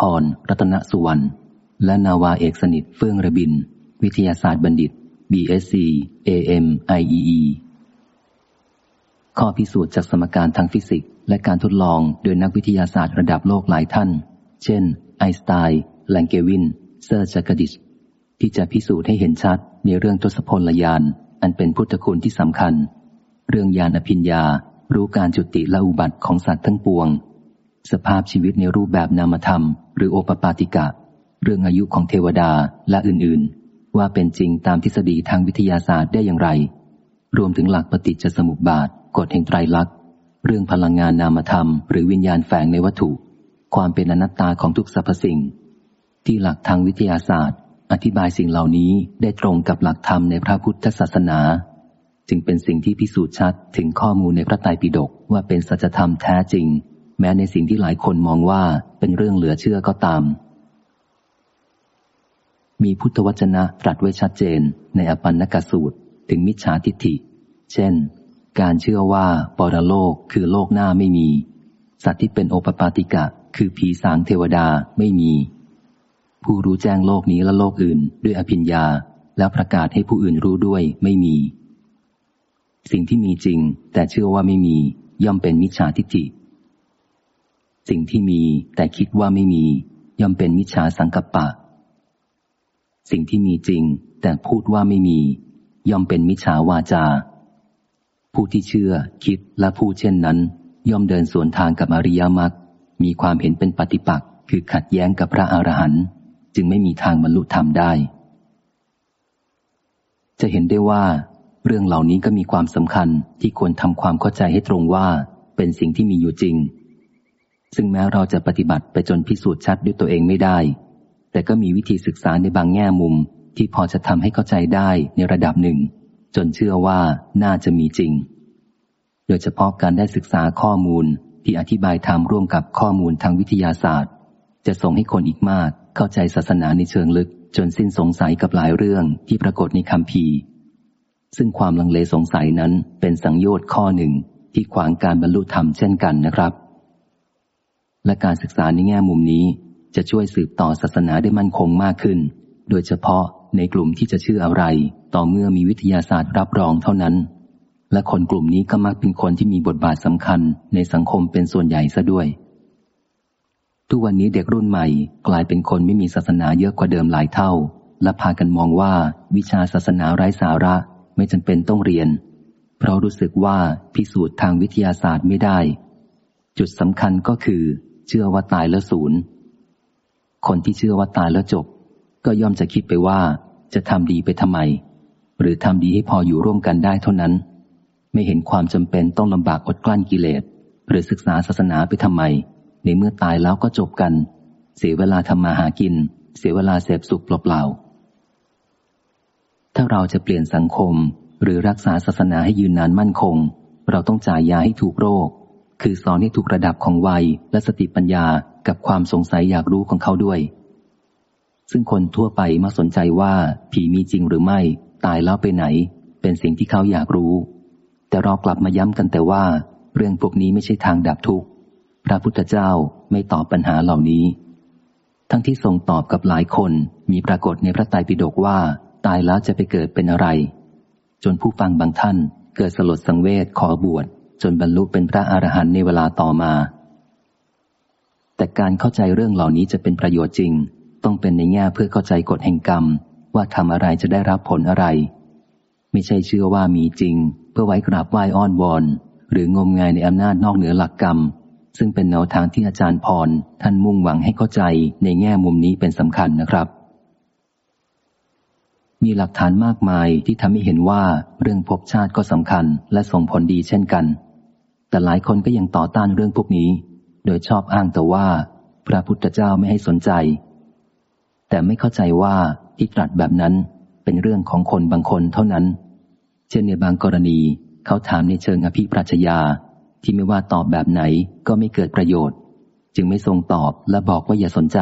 พร รัตนสุวรรณ และนาวาเอกสนิทเฟื่องระบิน วิทยาศาสตร์บัณฑิต BSc AM IEE ข้อพิสูจน์จากสมการทางฟิสิกส์และการทดลองโดยนักวิทยาศาสตร์ระดับโลกหลายท่าน เช่น ไอน์สไตน์ แลงเกวิน เซอร์จักดิช ที่จะพิสูจน์ให้เห็นชัดในเรื่องทศพลญาณ อันเป็นพุทธคุณที่สำคัญ เรื่องญาณอภิญญา รู้การจุติและอุบัติของสัตว์ทั้งปวง สภาพชีวิตในรูปแบบนามธรรม หรือโอปปาติกะ เรื่องอายุของเทวดาและอื่นๆ ว่าเป็นจริงตามทฤษฎีทางวิทยาศาสตร์ได้อย่างไร รวมถึงหลักปฏิจจสมุปบาทกฎแห่งไตรลักษณ์ เรื่องพลังงานนามธรรม หรือวิญญาณแฝงในวัตถุ ความเป็นอนัตตาของทุกสรรพสิ่ง ที่หลักทางวิทยาศาสตร์ อธิบายสิ่งเหล่านี้ได้ตรงกับหลักธรรมในพระพุทธศาสนาจึงเป็นสิ่งที่พิสูจน์ชัดถึงข้อมูลในพระไตรปิฎกว่าเป็นสัจธรรมแท้จริง แม้ในสิ่งที่หลายคนมองว่าเป็นเรื่องเหลือเชื่อก็ตาม มีพุทธวจนะตรัสไว้ชัดเจนในอปันนกสูตร ถึงมิจฉาทิฏฐิ เช่น การเชื่อว่าปรโลกคือโลกหน้าไม่มี สัตว์ที่เป็นโอปปาติกะ คือผีสางเทวดาไม่มี ผู้รู้แจ้งโลกนี้และโลกอื่น ด้วยอภิญญา แล้วประกาศให้ผู้อื่นรู้ด้วยไม่มี สิ่งที่มีจริง แต่เชื่อว่าไม่มี ย่อมเป็นมิจฉาทิฏฐิ สิ่งที่มีแต่คิดว่าไม่มี ย่อมเป็นมิจฉาสังกัปปะ สิ่งที่มีจริง แต่พูดว่าไม่มี ย่อมเป็นมิจฉาวาจา ผู้ที่เชื่อคิดและพูดเช่นนั้น ย่อมเดินสวนทางกับอริยมรรคมีความเห็นเป็นปฏิปักษ์คือขัดแย้งกับพระอรหันต์จึงไม่มีทางบรรลุธรรมได้ จะเห็นได้ว่า เรื่องเหล่านี้ก็มีความสำคัญที่ควรทำความเข้าใจให้ตรงว่า เป็นสิ่งที่มีอยู่จริง ซึ่งแม้เราจะปฏิบัติไปจนพิสูจน์ชัดด้วยตัวเองไม่ได้ แต่ก็มีวิธีศึกษาในบางแง่มุม ที่พอจะทำให้เข้าใจได้ในระดับหนึ่ง จนเชื่อว่าน่าจะมีจริง โดยเฉพาะการได้ศึกษาข้อมูลที่อธิบายธรรมร่วมกับข้อมูลทางวิทยาศาสตร์ จะส่งให้คนอีกมากเข้าใจศาสนาในเชิงลึก จนสิ้นสงสัยกับหลายเรื่องที่ปรากฏในคำพีซึ่งความลังเลสงสัยนั้นเป็นสังโยชน์ข้อหนึ่งที่ขวางการบรรลุธรรมเช่นกันนะครับ และการศึกษาในแง่มุมนี้ จะช่วยสืบต่อศาสนาได้มั่นคงมากขึ้น โดยเฉพาะในกลุ่มที่จะเชื่ออะไร ต่อเมื่อมีวิทยาศาสตร์รับรองเท่านั้น และคนกลุ่มนี้ก็มักเป็นคนที่มีบทบาทสำคัญในสังคมเป็นส่วนใหญ่ซะด้วย ทุกวันนี้เด็กรุ่นใหม่ กลายเป็นคนไม่มีศาสนาเยอะกว่าเดิมหลายเท่า และพากันมองว่าวิชาศาสนาไร้สาระไม่จำเป็นต้องเรียน เพราะรู้สึกว่าพิสูจน์ทางวิทยาศาสตร์ไม่ได้ จุดสำคัญก็คือ เชื่อว่าตายแล้วศูนย์ คนที่เชื่อว่าตายแล้วจบ ก็ย่อมจะคิดไปว่าจะทำดีไปทำไม หรือทำดีให้พออยู่ร่วมกันได้เท่านั้น ไม่เห็นความจำเป็นต้องลำบากอดกลั้นกิเลส หรือศึกษาศาสนาไปทำไม ในเมื่อตายแล้วก็จบกัน เสียเวลาทำมาหากิน เสียเวลาเสพสุขเปล่าๆถ้าเราจะเปลี่ยนสังคมหรือรักษาศาสนาให้ยืนนานมั่นคง เราต้องจ่ายยาให้ถูกโรค คือสอนให้ถูกระดับของวัยและสติปัญญากับความสงสัยอยากรู้ของเขาด้วย ซึ่งคนทั่วไปมาสนใจว่าผีมีจริงหรือไม่ ตายแล้วไปไหน เป็นสิ่งที่เขาอยากรู้ แต่เรากลับมาย้ำกันแต่ว่า เรื่องพวกนี้ไม่ใช่ทางดับทุกข์พระพุทธเจ้าไม่ตอบปัญหาเหล่านี้ ทั้งที่ทรงตอบกับหลายคนมีปรากฏในพระไตรปิฎกว่า ตายแล้วจะไปเกิดเป็นอะไร จนผู้ฟังบางท่านเกิดสลดสังเวชขอบวช จนบรรลุเป็นพระอรหันต์ในเวลาต่อมา แต่การเข้าใจเรื่องเหล่านี้จะเป็นประโยชน์จริง ต้องเป็นในแง่เพื่อเข้าใจกฎแห่งกรรม ว่าทำอะไรจะได้รับผลอะไร ไม่ใช่เชื่อว่ามีจริง เพื่อไว้กราบไหว้อ้อนวอน หรืองมงายในอำนาจนอกเหนือหลักกรรม ซึ่งเป็นแนวทางที่อาจารย์พรท่านมุ่งหวังให้เข้าใจในแง่มุมนี้เป็นสำคัญนะครับมีหลักฐานมากมายที่ทำให้เห็นว่าเรื่องภพชาติก็สำคัญและส่งผลดีเช่นกัน แต่หลายคนก็ยังต่อต้านเรื่องพวกนี้ โดยชอบอ้างแต่ว่า พระพุทธเจ้าไม่ให้สนใจ แต่ไม่เข้าใจว่าที่ตรัสแบบนั้นเป็นเรื่องของคนบางคนเท่านั้น เช่นในบางกรณีเขาถามในเชิงอภิปรัชญาที่ไม่ว่าตอบแบบไหนก็ไม่เกิดประโยชน์ จึงไม่ทรงตอบและบอกว่าอย่าสนใจ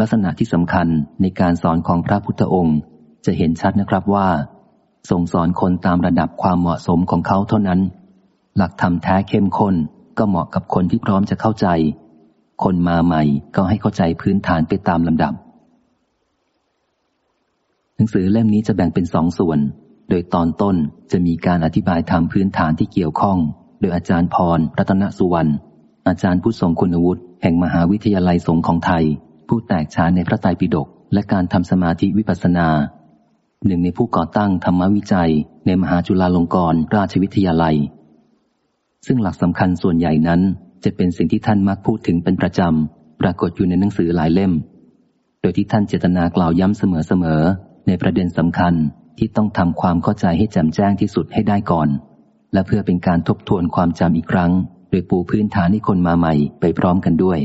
ลักษณะที่สำคัญในการสอนของพระพุทธองค์ จะเห็นชัดนะครับว่าทรงสอนคนตามระดับความเหมาะสมของเขาเท่านั้น หลักธรรมแท้เข้มข้นก็เหมาะกับคนที่พร้อมจะเข้าใจ คนมาใหม่ก็ให้เข้าใจพื้นฐานไปตามลำดับ หนังสือเล่มนี้จะแบ่งเป็นสองส่วน โดยตอนต้นจะมีการอธิบายทำพื้นฐานที่เกี่ยวข้อง โดยอาจารย์พร รัตนสุวรรณ อาจารย์ผู้ทรงคุณวุฒิแห่งมหาวิทยาลัยสงฆ์ของไทย ผู้แตกฉานในพระไตรปิฎกและการทำสมาธิวิปัสสนา หนึ่งในผู้ก่อตั้งธรรมวิจัย ในมหาจุฬาลงกรณราชวิทยาลัย ซึ่งหลักสำคัญส่วนใหญ่นั้น จะเป็นสิ่งที่ท่านมักพูดถึงเป็นประจำ ปรากฏอยู่ในหนังสือหลายเล่ม โดยที่ท่านเจตนากล่าวย้ำเสมอๆ ในประเด็นสำคัญที่ต้องทำความเข้าใจให้แจ่มแจ้งที่สุดให้ได้ก่อน และเพื่อเป็นการทบทวนความจำอีกครั้ง โดยปูพื้นฐานให้คนมาใหม่ไปพร้อมกันด้วย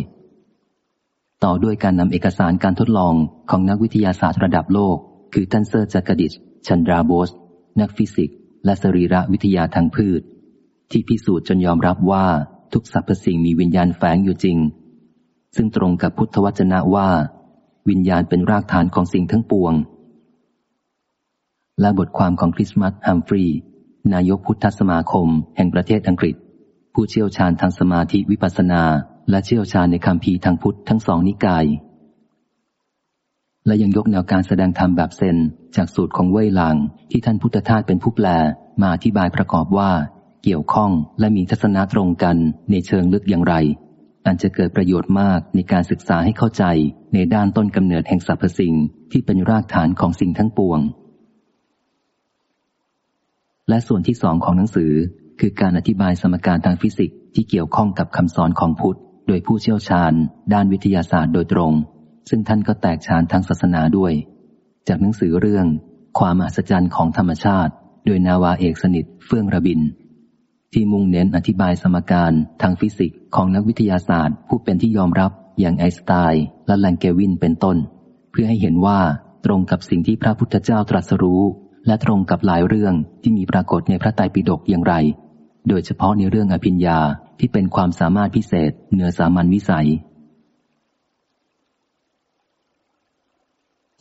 ต่อด้วยการนำเอกสารการทดลองของนักวิทยาศาสตร์ระดับโลก คือท่านเซอร์จักดิชชันดราโบส นักฟิสิกส์และสรีรวิทยาทางพืช ที่พิสูจน์จนยอมรับว่าทุกสรรพสิ่งมีวิญญาณแฝงอยู่จริง ซึ่งตรงกับพุทธวจนะว่า วิญญาณเป็นรากฐานของสิ่งทั้งปวง และบทความของคริสต์มาสฮัมฟรีย์ นายกพุทธสมาคม แห่งประเทศอังกฤษ ผู้เชี่ยวชาญทางสมาธิวิปัสสนา และเชี่ยวชาญในคำพีทางพุทธทั้งสองนิกาย และยังยกแนวการแสดงธรรมแบบเซนจากสูตรของเว่ยหลางที่ท่านพุทธทาสเป็นผู้แปลมาอธิบายประกอบว่า เกี่ยวข้องและมีทัศนะตรงกันในเชิงลึกอย่างไร อันจะเกิดประโยชน์มากในการศึกษาให้เข้าใจในด้านต้นกำเนิดแห่งสรรพสิ่งที่เป็นรากฐานของสิ่งทั้งปวง และส่วนที่สองของหนังสือคือการอธิบายสมการทางฟิสิกส์ที่เกี่ยวข้องกับคำสอนของพุทธ โดยผู้เชี่ยวชาญ ด้านวิทยาศาสตร์โดยตรง ซึ่งท่านก็แตกฉานทางศาสนาด้วย จากหนังสือเรื่อง ความมหัศจรรย์ของธรรมชาติ โดยนาวาเอกสนิทเฟื่องระบิน ที่มุ่งเน้นอธิบายสมการทางฟิสิกส์ของนักวิทยาศาสตร์ ผู้เป็นที่ยอมรับอย่างไอน์สไตน์และแลงเกวินเป็นต้น เพื่อให้เห็นว่าตรงกับสิ่งที่พระพุทธเจ้าตรัสรู้ และตรงกับหลายเรื่องที่มีปรากฏในพระไตรปิฎกอย่างไร โดยเฉพาะในเรื่องอภิญญาที่เป็นความสามารถพิเศษเหนือสามัญวิสัย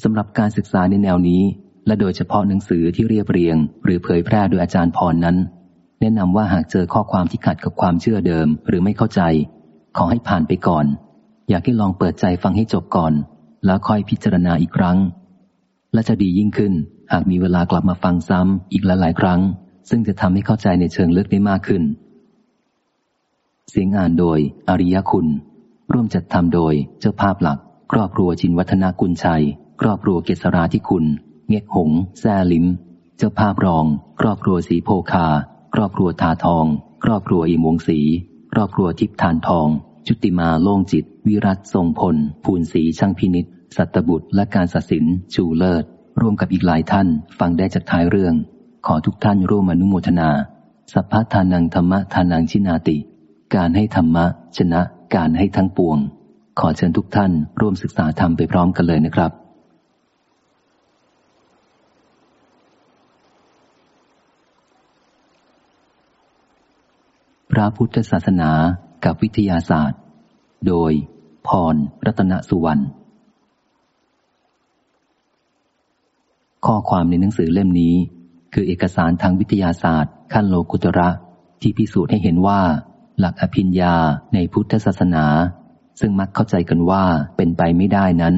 สำหรับการศึกษาในแนวนี้ และโดยเฉพาะหนังสือที่เรียบเรียง หรือเผยแพร่โดยอาจารย์พรนั้น แนะนำว่าหากเจอข้อความที่ขัดกับความเชื่อเดิม หรือไม่เข้าใจ ขอให้ผ่านไปก่อน อยากให้ลองเปิดใจฟังให้จบก่อน แล้วค่อยพิจารณาอีกครั้ง และจะดียิ่งขึ้น หากมีเวลากลับมาฟังซ้ำอีกหลายครั้ง ซึ่งจะทำให้เข้าใจในเชิงลึกได้มากขึ้น เสียงอ่านโดย อริยคุณ ร่วมจัดทำโดยเจ้าภาพหลัก ครอบครัวจินวัฒนากุลชัย ครอบครัวเกษราธิคุณ เง็กหงแซ่ลิม เจ้าภาพรอง ครอบครัวสีโพคา ครอบครัวทาทอง ครอบครัวอิมวงศรีครอบครัวทิพทานทองจุติมาโล่งจิต วิรัตทรงพลภูนศรีช่างพินิษสัตบุตรและการศสินชูเลิศร่วมกับอีกหลายท่าน ฟังได้จากท้ายเรื่อง ขอทุกท่านร่วมอนุโมทนา สัพพทานังธรรมะทานังชินาติ การให้ธรรมะ ชนะ การให้ทั้งปวง ขอเชิญทุกท่านร่วมศึกษาธรรมไปพร้อมกันเลยนะครับ พระพุทธศาสนากับวิทยาศาสตร์ โดย พร รัตนสุวรรณ ข้อความในหนังสือเล่มนี้ คือเอกสารทางวิทยาศาสตร์ ขั้นโลกุตระ ที่พิสูจน์ให้เห็นว่า หลักอภิญญาในพุทธศาสนา ซึ่งมักเข้าใจกันว่าเป็นไปไม่ได้นั้น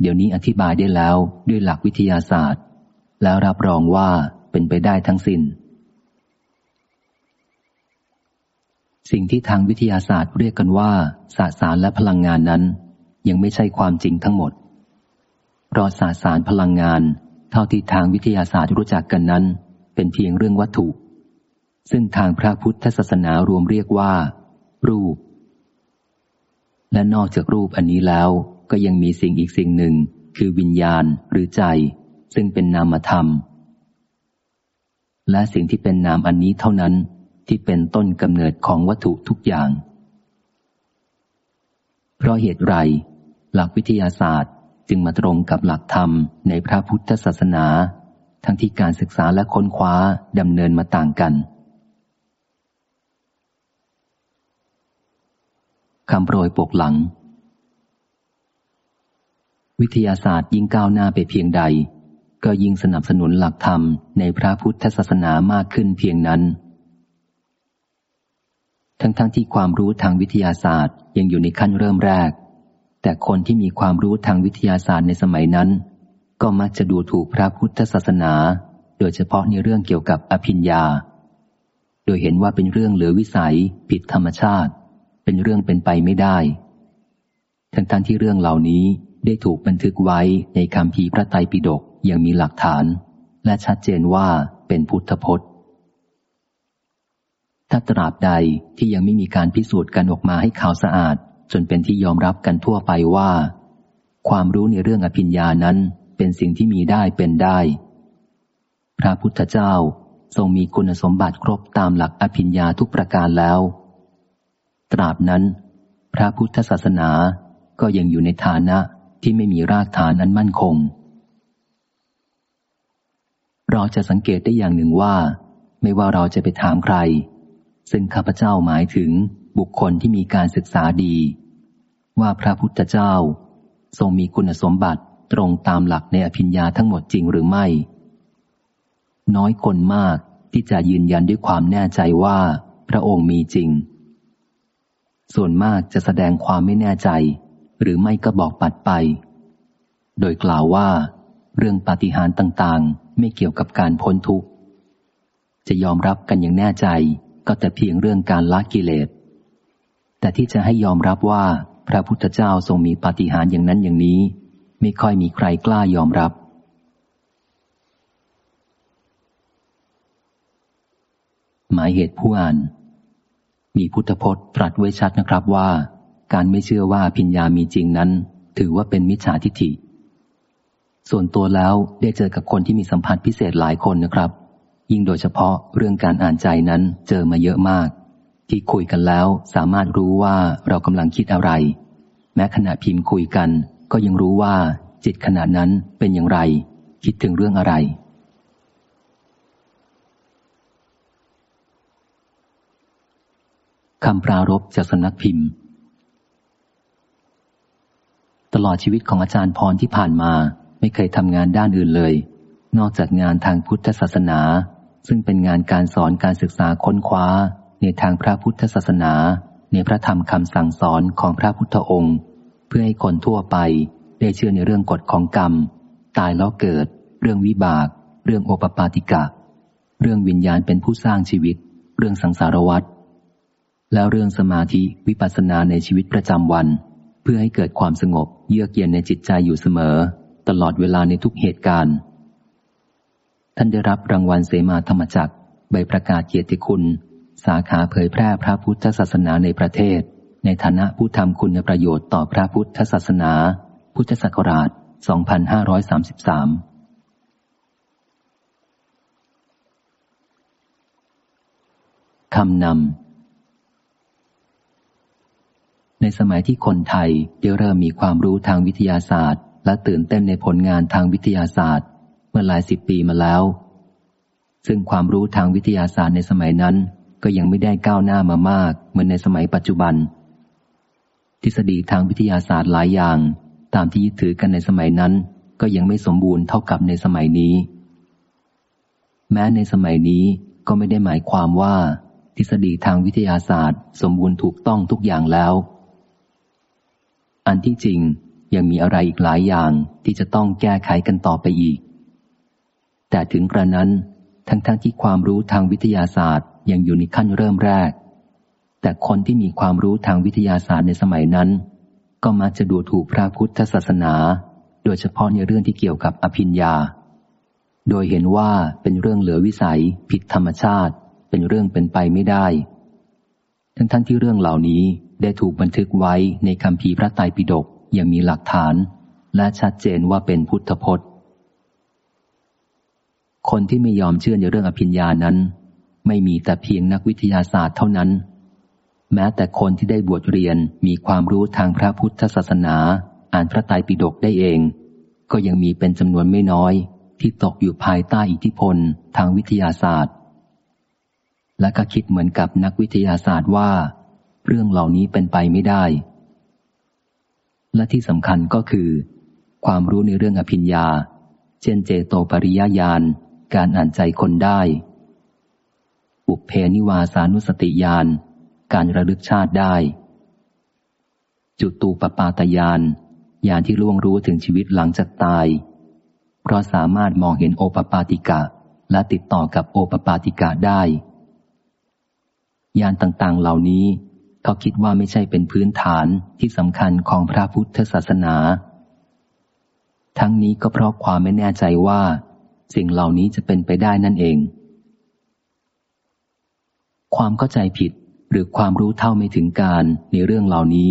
เดี๋ยวนี้อธิบายได้แล้วด้วยหลักวิทยาศาสตร์ แล้วรับรองว่าเป็นไปได้ทั้งสิน้น สิ่งที่ทางวิทยาศาสตร์เรียกกันว่าสสารและพลังงานนั้น ยังไม่ใช่ความจริงทั้งหมด เพราะสสารพลังงาน เท่าที่ทางวิทยาศาสตร์รู้จักกันนั้น เป็นเพียงเรื่องวัตถุ ซึ่งทางพระพุทธศาสนารวมเรียกว่า รูป และนอกจากรูปอันนี้แล้วก็ยังมีสิ่งอีกสิ่งหนึ่ง คือวิญญาณหรือใจ ซึ่งเป็นนามธรรม และสิ่งที่เป็นนามอันนี้เท่านั้น ที่เป็นต้นกำเนิดของวัตถุทุกอย่าง เพราะเหตุไร หลักวิทยาศาสตร์จึงมาตรงกับหลักธรรมในพระพุทธศาสนา ทั้งที่การศึกษาและค้นคว้าดำเนินมาต่างกันคำโปรยปกหลัง วิทยาศาสตร์ยิ่งก้าวหน้าไปเพียงใด ก็ยิ่งสนับสนุนหลักธรรมในพระพุทธศาสนามากขึ้นเพียงนั้น ทั้งๆทที่ความรู้ทางวิทยาศาสตร์ยังอยู่ในขั้นเริ่มแรก แต่คนที่มีความรู้ทางวิทยาศาสตร์ในสมัยนั้น ก็มักจะดูถูกพระพุทธศาสนา โดยเฉพาะในเรื่องเกี่ยวกับอภิญญา โดยเห็นว่าเป็นเรื่องเหลือวิสัย ผิดธรรมชาติ เป็นเรื่องเป็นไปไม่ได้ ทั้งๆทที่เรื่องเหล่านี้ได้ถูกบันทึกไว้ในคำพีพระไตรปิฎกอย่างมีหลักฐาน และชัดเจนว่าเป็นพุทธพจน์ ถ้าตราบใดที่ยังไม่มีการพิสูจน์กันออกมาให้ข่าวสะอาด จนเป็นที่ยอมรับกันทั่วไปว่า ความรู้ในเรื่องอภิญญานั้นเป็นสิ่งที่มีได้เป็นได้ พระพุทธเจ้าทรงมีคุณสมบัติครบตามหลักอภิญญาทุกประการแล้ว ตราบนั้น พระพุทธศาสนาก็ยังอยู่ในฐานะที่ไม่มีรากฐานอันมั่นคง เราจะสังเกตได้อย่างหนึ่งว่า ไม่ว่าเราจะไปถามใคร ซึ่งข้าพเจ้าหมายถึงบุคคลที่มีการศึกษาดี ว่าพระพุทธเจ้า ทรงมีคุณสมบัติตรงตามหลักในอภิญญาทั้งหมดจริงหรือไม่ น้อยคนมากที่จะยืนยันด้วยความแน่ใจว่า พระองค์มีจริง ส่วนมากจะแสดงความไม่แน่ใจ หรือไม่ก็บอกปัดไป โดยกล่าวว่า เรื่องปาฏิหาริย์ต่างๆ ไม่เกี่ยวกับการพ้นทุกข์ จะยอมรับกันอย่างแน่ใจ ก็แต่เพียงเรื่องการละกิเลส แต่ที่จะให้ยอมรับว่าพระพุทธเจ้าทรงมีปาฏิหาริย์อย่างนั้นอย่างนี้ ไม่ค่อยมีใครกล้ายอมรับ หมายเหตุผู้อ่าน มีพุทธพจน์ตรัสไว้ชัดนะครับว่า การไม่เชื่อว่าพิญญามีจริงนั้น ถือว่าเป็นมิจฉาทิฏฐิ ส่วนตัวแล้วได้เจอกับคนที่มีสัมผัสพิเศษหลายคนนะครับ ยิ่งโดยเฉพาะเรื่องการอ่านใจนั้นเจอมาเยอะมาก ที่คุยกันแล้วสามารถรู้ว่าเรากำลังคิดอะไร แม้ขณะพิมพ์คุยกัน ก็ยังรู้ว่า จิตขณะนั้นเป็นอย่างไร คิดถึงเรื่องอะไรคำปรารบจากสนักพิมพ์ ตลอดชีวิตของอาจารย์พรที่ผ่านมา ไม่เคยทำงานด้านอื่นเลย นอกจากงานทางพุทธศาสนา ซึ่งเป็นงานการสอนการศึกษาค้นคว้า ในทางพระพุทธศาสนา ในพระธรรมคำสั่งสอนของพระพุทธองค์ เพื่อให้คนทั่วไปได้เชื่อในเรื่องกฎของกรรม ตายแล้วเกิด เรื่องวิบาก เรื่องโอปปาติกะ เรื่องวิญญาณเป็นผู้สร้างชีวิต เรื่องสังสารวัฏแล้วเรื่องสมาธิวิปัสสนาในชีวิตประจำวัน เพื่อให้เกิดความสงบเยือกเย็นในจิตใจอยู่เสมอ ตลอดเวลาในทุกเหตุการณ์ ท่านได้รับรางวัลเสมาธรรมจักรใบประกาศเกียรติคุณ สาขาเผยแพร่พระพุทธศาสนาในประเทศ ในฐานะผู้ทำคุณประโยชน์ต่อพระพุทธศาสนา พุทธศักราช 2533คำนำ ในสมัยที่คนไทยได้เริ่มมีความรู้ทางวิทยาศาสตร์ และตื่นเต้นในผลงานทางวิทยาศาสตร์ เมื่อหลายสิบปีมาแล้ว ซึ่งความรู้ทางวิทยาศาสตร์ในสมัยนั้น ก็ยังไม่ได้ก้าวหน้ามามากเหมือนในสมัยปัจจุบัน ทฤษฎีทางวิทยาศาสตร์หลายอย่าง ตามที่ยึดถือกันในสมัยนั้น ก็ยังไม่สมบูรณ์เท่ากับในสมัยนี้ แม้ในสมัยนี้ก็ไม่ได้หมายความว่า ทฤษฎีทางวิทยาศาสตร์ สมบูรณ์ถูกต้องทุกอย่างแล้ว อันที่จริงยังมีอะไรอีกหลายอย่างที่จะต้องแก้ไขกันต่อไปอีก แต่ถึงกระนั้น ทั้งๆทที่ความรู้ทางวิทยาศาสตร์ยังอยู่ในขั้นเริ่มแรก แต่คนที่มีความรู้ทางวิทยาศาสตร์ในสมัยนั้น ก็มักจะดูถูกพระพุทธศาสนา โดยเฉพาะในเรื่องที่เกี่ยวกับอภิญญา โดยเห็นว่าเป็นเรื่องเหลือวิสัย ผิดธรรมชาติ เป็นเรื่องเป็นไปไม่ได้ ทั้งๆทที่เรื่องเหล่านี้ได้ถูกบันทึกไว้ในคำพีพระไตรปิฎกอย่างมีหลักฐาน และชัดเจนว่าเป็นพุทธพจน์ คนที่ไม่ยอมเชื่อในเรื่องอภิญญานั้น ไม่มีแต่เพียงนักวิทยาศาสตร์เท่านั้น แม้แต่คนที่ได้บวชเรียนมีความรู้ทางพระพุทธศาสนา อ่านพระไตรปิฎกได้เอง ก็ยังมีเป็นจำนวนไม่น้อย ที่ตกอยู่ภายใต้อิทธิพลทางวิทยาศาสตร์ และก็คิดเหมือนกับนักวิทยาศาสตร์ว่า เรื่องเหล่านี้เป็นไปไม่ได้ และที่สำคัญก็คือ ความรู้ในเรื่องอภิญญา เช่นเจโตปริยญาณ การอ่านใจคนได้ อุเพนิวาสานุสติญาณ การระลึกชาติได้ จุตูปปาตยานญาณที่ล่วงรู้ถึงชีวิตหลังจากตาย เพราะสามารถมองเห็นโอปปาติกะ และติดต่อกับโอปปาติกะได้ ญาณต่างๆ เหล่านี้เขาคิดว่าไม่ใช่เป็นพื้นฐานที่สำคัญของพระพุทธศาสนา ทั้งนี้ก็เพราะความไม่แน่ใจว่า สิ่งเหล่านี้จะเป็นไปได้นั่นเอง ความเข้าใจผิดหรือความรู้เท่าไม่ถึงการในเรื่องเหล่านี้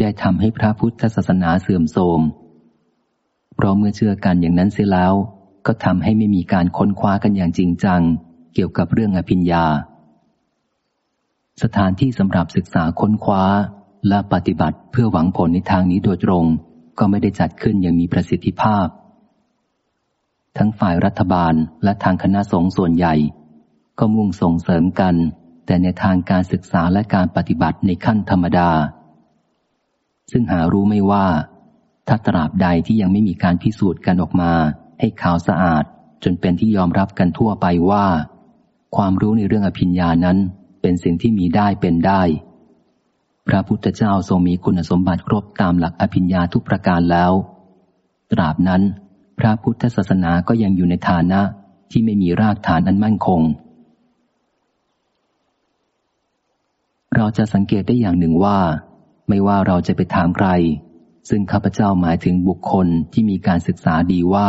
ได้ทำให้พระพุทธศาสนาเสื่อมโทรม เพราะเมื่อเชื่อกันอย่างนั้นเสียแล้ว ก็ทำให้ไม่มีการค้นคว้ากันอย่างจริงจัง เกี่ยวกับเรื่องอภิญญา สถานที่สำหรับศึกษาค้นคว้าและปฏิบัติเพื่อหวังผลในทางนี้โดยตรง ก็ไม่ได้จัดขึ้นอย่างมีประสิทธิภาพ ทั้งฝ่ายรัฐบาลและทางคณะสงฆ์ส่วนใหญ่ ก็มุ่งส่งเสริมกัน แต่ในทางการศึกษาและการปฏิบัติในขั้นธรรมดา ซึ่งหารู้ไม่ว่า ถ้าตราบใดที่ยังไม่มีการพิสูจน์กันออกมา ให้ข่าวสะอาด จนเป็นที่ยอมรับกันทั่วไปว่า ความรู้ในเรื่องอภิญญานั้นเป็นสิ่งที่มีได้เป็นได้ พระพุทธเจ้าทรงมีคุณสมบัติครบตามหลักอภิญญาทุกประการแล้ว ตราบนั้น พระพุทธศาสนาก็ยังอยู่ในฐานะที่ไม่มีรากฐานอันมั่นคง เราจะสังเกตได้อย่างหนึ่งว่า ไม่ว่าเราจะไปถามใคร ซึ่งข้าพเจ้าหมายถึงบุคคลที่มีการศึกษาดีว่า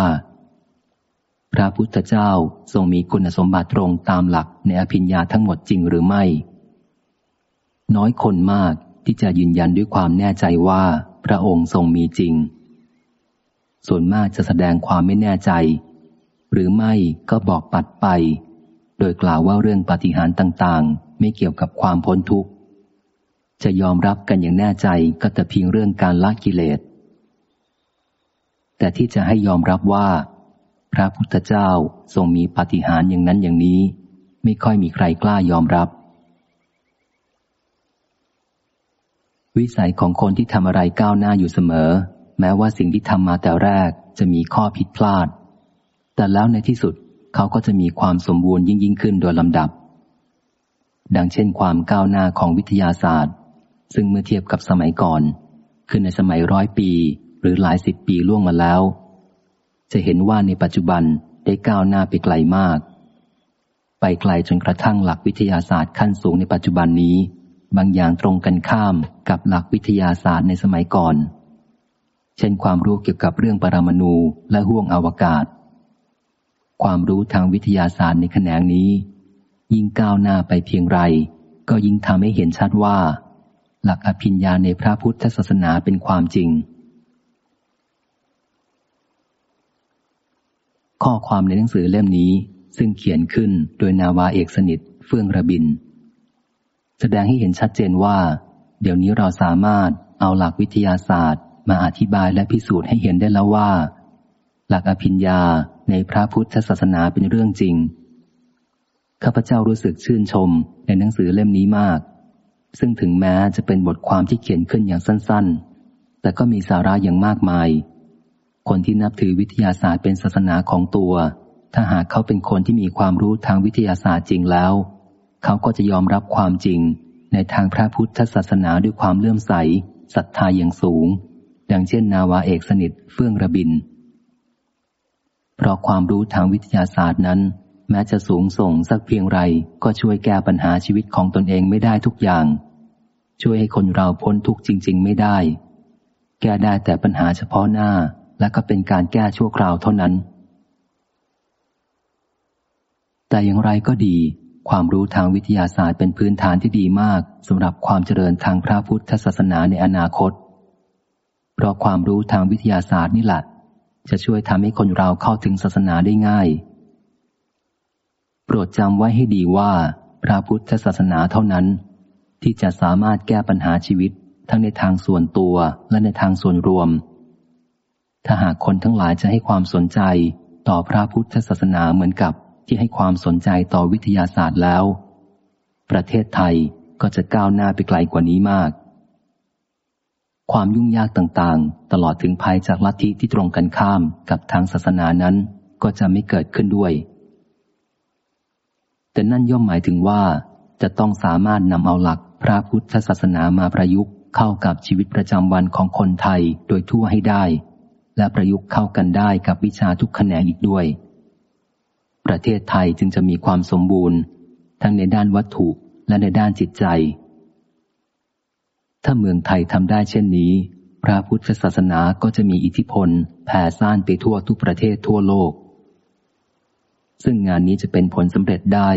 พระพุทธเจ้าทรงมีคุณสมบัติตรงตามหลักในอภิญญาทั้งหมดจริงหรือไม่ น้อยคนมากที่จะยืนยันด้วยความแน่ใจว่าพระองค์ทรงมีจริง ส่วนมากจะแสดงความไม่แน่ใจ หรือไม่ก็บอกปัดไป โดยกล่าวว่าเรื่องปฏิหารต่างๆ ไม่เกี่ยวกับความพ้นทุกข์ จะยอมรับกันอย่างแน่ใจก็แต่เพียงเรื่องการละกิเลส แต่ที่จะให้ยอมรับว่า พระพุทธเจ้าทรงมีปฏิหารอย่างนั้นอย่างนี้ ไม่ค่อยมีใครกล้ายอมรับวิสัยของคนที่ทำอะไรก้าวหน้าอยู่เสมอ แม้ว่าสิ่งที่ทำมาแต่แรกจะมีข้อผิดพลาด แต่แล้วในที่สุดเขาก็จะมีความสมบูรณ์ยิ่งยิ่งขึ้นโดยลำดับ ดังเช่นความก้าวหน้าของวิทยาศาสตร์ ซึ่งเมื่อเทียบกับสมัยก่อนคือในสมัยร้อยปีหรือหลายสิบปีล่วงมาแล้ว จะเห็นว่าในปัจจุบันได้ก้าวหน้าไปไกลมาก ไปไกลจนกระทั่งหลักวิทยาศาสตร์ขั้นสูงในปัจจุบันนี้ บางอย่างตรงกันข้ามกับหลักวิทยาศาสตร์ในสมัยก่อน เช่นความรู้เกี่ยวกับเรื่องปรมาณูและห้วงอวกาศ ความรู้ทางวิทยาศาสตร์ในแขนงนี้ ยิ่งก้าวหน้าไปเพียงไร ก็ยิ่งทำให้เห็นชัดว่า หลักอภิญญาในพระพุทธศาสนาเป็นความจริง ข้อความในหนังสือเล่มนี้ ซึ่งเขียนขึ้นโดยนาวาเอกสนิทเฟื่องระบิน แสดงให้เห็นชัดเจนว่า เดี๋ยวนี้เราสามารถเอาหลักวิทยาศาสตร์ มาอธิบายและพิสูจน์ให้เห็นได้แล้วว่า หลักอภิญญาในพระพุทธศาสนาเป็นเรื่องจริง ข้าพเจ้ารู้สึกชื่นชมในหนังสือเล่มนี้มาก ซึ่งถึงแม้จะเป็นบทความที่เขียนขึ้นอย่างสั้น ๆ แต่ก็มีสาระอย่างมากมาย คนที่นับถือวิทยาศาสตร์เป็นศาสนาของตัว ถ้าหากเขาเป็นคนที่มีความรู้ทางวิทยาศาสตร์จริงแล้ว เขาก็จะยอมรับความจริงในทางพระพุทธศาสนาด้วยความเลื่อมใสศรัทธาอย่างสูง ดังเช่นนาวาเอกสนิทเฟื่องระบิน เพราะความรู้ทางวิทยาศาสตร์นั้น แม้จะสูงส่งสักเพียงไรก็ช่วยแก้ปัญหาชีวิตของตนเองไม่ได้ทุกอย่าง ช่วยให้คนเราพ้นทุกข์จริง ๆ ไม่ได้ แก้ได้แต่ปัญหาเฉพาะหน้าและก็เป็นการแก้ชั่วคราวเท่านั้น แต่อย่างไรก็ดี ความรู้ทางวิทยาศาสตร์เป็นพื้นฐานที่ดีมากสำหรับความเจริญทางพระพุทธศาสนาในอนาคต ราะความรู้ทางวิทยาศาสตร์นี่แหละจะช่วยทำให้คนเราเข้าถึงศาสนาได้ง่าย โปรดจำไว้ให้ดีว่า พระพุทธศาสนาเท่านั้น ที่จะสามารถแก้ปัญหาชีวิต ทั้งในทางส่วนตัวและในทางส่วนรวม ถ้าหากคนทั้งหลายจะให้ความสนใจต่อพระพุทธศาสนาเหมือนกับที่ให้ความสนใจต่อวิทยาศาสตร์แล้ว ประเทศไทยก็จะก้าวหน้าไปไกลกว่านี้มาก ความยุ่งยากต่างๆ ตลอดถึงภัยจากลัทธิที่ตรงกันข้ามกับทางศาสนานั้นก็จะไม่เกิดขึ้นด้วย แต่นั่นย่อมหมายถึงว่า จะต้องสามารถนำเอาหลักพระพุทธศาสนามาประยุกต์เข้ากับชีวิตประจำวันของคนไทยโดยทั่วให้ได้ และประยุกต์เข้ากันได้กับวิชาทุกแขนงอีกด้วย ประเทศไทยจึงจะมีความสมบูรณ์ ทั้งในด้านวัตถุและในด้านจิตใจ ถ้าเมืองไทยทำได้เช่นนี้ พระพุทธศาสนาก็จะมีอิทธิพลแผ่ซ่านไปทั่วทุกประเทศทั่วโลก ซึ่งงานนี้จะเป็นผลสำเร็จได้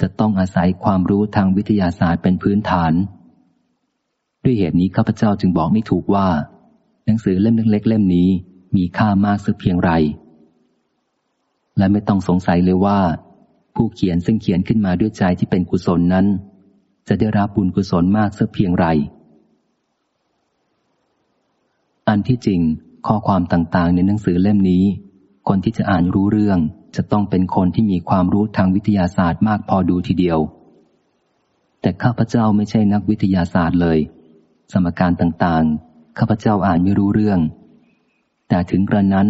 จะต้องอาศัยความรู้ทางวิทยาศาสตร์เป็นพื้นฐาน ด้วยเหตุนี้ข้าพเจ้าจึงบอกไม่ถูกว่า หนังสือเล่มเล็กๆเล่มนี้มีค่ามากสักเพียงไร และไม่ต้องสงสัยเลยว่า ผู้เขียนซึ่งเขียนขึ้นมาด้วยใจที่เป็นกุศลนั้น จะได้รับบุญกุศลมากสักเพียงไร อันที่จริงข้อความต่างๆ ในหนังสือเล่มนี้ คนที่จะอ่านรู้เรื่อง จะต้องเป็นคนที่มีความรู้ทางวิทยาศาสตร์มากพอดูทีเดียว แต่ข้าพเจ้าไม่ใช่นักวิทยาศาสตร์เลย สมการต่างๆ ข้าพเจ้าอ่านไม่รู้เรื่อง แต่ถึงกระนั้น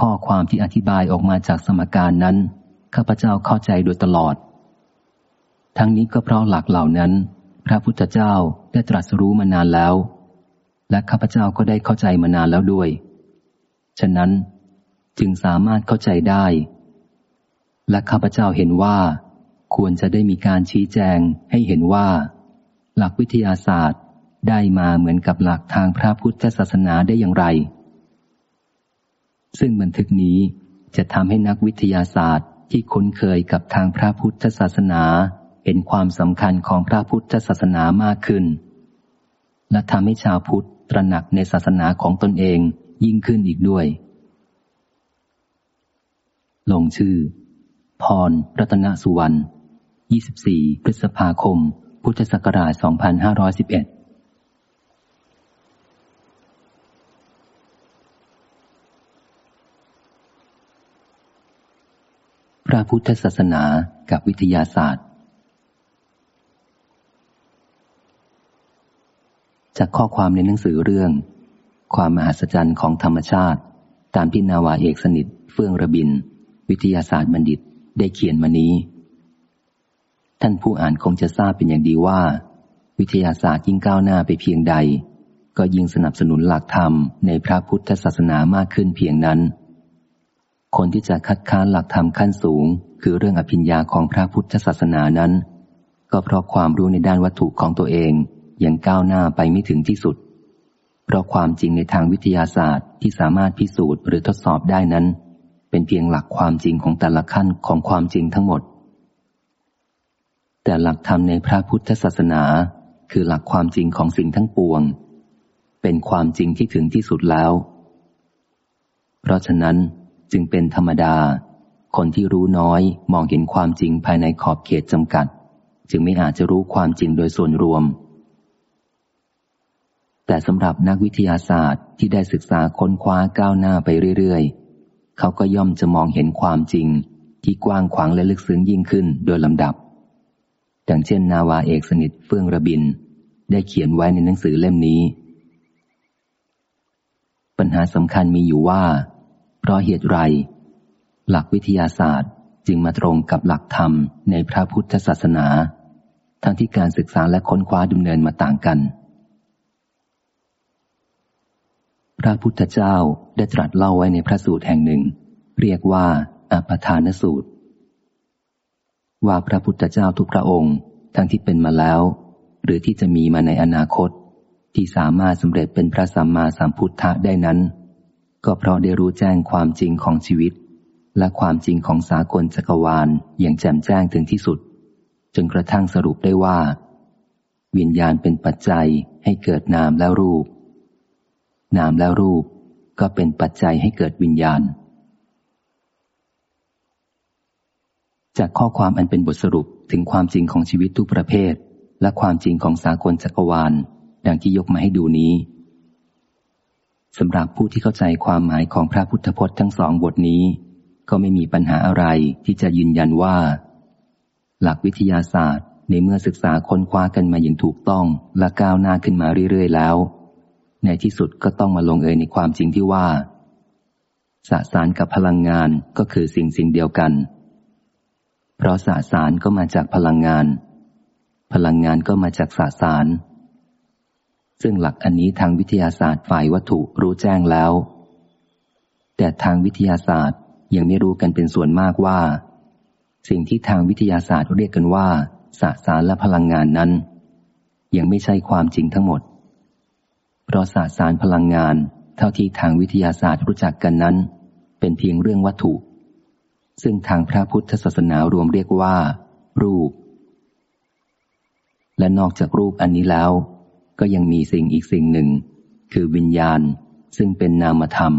ข้อความที่อธิบายออกมาจากสมการนั้น ข้าพเจ้าเข้าใจโดยตลอด ทั้งนี้ก็เพราะหลักเหล่านั้น พระพุทธเจ้าได้ตรัสรู้มานานแล้ว และข้าพเจ้าก็ได้เข้าใจมานานแล้วด้วย ฉะนั้นจึงสามารถเข้าใจได้ และข้าพเจ้าเห็นว่า ควรจะได้มีการชี้แจงให้เห็นว่า หลักวิทยาศาสตร์ได้มาเหมือนกับหลักทางพระพุทธศาสนาได้อย่างไร ซึ่งบันทึกนี้จะทำให้นักวิทยาศาสตร์ที่คุ้นเคยกับทางพระพุทธศาสนา เห็นความสำคัญของพระพุทธศาสนามากขึ้น และทำให้ชาวพุทธ ตระหนักในศาสนาของตนเองยิ่งขึ้นอีกด้วย ลงชื่อ พร รัตนสุวรรณ 24 พฤษภาคม พุทธศักราช 2511พระพุทธศาสนากับวิทยาศาสตร์ จากข้อความในหนังสือเรื่อง ความมหัศจรรย์ของธรรมชาติ ตามที่นาวาเอกสนิท เฟื่องระบิน วิทยาศาสตร์บัณฑิตได้เขียนมานี้ ท่านผู้อ่านคงจะทราบเป็นอย่างดีว่า วิทยาศาสตร์ยิ่งก้าวหน้าไปเพียงใด ก็ยิ่งสนับสนุนหลักธรรมในพระพุทธศาสนามากขึ้นเพียงนั้น คนที่จะคัดค้านหลักธรรมขั้นสูง คือเรื่องอภิญญาของพระพุทธศาสนานั้น ก็เพราะความรู้ในด้านวัตถุของตัวเอง ยังก้าวหน้าไปไม่ถึงที่สุด เพราะความจริงในทางวิทยาศาสตร์ที่สามารถพิสูจน์หรือทดสอบได้นั้น เป็นเพียงหลักความจริงของแต่ละขั้นของความจริงทั้งหมด แต่หลักธรรมในพระพุทธศาสนา คือหลักความจริงของสิ่งทั้งปวง เป็นความจริงที่ถึงที่สุดแล้ว เพราะฉะนั้นจึงเป็นธรรมดา คนที่รู้น้อยมองเห็นความจริงภายในขอบเขตจำกัด จึงไม่อาจจะรู้ความจริงโดยส่วนรวม แต่สำหรับนักวิทยาศาสตร์ที่ได้ศึกษาค้นคว้าก้าวหน้าไปเรื่อยๆ เขาก็ย่อมจะมองเห็นความจริง ที่กว้างขวางและลึกซึ้งยิ่งขึ้นโดยลำดับ ดังเช่น นาวาเอกสนิทเฟื่องระบิน ได้เขียนไว้ในหนังสือเล่มนี้ ปัญหาสำคัญมีอยู่ว่า เพราะเหตุไร หลักวิทยาศาสตร์จึงมาตรงกับหลักธรรมในพระพุทธศาสนา ทั้งที่การศึกษาและค้นคว้าดำเนินมาต่างกัน พระพุทธเจ้าได้ตรัสเล่าไว้ในพระสูตรแห่งหนึ่ง เรียกว่าอปทานสูตร ว่าพระพุทธเจ้าทุกพระองค์ ทั้งที่เป็นมาแล้ว หรือที่จะมีมาในอนาคต ที่สามารถสำเร็จเป็นพระสัมมาสัมพุทธะได้นั้น ก็เพราะได้รู้แจ้งความจริงของชีวิต และความจริงของสากลจักรวาลอย่างแจ่มแจ้งถึงที่สุด จนกระทั่งสรุปได้ว่า วิญญาณเป็นปัจจัยให้เกิดนามและรูป นามและรูปก็เป็นปัจจัยให้เกิดวิญญาณ จากข้อความอันเป็นบทสรุปถึงความจริงของชีวิตทุกประเภท และความจริงของสากลจักรวาล ดังที่ยกมาให้ดูนี้สำหรับผู้ที่เข้าใจความหมายของพระพุทธพจน์ทั้งสองบทนี้ ก็ไม่มีปัญหาอะไรที่จะยืนยันว่า หลักวิทยาศาสตร์ในเมื่อศึกษาค้นคว้ากันมาอย่างถูกต้องและก้าวหน้าขึ้นมาเรื่อยๆแล้ว ในที่สุดก็ต้องมาลงเอยในความจริงที่ว่า สสารกับพลังงานก็คือสิ่งสิ่งเดียวกัน เพราะสสารก็มาจากพลังงาน พลังงานก็มาจากสสาร ซึ่งหลักอันนี้ทางวิทยาศาสตร์ฝ่ายวัตถุรู้แจ้งแล้ว แต่ทางวิทยาศาสตร์ยังไม่รู้กันเป็นส่วนมากว่า สิ่งที่ทางวิทยาศาสตร์เรียกกันว่าสสารและพลังงานนั้น ยังไม่ใช่ความจริงทั้งหมด เพราะสสารพลังงาน เท่าที่ทางวิทยาศาสตร์รู้จักกันนั้น เป็นเพียงเรื่องวัตถุ ซึ่งทางพระพุทธศาสนารวมเรียกว่า รูป และนอกจากรูปอันนี้แล้ว ก็ยังมีสิ่งอีกสิ่งหนึ่ง คือวิญญาณ ซึ่งเป็นนามธรรม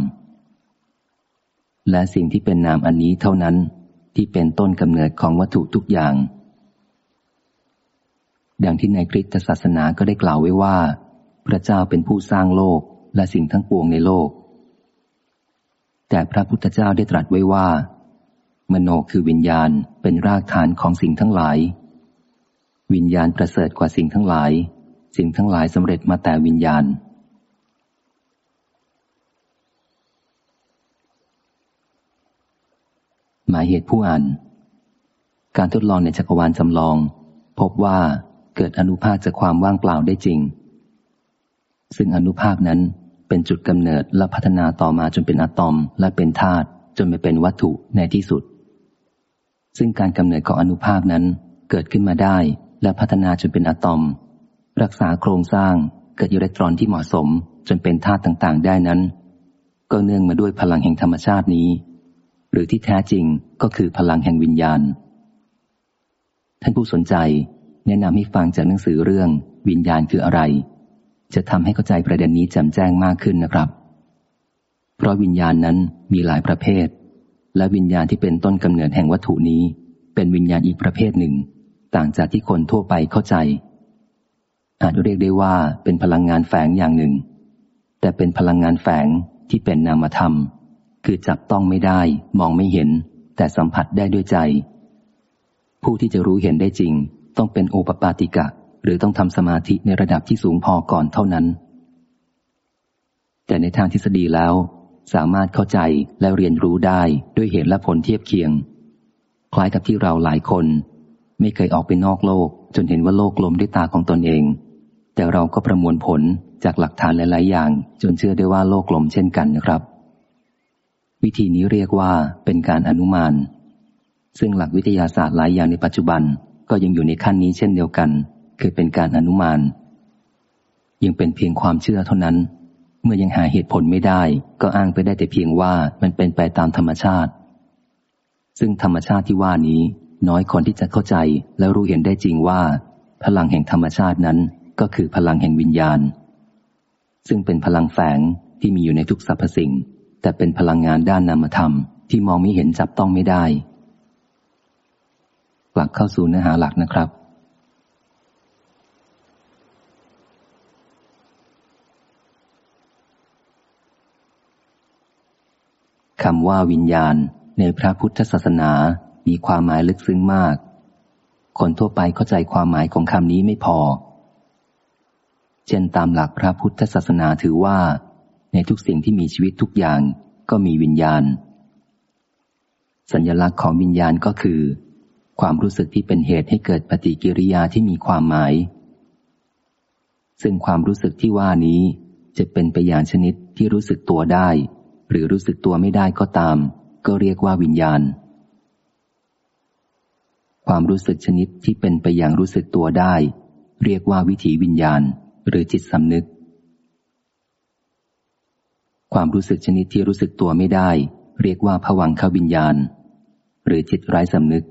และสิ่งที่เป็นนามอันนี้เท่านั้นที่เป็นต้นกำเนิดของวัตถุทุกอย่าง ดังที่ในคริสตศาสนาก็ได้กล่าวไว้ว่า พระเจ้าเป็นผู้สร้างโลกและสิ่งทั้งปวงในโลก แต่พระพุทธเจ้าได้ตรัสไว้ว่า มโนคือวิญญาณเป็นรากฐานของสิ่งทั้งหลาย วิญญาณประเสริฐกว่าสิ่งทั้งหลาย สิ่งทั้งหลายสำเร็จมาแต่วิญญาณ หมายเหตุผู้อ่านการทดลองในจักรวาลจำลอง พบว่าเกิดอนุภาคจากความว่างเปล่าได้จริง ซึ่งอนุภาคนั้นเป็นจุดกำเนิดและพัฒนาต่อมาจนเป็นอะตอมและเป็นธาตุจนไปเป็นวัตถุในที่สุด ซึ่งการกำเนิดของอนุภาคนั้นเกิดขึ้นมาได้และพัฒนาจนเป็นอะตอม รักษาโครงสร้างเกิดอิเล็กตรอนที่เหมาะสมจนเป็นธาตุต่างๆ ได้นั้น ก็เนื่องมาด้วยพลังแห่งธรรมชาตินี้ หรือที่แท้จริงก็คือพลังแห่งวิญญาณ ท่านผู้สนใจแนะนำให้ฟังจากหนังสือเรื่องวิญญาณคืออะไร จะทำให้เข้าใจประเด็นนี้แจ่มแจ้งมากขึ้นนะครับ เพราะวิญญาณนั้นมีหลายประเภท และวิญญาณที่เป็นต้นกำเนิดแห่งวัตถุนี้ เป็นวิญญาณอีกประเภทหนึ่ง ต่างจากที่คนทั่วไปเข้าใจ อาจเรียกได้ว่าเป็นพลังงานแฝงอย่างหนึ่ง แต่เป็นพลังงานแฝงที่เป็นนามธรรม คือจับต้องไม่ได้ มองไม่เห็น แต่สัมผัสได้ด้วยใจ ผู้ที่จะรู้เห็นได้จริง ต้องเป็นโอปปาติกะ หรือต้องทำสมาธิในระดับที่สูงพอก่อนเท่านั้น แต่ในทางทฤษฎีแล้ว สามารถเข้าใจและเรียนรู้ได้ด้วยเหตุและผลเทียบเคียง คล้ายกับที่เราหลายคน ไม่เคยออกไปนอกโลก จนเห็นว่าโลกลมด้วยตาของตนเอง แต่เราก็ประมวลผลจากหลักฐานหลายๆ อย่าง จนเชื่อได้ว่าโลกกลมเช่นกันนะครับ วิธีนี้เรียกว่าเป็นการอนุมาน ซึ่งหลักวิทยาศาสตร์หลายอย่างในปัจจุบันก็ยังอยู่ในขั้นนี้เช่นเดียวกัน คือเป็นการอนุมาน ยังเป็นเพียงความเชื่อเท่านั้น เมื่อยังหาเหตุผลไม่ได้ ก็อ้างไปได้แต่เพียงว่ามันเป็นไปตามธรรมชาติ ซึ่งธรรมชาติที่ว่านี้ น้อยคนที่จะเข้าใจและรู้เห็นได้จริงว่า พลังแห่งธรรมชาตินั้นก็คือพลังแห่งวิญญาณ ซึ่งเป็นพลังแฝงที่มีอยู่ในทุกสรรพสิ่ง แต่เป็นพลังงานด้านนามธรรมที่มองไม่เห็นจับต้องไม่ได้ กลับเข้าสู่เนื้อหาหลักนะครับ คำว่าวิญญาณในพระพุทธศาสนามีความหมายลึกซึ้งมาก คนทั่วไปเข้าใจความหมายของคำนี้ไม่พอ เช่นตามหลักพระพุทธศาสนาถือว่า ในทุกสิ่งที่มีชีวิตทุกอย่างก็มีวิญญาณ สัญลักษณ์ของวิญญาณก็คือ ความรู้สึกที่เป็นเหตุให้เกิดปฏิกิริยาที่มีความหมาย ซึ่งความรู้สึกที่ว่านี้จะเป็นไปอย่างชนิดที่รู้สึกตัวได้ หรือรู้สึกตัวไม่ได้ก็ตาม ก็เรียกว่าวิญญาณ ความรู้สึกชนิดที่เป็นไปอย่างรู้สึกตัวได้ เรียกว่าวิถีวิญญาณ หรือจิตสำนึก ความรู้สึกชนิดที่รู้สึกตัวไม่ได้ เรียกว่าผวังขวิญญาณ หรือจิตไร้สำนึก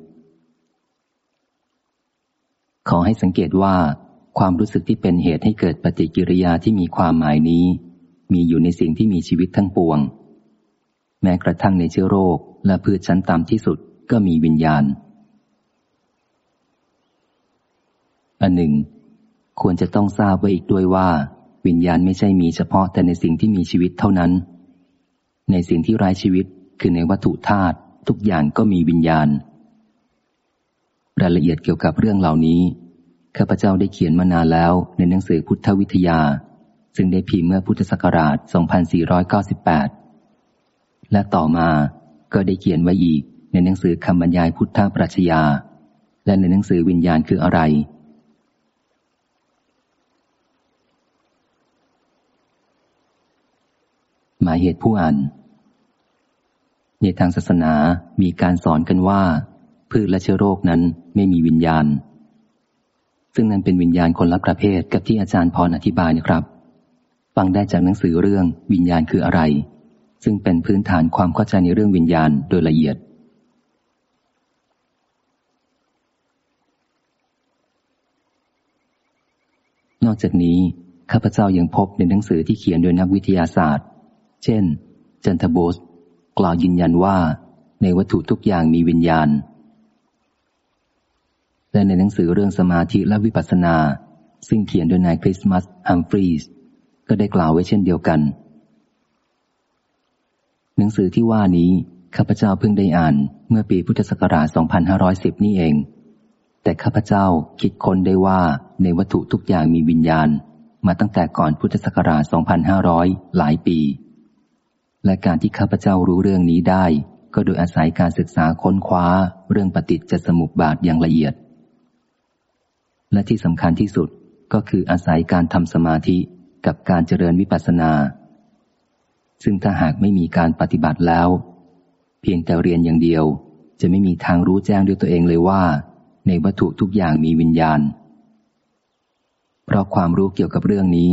ขอให้สังเกตว่าความรู้สึกที่เป็นเหตุให้เกิดปฏิกิริยาที่มีความหมายนี้ มีอยู่ในสิ่งที่มีชีวิตทั้งปวง แม้กระทั่งในเชื้อโรคและพืชชั้นต่ำที่สุดก็มีวิญญาณ อันหนึ่ง ควรจะต้องทราบไว้อีกด้วยว่า วิญญาณไม่ใช่มีเฉพาะแต่ในสิ่งที่มีชีวิตเท่านั้น ในสิ่งที่ไร้ชีวิตคือในวัตถุธาตุทุกอย่างก็มีวิญญาณ รายละเอียดเกี่ยวกับเรื่องเหล่านี้ข้าพเจ้าได้เขียนมานานแล้วในหนังสือพุทธวิทยา ซึ่งได้พิมพ์เมื่อพุทธศักราช 2498 และต่อมาก็ได้เขียนไว้อีกในหนังสือคำบรรยายพุทธปรัชญา และในหนังสือวิญญาณคืออะไร หมายเหตุผู้อ่านในทางศาสนามีการสอนกันว่า พืชและเชื้อโรคนั้นไม่มีวิญญาณ ซึ่งนั้นเป็นวิญญาณคนละประเภทกับที่อาจารย์พรออธิบายนะครับ ฟังได้จากหนังสือเรื่องวิญญาณคืออะไร ซึ่งเป็นพื้นฐานความเข้าใจในเรื่องวิญญาณโดยละเอียด นอกจากนี้ ข้าพเจ้ายังพบในหนังสือที่เขียนโดยนักวิทยาศาสตร์ เช่น จันทโบสกล่าวยืนยันว่า ในวัตถุทุกอย่างมีวิญญาณ และในหนังสือเรื่องสมาธิและวิปัสสนา ซึ่งเขียนโดยนายคริสมัสฮัมฟรีสก็ได้กล่าวไว้เช่นเดียวกัน หนังสือที่ว่านี้ข้าพเจ้าเพิ่งได้อ่านเมื่อปีพุทธศักราช 2510 นี่เอง แต่ข้าพเจ้าคิดค้นได้ว่าในวัตถุทุกอย่างมีวิญญาณ มาตั้งแต่ก่อนพุทธศักราช 2500 หลายปี และการที่ข้าพเจ้ารู้เรื่องนี้ได้ ก็โดยอาศัยการศึกษาค้นคว้า เรื่องปฏิจจสมุปบาทอย่างละเอียด และที่สำคัญที่สุดก็คืออาศัยการทำสมาธิกับการเจริญวิปัสสนา ซึ่งถ้าหากไม่มีการปฏิบัติแล้ว เพียงแต่เรียนอย่างเดียว จะไม่มีทางรู้แจ้งด้วยตัวเองเลยว่า ในวัตถุทุกอย่างมีวิญญาณ เพราะความรู้เกี่ยวกับเรื่องนี้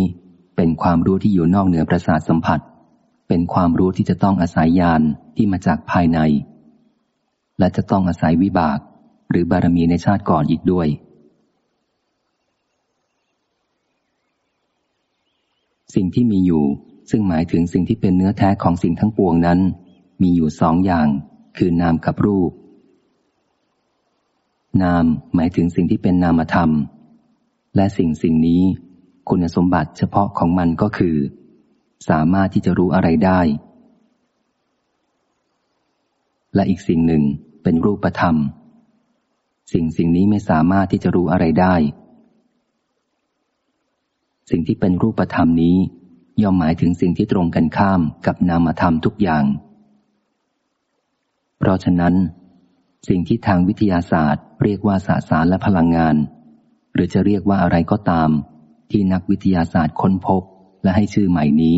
เป็นความรู้ที่อยู่นอกเหนือประสาทสัมผัส เป็นความรู้ที่จะต้องอาศัยญาณที่มาจากภายใน และจะต้องอาศัยวิบาก หรือบารมีในชาติก่อนอีกด้วยสิ่งที่มีอยู่ ซึ่งหมายถึงสิ่งที่เป็นเนื้อแท้ของสิ่งทั้งปวงนั้น มีอยู่สองอย่าง คือนามกับรูป นามหมายถึงสิ่งที่เป็นนามธรรม และสิ่งสิ่งนี้ คุณสมบัติเฉพาะของมันก็คือ สามารถที่จะรู้อะไรได้ และอีกสิ่งหนึ่งเป็นรูปธรรม สิ่งสิ่งนี้ไม่สามารถที่จะรู้อะไรได้สิ่งที่เป็นรูปธรรมนี้ ย่อมหมายถึงสิ่งที่ตรงกันข้ามกับนามธรรมทุกอย่าง เพราะฉะนั้น สิ่งที่ทางวิทยาศาสตร์ เรียกว่าสสารและพลังงาน หรือจะเรียกว่าอะไรก็ตาม ที่นักวิทยาศาสตร์ค้นพบและให้ชื่อใหม่นี้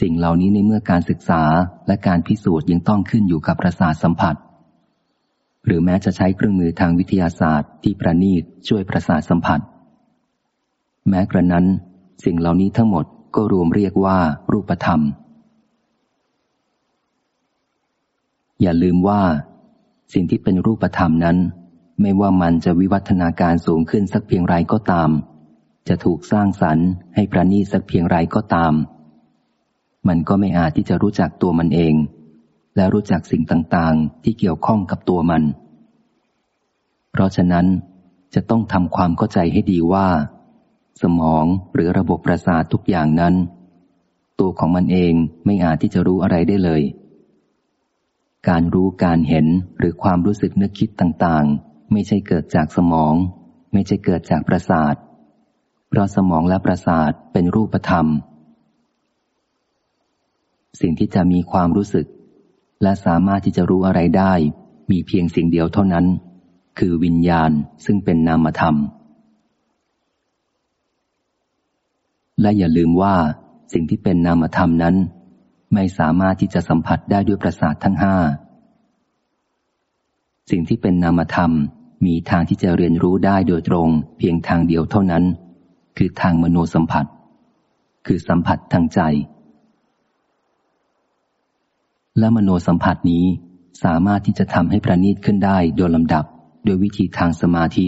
สิ่งเหล่านี้ในเมื่อการศึกษาและการพิสูจน์ยังต้องขึ้นอยู่กับประสาทสัมผัส หรือแม้จะใช้เครื่องมือทางวิทยาศาสตร์ ที่ประณีตช่วยประสาทสัมผัส แม้กระนั้น สิ่งเหล่านี้ทั้งหมด ก็รวมเรียกว่ารูปธรรม อย่าลืมว่า สิ่งที่เป็นรูปธรรมนั้น ไม่ว่ามันจะวิวัฒนาการสูงขึ้นสักเพียงไรก็ตาม จะถูกสร้างสรรค์ให้ประณีตสักเพียงไรก็ตาม มันก็ไม่อาจที่จะรู้จักตัวมันเอง และรู้จักสิ่งต่างๆ ที่เกี่ยวข้องกับตัวมัน เพราะฉะนั้นจะต้องทำความเข้าใจให้ดีว่า สมองหรือระบบประสาททุกอย่างนั้น ตัวของมันเองไม่อาจที่จะรู้อะไรได้เลย การรู้การเห็นหรือความรู้สึกนึกคิดต่างๆ ไม่ใช่เกิดจากสมอง ไม่ใช่เกิดจากประสาท เพราะสมองและประสาทเป็นรูปธรรม สิ่งที่จะมีความรู้สึก และสามารถที่จะรู้อะไรได้ มีเพียงสิ่งเดียวเท่านั้น คือวิญญาณซึ่งเป็นนามธรรม และอย่าลืมว่าสิ่งที่เป็นนามธรรมนั้น ไม่สามารถที่จะสัมผัสได้ด้วยประสาททั้งห้า สิ่งที่เป็นนามธรรมมีทางที่จะเรียนรู้ได้โดยตรง เพียงทางเดียวเท่านั้น คือทางมโนสัมผัส คือสัมผัสทางใจ และมโนสัมผัสนี้สามารถที่จะทำให้ประณีตขึ้นได้โดยลำดับ โดยวิธีทางสมาธิ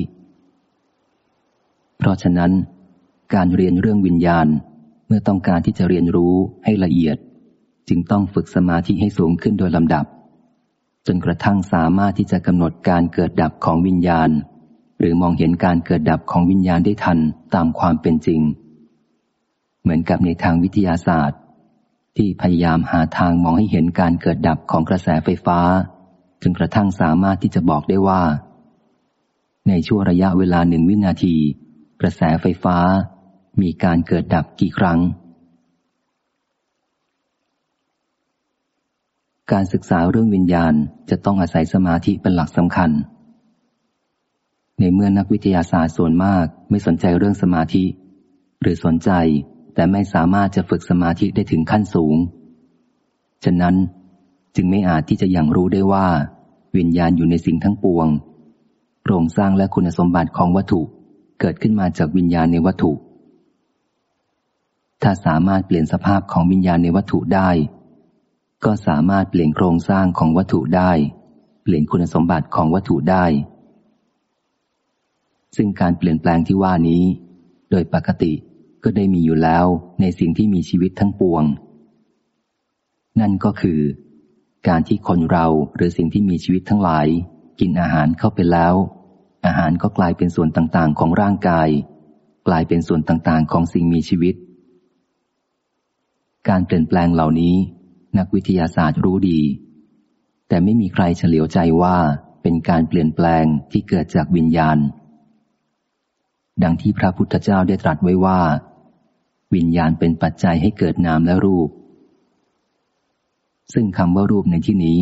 เพราะฉะนั้น การเรียนเรื่องวิญญาณ เมื่อต้องการที่จะเรียนรู้ให้ละเอียด จึงต้องฝึกสมาธิให้สูงขึ้นโดยลำดับ จนกระทั่งสามารถที่จะกำหนดการเกิดดับของวิญญาณ หรือมองเห็นการเกิดดับของวิญญาณได้ทันตามความเป็นจริง เหมือนกับในทางวิทยาศาสตร์ ที่พยายามหาทางมองให้เห็นการเกิดดับของกระแสไฟฟ้า จนกระทั่งสามารถที่จะบอกได้ว่า ในช่วงระยะเวลาหนึ่งวินาทีกระแสไฟฟ้า มีการเกิดดับกี่ครั้ง การศึกษาเรื่องวิญญาณจะต้องอาศัยสมาธิเป็นหลักสำคัญ ในเมื่อนักวิทยาศาสตร์ส่วนมากไม่สนใจเรื่องสมาธิ หรือสนใจแต่ไม่สามารถจะฝึกสมาธิได้ถึงขั้นสูง ฉะนั้นจึงไม่อาจที่จะยังรู้ได้ว่า วิญญาณอยู่ในสิ่งทั้งปวงโครงสร้างและคุณสมบัติของวัตถุเกิดขึ้นมาจากวิญญาณในวัตถุ ถ้าสามารถเปลี่ยนสภาพของวิญญาณในวัตถุได้ ก็สามารถเปลี่ยนโครงสร้างของวัตถุได้ เปลี่ยนคุณสมบัติของวัตถุได้ ซึ่งการเปลี่ยนแปลงที่ว่านี้ โดยปกติก็ได้มีอยู่แล้วในสิ่งที่มีชีวิตทั้งปวง นั่นก็คือ การที่คนเราหรือสิ่งที่มีชีวิตทั้งหลาย กินอาหารเข้าไปแล้ว อาหารก็กลายเป็นส่วนต่างๆ ของร่างกาย กลายเป็นส่วนต่างๆ ของสิ่งมีชีวิต การเปลี่ยนแปลงเหล่านี้ นักวิทยาศาสตร์รู้ดี แต่ไม่มีใครเฉลียวใจว่าเป็นการเปลี่ยนแปลงที่เกิดจากวิญญาณ ดังที่พระพุทธเจ้าได้ตรัสไว้ว่า วิญญาณเป็นปัจจัยให้เกิดนามและรูป ซึ่งคำว่ารูปในที่นี้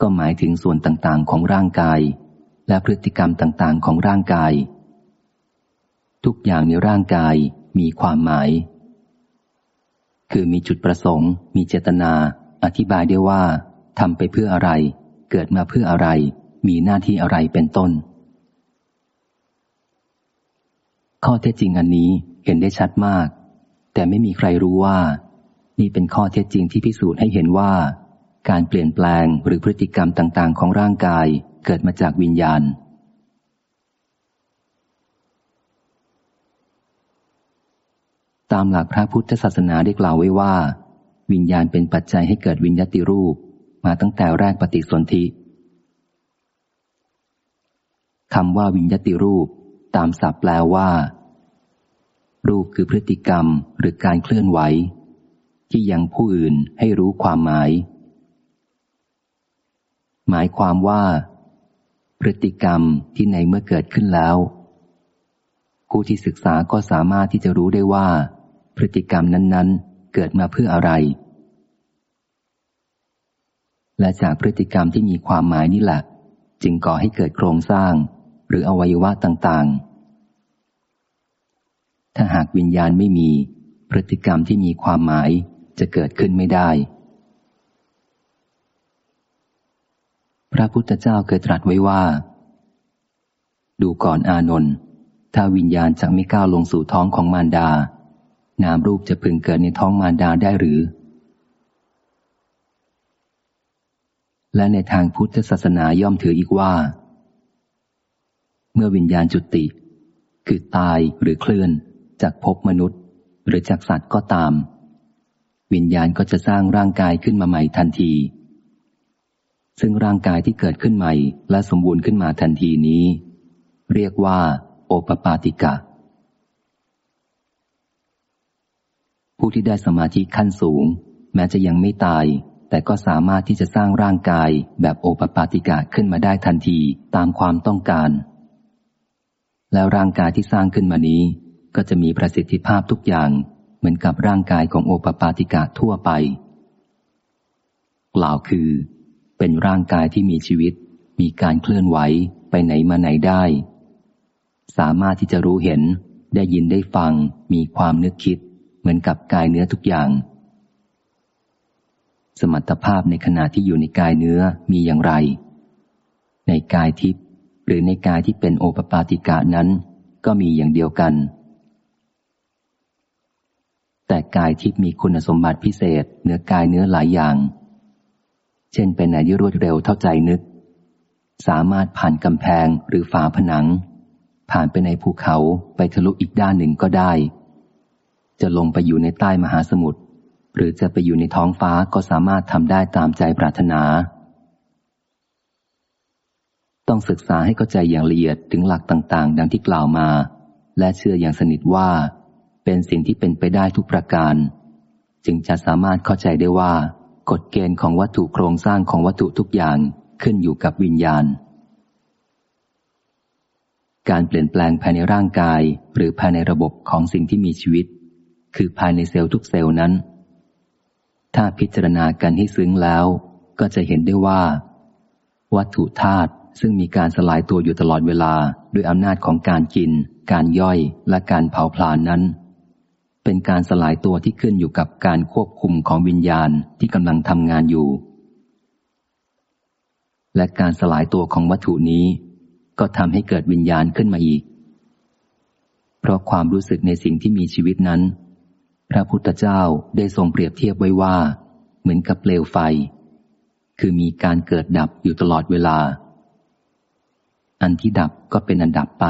ก็หมายถึงส่วนต่างๆของร่างกาย และพฤติกรรมต่างๆของร่างกาย ทุกอย่างในร่างกายมีความหมาย คือมีจุดประสงค์ มีเจตนา อธิบายได้ว่าทำไปเพื่ออะไร เกิดมาเพื่ออะไร มีหน้าที่อะไรเป็นต้น ข้อเท็จจริงอันนี้เห็นได้ชัดมาก แต่ไม่มีใครรู้ว่า นี่เป็นข้อเท็จจริงที่พิสูจน์ให้เห็นว่า การเปลี่ยนแปลงหรือพฤติกรรมต่าง ๆ ของร่างกายเกิดมาจากวิญญาณ ตามหลักพระพุทธศาสนาได้กล่าวไว้ว่า วิญญาณเป็นปัจจัยให้เกิดวิญญาติรูปมาตั้งแต่แรกปฏิสนธิคำว่าวิญญาติรูป ตามศัพท์แปลว่า รูปคือพฤติกรรมหรือการเคลื่อนไหว ที่ยังผู้อื่นให้รู้ความหมาย หมายความว่า พฤติกรรมที่ในเมื่อเกิดขึ้นแล้ว ผู้ที่ศึกษาก็สามารถที่จะรู้ได้ว่า พฤติกรรมนั้น ๆ เกิดมาเพื่ออะไร และจากพฤติกรรมที่มีความหมายนี่แหละ จึงก่อให้เกิดโครงสร้าง หรืออวัยวะต่างๆ ถ้าหากวิญญาณไม่มี พฤติกรรมที่มีความหมายจะเกิดขึ้นไม่ได้ พระพุทธเจ้าเคยตรัสไว้ว่า ดูก่อนอานนท์ถ้าวิญญาณจะไม่ก้าวลงสู่ท้องของมารดา นามรูปจะพึงเกิดในท้องมารดาได้หรือ และในทางพุทธศาสนาย่อมถืออีกว่า เมื่อวิญญาณจุติ คือตายหรือเคลื่อนจากภพมนุษย์ หรือจากสัตว์ก็ตาม วิญญาณก็จะสร้างร่างกายขึ้นมาใหม่ทันที ซึ่งร่างกายที่เกิดขึ้นใหม่ และสมบูรณ์ขึ้นมาทันทีนี้ เรียกว่า โอปปาติกะ ผู้ที่ได้สมาธิขั้นสูง แม้จะยังไม่ตาย แต่ก็สามารถที่จะสร้างร่างกายแบบโอปปาติกะขึ้นมาได้ทันทีตามความต้องการ แล้วร่างกายที่สร้างขึ้นมานี้ ก็จะมีประสิทธิภาพทุกอย่าง เหมือนกับร่างกายของโอปปาติกะทั่วไป กล่าวคือ เป็นร่างกายที่มีชีวิต มีการเคลื่อนไหวไปไหนมาไหนได้ สามารถที่จะรู้เห็นได้ยินได้ฟังมีความนึกคิด เหมือนกับกายเนื้อทุกอย่าง สมรรถภาพในขณะที่อยู่ในกายเนื้อมีอย่างไร ในกายทิพย์หรือในกายที่เป็นโอปปาติกะนั้น ก็มีอย่างเดียวกัน แต่กายทิพย์มีคุณสมบัติพิเศษเนื้อกายเนื้อหลายอย่าง เช่นเป็นไหนที่รวดเร็วเท่าใจนึก สามารถผ่านกำแพงหรือฝาผนัง ผ่านไปในภูเขาไปทะลุอีกด้านหนึ่งก็ได้ จะลงไปอยู่ในใต้มหาสมุทรหรือจะไปอยู่ในท้องฟ้าก็สามารถทำได้ตามใจปรารถนา ต้องศึกษาให้เข้าใจอย่างละเอียดถึงหลักต่าง ๆ ดังที่กล่าวมา และเชื่ออย่างสนิทว่า เป็นสิ่งที่เป็นไปได้ทุกประการ จึงจะสามารถเข้าใจได้ว่า กฎเกณฑ์ของวัตถุโครงสร้างของวัตถุทุกอย่างขึ้นอยู่กับวิญญาณ การเปลี่ยนแปลงภายในร่างกายหรือภายในระบบของสิ่งที่มีชีวิต คือภายในเซลล์ทุกเซลล์นั้น ถ้าพิจารณากันให้ซึ้งแล้ว ก็จะเห็นได้ว่า วัตถุธาตุซึ่งมีการสลายตัวอยู่ตลอดเวลาด้วยอำนาจของการกิน การย่อยและการเผาผลาญนนั้น เป็นการสลายตัวที่ขึ้นอยู่กับการควบคุมของวิญญาณที่กำลังทำงานอยู่ และการสลายตัวของวัตถุนี้ ก็ทำให้เกิดวิญญาณขึ้นมาอีก เพราะความรู้สึกในสิ่งที่มีชีวิตนั้น พระพุทธเจ้าได้ทรงเปรียบเทียบไว้ว่า เหมือนกับเปลวไฟ คือมีการเกิดดับอยู่ตลอดเวลา อันที่ดับก็เป็นอันดับไป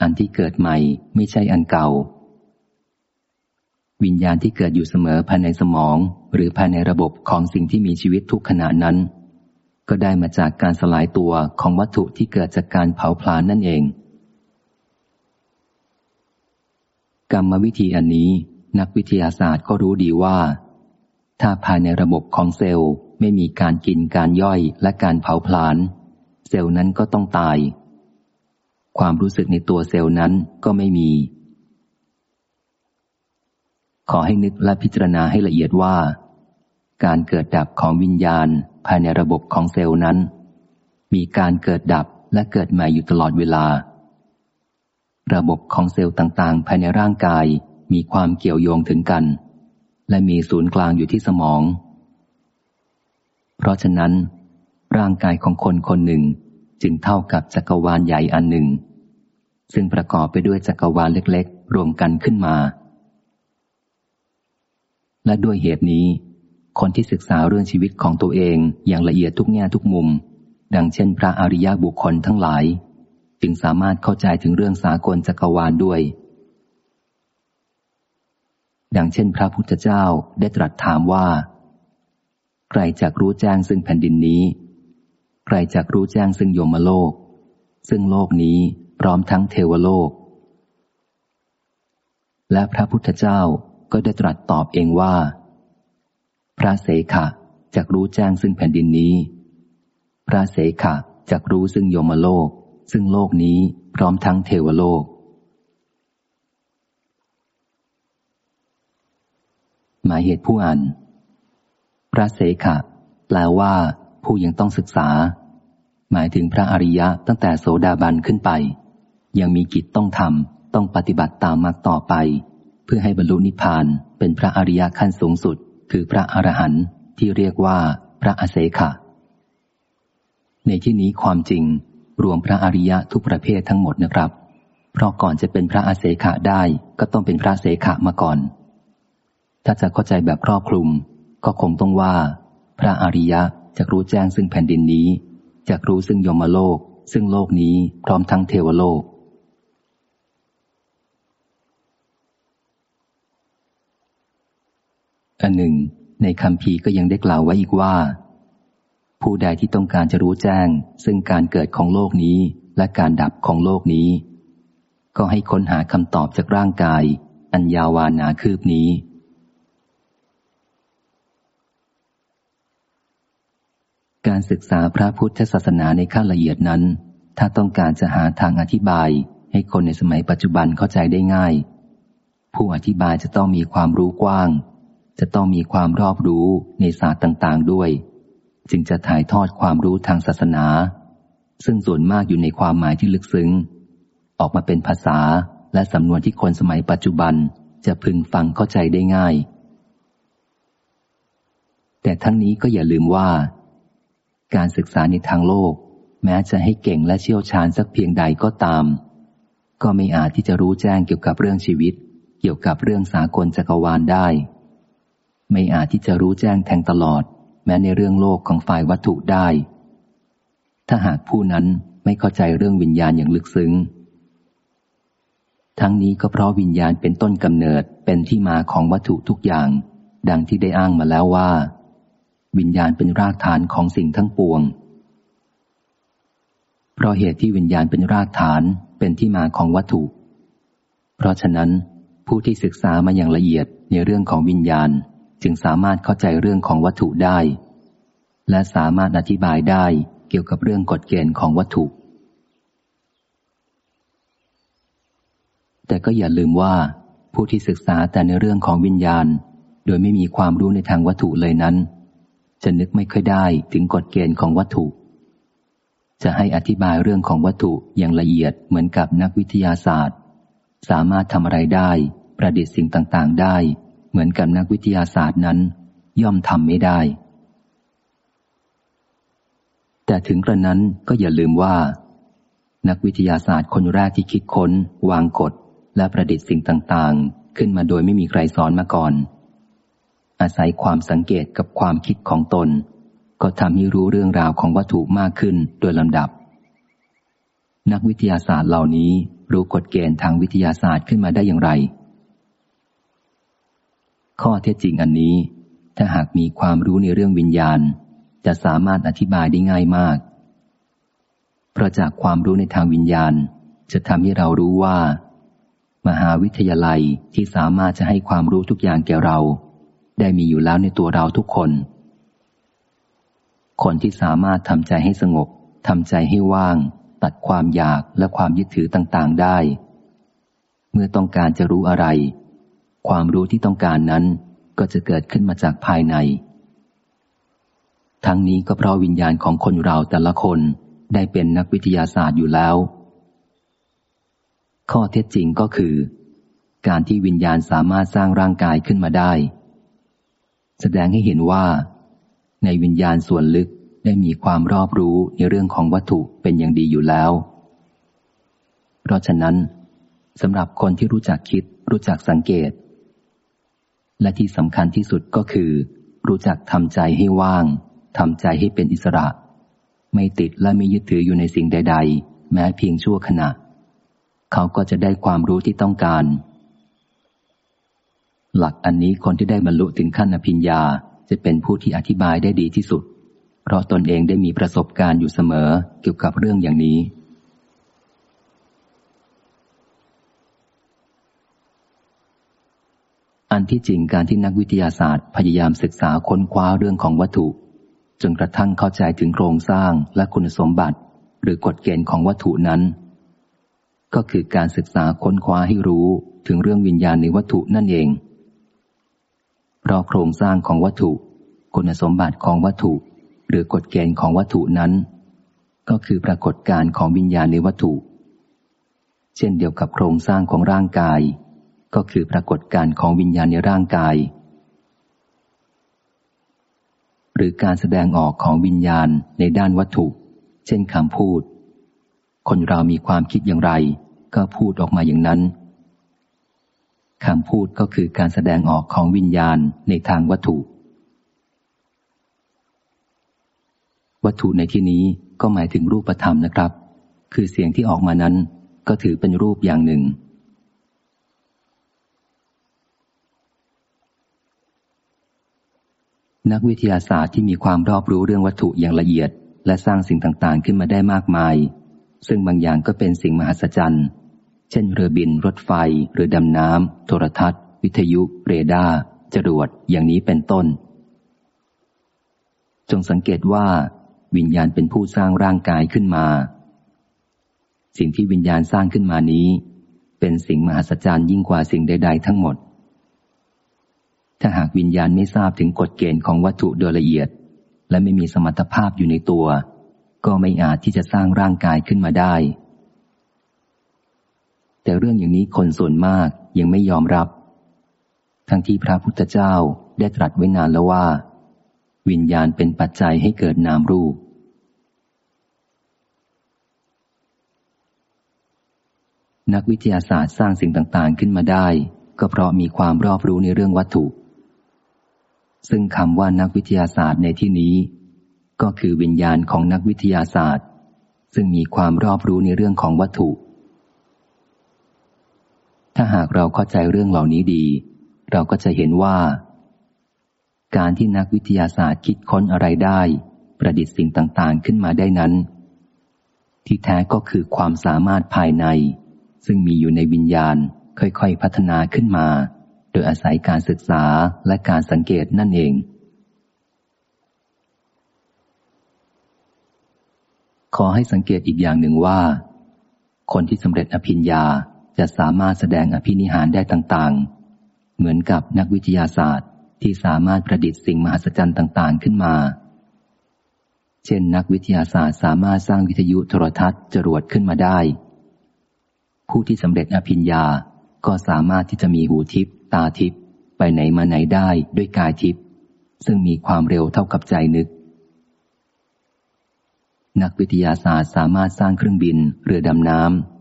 อันที่เกิดใหม่ไม่ใช่อันเก่า วิญญาณที่เกิดอยู่เสมอภายในสมอง หรือภายในระบบของสิ่งที่มีชีวิตทุกขณะนั้น ก็ได้มาจากการสลายตัวของวัตถุที่เกิดจากการเผาผลาญนั่นเอง กรรมวิธีอันนี้ นักวิทยาศาสตร์ก็รู้ดีว่า ถ้าภายในระบบของเซลล์ไม่มีการกินการย่อยและการเผาผลาญเซลล์นั้นก็ต้องตาย ความรู้สึกในตัวเซลล์นั้นก็ไม่มี ขอให้นึกและพิจารณาให้ละเอียดว่า การเกิดดับของวิญญาณภายในระบบของเซลล์นั้น มีการเกิดดับและเกิดใหม่อยู่ตลอดเวลา ระบบของเซลล์ต่างๆ ภายในร่างกาย มีความเกี่ยวโยงถึงกัน และมีศูนย์กลางอยู่ที่สมอง เพราะฉะนั้น ร่างกายของคนคนหนึ่งจึงเท่ากับจักรวาลใหญ่อันหนึ่ง ซึ่งประกอบไปด้วยจักรวาลเล็กๆ รวมกันขึ้นมา และด้วยเหตุนี้ คนที่ศึกษาเรื่องชีวิตของตัวเองอย่างละเอียดทุกแง่ทุกมุม ดังเช่น พระอริยบุคคลทั้งหลาย จึงสามารถเข้าใจถึงเรื่องสากลจักรวาลด้วย ดังเช่นพระพุทธเจ้าได้ตรัสถามว่า ใครจักรู้แจ้งซึ่งแผ่นดินนี้ ใครจักรู้แจ้งซึ่งโยมโลก ซึ่งโลกนี้พร้อมทั้งเทวโลก และพระพุทธเจ้าก็ได้ตรัสตอบเองว่า พระเสขะจะรู้แจ้งซึ่งแผ่นดินนี้ พระเสขะจะรู้ซึ่งโยมโลก ซึ่งโลกนี้พร้อมทั้งเทวโลก หมายเหตุผู้อ่าน พระเสขะแปลว่า ผู้ยังต้องศึกษา หมายถึงพระอริยะตั้งแต่โสดาบันขึ้นไป ยังมีกิจต้องทำต้องปฏิบัติตามมรรคต่อไป เพื่อให้บรรลุนิพพานเป็นพระอริยะขั้นสูงสุด คือพระอรหันต์ที่เรียกว่า พระอเสขะในที่นี้ความจริงรวมพระอริยะทุกประเภททั้งหมดนะครับ เพราะก่อนจะเป็นพระอาเสขะได้ก็ต้องเป็นพระเสขะมาก่อน ถ้าจะเข้าใจแบบครอบคลุม ก็คงต้องว่า พระอริยะจะรู้แจ้งซึ่งแผ่นดินนี้จะรู้ซึ่งยมโลก ซึ่งโลกนี้พร้อมทั้งเทวโลก อันหนึ่ง ในคำพีก็ยังได้กล่าวไว้อีกว่า ผู้ใดที่ต้องการจะรู้แจ้ง ซึ่งการเกิดของโลกนี้และการดับของโลกนี้ ก็ให้ค้นหาคำตอบจากร่างกาย อันยาวานาคืบนี้ การศึกษาพระพุทธศาสนาในขั้นละเอียดนั้น ถ้าต้องการจะหาทางอธิบาย ให้คนในสมัยปัจจุบันเข้าใจได้ง่าย ผู้อธิบายจะต้องมีความรู้กว้าง จะต้องมีความรอบรู้ในศาสตร์ต่างๆด้วย จึงจะถ่ายทอดความรู้ทางศาสนา ซึ่งส่วนมากอยู่ในความหมายที่ลึกซึ้ง ออกมาเป็นภาษาและสำนวนที่คนสมัยปัจจุบันจะพึงฟังเข้าใจได้ง่าย แต่ทั้งนี้ก็อย่าลืมว่า การศึกษาในทางโลก แม้จะให้เก่งและเชี่ยวชาญสักเพียงใดก็ตาม ก็ไม่อาจที่จะรู้แจ้งเกี่ยวกับเรื่องชีวิต เกี่ยวกับเรื่องสากลจักรวาลได้ ไม่อาจที่จะรู้แจ้งแทงตลอด แม้ในเรื่องโลกของฝ่ายวัตถุได้ ถ้าหากผู้นั้นไม่เข้าใจเรื่องวิญญาณอย่างลึกซึ้ง ทั้งนี้ก็เพราะวิญญาณเป็นต้นกำเนิดเป็นที่มาของวัตถุทุกอย่าง ดังที่ได้อ้างมาแล้วว่า วิญญาณเป็นรากฐานของสิ่งทั้งปวง เพราะเหตุที่วิญญาณเป็นรากฐานเป็นที่มาของวัตถุ เพราะฉะนั้นผู้ที่ศึกษามาอย่างละเอียดในเรื่องของวิญญาณจึงสามารถเข้าใจเรื่องของวัตถุได้ และสามารถอธิบายได้เกี่ยวกับเรื่องกฎเกณฑ์ของวัตถุ แต่ก็อย่าลืมว่า ผู้ที่ศึกษาแต่ในเรื่องของวิญญาณ โดยไม่มีความรู้ในทางวัตถุเลยนั้น จะนึกไม่ค่อยได้ถึงกฎเกณฑ์ของวัตถุ จะให้อธิบายเรื่องของวัตถุอย่างละเอียดเหมือนกับนักวิทยาศาสตร์ สามารถทำอะไรได้ ประดิษฐ์สิ่งต่างๆ ได้ เหมือนกับนักวิทยาศาสตร์นั้น ย่อมทำไม่ได้ แต่ถึงกระนั้นก็อย่าลืมว่า นักวิทยาศาสตร์คนแรกที่คิดค้น วางกฎและประดิษฐ์สิ่งต่างๆ ขึ้นมาโดยไม่มีใครสอนมาก่อน อาศัยความสังเกตกับความคิดของตน ก็ทำให้รู้เรื่องราวของวัตถุมากขึ้นโดยลำดับ นักวิทยาศาสตร์เหล่านี้รู้กฎเกณฑ์ทางวิทยาศาสตร์ขึ้นมาได้อย่างไร ข้อเท็จจริงอันนี้ ถ้าหากมีความรู้ในเรื่องวิญญาณ จะสามารถอธิบายได้ง่ายมาก เพราะจากความรู้ในทางวิญญาณ จะทำให้เรารู้ว่า มหาวิทยาลัยที่สามารถจะให้ความรู้ทุกอย่างแก่เรา ได้มีอยู่แล้วในตัวเราทุกคน คนที่สามารถทำใจให้สงบทำใจให้ว่าง ตัดความอยากและความยึดถือต่างๆได้ เมื่อต้องการจะรู้อะไร ความรู้ที่ต้องการนั้นก็จะเกิดขึ้นมาจากภายใน ทั้งนี้ก็เพราะวิญญาณของคนเราแต่ละคนได้เป็นนักวิทยาศาสตร์อยู่แล้ว ข้อเท็จจริงก็คือ การที่วิญญาณสามารถสร้างร่างกายขึ้นมาได้ แสดงให้เห็นว่า ในวิญญาณส่วนลึกได้มีความรอบรู้ในเรื่องของวัตถุเป็นอย่างดีอยู่แล้ว เพราะฉะนั้นสำหรับคนที่รู้จักคิด รู้จักสังเกต และที่สำคัญที่สุดก็คือ รู้จักทำใจให้ว่างทำใจให้เป็นอิสระ ไม่ติดและไม่ยึดถืออยู่ในสิ่งใด ๆ แม้เพียงชั่วขณะ เขาก็จะได้ความรู้ที่ต้องการ หลักอันนี้คนที่ได้บรรลุถึงขั้นอภิญญาจะเป็นผู้ที่อธิบายได้ดีที่สุด เพราะตนเองได้มีประสบการณ์อยู่เสมอเกี่ยวกับเรื่องอย่างนี้ อันที่จริงการที่นักวิทยาศาสตร์ พยายามศึกษาค้นคว้าเรื่องของวัตถุ จนกระทั่งเข้าใจถึงโครงสร้างและคุณสมบัติ หรือกฎเกณฑ์ของวัตถุนั้น ก็คือการศึกษาค้นคว้าให้รู้ถึงเรื่องวิญญาณในวัตถุนั่นเอง ราะโครงสร้างของวัตถุ คุณสมบัติของวัตถุ หรือกฎเกณฑ์ของวัตถุนั้น ก็คือปรากฏการณ์ของวิญญาณในวัตถุ เช่นเดียวกับโครงสร้างของร่างกาย ก็คือปรากฏการณ์ของวิญญาณในร่างกาย หรือการแสดงออกของวิญญาณในด้านวัตถุ เช่นคำพูด คนเรามีความคิดอย่างไร ก็พูดออกมาอย่างนั้น คำพูดก็คือการแสดงออกของวิญญาณในทางวัตถุ วัตถุในที่นี้ก็หมายถึงรูปธรรมนะครับ คือเสียงที่ออกมานั้นก็ถือเป็นรูปอย่างหนึ่ง นักวิทยาศาสตร์ที่มีความรอบรู้เรื่องวัตถุอย่างละเอียด และสร้างสิ่งต่างๆ ขึ้นมาได้มากมาย ซึ่งบางอย่างก็เป็นสิ่งมหัศจรรย์ เช่น เรือบิน รถไฟหรือดำน้ำ โทรทัศน์ วิทยุ เรดาร์จรวด อย่างนี้เป็นต้น จงสังเกตว่า วิญญาณเป็นผู้สร้างร่างกายขึ้นมา สิ่งที่วิญญาณสร้างขึ้นมานี้ เป็นสิ่งมหัศจรรย์ยิ่งกว่าสิ่งใด ๆ ทั้งหมด ถ้าหากวิญญาณไม่ทราบถึงกฎเกณฑ์ของวัตถุโดยละเอียด และไม่มีสมรรถภาพอยู่ในตัว ก็ไม่อาจที่จะสร้างร่างกายขึ้นมาได้ แต่เรื่องอย่างนี้คนส่วนมากยังไม่ยอมรับ ทั้งที่พระพุทธเจ้าได้ตรัสไว้นานแล้วว่า วิญญาณเป็นปัจจัยให้เกิดนามรูป นักวิทยาศาสตร์สร้างสิ่งต่างๆขึ้นมาได้ ก็เพราะมีความรอบรู้ในเรื่องวัตถุ ซึ่งคำว่านักวิทยาศาสตร์ในที่นี้ ก็คือวิญญาณของนักวิทยาศาสตร์ ซึ่งมีความรอบรู้ในเรื่องของวัตถุ ถ้าหากเราเข้าใจเรื่องเหล่านี้ดี เราก็จะเห็นว่า การที่นักวิทยาศาสตร์คิดค้นอะไรได้ ประดิษฐ์สิ่งต่าง ๆ ขึ้นมาได้นั้น ที่แท้ก็คือความสามารถภายใน ซึ่งมีอยู่ในวิญญาณค่อยๆพัฒนาขึ้นมา โดยอาศัยการศึกษาและการสังเกตนั่นเองขอให้สังเกตอีกอย่างหนึ่งว่า คนที่สำเร็จอภิญญา จะสามารถแสดงอภินิหารได้ต่างๆ เหมือนกับนักวิทยาศาสตร์ ที่สามารถประดิษฐ์สิ่งมหัศจรรย์ต่าง ๆ ขึ้นมา เช่น นักวิทยาศาสตร์สามารถสร้างวิทยุโทรทัศน์จรวดขึ้นมาได้ ผู้ที่สำเร็จอภิญญาก็สามารถที่จะมีหูทิพตาทิพไปไหนมาไหนได้ด้วยกายทิพซึ่งมีความเร็วเท่ากับใจนึก นักวิทยาศาสตร์สามารถสร้างเครื่องบิน เรือดำน้ำ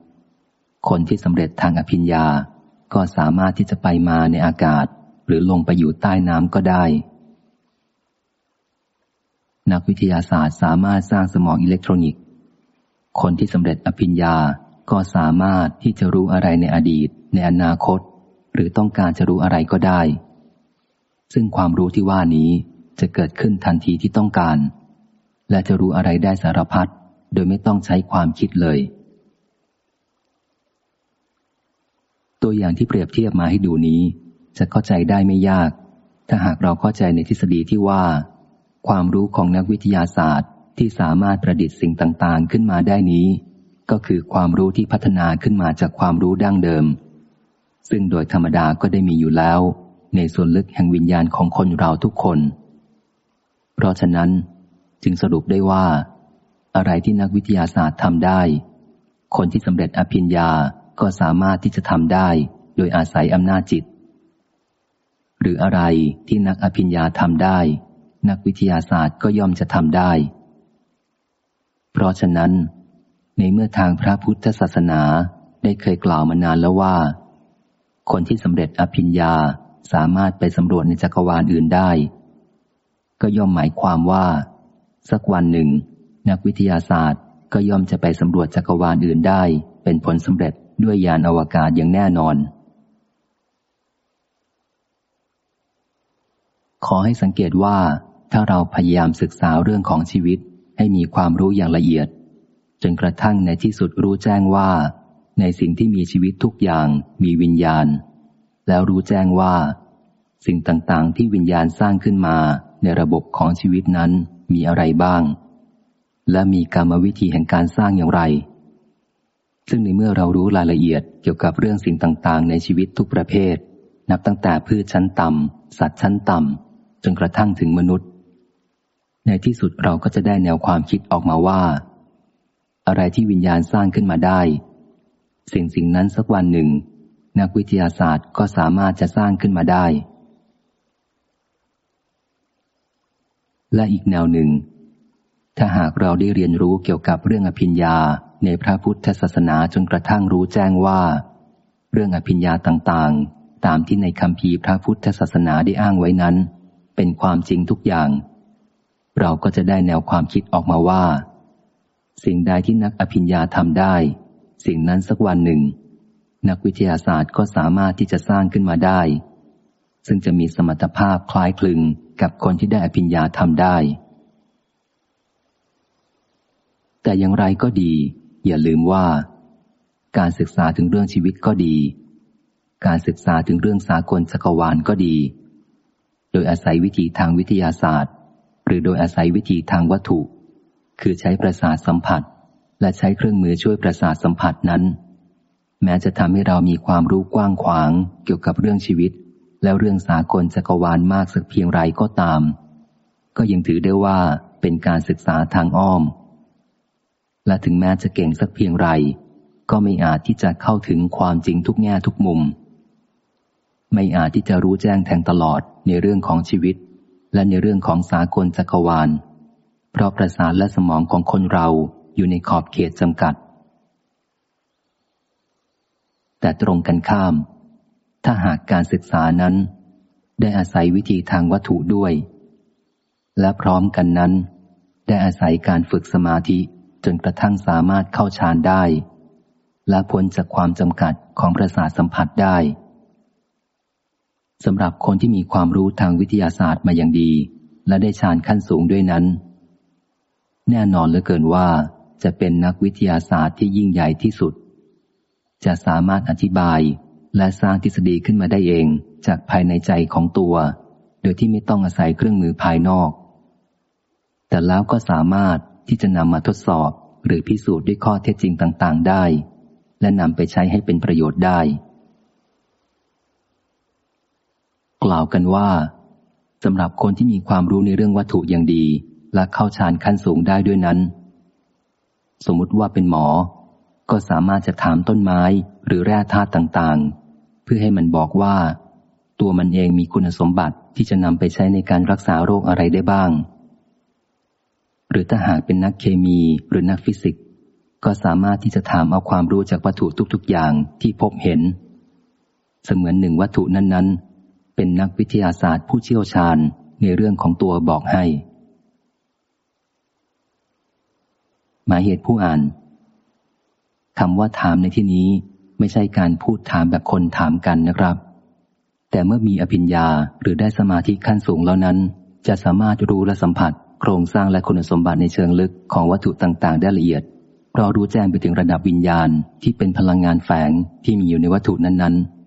คนที่สำเร็จทางอภิญญา ก็สามารถที่จะไปมาในอากาศ หรือลงไปอยู่ใต้น้ำก็ได้ นักวิทยาศาสตร์สามารถสร้างสมองอิเล็กทรอนิกส์ คนที่สำเร็จอภิญญาก็สามารถที่จะรู้อะไรในอดีต ในอนาคต หรือต้องการจะรู้อะไรก็ได้ ซึ่งความรู้ที่ว่านี้จะเกิดขึ้นทันทีที่ต้องการ และจะรู้อะไรได้สารพัดโดยไม่ต้องใช้ความคิดเลย ตัวอย่างที่เปรียบเทียบมาให้ดูนี้ จะเข้าใจได้ไม่ยาก ถ้าหากเราเข้าใจในทฤษฎีที่ว่า ความรู้ของนักวิทยาศาสตร์ที่สามารถประดิษฐ์สิ่งต่างๆ ขึ้นมาได้นี้ ก็คือความรู้ที่พัฒนาขึ้นมาจากความรู้ดั้งเดิม ซึ่งโดยธรรมดาก็ได้มีอยู่แล้ว ในส่วนลึกแห่งวิญญาณของคนเราทุกคน เพราะฉะนั้น จึงสรุปได้ว่า อะไรที่นักวิทยาศาสตร์ทำได้ คนที่สำเร็จอภิญญา ก็สามารถที่จะทำได้โดยอาศัยอำนาจจิต หรืออะไรที่นักอภิญญาทำได้ นักวิทยาศาสตร์ก็ย่อมจะทำได้ เพราะฉะนั้น ในเมื่อทางพระพุทธศาสนาได้เคยกล่าวมานานแล้วว่า คนที่สำเร็จอภิญญาสามารถไปสำรวจในจักรวาลอื่นได้ ก็ย่อมหมายความว่า สักวันหนึ่ง นักวิทยาศาสตร์ก็ย่อมจะไปสำรวจจักรวาลอื่นได้ เป็นผลสำเร็จ ด้วยยานอวกาศอย่างแน่นอน ขอให้สังเกตว่าถ้าเราพยายามศึกษาเรื่องของชีวิตให้มีความรู้อย่างละเอียด จนกระทั่งในที่สุดรู้แจ้งว่า ในสิ่งที่มีชีวิตทุกอย่างมีวิญญาณ แล้วรู้แจ้งว่า สิ่งต่างๆ ที่วิญญาณสร้างขึ้นมาในระบบของชีวิตนั้นมีอะไรบ้าง และมีกรรมวิธีแห่งการสร้างอย่างไร ซึ่งในเมื่อเรารู้รายละเอียดเกี่ยวกับเรื่องสิ่งต่าง ๆ ในชีวิตทุกประเภท นับตั้งแต่พืชชั้นต่ำ สัตว์ชั้นต่ำ จนกระทั่งถึงมนุษย์ ในที่สุดเราก็จะได้แนวความคิดออกมาว่า อะไรที่วิญญาณสร้างขึ้นมาได้ สิ่งสิ่งนั้นสักวันหนึ่ง นักวิทยาศาสตร์ก็สามารถจะสร้างขึ้นมาได้ และอีกแนวหนึ่ง ถ้าหากเราได้เรียนรู้เกี่ยวกับเรื่องอภิญญา ในพระพุทธศาสนาจนกระทั่งรู้แจ้งว่า เรื่องอภิญญาต่างๆ ตามที่ในคำพีพระพุทธศาสนาได้อ้างไว้นั้น เป็นความจริงทุกอย่าง เราก็จะได้แนวความคิดออกมาว่า สิ่งใดที่นักอภิญญาทำได้ สิ่งนั้นสักวันหนึ่ง นักวิทยาศาสตร์ก็สามารถที่จะสร้างขึ้นมาได้ ซึ่งจะมีสมรรถภาพคล้ายคลึงกับคนที่ได้อภิญญาทำได้แต่อย่างไรก็ดี อย่าลืมว่า การศึกษาถึงเรื่องชีวิตก็ดี การศึกษาถึงเรื่องสากลจักรวาลก็ดี โดยอาศัยวิธีทางวิทยาศาสตร์ หรือโดยอาศัยวิธีทางวัตถุ คือใช้ประสาทสัมผัส และใช้เครื่องมือช่วยประสาทสัมผัสนั้น แม้จะทำให้เรามีความรู้กว้างขวางเกี่ยวกับเรื่องชีวิต แล้วเรื่องสากลจักรวาลมากสักเพียงไรก็ตาม ก็ยังถือได้ว่าเป็นการศึกษาทางอ้อม และถึงแม้จะเก่งสักเพียงไร ก็ไม่อาจที่จะเข้าถึงความจริงทุกแง่ทุกมุม ไม่อาจที่จะรู้แจ้งแทงตลอดในเรื่องของชีวิต และในเรื่องของสากลจักรวาล เพราะประสาทและสมองของคนเราอยู่ในขอบเขตจำกัด แต่ตรงกันข้าม ถ้าหากการศึกษานั้น ได้อาศัยวิธีทางวัตถุด้วย และพร้อมกันนั้น ได้อาศัยการฝึกสมาธิ จนกระทั่งสามารถเข้าฌานได้ และพ้นจากความจำกัดของประสาทสัมผัสได้สำหรับคนที่มีความรู้ทางวิทยาศาสตร์มาอย่างดี และได้ฌานขั้นสูงด้วยนั้น แน่นอนเหลือเกินว่าจะเป็นนักวิทยาศาสตร์ที่ยิ่งใหญ่ที่สุด จะสามารถอธิบายและสร้างทฤษฎีขึ้นมาได้เองจากภายในใจของตัว โดยที่ไม่ต้องอาศัยเครื่องมือภายนอก แต่แล้วก็สามารถ ที่จะนำมาทดสอบ หรือพิสูจน์ด้วยข้อเท็จจริงต่าง ๆ ได้ และนำไปใช้ให้เป็นประโยชน์ได้ กล่าวกันว่าสำหรับคนที่มีความรู้ในเรื่องวัตถุอย่างดี และเข้าฌานขั้นสูงได้ด้วยนั้น สมมติว่าเป็นหมอ ก็สามารถจะถามต้นไม้หรือแร่ธาตุต่างๆ เพื่อให้มันบอกว่า ตัวมันเองมีคุณสมบัติที่จะนำไปใช้ในการรักษาโรคอะไรได้บ้าง หรือถ้าหากเป็นนักเคมีหรือนักฟิสิกส์ก็สามารถที่จะถามเอาความรู้จากวัตถุทุกๆอย่างที่พบเห็น เสมือนหนึ่งวัตถุนั้นๆ เป็นนักวิทยาศาสตร์ผู้เชี่ยวชาญในเรื่องของตัวบอกให้ หมายเหตุผู้อ่านคำว่าถามในที่นี้ไม่ใช่การพูดถามแบบคนถามกันนะครับ แต่เมื่อมีอภิญญาหรือได้สมาธิขั้นสูงแล้วนั้น จะสามารถรู้และสัมผัส โครงสร้างและคุณสมบัติในเชิงลึกของวัตถุต่าง ๆ ได้ละเอียด เพราะรู้แจ้งไปถึงระดับวิญญาณที่เป็นพลังงานแฝงที่มีอยู่ในวัตถุนั้น ๆ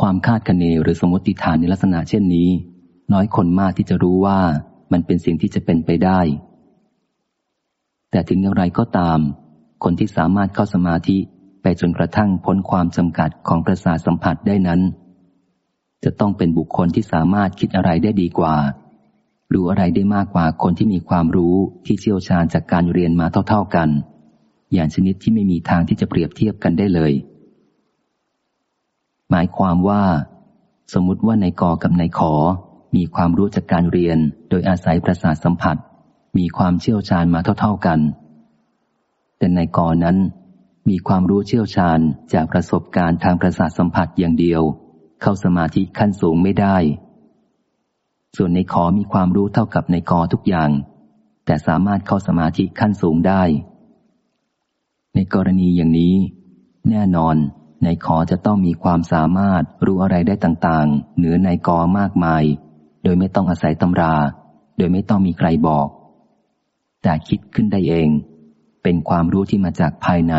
ความคาดคะเนหรือสมมติฐานในลักษณะเช่นนี้ น้อยคนมากที่จะรู้ว่ามันเป็นสิ่งที่จะเป็นไปได้ แต่ถึงอย่างไรก็ตาม คนที่สามารถเข้าสมาธิไปจนกระทั่งพ้นความจำกัดของประสาทสัมผัสได้นั้น จะต้องเป็นบุคคลที่สามารถคิดอะไรได้ดีกว่า รู้อะไรได้มากกว่าคนที่มีความรู้ที่เชี่ยวชาญจากการเรียนมาเท่า ๆกัน อย่างชนิดที่ไม่มีทางที่จะเปรียบเทียบกันได้เลย หมายความว่า สมมติว่านายกกับนายขอ มีความรู้จากการเรียน โดยอาศัยประสาทสัมผัส มีความเชี่ยวชาญมาเท่า ๆกัน แต่ในกอนั้นมีความรู้เชี่ยวชาญจากประสบการณ์ทางประสาทสัมผัสอย่างเดียว เข้าสมาธิขั้นสูงไม่ได้ ส่วนในขอมีความรู้เท่ากับในกอทุกอย่าง แต่สามารถเข้าสมาธิขั้นสูงได้ ในกรณีอย่างนี้ แน่นอนในขอจะต้องมีความสามารถรู้อะไรได้ต่างๆ เหนือในกอมากมาย โดยไม่ต้องอาศัยตำรา โดยไม่ต้องมีใครบอก แต่คิดขึ้นได้เอง เป็นความรู้ที่มาจากภายใน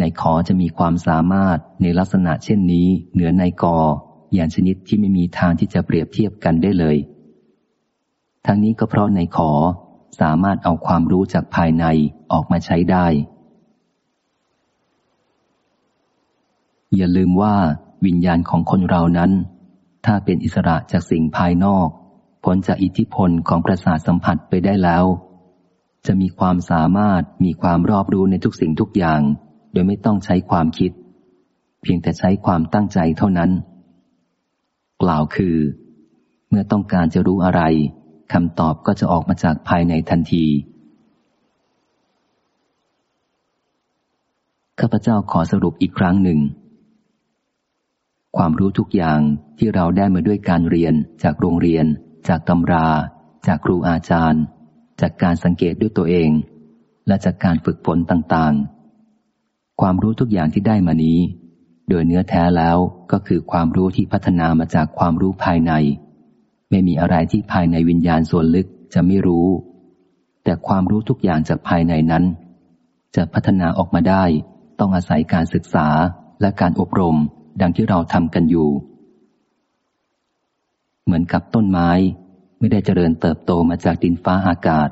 ในขอจะมีความสามารถในลักษณะเช่นนี้ เหนือในกอ อย่างชนิดที่ไม่มีทางที่จะเปรียบเทียบกันได้เลย ทั้งนี้ก็เพราะในขอสามารถเอาความรู้จากภายในออกมาใช้ได้ อย่าลืมว่าวิญญาณของคนเรานั้น ถ้าเป็นอิสระจากสิ่งภายนอกพ้นจากอิทธิพลของประสาทสัมผัสไปได้แล้ว จะมีความสามารถมีความรอบรู้ในทุกสิ่งทุกอย่าง โดยไม่ต้องใช้ความคิด เพียงแต่ใช้ความตั้งใจเท่านั้น กล่าวคือ เมื่อต้องการจะรู้อะไรคำตอบก็จะออกมาจากภายในทันที ข้าพเจ้าขอสรุปอีกครั้งหนึ่ง ความรู้ทุกอย่างที่เราได้มาด้วยการเรียนจากโรงเรียน จากตำรา จากครูอาจารย์ จากการสังเกตด้วยตัวเอง และจากการฝึกฝนต่างๆ ความรู้ทุกอย่างที่ได้มานี้ โดยเนื้อแท้แล้วก็คือความรู้ที่พัฒนามาจากความรู้ภายใน ไม่มีอะไรที่ภายในวิญญาณส่วนลึกจะไม่รู้ แต่ความรู้ทุกอย่างจากภายในนั้น จะพัฒนาออกมาได้ ต้องอาศัยการศึกษาและการอบรมดังที่เราทำกันอยู่ เหมือนกับต้นไม้ ไม่ได้เจริญเติบโตมาจากดินฟ้าอากาศ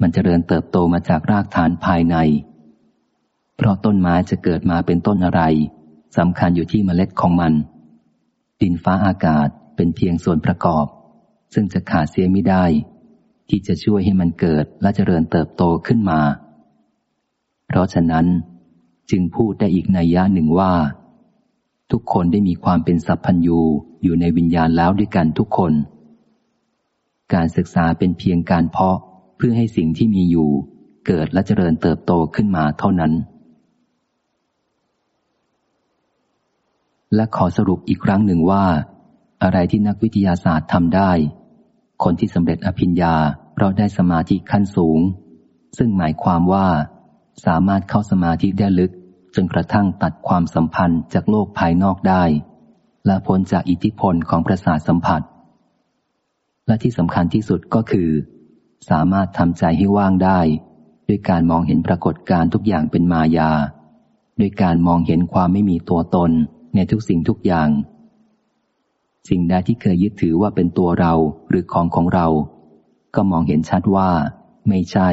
มันเจริญเติบโตมาจากรากฐานภายใน เพราะต้นไม้จะเกิดมาเป็นต้นอะไรสำคัญอยู่ที่เมล็ดของมัน ดินฟ้าอากาศเป็นเพียงส่วนประกอบ ซึ่งจะขาดเสียไม่ได้ ที่จะช่วยให้มันเกิดและเจริญเติบโตขึ้นมา เพราะฉะนั้น จึงพูดได้อีกนัยยะหนึ่งว่า ทุกคนได้มีความเป็นสัพพัญญูอยู่ในวิญญาณแล้วด้วยกันทุกคน การศึกษาเป็นเพียงการเพาะเพื่อให้สิ่งที่มีอยู่ เกิดและเจริญเติบโตขึ้นมาเท่านั้น และขอสรุปอีกครั้งหนึ่งว่า อะไรที่นักวิทยาศาสตร์ทำได้ คนที่สำเร็จอภิญญาเพราะได้สมาธิขั้นสูง ซึ่งหมายความว่า สามารถเข้าสมาธิได้ลึก จนกระทั่งตัดความสัมพันธ์จากโลกภายนอกได้ และพ้นจากอิทธิพลของประสาทสัมผัส และที่สำคัญที่สุดก็คือ สามารถทำใจให้ว่างได้ ด้วยการมองเห็นปรากฏการทุกอย่างเป็นมายา ด้วยการมองเห็นความไม่มีตัวตน ในทุกสิ่งทุกอย่าง สิ่งใดที่เคยยึดถือว่าเป็นตัวเราหรือของของเรา ก็มองเห็นชัดว่าไม่ใช่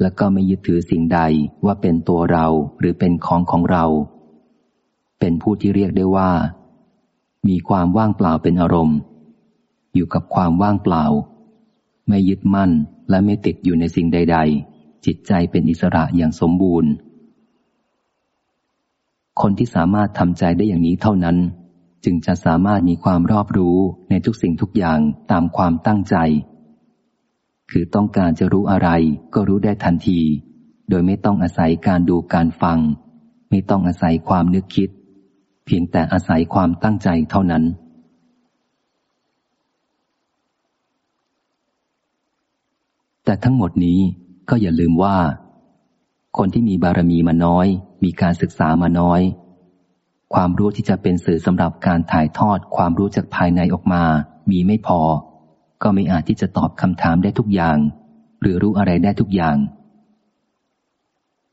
และก็ไม่ยึดถือสิ่งใดว่าเป็นตัวเราหรือเป็นของของเรา เป็นผู้ที่เรียกได้ว่า มีความว่างเปล่าเป็นอารมณ์ อยู่กับความว่างเปล่า ไม่ยึดมั่นและไม่ติดอยู่ในสิ่งใด ๆ จิตใจเป็นอิสระอย่างสมบูรณ์ คนที่สามารถทำใจได้อย่างนี้เท่านั้น จึงจะสามารถมีความรอบรู้ในทุกสิ่งทุกอย่างตามความตั้งใจ คือต้องการจะรู้อะไรก็รู้ได้ทันที โดยไม่ต้องอาศัยการดูการฟัง ไม่ต้องอาศัยความนึกคิด เพียงแต่อาศัยความตั้งใจเท่านั้นแต่ทั้งหมดนี้ก็อย่าลืมว่า คนที่มีบารมีมาน้อย มีการศึกษามาน้อย ความรู้ที่จะเป็นสื่อสำหรับการถ่ายทอดความรู้จากภายในออกมา มีไม่พอ ก็ไม่อาจที่จะตอบคำถามได้ทุกอย่าง หรือรู้อะไรได้ทุกอย่าง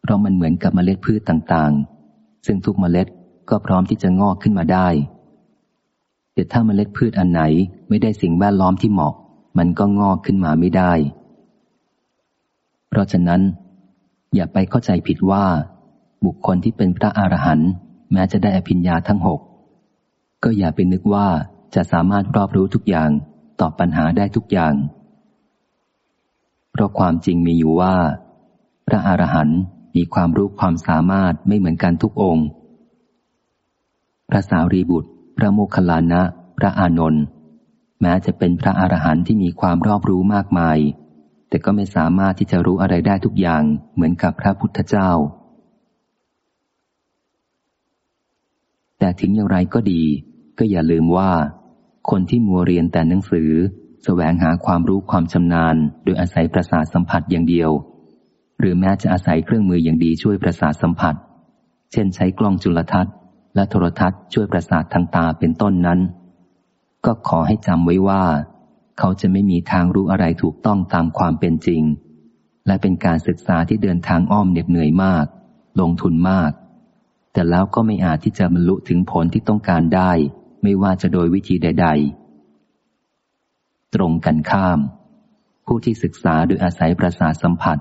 เพราะมันเหมือนกับเมล็ดพืชต่างๆ ซึ่งทุกเมล็ดก็พร้อมที่จะงอกขึ้นมาได้ แต่ถ้าเมล็ดพืชอันไหนไม่ได้สิ่งแวดล้อมที่เหมาะ มันก็งอกขึ้นมาไม่ได้ เพราะฉะนั้น อย่าไปเข้าใจผิดว่า บุคคลที่เป็นพระอรหันต์แม้จะได้อภิญญาทั้งหกก็อย่าไปนึกว่าจะสามารถรอบรู้ทุกอย่างตอบปัญหาได้ทุกอย่าง เพราะความจริงมีอยู่ว่า พระอรหันต์มีความรู้ความสามารถไม่เหมือนกันทุกองค์ พระสาวรีบุตร พระโมคคัลลานะ พระอานนท์แม้จะเป็นพระอรหันต์ที่มีความรอบรู้มากมาย แต่ก็ไม่สามารถที่จะรู้อะไรได้ทุกอย่างเหมือนกับพระพุทธเจ้า แต่ถึงอย่างไรก็ดี ก็อย่าลืมว่า คนที่มัวเรียนแต่หนังสือ แสวงหาความรู้ความชำนาญ โดยอาศัยประสาทสัมผัสอย่างเดียว หรือแม้จะอาศัยเครื่องมืออย่างดีช่วยประสาทสัมผัส เช่นใช้กล้องจุลทรรศน์ และโทรทัศน์ช่วยประสาททางตาเป็นต้นนั้น ก็ขอให้จำไว้ว่า เขาจะไม่มีทางรู้อะไรถูกต้องตามความเป็นจริง และเป็นการศึกษาที่เดินทางอ้อมเหน็ดเหนื่อยมาก ลงทุนมาก แต่แล้วก็ไม่อาจที่จะบรรลุถึงผลที่ต้องการได้ ไม่ว่าจะโดยวิธีใด ๆ ตรงกันข้าม ผู้ที่ศึกษาโดยอาศัยประสาสัมผัส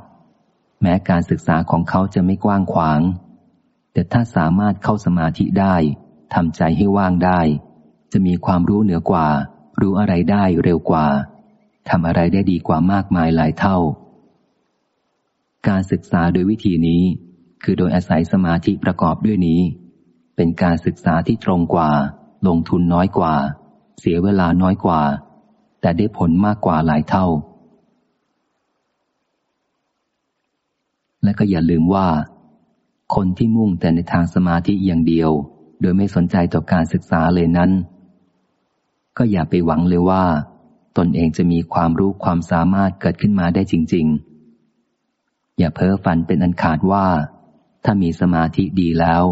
แม้การศึกษาของเขาจะไม่กว้างขวาง แต่ถ้าสามารถเข้าสมาธิได้ทำใจให้ว่างได้ จะมีความรู้เหนือกว่า รู้อะไรได้เร็วกว่าทำอะไรได้ดีกว่ามากมายหลายเท่า การศึกษาโดยวิธีนี้ คือโดยอาศัยสมาธิประกอบด้วยนี้ เป็นการศึกษาที่ตรงกว่า ลงทุนน้อยกว่า เสียเวลาน้อยกว่า แต่ได้ผลมากกว่าหลายเท่า และก็อย่าลืมว่า คนที่มุ่งแต่ในทางสมาธิอย่างเดียว โดยไม่สนใจต่อการศึกษาเลยนั้น ก็อย่าไปหวังเลยว่า ตนเองจะมีความรู้ความสามารถเกิดขึ้นมาได้จริง ๆ อย่าเพ้อฝันเป็นอันขาดว่า ถ้ามีสมาธิดีแล้ว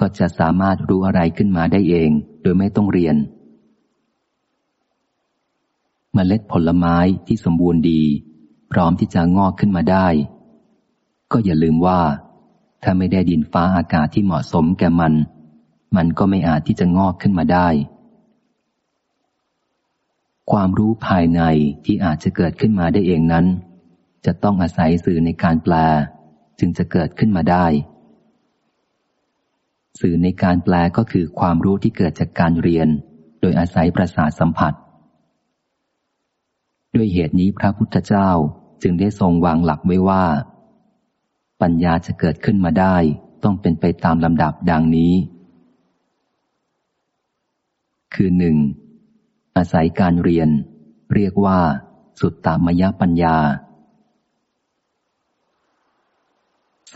ก็จะสามารถรู้อะไรขึ้นมาได้เอง โดยไม่ต้องเรียนมเมล็ดผลไม้ที่สมบูรณ์ดี พร้อมที่จะงอกขึ้นมาได้ ก็อย่าลืมว่า ถ้าไม่ได้ดินฟ้าอากาศที่เหมาะสมแก่มัน มันก็ไม่อาจที่จะงอกขึ้นมาได้ ความรู้ภายในที่อาจจะเกิดขึ้นมาได้เองนั้น จะต้องอาศัยสื่อในการแปล จึงจะเกิดขึ้นมาได้ สื่อในการแปลก็คือความรู้ที่เกิดจากการเรียน โดยอาศัยประสาทสัมผัส ด้วยเหตุนี้พระพุทธเจ้าจึงได้ทรงวางหลักไว้ว่า ปัญญาจะเกิดขึ้นมาได้ต้องเป็นไปตามลำดับดังนี้ คือหนึ่งอาศัยการเรียน เรียกว่า สุตตามยปัญญา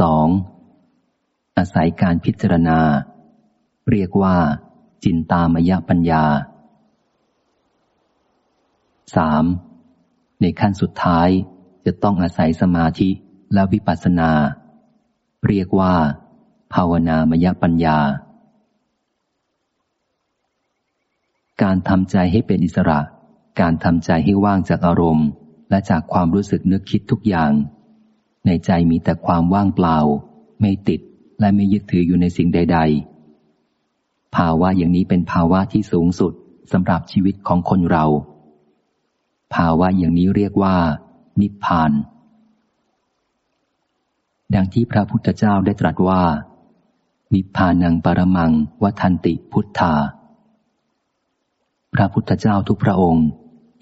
2. อาศัยการพิจารณา เรียกว่า จินตามยปัญญา 3. ในขั้นสุดท้ายจะต้องอาศัยสมาธิและวิปัสสนา เรียกว่า ภาวนามยปัญญา การทำใจให้เป็นอิสระ การทำใจให้ว่างจากอารมณ์ และจากความรู้สึกนึกคิดทุกอย่าง ในใจมีแต่ความว่างเปล่า ไม่ติดและไม่ยึดถืออยู่ในสิ่งใด ๆ ภาวะอย่างนี้เป็นภาวะที่สูงสุดสำหรับชีวิตของคนเรา ภาวะอย่างนี้เรียกว่า นิพพาน ดังที่พระพุทธเจ้าได้ตรัสว่า นิพพานังปรมังวัทันติพุทธา พระพุทธเจ้าทุกพระองค์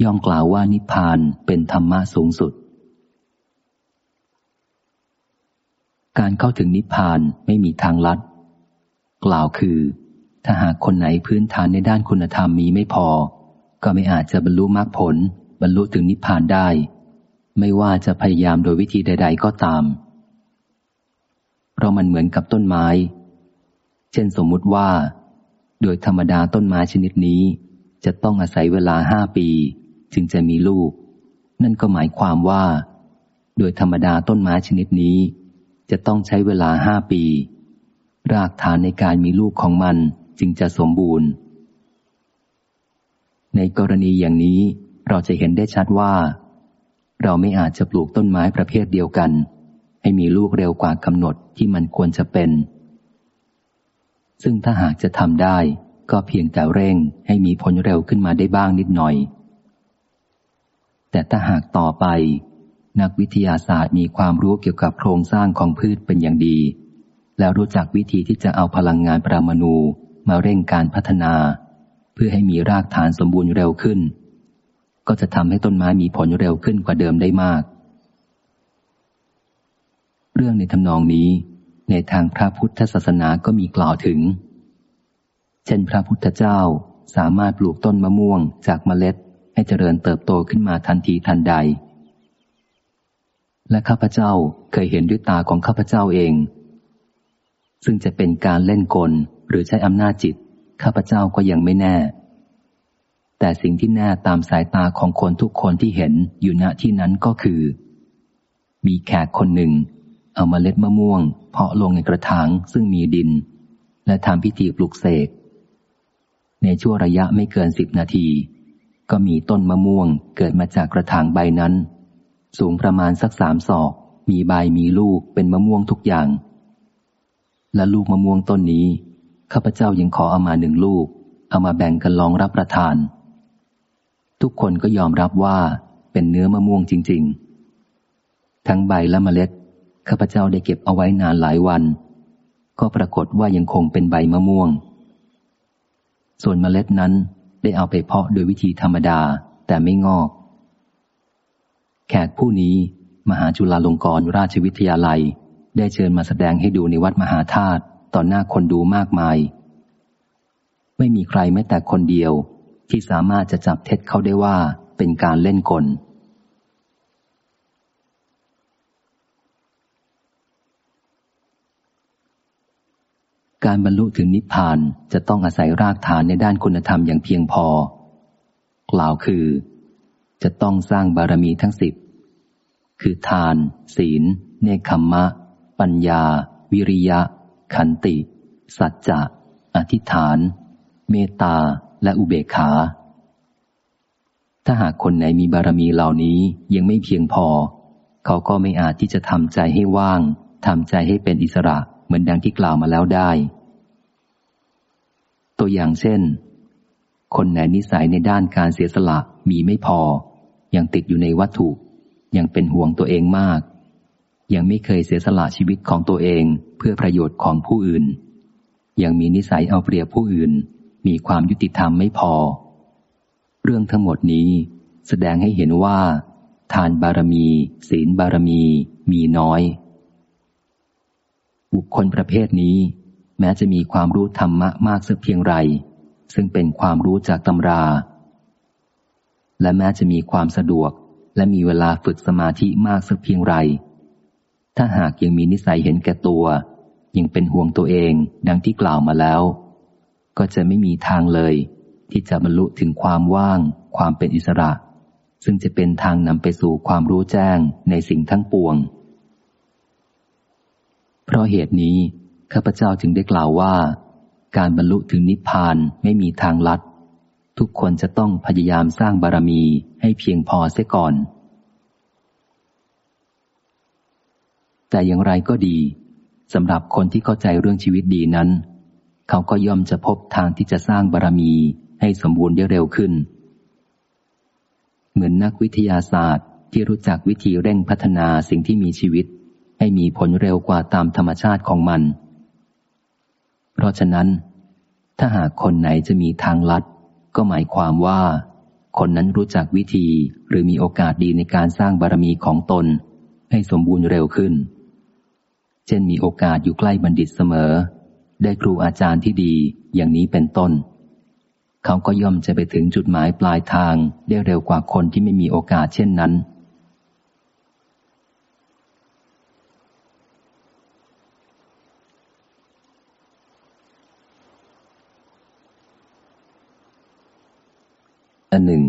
ย่อมกล่าวว่านิพพานเป็นธรรมะสูงสุด การเข้าถึงนิพพานไม่มีทางลัด กล่าวคือ ถ้าหากคนไหนพื้นฐานในด้านคุณธรรมมีไม่พอ ก็ไม่อาจจะบรรลุมรรคผล บรรลุถึงนิพพานได้ ไม่ว่าจะพยายามโดยวิธีใด ๆ ก็ตาม เพราะมันเหมือนกับต้นไม้ เช่นสมมุติว่า โดยธรรมดาต้นไม้ชนิดนี้ จะต้องอาศัยเวลาห้าปี จึงจะมีลูก นั่นก็หมายความว่า โดยธรรมดาต้นไม้ชนิดนี้ จะต้องใช้เวลาห้าปี รากฐานในการมีลูกของมันจึงจะสมบูรณ์ ในกรณีอย่างนี้เราจะเห็นได้ชัดว่า เราไม่อาจจะปลูกต้นไม้ประเภทเดียวกัน ให้มีลูกเร็วกว่ากำหนดที่มันควรจะเป็น ซึ่งถ้าหากจะทำได้ก็เพียงแต่เร่งให้มีผลเร็วขึ้นมาได้บ้างนิดหน่อย แต่ถ้าหากต่อไป นักวิทยาศาสตร์มีความรู้เกี่ยวกับโครงสร้างของพืชเป็นอย่างดี แล้วรู้จักวิธีที่จะเอาพลังงานปรามาณูมาเร่งการพัฒนา เพื่อให้มีรากฐานสมบูรณ์เร็วขึ้น ก็จะทำให้ต้นไม้มีผลเร็วขึ้นกว่าเดิมได้มาก เรื่องในทำนองนี้ ในทางพระพุทธศาสนาก็มีกล่าวถึง เช่นพระพุทธเจ้าสามารถปลูกต้นมะม่วงจากเมล็ดให้เจริญเติบโตขึ้นมาทันทีทันใด และข้าพเจ้าเคยเห็นด้วยตาของข้าพเจ้าเอง ซึ่งจะเป็นการเล่นกลหรือใช้อำนาจจิต ข้าพเจ้าก็ยังไม่แน่ แต่สิ่งที่แน่ตามสายตาของคนทุกคนที่เห็นอยู่ณที่นั้นก็คือ มีแขกคนหนึ่ง เอามาเล็ดมะม่วง เพาะลงในกระถางซึ่งมีดิน และทำพิธีปลุกเสก ในช่วงระยะไม่เกินสิบนาที ก็มีต้นมะม่วงเกิดมาจากกระถางใบนั้น สูงประมาณสักสามศอก มีใบมีลูกเป็นมะม่วงทุกอย่าง และลูกมะม่วงต้นนี้ ข้าพเจ้ายังขอเอามาหนึ่งลูก เอามาแบ่งกันลองรับประทาน ทุกคนก็ยอมรับว่าเป็นเนื้อมะม่วงจริง ๆ ทั้งใบและเมล็ด ข้าพเจ้าได้เก็บเอาไว้นานหลายวัน ก็ปรากฏว่ายังคงเป็นใบมะม่วง ส่วนเมล็ดนั้นได้เอาไปเพาะโดยวิธีธรรมดาแต่ไม่งอก แขกผู้นี้มหาจุฬาลงกรณราชวิทยาลัย ได้เชิญมาแสดงให้ดูในวัดมหาธาตุต่อหน้าคนดูมากมาย ไม่มีใครแม้แต่คนเดียวที่สามารถจะจับเท็จเขาได้ว่าเป็นการเล่นกลการบรรลุถึงนิพพานจะต้องอาศัยรากฐานในด้านคุณธรรมอย่างเพียงพอกล่าวคือ จะต้องสร้างบารมีทั้งสิบ คือทาน ศีล เนคขมมะ ปัญญา วิริยะ ขันติ สัจจะ อธิษฐาน เมตตา และอุเบกขา ถ้าหากคนไหนมีบารมีเหล่านี้ยังไม่เพียงพอ เขาก็ไม่อาจที่จะทำใจให้ว่างทำใจให้เป็นอิสระเหมือนดังที่กล่าวมาแล้วได้ ตัวอย่างเช่น คนไหนนิสัยในด้านการเสียสละมีไม่พอ ยังติดอยู่ในวัตถุ ยังเป็นห่วงตัวเองมาก ยังไม่เคยเสียสละชีวิตของตัวเองเพื่อประโยชน์ของผู้อื่น ยังมีนิสัยเอาเปรียบผู้อื่น มีความยุติธรรมไม่พอ เรื่องทั้งหมดนี้แสดงให้เห็นว่า ทานบารมี ศีลบารมี มีน้อย บุคคลประเภทนี้ แม้จะมีความรู้ธรรมะมากสักเพียงไร ซึ่งเป็นความรู้จากตำรา และแม้จะมีความสะดวก และมีเวลาฝึกสมาธิมากสักเพียงไร ถ้าหากยังมีนิสัยเห็นแก่ตัว ยังเป็นห่วงตัวเองดังที่กล่าวมาแล้ว ก็จะไม่มีทางเลย ที่จะบรรลุถึงความว่าง ความเป็นอิสระ ซึ่งจะเป็นทางนำไปสู่ความรู้แจ้งในสิ่งทั้งปวง เพราะเหตุนี้ข้าพเจ้าจึงได้กล่าวว่า การบรรลุถึงนิพพานไม่มีทางลัด ทุกคนจะต้องพยายามสร้างบารมีให้เพียงพอเสียก่อน แต่อย่างไรก็ดีสำหรับคนที่เข้าใจเรื่องชีวิตดีนั้น เขาก็ย่อมจะพบทางที่จะสร้างบารมีให้สมบูรณ์ได้เร็วขึ้น เหมือนนักวิทยาศาสตร์ที่รู้จักวิธีเร่งพัฒนาสิ่งที่มีชีวิต ให้มีผลเร็วกว่าตามธรรมชาติของมัน เพราะฉะนั้น ถ้าหากคนไหนจะมีทางลัด ก็หมายความว่า คนนั้นรู้จักวิธีหรือมีโอกาสดีในการสร้างบารมีของตน ให้สมบูรณ์เร็วขึ้น เช่นมีโอกาสอยู่ใกล้บัณฑิตเสมอ ได้ครูอาจารย์ที่ดีอย่างนี้เป็นต้น เขาก็ย่อมจะไปถึงจุดหมายปลายทางได้เร็วกว่าคนที่ไม่มีโอกาสเช่นนั้น อันหนึ่ง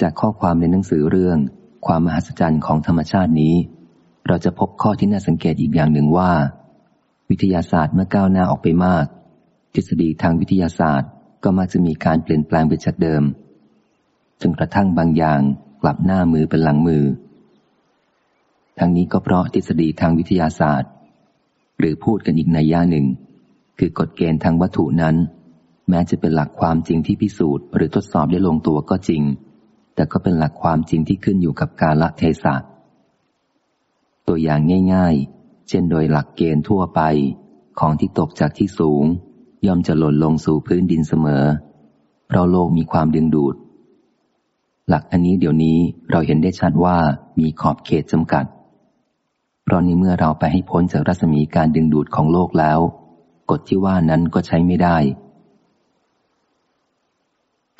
จากข้อความในหนังสือเรื่อง ความมหัศจรรย์ของธรรมชาตินี้ เราจะพบข้อที่น่าสังเกตอีกอย่างหนึ่งว่า วิทยาศาสตร์เมื่อก้าวหน้าออกไปมาก ทฤษฎีทางวิทยาศาสตร์ก็มักจะมีการเปลี่ยนแปลงไปจากเดิมจนกระทั่งบางอย่างกลับหน้ามือเป็นหลังมือ ทั้งนี้ก็เพราะทฤษฎีทางวิทยาศาสตร์ หรือพูดกันอีกในย่าหนึ่ง คือกฎเกณฑ์ทางวัตถุนั้น แม้จะเป็นหลักความจริงที่พิสูจน์หรือทดสอบได้ลงตัวก็จริง แต่ก็เป็นหลักความจริงที่ขึ้นอยู่กับกาลเทศะตัวอย่างง่าย ๆ เช่นโดยหลักเกณฑ์ทั่วไป ของที่ตกจากที่สูง ย่อมจะหล่นลงสู่พื้นดินเสมอ เพราะโลกมีความดึงดูด หลักอันนี้เดี๋ยวนี้เราเห็นได้ชัดว่ามีขอบเขตจำกัด เพราะในเมื่อเราไปให้พ้นจากรัศมีการดึงดูดของโลกแล้ว กฎที่ว่านั้นก็ใช้ไม่ได้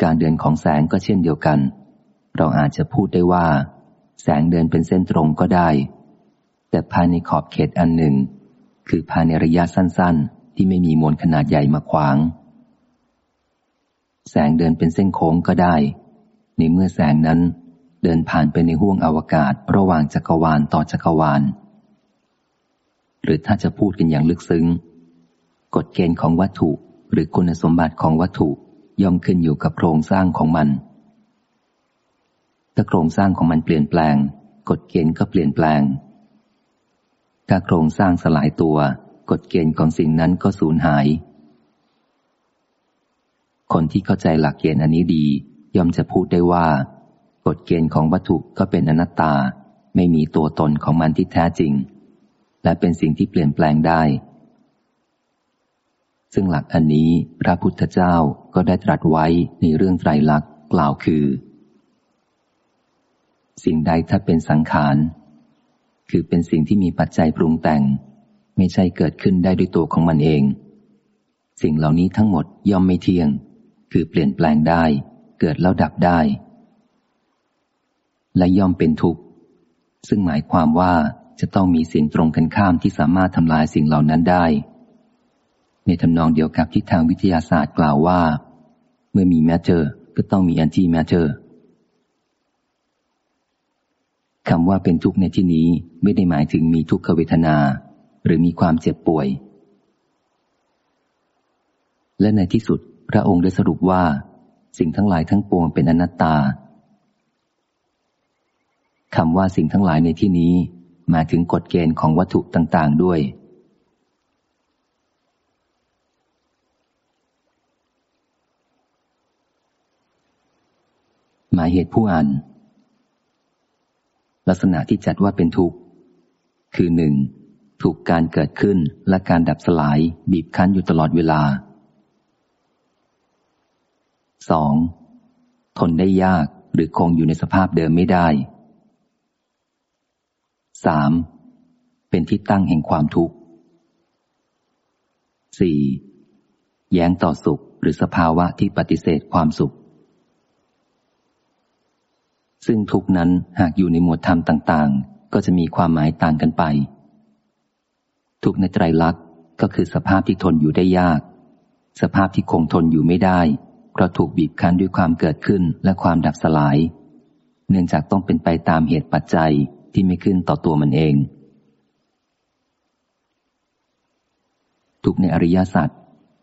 การเดินของแสงก็เช่นเดียวกัน เราอาจจะพูดได้ว่า แสงเดินเป็นเส้นตรงก็ได้ แต่ภายในขอบเขตอันหนึ่ง คือภายในระยะสั้นๆ ที่ไม่มีมวลขนาดใหญ่มาขวาง แสงเดินเป็นเส้นโค้งก็ได้ ในเมื่อแสงนั้นเดินผ่านไปในห้วงอวกาศระหว่างจักรวาลต่อจักรวาล หรือถ้าจะพูดกันอย่างลึกซึ้ง กฎเกณฑ์ของวัตถุหรือคุณสมบัติของวัตถุ ย่อมขึ้นอยู่กับโครงสร้างของมัน ถ้าโครงสร้างของมันเปลี่ยนแปลง กฎเกณฑ์ก็เปลี่ยนแปลง ถ้าโครงสร้างสลายตัว กฎเกณฑ์ของสิ่งนั้นก็สูญหาย คนที่เข้าใจหลักเกณฑ์อันนี้ดี ย่อมจะพูดได้ว่า กฎเกณฑ์ของวัตถุก็เป็นอนัตตา ไม่มีตัวตนของมันที่แท้จริง และเป็นสิ่งที่เปลี่ยนแปลงได้ ซึ่งหลักอันนี้พระพุทธเจ้าก็ได้ตรัสไว้ในเรื่องไตรลักษณ์กล่าวคือ สิ่งใดถ้าเป็นสังขาร คือเป็นสิ่งที่มีปัจจัยปรุงแต่ง ไม่ใช่เกิดขึ้นได้ด้วยตัวของมันเอง สิ่งเหล่านี้ทั้งหมดย่อมไม่เที่ยง คือเปลี่ยนแปลงได้ เกิดแล้วดับได้ และย่อมเป็นทุกข์ ซึ่งหมายความว่าจะต้องมีสิ่งตรงกันข้ามที่สามารถทำลายสิ่งเหล่านั้นได้ ในทำนองเดียวกับที่ทางวิทยาศาสตร์กล่าวว่า เมื่อมี matter ก็ต้องมี antimatter คำว่าเป็นทุกข์ในที่นี้ไม่ได้หมายถึงมีทุกขเวทนา หรือมีความเจ็บป่วย และในที่สุดพระองค์ได้สรุปว่า สิ่งทั้งหลายทั้งปวงเป็นอนัตตาคำว่าสิ่งทั้งหลายในที่นี้หมายถึงกฎเกณฑ์ของวัตถุต่าง ๆ ด้วย หมายเหตุผู้อ่าน ลักษณะที่จัดว่าเป็นทุกข์ คือหนึ่งถูกการเกิดขึ้นและการดับสลายบีบคั้นอยู่ตลอดเวลา 2. ทนได้ยากหรือคงอยู่ในสภาพเดิมไม่ได้ 3. เป็นที่ตั้งแห่งความทุกข์ 4. แย้งต่อสุขหรือสภาวะที่ปฏิเสธความสุข ซึ่งทุกนั้นหากอยู่ในหมวดธรรมต่างๆ ก็จะมีความหมายต่างกันไป ทุกในไตรลักษณ์ก็คือสภาพที่ทนอยู่ได้ยาก สภาพที่คงทนอยู่ไม่ได้เพราะถูกบีบคั้นด้วยความเกิดขึ้นและความดับสลาย เนื่องจากต้องเป็นไปตามเหตุปัจจัยที่ไม่ขึ้นต่อตัวมันเอง ทุกในอริยสัจ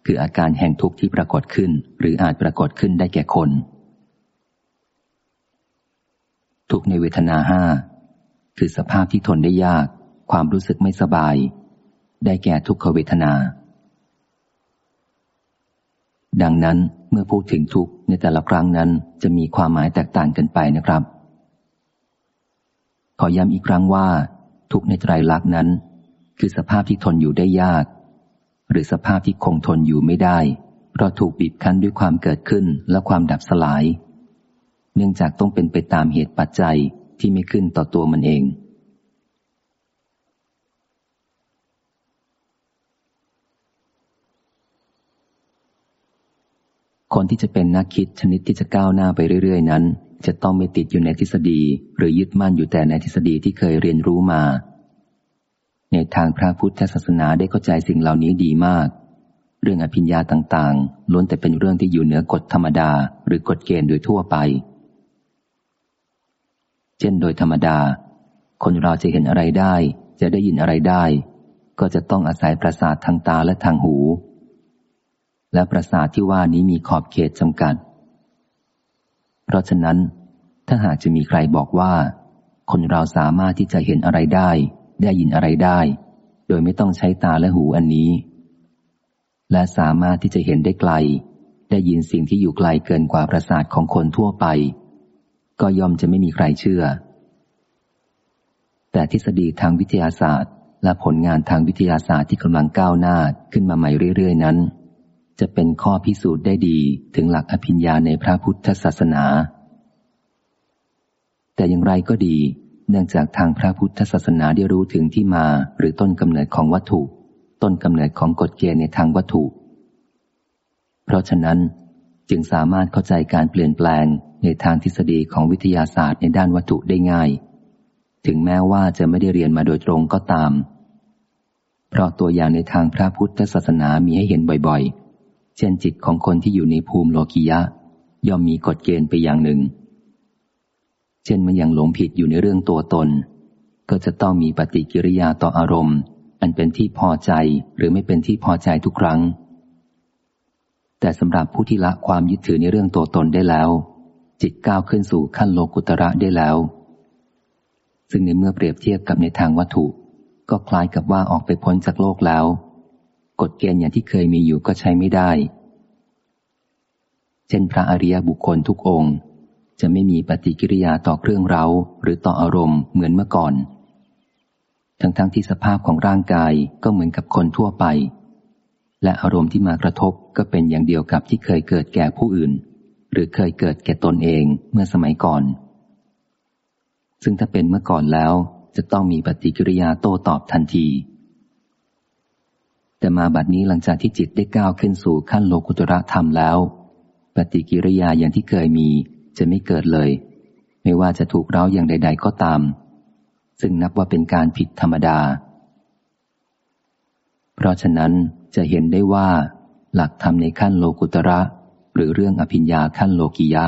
คืออาการแห่งทุกข์ที่ปรากฏขึ้น หรืออาจปรากฏขึ้นได้แก่คน ทุกในเวทนาห้าคือสภาพที่ทนได้ยาก ความรู้สึกไม่สบาย ได้แก่ทุกขเวทนา ดังนั้นเมื่อพูดถึงทุกในแต่ละครั้งนั้นจะมีความหมายแตกต่างกันไปนะครับ ขอย้ำอีกครั้งว่า ทุกในไตรลักษณ์นั้น คือสภาพที่ทนอยู่ได้ยาก หรือสภาพที่คงทนอยู่ไม่ได้ เพราะถูกบีบคั้นด้วยความเกิดขึ้นและความดับสลาย เนื่องจากต้องเป็นไปตามเหตุปัจจัยที่ไม่ขึ้นต่อตัวมันเอง คนที่จะเป็นนักคิดชนิดที่จะก้าวหน้าไปเรื่อย ๆ นั้น จะต้องไม่ติดอยู่ในทฤษฎี หรือยึดมั่นอยู่แต่ในทฤษฎีที่เคยเรียนรู้มา ในทางพระพุทธศาสนาได้เข้าใจสิ่งเหล่านี้ดีมากเรื่องอภิญญาต่างๆ ล้วนแต่เป็นเรื่องที่อยู่เหนือกฎธรรมดา หรือกฎเกณฑ์โดยทั่วไป เช่นโดยธรรมดา คนเราจะเห็นอะไรได้ จะได้ยินอะไรได้ ก็จะต้องอาศัยประสาททางตาและทางหู และประสาทที่ว่านี้มีขอบเขตจำกัด เพราะฉะนั้น ถ้าหากจะมีใครบอกว่า คนเราสามารถที่จะเห็นอะไรได้ ได้ยินอะไรได้ โดยไม่ต้องใช้ตาและหูอันนี้ และสามารถที่จะเห็นได้ไกล ได้ยินสิ่งที่อยู่ไกลเกินกว่าประสาทของคนทั่วไป ก็ย่อมจะไม่มีใครเชื่อ แต่ทฤษฎีทางวิทยาศาสตร์ และผลงานทางวิทยาศาสตร์ที่กำลังก้าวหน้าขึ้นมาใหม่เรื่อย ๆ นั้น จะเป็นข้อพิสูจน์ได้ดีถึงหลักอภิญญาในพระพุทธศาสนา แต่อย่างไรก็ดี เนื่องจากทางพระพุทธศาสนาได้รู้ถึงที่มาหรือต้นกำเนิดของวัตถุ ต้นกำเนิดของกฎเกณฑ์ในทางวัตถุ เพราะฉะนั้น จึงสามารถเข้าใจการเปลี่ยนแปลงในทางทฤษฎีของวิทยาศาสตร์ในด้านวัตถุได้ง่าย ถึงแม้ว่าจะไม่ได้เรียนมาโดยตรงก็ตาม เพราะตัวอย่างในทางพระพุทธศาสนามีให้เห็นบ่อยๆ เช่นจิตของคนที่อยู่ในภูมิโลกิยะ ย่อมมีกฎเกณฑ์ไปอย่างหนึ่ง เช่นมันยังหลงผิดอยู่ในเรื่องตัวตน ก็จะต้องมีปฏิกิริยาต่ออารมณ์ อันเป็นที่พอใจหรือไม่เป็นที่พอใจทุกครั้ง แต่สำหรับผู้ที่ละความยึดถือในเรื่องตัวตนได้แล้ว จิตก้าวขึ้นสู่ขั้นโลกุตระได้แล้ว ซึ่งในเมื่อเปรียบเทียบกับในทางวัตถุ ก็คล้ายกับว่าออกไปพ้นจากโลกแล้ว กฎเกณฑ์อย่างที่เคยมีอยู่ก็ใช้ไม่ได้ เช่นพระอริยบุคคลทุกองค์ จะไม่มีปฏิกิริยาต่อเครื่องเราหรือต่ออารมณ์เหมือนเมื่อก่อน ทั้งๆทที่สภาพของร่างกายก็เหมือนกับคนทั่วไป และอารมณ์ที่มากระทบก็เป็นอย่างเดียวกับที่เคยเกิดแก่ผู้อื่น หรือเคยเกิดแก่ตนเองเมื่อสมัยก่อน ซึ่งถ้าเป็นเมื่อก่อนแล้วจะต้องมีปฏิกิริยาโต้ตอบทันที แต่มาบัดนี้หลังจากที่จิตได้ก้าวขึ้นสู่ขั้นโลกุตระธรรมแล้ว ปฏิกิริยาอย่างที่เคยมีจะไม่เกิดเลย ไม่ว่าจะถูกเร้าอย่างใด ๆ ก็ตาม ซึ่งนับว่าเป็นการผิดธรรมดา เพราะฉะนั้น จะเห็นได้ว่าหลักธรรมในขั้นโลกุตระ หรือเรื่องอภิญญาขั้นโลกิยะ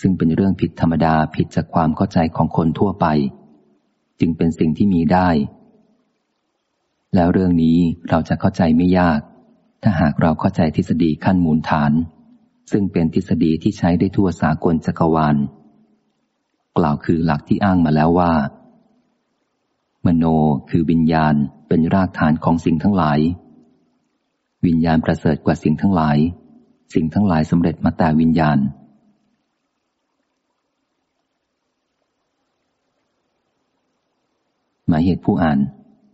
ซึ่งเป็นเรื่องผิดธรรมดาผิดจากความเข้าใจของคนทั่วไป จึงเป็นสิ่งที่มีได้ แล้วเรื่องนี้เราจะเข้าใจไม่ยาก ถ้าหากเราเข้าใจทฤษฎีขั้นมูลฐาน ซึ่งเป็นทฤษฎีที่ใช้ได้ทั่วสากลจักรวาล กล่าวคือหลักที่อ้างมาแล้วว่า มโนคือวิญญาณเป็นรากฐานของสิ่งทั้งหลาย วิญญาณประเสริฐกว่าสิ่งทั้งหลาย สิ่งทั้งหลายสำเร็จมาแต่วิญญาณ หมายเหตุผู้อ่าน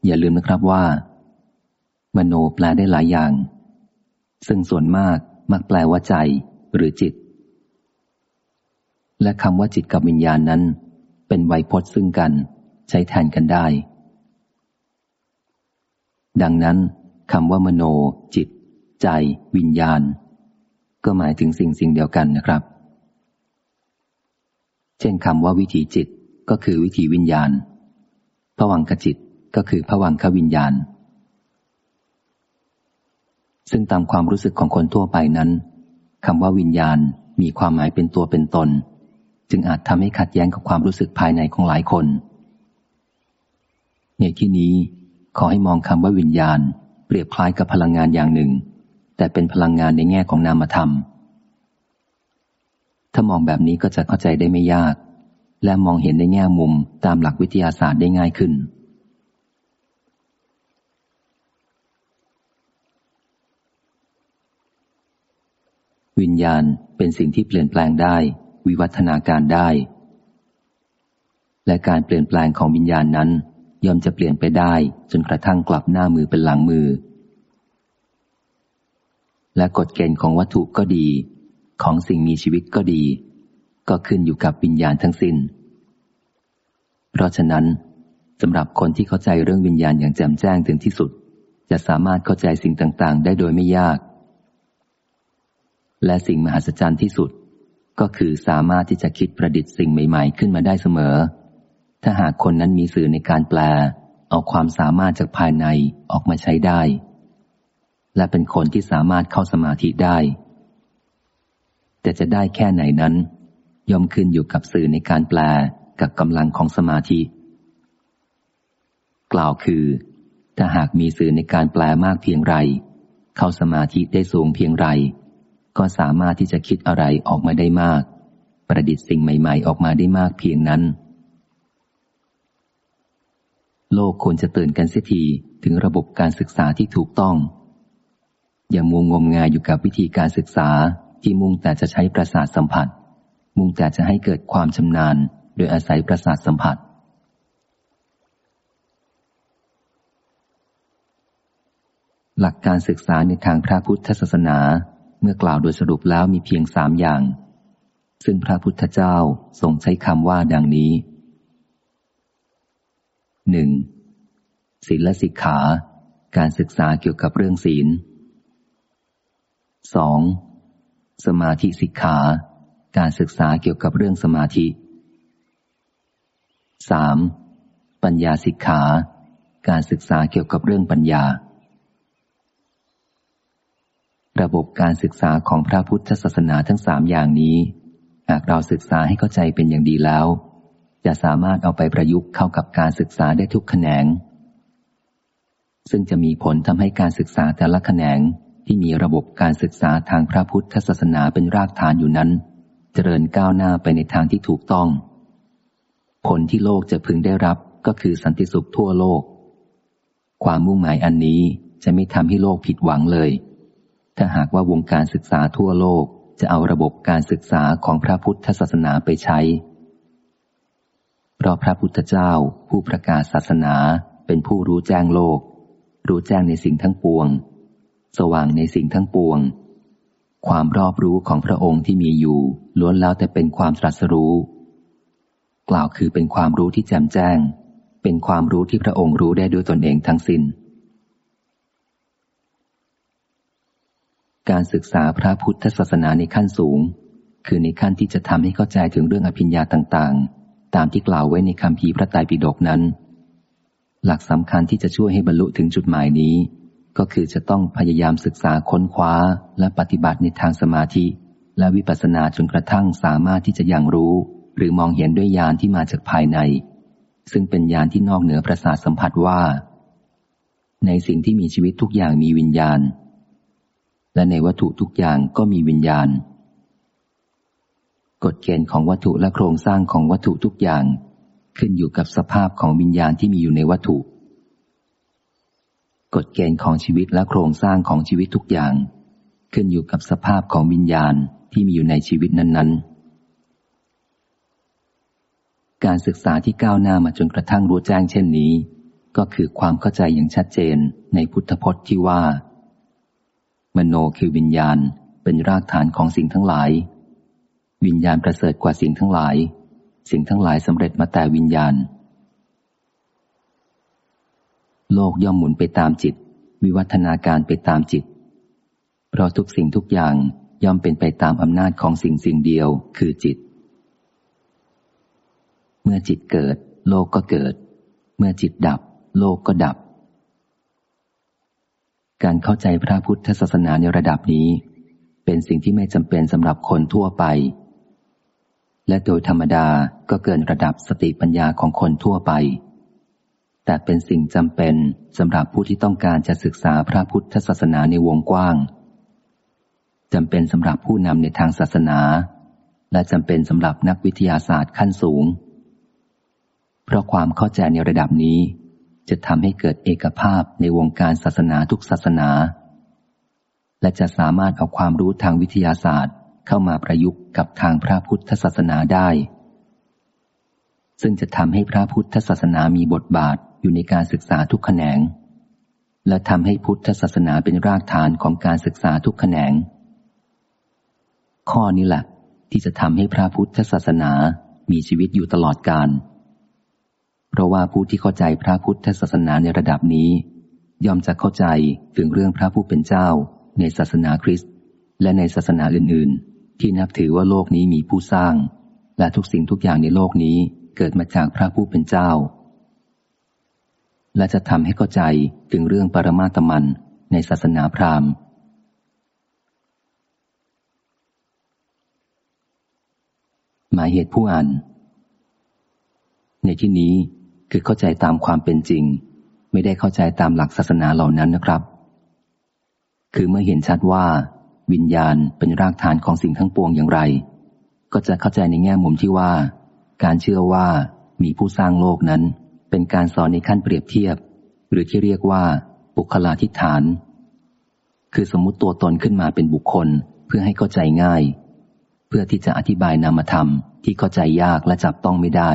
อย่าลืมนะครับว่า มโนแปลได้หลายอย่าง ซึ่งส่วนมากมักแปลว่าใจ หรือจิต และคำว่าจิตกับวิญญาณนั้น เป็นไวยพจน์ซึ่งกัน ใช้แทนกันได้ ดังนั้น คำว่ามโน จิต ใจ วิญญาณ ก็หมายถึงสิ่งสิ่งเดียวกันนะครับ เช่นคำว่าวิถีจิตก็คือวิถีวิญญาณผวังขจิตก็คือผวังควิญญาณ ซึ่งตามความรู้สึกของคนทั่วไปนั้นคำว่าวิญญาณมีความหมายเป็นตัวเป็นตน จึงอาจทำให้ขัดแย้งกับความรู้สึกภายในของหลายคน ในที่นี้ขอให้มองคำว่าวิญญาณ รียบคล้ายกับพลังงานอย่างหนึ่ง แต่เป็นพลังงานในแง่ของนามธรรม ถ้ามองแบบนี้ก็จะเข้าใจได้ไม่ยาก และมองเห็นในแง่มุมตามหลักวิทยาศาสตร์ได้ง่ายขึ้น วิญญาณเป็นสิ่งที่เปลี่ยนแปลงได้ วิวัฒนาการได้ และการเปลี่ยนแปลงของวิญญาณนั้น ย่อมจะเปลี่ยนไปได้จนกระทั่งกลับหน้ามือเป็นหลังมือ และกฎเกณฑ์ของวัตถุก็ดี ของสิ่งมีชีวิตก็ดี ก็ขึ้นอยู่กับวิญญาณทั้งสิน้น เพราะฉะนั้นสำหรับคนที่เข้าใจเรื่องวิญญาณอย่างแจ่มแจ้งถึงที่สุด จะสามารถเข้าใจสิ่งต่างๆ ได้โดยไม่ยาก และสิ่งมหัศจรรย์ที่สุด ก็คือสามารถที่จะคิดประดิษฐ์สิ่งใหม่ ๆ ขึ้นมาได้เสมอ ถ้าหากคนนั้นมีสื่อในการแปล เอาความสามารถจากภายในออกมาใช้ได้ และเป็นคนที่สามารถเข้าสมาธิได้ แต่จะได้แค่ไหนนั้น ย่อมขึ้นอยู่กับสื่อในการแปลกับกำลังของสมาธิ กล่าวคือ ถ้าหากมีสื่อในการแปลมากเพียงไร เข้าสมาธิได้สูงเพียงไร ก็สามารถที่จะคิดอะไรออกมาได้มาก ประดิษฐ์สิ่งใหม่ ๆ ออกมาได้มากเพียงนั้น โลกควรจะตื่นกันเสียทีถึงระบบการศึกษาที่ถูกต้อง อย่ามัวงมงายอยู่กับวิธีการศึกษาที่มุ่งแต่จะใช้ประสาทสัมผัส มุ่งแต่จะให้เกิดความชำนาญ โดยอาศัยประสาทสัมผัส หลักการศึกษาในทางพระพุทธศาสนา เมื่อกล่าวโดยสรุปแล้วมีเพียงสามอย่าง ซึ่งพระพุทธเจ้าทรงใช้คำว่าดังนี้ หนึ่งศีลสิกขา การศึกษาเกี่ยวกับเรื่องศีลสองสมาธิสิกขา การศึกษาเกี่ยวกับเรื่องสมาธิ 3. ปัญญาสิกขา การศึกษาเกี่ยวกับเรื่องปัญญา ระบบการศึกษาของพระพุทธศาสนาทั้งสามอย่างนี้ หากเราศึกษาให้เข้าใจเป็นอย่างดีแล้ว จะสามารถเอาไปประยุกต์เข้ากับการศึกษาได้ทุกแขนง ซึ่งจะมีผลทำให้การศึกษาแต่ละแขนงที่มีระบบการศึกษาทางพระพุทธศาสนาเป็นรากฐานอยู่นั้น เจริญก้าวหน้าไปในทางที่ถูกต้อง ผลที่โลกจะพึงได้รับก็คือสันติสุขทั่วโลก ความมุ่งหมายอันนี้จะไม่ทำให้โลกผิดหวังเลย ถ้าหากว่าวงการศึกษาทั่วโลกจะเอาระบบการศึกษาของพระพุทธศาสนาไปใช้ เพราะพระพุทธเจ้าผู้ประกาศศาสนาเป็นผู้รู้แจ้งโลก รู้แจ้งในสิ่งทั้งปวง สว่างในสิ่งทั้งปวง ความรอบรู้ของพระองค์ที่มีอยู่ล้วนแล้วแต่เป็นความตรัสรู้ กล่าวคือเป็นความรู้ที่แจ่มแจ้ง เป็นความรู้ที่พระองค์รู้ได้ด้วยตนเองทั้งสิน้น การศึกษาพระพุทธศาสนาในขั้นสูง คือในขั้นที่จะทำให้เข้าใจถึงเรื่องอภิญญาต่างๆ ตามที่กล่าวไว้ในคำพีพระไตรปิฎกนั้น หลักสำคัญที่จะช่วยให้บรรลุถึงจุดหมายนี้ ก็คือจะต้องพยายามศึกษาค้นคว้าและปฏิบัติในทางสมาธิ และวิปัสสนาจนกระทั่งสามารถที่จะยังรู้ หรือมองเห็นด้วยญาณที่มาจากภายใน ซึ่งเป็นญาณที่นอกเหนือประสาทสัมผัสว่า ในสิ่งที่มีชีวิตทุกอย่างมีวิญญาณ และในวัตถุทุกอย่างก็มีวิญญาณ กฎเกณฑ์ของวัตถุและโครงสร้างของวัตถุทุกอย่าง ขึ้นอยู่กับสภาพของวิญญาณที่มีอยู่ในวัตถุ กฎเกณฑ์ของชีวิตและโครงสร้างของชีวิตทุกอย่าง ขึ้นอยู่กับสภาพของวิญญาณที่มีอยู่ในชีวิตนั้น ๆ การศึกษาที่ก้าวหน้ามาจนกระทั่งรู้แจ้งเช่นนี้ ก็คือความเข้าใจอย่างชัดเจนในพุทธพจน์ที่ว่า มโนคือวิญญาณเป็นรากฐานของสิ่งทั้งหลาย วิญญาณประเสริฐกว่าสิ่งทั้งหลาย สิ่งทั้งหลายสำเร็จมาแต่วิญญาณ โลกย่อมหมุนไปตามจิต วิวัฒนาการไปตามจิต เพราะทุกสิ่งทุกอย่างย่อมเป็นไปตามอำนาจของสิ่งสิ่งเดียวคือจิต เมื่อจิตเกิด โลกก็เกิด เมื่อจิตดับ โลกก็ดับ การเข้าใจพระพุทธศาสนาในระดับนี้ เป็นสิ่งที่ไม่จำเป็นสำหรับคนทั่วไป และโดยธรรมดาก็เกินระดับสติปัญญาของคนทั่วไป แต่เป็นสิ่งจำเป็นสำหรับผู้ที่ต้องการจะศึกษาพระพุทธศาสนาในวงกว้างจำเป็นสำหรับผู้นำในทางศาสนา และจำเป็นสำหรับนักวิทยาศาสตร์ขั้นสูง เพราะความเข้าใจในระดับนี้ จะทำให้เกิดเอกภาพในวงการศาสนาทุกศาสนา และจะสามารถเอาความรู้ทางวิทยาศาสตร์เข้ามาประยุกต์ กับทางพระพุทธศาสนาได้ ซึ่งจะทำให้พระพุทธศาสนามีบทบาทอยู่ในการศึกษาทุกแขนง และทำให้พุทธศาสนาเป็นรากฐานของการศึกษาทุกแขนง ข้อนี้แหละที่จะทำให้พระพุทธศาสนามีชีวิตอยู่ตลอดกาล เพราะว่าผู้ที่เข้าใจพระพุทธศาสนาในระดับนี้ ย่อมจะเข้าใจถึงเรื่องพระผู้เป็นเจ้าในศาสนาคริสต์และในศาสนาอื่นๆ ที่นับถือว่าโลกนี้มีผู้สร้าง และทุกสิ่งทุกอย่างในโลกนี้เกิดมาจากพระผู้เป็นเจ้า และจะทำให้เข้าใจถึงเรื่องปรมาตมันในศาสนาพราหมณ์ หมายเหตุผู้อ่าน ในที่นี้คือเข้าใจตามความเป็นจริง ไม่ได้เข้าใจตามหลักศาสนาเหล่านั้นนะครับ คือเมื่อเห็นชัดว่า วิญญาณเป็นรากฐานของสิ่งทั้งปวงอย่างไร ก็จะเข้าใจในแง่มุมที่ว่า การเชื่อว่ามีผู้สร้างโลกนั้น เป็นการสอนในขั้นเปรียบเทียบ หรือที่เรียกว่าบุคลาธิฐาน คือสมมติตัวตนขึ้นมาเป็นบุคคลเพื่อให้เข้าใจง่าย เพื่อที่จะอธิบายนามธรรมที่เข้าใจยากและจับต้องไม่ได้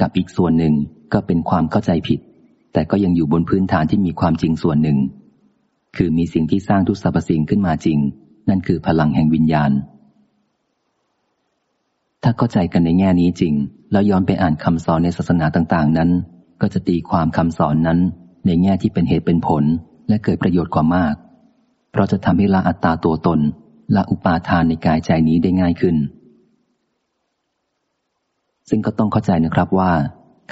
กับอีกส่วนหนึ่งก็เป็นความเข้าใจผิด แต่ก็ยังอยู่บนพื้นฐานที่มีความจริงส่วนหนึ่ง คือมีสิ่งที่สร้างทุกสรรพสิ่งขึ้นมาจริง นั่นคือพลังแห่งวิญญาณ ถ้าเข้าใจกันในแง่นี้จริง แล้วย้อนไปอ่านคำสอนในศาสนาต่าง ๆ นั้น ก็จะตีความคำสอนนั้น ในแง่ที่เป็นเหตุเป็นผล และเกิดประโยชน์กว่ามาก เพราะจะทำให้ละอัตตาตัวตนละอุปาทานในกายใจนี้ได้ง่ายขึ้น ซึ่งก็ต้องเข้าใจนะครับว่า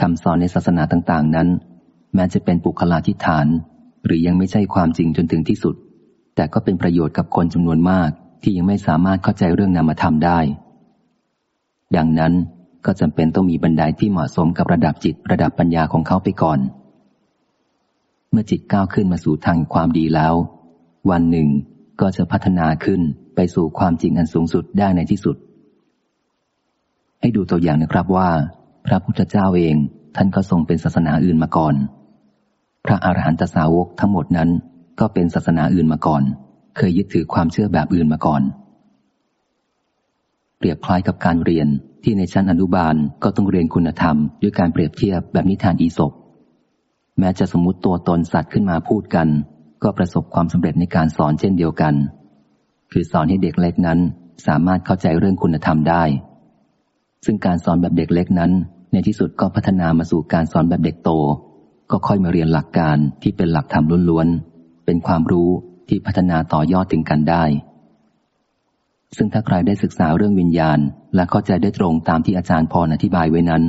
คำสอนในศาสนาต่าง ๆ นั้น แม้จะเป็นปุคลาธิฐาน หรือยังไม่ใช่ความจริงจนถึงที่สุด แต่ก็เป็นประโยชน์กับคนจำนวนมากที่ยังไม่สามารถเข้าใจเรื่องนามธรรมได้ ดังนั้นก็จำเป็นต้องมีบันไดที่เหมาะสมกับระดับจิตระดับปัญญาของเขาไปก่อน เมื่อจิตก้าวขึ้นมาสู่ทางความดีแล้ว วันหนึ่งก็จะพัฒนาขึ้นไปสู่ความจริงอันสูงสุดได้ในที่สุด ให้ดูตัวอย่างนะครับว่า พระพุทธเจ้าเองท่านก็ทรงเป็นศาสนาอื่นมาก่อน พระอาหารหันตสาวกทั้งหมดนั้นก็เป็นศาสนาอื่นมาก่อน เคยยึดถือความเชื่อแบบอื่นมาก่อน เปรียบคล้ายกับการเรียนที่ในชั้นอนุบาลก็ต้องเรียนคุณธรรม ด้วยการเปรียบเทียบแบบนิทานอีศบแม้จะสมมติตัวตนสัตว์ขึ้นมาพูดกัน ก็ประสบความสำเร็จในการสอนเช่นเดียวกัน คือสอนให้เด็กเล็กนั้นสามารถเข้าใจเรื่องคุณธรรมได้ ซึ่งการสอนแบบเด็กเล็กนั้น ในที่สุดก็พัฒนามาสู่การสอนแบบเด็กโต ก็ค่อยมาเรียนหลักการที่เป็นหลักธรรมล้วนๆ เป็นความรู้ที่พัฒนาต่อยอดถึงกันได้ ซึ่งถ้าใครได้ศึกษาเรื่องวิญญาณ และเข้าใจได้ตรงตามที่อาจารย์พรอธิบายไว้นั้น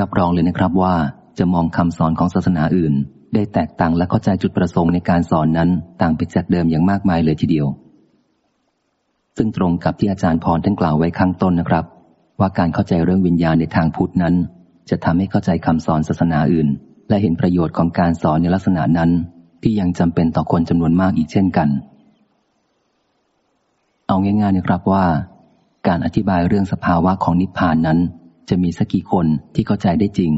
รับรองเลยนะครับว่าจะมองคำสอนของศาสนาอื่น ได้แตกต่างและเข้าใจจุดประสงค์ในการสอนนั้นต่างไปจากเดิมอย่างมากมายเลยทีเดียว ซึ่งตรงกับที่อาจารย์พรท่านกล่าวไว้ข้างต้นนะครับ ว่าการเข้าใจเรื่องวิญญาณในทางพุทธนั้น จะทำให้เข้าใจคำสอนศาสนาอื่น และเห็นประโยชน์ของการสอนในลักษณะนั้นที่ยังจำเป็นต่อคนจำนวนมากอีกเช่นกัน เอาง่ายๆนะครับว่า การอธิบายเรื่องสภาวะของนิพพานนั้น จะมีสักกี่คนที่เข้าใจได้จริง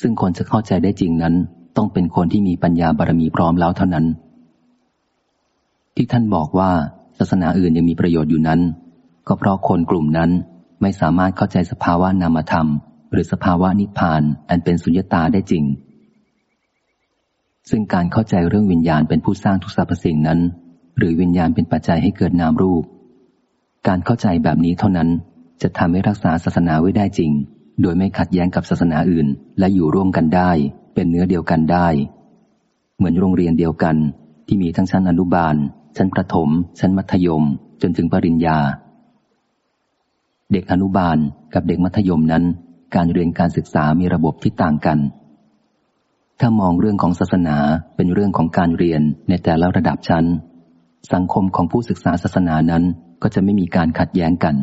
ซึ่งคนจะเข้าใจได้จริงนั้น ต้องเป็นคนที่มีปัญญาบารมีพร้อมแล้วเท่านั้น ที่ท่านบอกว่าศาสนาอื่นยังมีประโยชน์อยู่นั้น ก็เพราะคนกลุ่มนั้นไม่สามารถเข้าใจสภาวะนามธรรม หรือสภาวะนิพพานอันเป็นสุญญตาได้จริง ซึ่งการเข้าใจเรื่องวิญญาณเป็นผู้สร้างทุกสรรพสิ่งนั้น หรือวิญญาณเป็นปัจจัยให้เกิดนามรูป การเข้าใจแบบนี้เท่านั้นจะทำให้รักษาศาสนาไว้ได้จริง โดยไม่ขัดแย้งกับศาสนาอื่น และอยู่ร่วมกันได้ เป็นเนื้อเดียวกันได้ เหมือนโรงเรียนเดียวกัน ที่มีทั้งชั้นอนุบาล ชั้นประถม ชั้นมัธยม จนถึงปริญญา เด็กอนุบาลกับเด็กมัธยมนั้น การเรียนการศึกษามีระบบที่ต่างกัน ถ้ามองเรื่องของศาสนาเป็นเรื่องของการเรียนในแต่ละระดับชั้น สังคมของผู้ศึกษาศาสนานั้นก็จะไม่มีการขัดแย้งกัน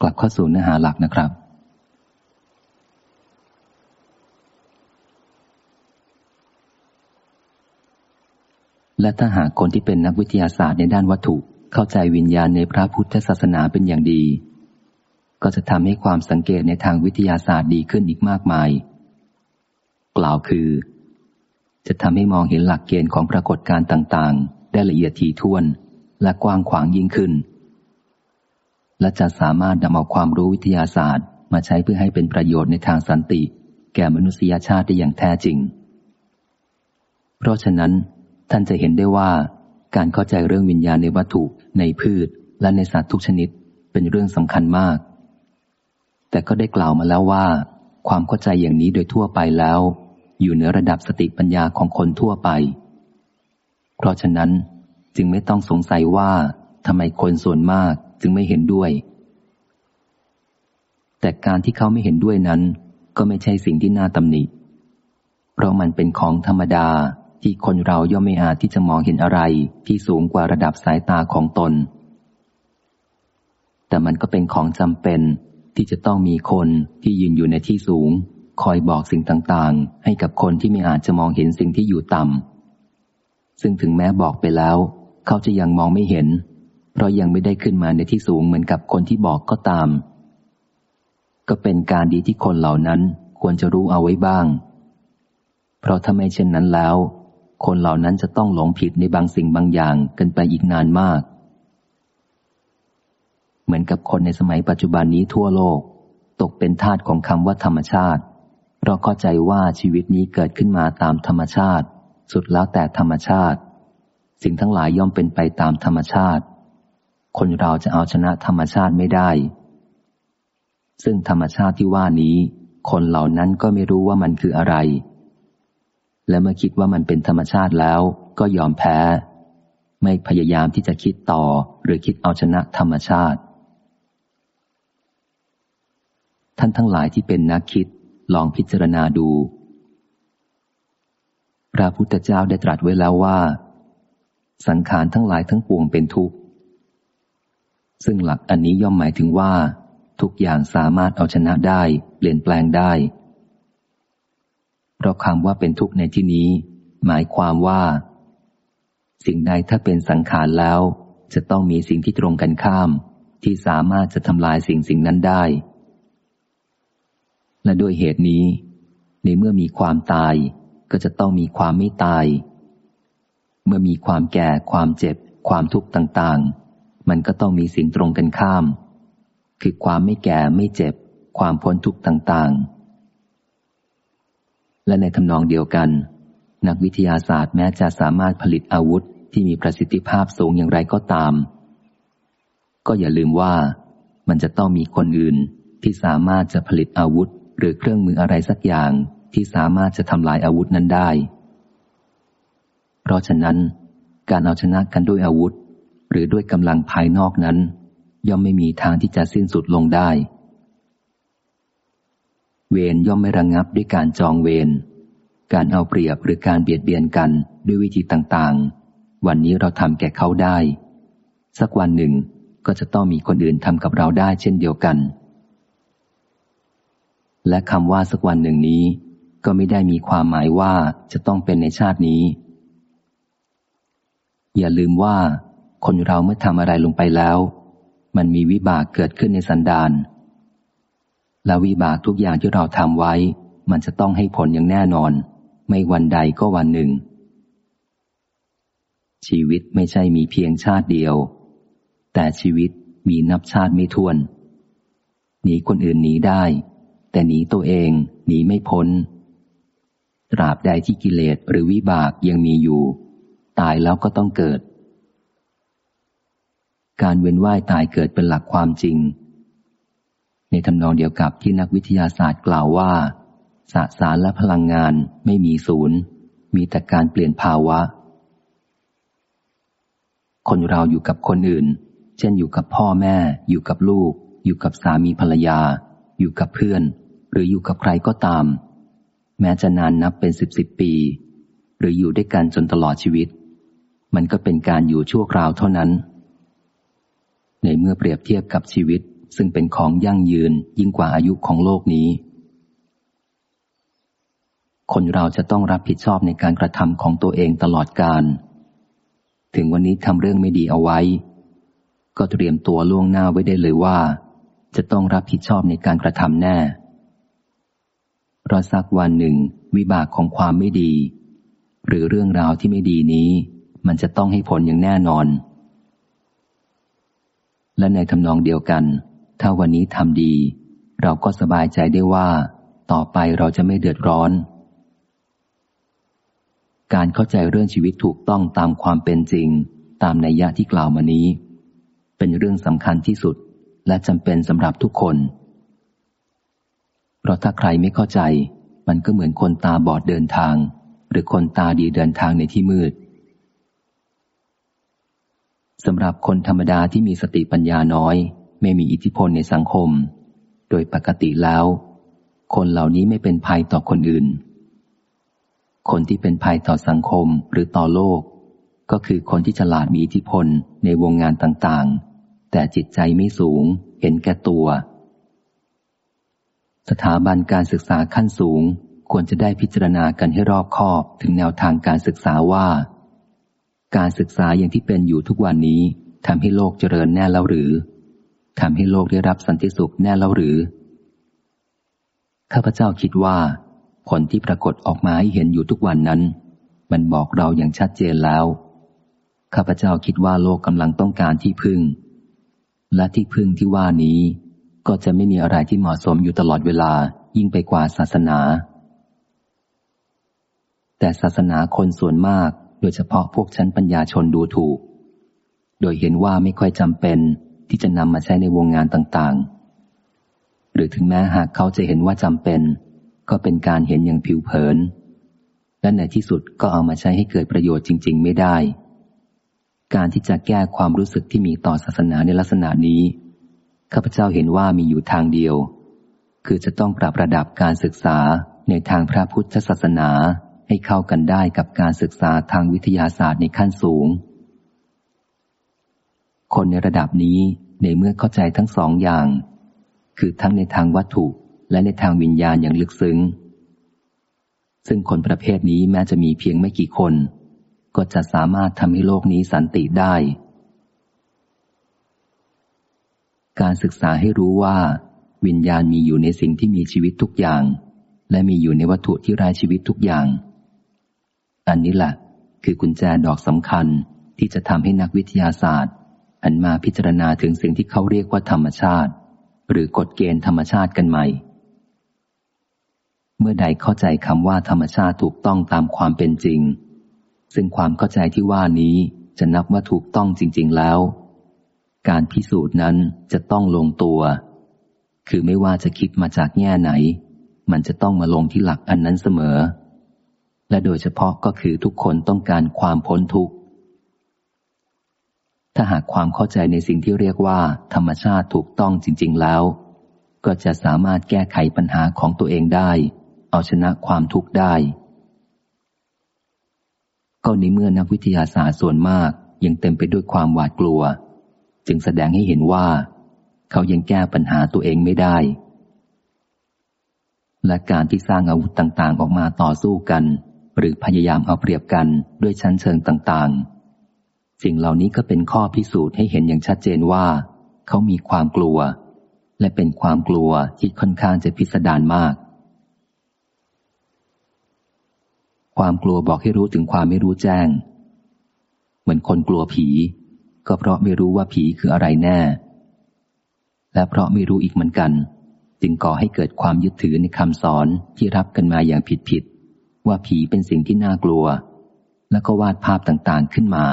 กลับเข้าสู่เนื้อหาหลักนะครับ และถ้าหากคนที่เป็นนักวิทยาศาสตร์ในด้านวัตถุเข้าใจวิญญาณในพระพุทธศาสนาเป็นอย่างดี ก็จะทำให้ความสังเกตในทางวิทยาศาสตร์ดีขึ้นอีกมากมาย กล่าวคือ จะทำให้มองเห็นหลักเกณฑ์ของปรากฏการณ์ต่างๆ ได้ละเอียดถี่ถ้วนและกว้างขวางยิ่งขึ้น และจะสามารถนำเอาความรู้วิทยาศาสตร์ มาใช้เพื่อให้เป็นประโยชน์ในทางสันติ แก่มนุษยชาติได้อย่างแท้จริง เพราะฉะนั้น ท่านจะเห็นได้ว่า การเข้าใจเรื่องวิญญาณในวัตถุ ในพืช และในสัตว์ทุกชนิด เป็นเรื่องสำคัญมาก แต่ก็ได้กล่าวมาแล้วว่า ความเข้าใจอย่างนี้โดยทั่วไปแล้ว อยู่เหนือระดับสติปัญญาของคนทั่วไป เพราะฉะนั้นจึงไม่ต้องสงสัยว่าทำไมคนส่วนมากจึงไม่เห็นด้วย แต่การที่เขาไม่เห็นด้วยนั้น ก็ไม่ใช่สิ่งที่น่าตำหนิ เพราะมันเป็นของธรรมดาที่คนเราย่อมไม่อาจที่จะมองเห็นอะไรที่สูงกว่าระดับสายตาของตน แต่มันก็เป็นของจำเป็น ที่จะต้องมีคนที่ยืนอยู่ในที่สูง คอยบอกสิ่งต่างๆ ให้กับคนที่ไม่อาจจะมองเห็นสิ่งที่อยู่ต่ำซึ่งถึงแม้บอกไปแล้ว เขาจะยังมองไม่เห็น เพราะยังไม่ได้ขึ้นมาในที่สูงเหมือนกับคนที่บอกก็ตาม ก็เป็นการดีที่คนเหล่านั้นควรจะรู้เอาไว้บ้าง เพราะถ้าไม่เช่นนั้นแล้ว คนเหล่านั้นจะต้องหลงผิดในบางสิ่งบางอย่างกันไปอีกนานมาก เหมือนกับคนในสมัยปัจจุบันนี้ทั่วโลก ตกเป็นทาสของคำว่าธรรมชาติ เพราะเข้าใจว่าชีวิตนี้เกิดขึ้นมาตามธรรมชาติ สุดแล้วแต่ธรรมชาติ สิ่งทั้งหลายย่อมเป็นไปตามธรรมชาติ คนเราจะเอาชนะธรรมชาติไม่ได้ ซึ่งธรรมชาติที่ว่านี้ คนเหล่านั้นก็ไม่รู้ว่ามันคืออะไร และเมื่อคิดว่ามันเป็นธรรมชาติแล้วก็ยอมแพ้ ไม่พยายามที่จะคิดต่อหรือคิดเอาชนะธรรมชาติ ท่านทั้งหลายที่เป็นนักคิดลองพิจารณาดู พระพุทธเจ้าได้ตรัสไว้แล้วว่า สังขารทั้งหลายทั้งปวงเป็นทุกข์ ซึ่งหลักอันนี้ย่อมหมายถึงว่า ทุกอย่างสามารถเอาชนะได้ เปลี่ยนแปลงได้ เพราะคำว่าเป็นทุกข์ในที่นี้ หมายความว่า สิ่งใดถ้าเป็นสังขารแล้ว จะต้องมีสิ่งที่ตรงกันข้าม ที่สามารถจะทำลายสิ่งสิ่งนั้นได้ และด้วยเหตุนี้ ในเมื่อมีความตาย ก็จะต้องมีความไม่ตาย เมื่อมีความแก่ความเจ็บ ความทุกข์ต่างๆ มันก็ต้องมีสิ่งตรงกันข้าม คือความไม่แก่ไม่เจ็บ ความพ้นทุกข์ต่างๆ และในทำนองเดียวกัน นักวิทยาศาสตร์แม้จะสามารถผลิตอาวุธที่มีประสิทธิภาพสูงอย่างไรก็ตาม ก็อย่าลืมว่ามันจะต้องมีคนอื่นที่สามารถจะผลิตอาวุธ หรือเครื่องมืออะไรสักอย่างที่สามารถจะทำลายอาวุธนั้นได้ เพราะฉะนั้น การเอาชนะกันด้วยอาวุธ หรือด้วยกำลังภายนอกนั้น ย่อมไม่มีทางที่จะสิ้นสุดลงได้ เวรย่อมไม่ระงงับด้วยการจองเวรการเอาเปรียบหรือการเบียดเบียนกันด้วยวิธีต่างๆ วันนี้เราทำแก่เขาได้ สักวันหนึ่งก็จะต้องมีคนอื่นทำกับเราได้เช่นเดียวกัน และคำว่าสักวันหนึ่งนี้ ก็ไม่ได้มีความหมายว่าจะต้องเป็นในชาตินี้ อย่าลืมว่า คนเราเมื่อทำอะไรลงไปแล้ว มันมีวิบากเกิดขึ้นในสันดานและวิบากทุกอย่างที่เราทำไว้ มันจะต้องให้ผลอย่างแน่นอน ไม่วันใดก็วันหนึ่ง ชีวิตไม่ใช่มีเพียงชาติเดียว แต่ชีวิตมีนับชาติไม่ท้วนหนีคนอื่นหนีได้ แต่หนีตัวเองหนีไม่พ้น ตราบใดที่กิเลสหรือวิบากยังมีอยู่ ตายแล้วก็ต้องเกิด การเวียนว่ายตายเกิดเป็นหลักความจริง ในทำนองเดียวกับที่นักวิทยาศาสตร์กล่าวว่า สสารและพลังงานไม่มีศูนย์ มีแต่การเปลี่ยนภาวะ คนเราอยู่กับคนอื่น เช่นอยู่กับพ่อแม่ อยู่กับลูก อยู่กับสามีภรรยาอยู่กับเพื่อน หรืออยู่กับใครก็ตาม แม้จะนานนับเป็นสิบสิบปี หรืออยู่ด้วยกันจนตลอดชีวิต มันก็เป็นการอยู่ชั่วคราวเท่านั้น ในเมื่อเปรียบเทียบกับชีวิตซึ่งเป็นของยั่งยืนยิ่งกว่าอายุของโลกนี้ คนเราจะต้องรับผิดชอบในการกระทำของตัวเองตลอดการ ถึงวันนี้ทำเรื่องไม่ดีเอาไว้ ก็เตรียมตัวล่วงหน้าไว้ได้เลยว่า จะต้องรับผิดชอบในการกระทำแน่ ราะสักวันหนึ่ง วิบากของความไม่ดี หรือเรื่องราวที่ไม่ดีนี้ มันจะต้องให้ผลอย่างแน่นอน และในทำนองเดียวกัน ถ้าวันนี้ทำดี เราก็สบายใจได้ว่า ต่อไปเราจะไม่เดือดร้อน การเข้าใจเรื่องชีวิตถูกต้องตามความเป็นจริง ตามนัยยะที่กล่าวมานี้ เป็นเรื่องสำคัญที่สุดและจำเป็นสำหรับทุกคน เพราะถ้าใครไม่เข้าใจ มันก็เหมือนคนตาบอดเดินทาง หรือคนตาดีเดินทางในที่มืดสำหรับคนธรรมดาที่มีสติปัญญาน้อย ไม่มีอิทธิพลในสังคม โดยปกติแล้ว คนเหล่านี้ไม่เป็นภัยต่อคนอื่น คนที่เป็นภัยต่อสังคมหรือต่อโลก ก็คือคนที่ฉลาดมีอิทธิพลในวงงานต่างๆ แต่จิตใจไม่สูง เห็นแก่ตัว สถาบันการศึกษาขั้นสูง ควรจะได้พิจารณากันให้รอบคอบถึงแนวทางการศึกษาว่า การศึกษาอย่างที่เป็นอยู่ทุกวันนี้ทำให้โลกเจริญแน่แล้วหรือทำให้โลกได้รับสันติสุขแน่แล้วหรือข้าพเจ้าคิดว่า ผลที่ปรากฏออกมาให้เห็นอยู่ทุกวันนั้น มันบอกเราอย่างชัดเจนแล้วข้าพเจ้าคิดว่าโลกกำลังต้องการที่พึ่ง และที่พึ่งที่ว่านี้ ก็จะไม่มีอะไรที่เหมาะสมอยู่ตลอดเวลายิ่งไปกว่าศาสนา แต่ศาสนาคนส่วนมาก โดยเฉพาะพวกชั้นปัญญาชนดูถูก โดยเห็นว่าไม่ค่อยจำเป็นที่จะนำมาใช้ในวงงานต่างๆ หรือถึงแม้หากเขาจะเห็นว่าจำเป็น ก็เป็นการเห็นอย่างผิวเผิน และในที่สุดก็เอามาใช้ให้เกิดประโยชน์จริง ๆ ไม่ได้ การที่จะแก้ความรู้สึกที่มีต่อศาสนาในลักษณะนี้ ข้าพเจ้าเห็นว่ามีอยู่ทางเดียว คือจะต้องปรับระดับการศึกษาในทางพระพุทธศาสนาให้เข้ากันได้กับการศึกษาทางวิทยาศาสตร์ในขั้นสูง คนในระดับนี้ในเมื่อเข้าใจทั้งสองอย่าง คือทั้งในทางวัตถุและในทางวิญญาณอย่างลึกซึ้ง ซึ่งคนประเภทนี้แม้จะมีเพียงไม่กี่คน ก็จะสามารถทำให้โลกนี้สันติได้ การศึกษาให้รู้ว่า วิญญาณมีอยู่ในสิ่งที่มีชีวิตทุกอย่าง และมีอยู่ในวัตถุที่ไร้ชีวิตทุกอย่าง อันนี้แหละคือกุญแจดอกสำคัญที่จะทำให้นักวิทยาศาสตร์หันมาพิจารณาถึงสิ่งที่เขาเรียกว่าธรรมชาติ หรือกฎเกณฑ์ธรรมชาติกันใหม่ เมื่อใดเข้าใจคำว่าธรรมชาติถูกต้องตามความเป็นจริง ซึ่งความเข้าใจที่ว่านี้จะนับว่าถูกต้องจริง ๆ แล้ว การพิสูจน์นั้นจะต้องลงตัว คือไม่ว่าจะคิดมาจากแง่ไหน มันจะต้องมาลงที่หลักอันนั้นเสมอ และโดยเฉพาะก็คือทุกคนต้องการความพ้นทุกข์ ถ้าหากความเข้าใจในสิ่งที่เรียกว่า ธรรมชาติถูกต้องจริง ๆแล้ว ก็จะสามารถแก้ไขปัญหาของตัวเองได้ เอาชนะความทุกข์ได้ ก็ในเมื่อนักวิทยาศาสตร์ส่วนมากยังเต็มไปด้วยความหวาดกลัว จึงแสดงให้เห็นว่า เขายังแก้ปัญหาตัวเองไม่ได้ และการที่สร้างอาวุธต่างๆ ออกมาต่อสู้กัน หรือพยายามเอาเปรียบกันด้วยชั้นเชิงต่างๆ สิ่งเหล่านี้ก็เป็นข้อพิสูจน์ให้เห็นอย่างชัดเจนว่า เขามีความกลัว และเป็นความกลัวที่ค่อนข้างจะพิสดารมาก ความกลัวบอกให้รู้ถึงความไม่รู้แจ้ง เหมือนคนกลัวผี ก็เพราะไม่รู้ว่าผีคืออะไรแน่ และเพราะไม่รู้อีกเหมือนกัน จึงก่อให้เกิดความยึดถือในคำสอนที่รับกันมาอย่างผิดว่าผีเป็นสิ่งที่น่ากลัว แล้วก็วาดภาพต่างๆขึ้นมา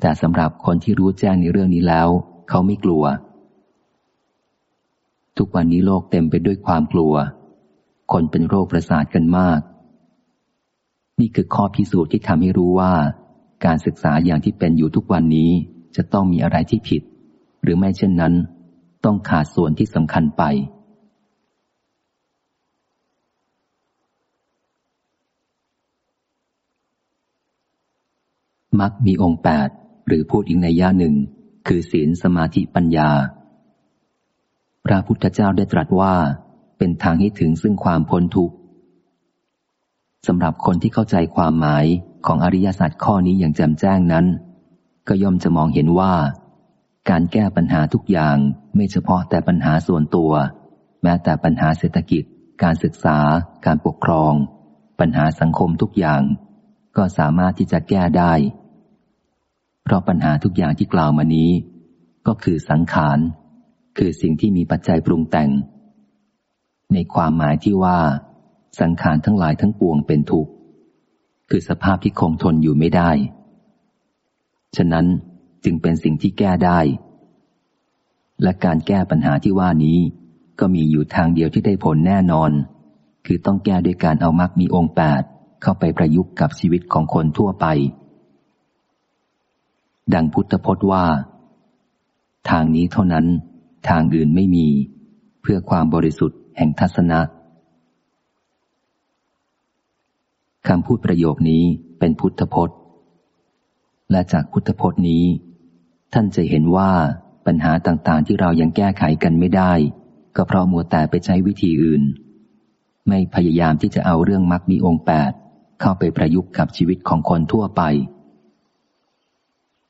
แต่สำหรับคนที่รู้แจ้งในเรื่องนี้แล้ว เขาไม่กลัว ทุกวันนี้โลกเต็มไปด้วยความกลัว คนเป็นโรคประสาทกันมาก นี่คือข้อพิสูจน์ที่ทำให้รู้ว่า การศึกษาอย่างที่เป็นอยู่ทุกวันนี้จะต้องมีอะไรที่ผิด หรือไม่เช่นนั้น ต้องขาดส่วนที่สำคัญไป มักมีองค์แปดหรือพูดอีกในย่าหนึ่ง คือศีลสมาธิปัญญา พระพุทธเจ้าได้ตรัสว่าเป็นทางให้ถึงซึ่งความพ้นทุกข์สำหรับคนที่เข้าใจความหมาย ของอริยสัจข้อนี้อย่างแจ่มแจ้งนั้น ก็ย่อมจะมองเห็นว่า การแก้ปัญหาทุกอย่างไม่เฉพาะแต่ปัญหาส่วนตัว แม้แต่ปัญหาเศรษฐกิจ การศึกษา การปกครอง ปัญหาสังคมทุกอย่าง ก็สามารถที่จะแก้ได้ เพราะปัญหาทุกอย่างที่กล่าวมานี้ ก็คือสังขาร คือสิ่งที่มีปัจจัยปรุงแต่ง ในความหมายที่ว่า สังขารทั้งหลายทั้งปวงเป็นทุกข์ คือสภาพที่คงทนอยู่ไม่ได้ ฉะนั้นจึงเป็นสิ่งที่แก้ได้ และการแก้ปัญหาที่ว่านี้ ก็มีอยู่ทางเดียวที่ได้ผลแน่นอน คือต้องแก้ด้วยการเอามักมีองค์แปดเข้าไปประยุกต์กับชีวิตของคนทั่วไป ดังพุทธพจน์ว่า ทางนี้เท่านั้น ทางอื่นไม่มี เพื่อความบริสุทธิ์แห่งทัศนะ คำพูดประโยคนี้เป็นพุทธพจน์ และจากพุทธพจน์นี้ ท่านจะเห็นว่าปัญหาต่างๆ ที่เรายังแก้ไขกันไม่ได้ ก็เพราะมัวแต่ไปใช้วิธีอื่น ไม่พยายามที่จะเอาเรื่องมรรคมีองค์แปดเข้าไปประยุกต์กับชีวิตของคนทั่วไป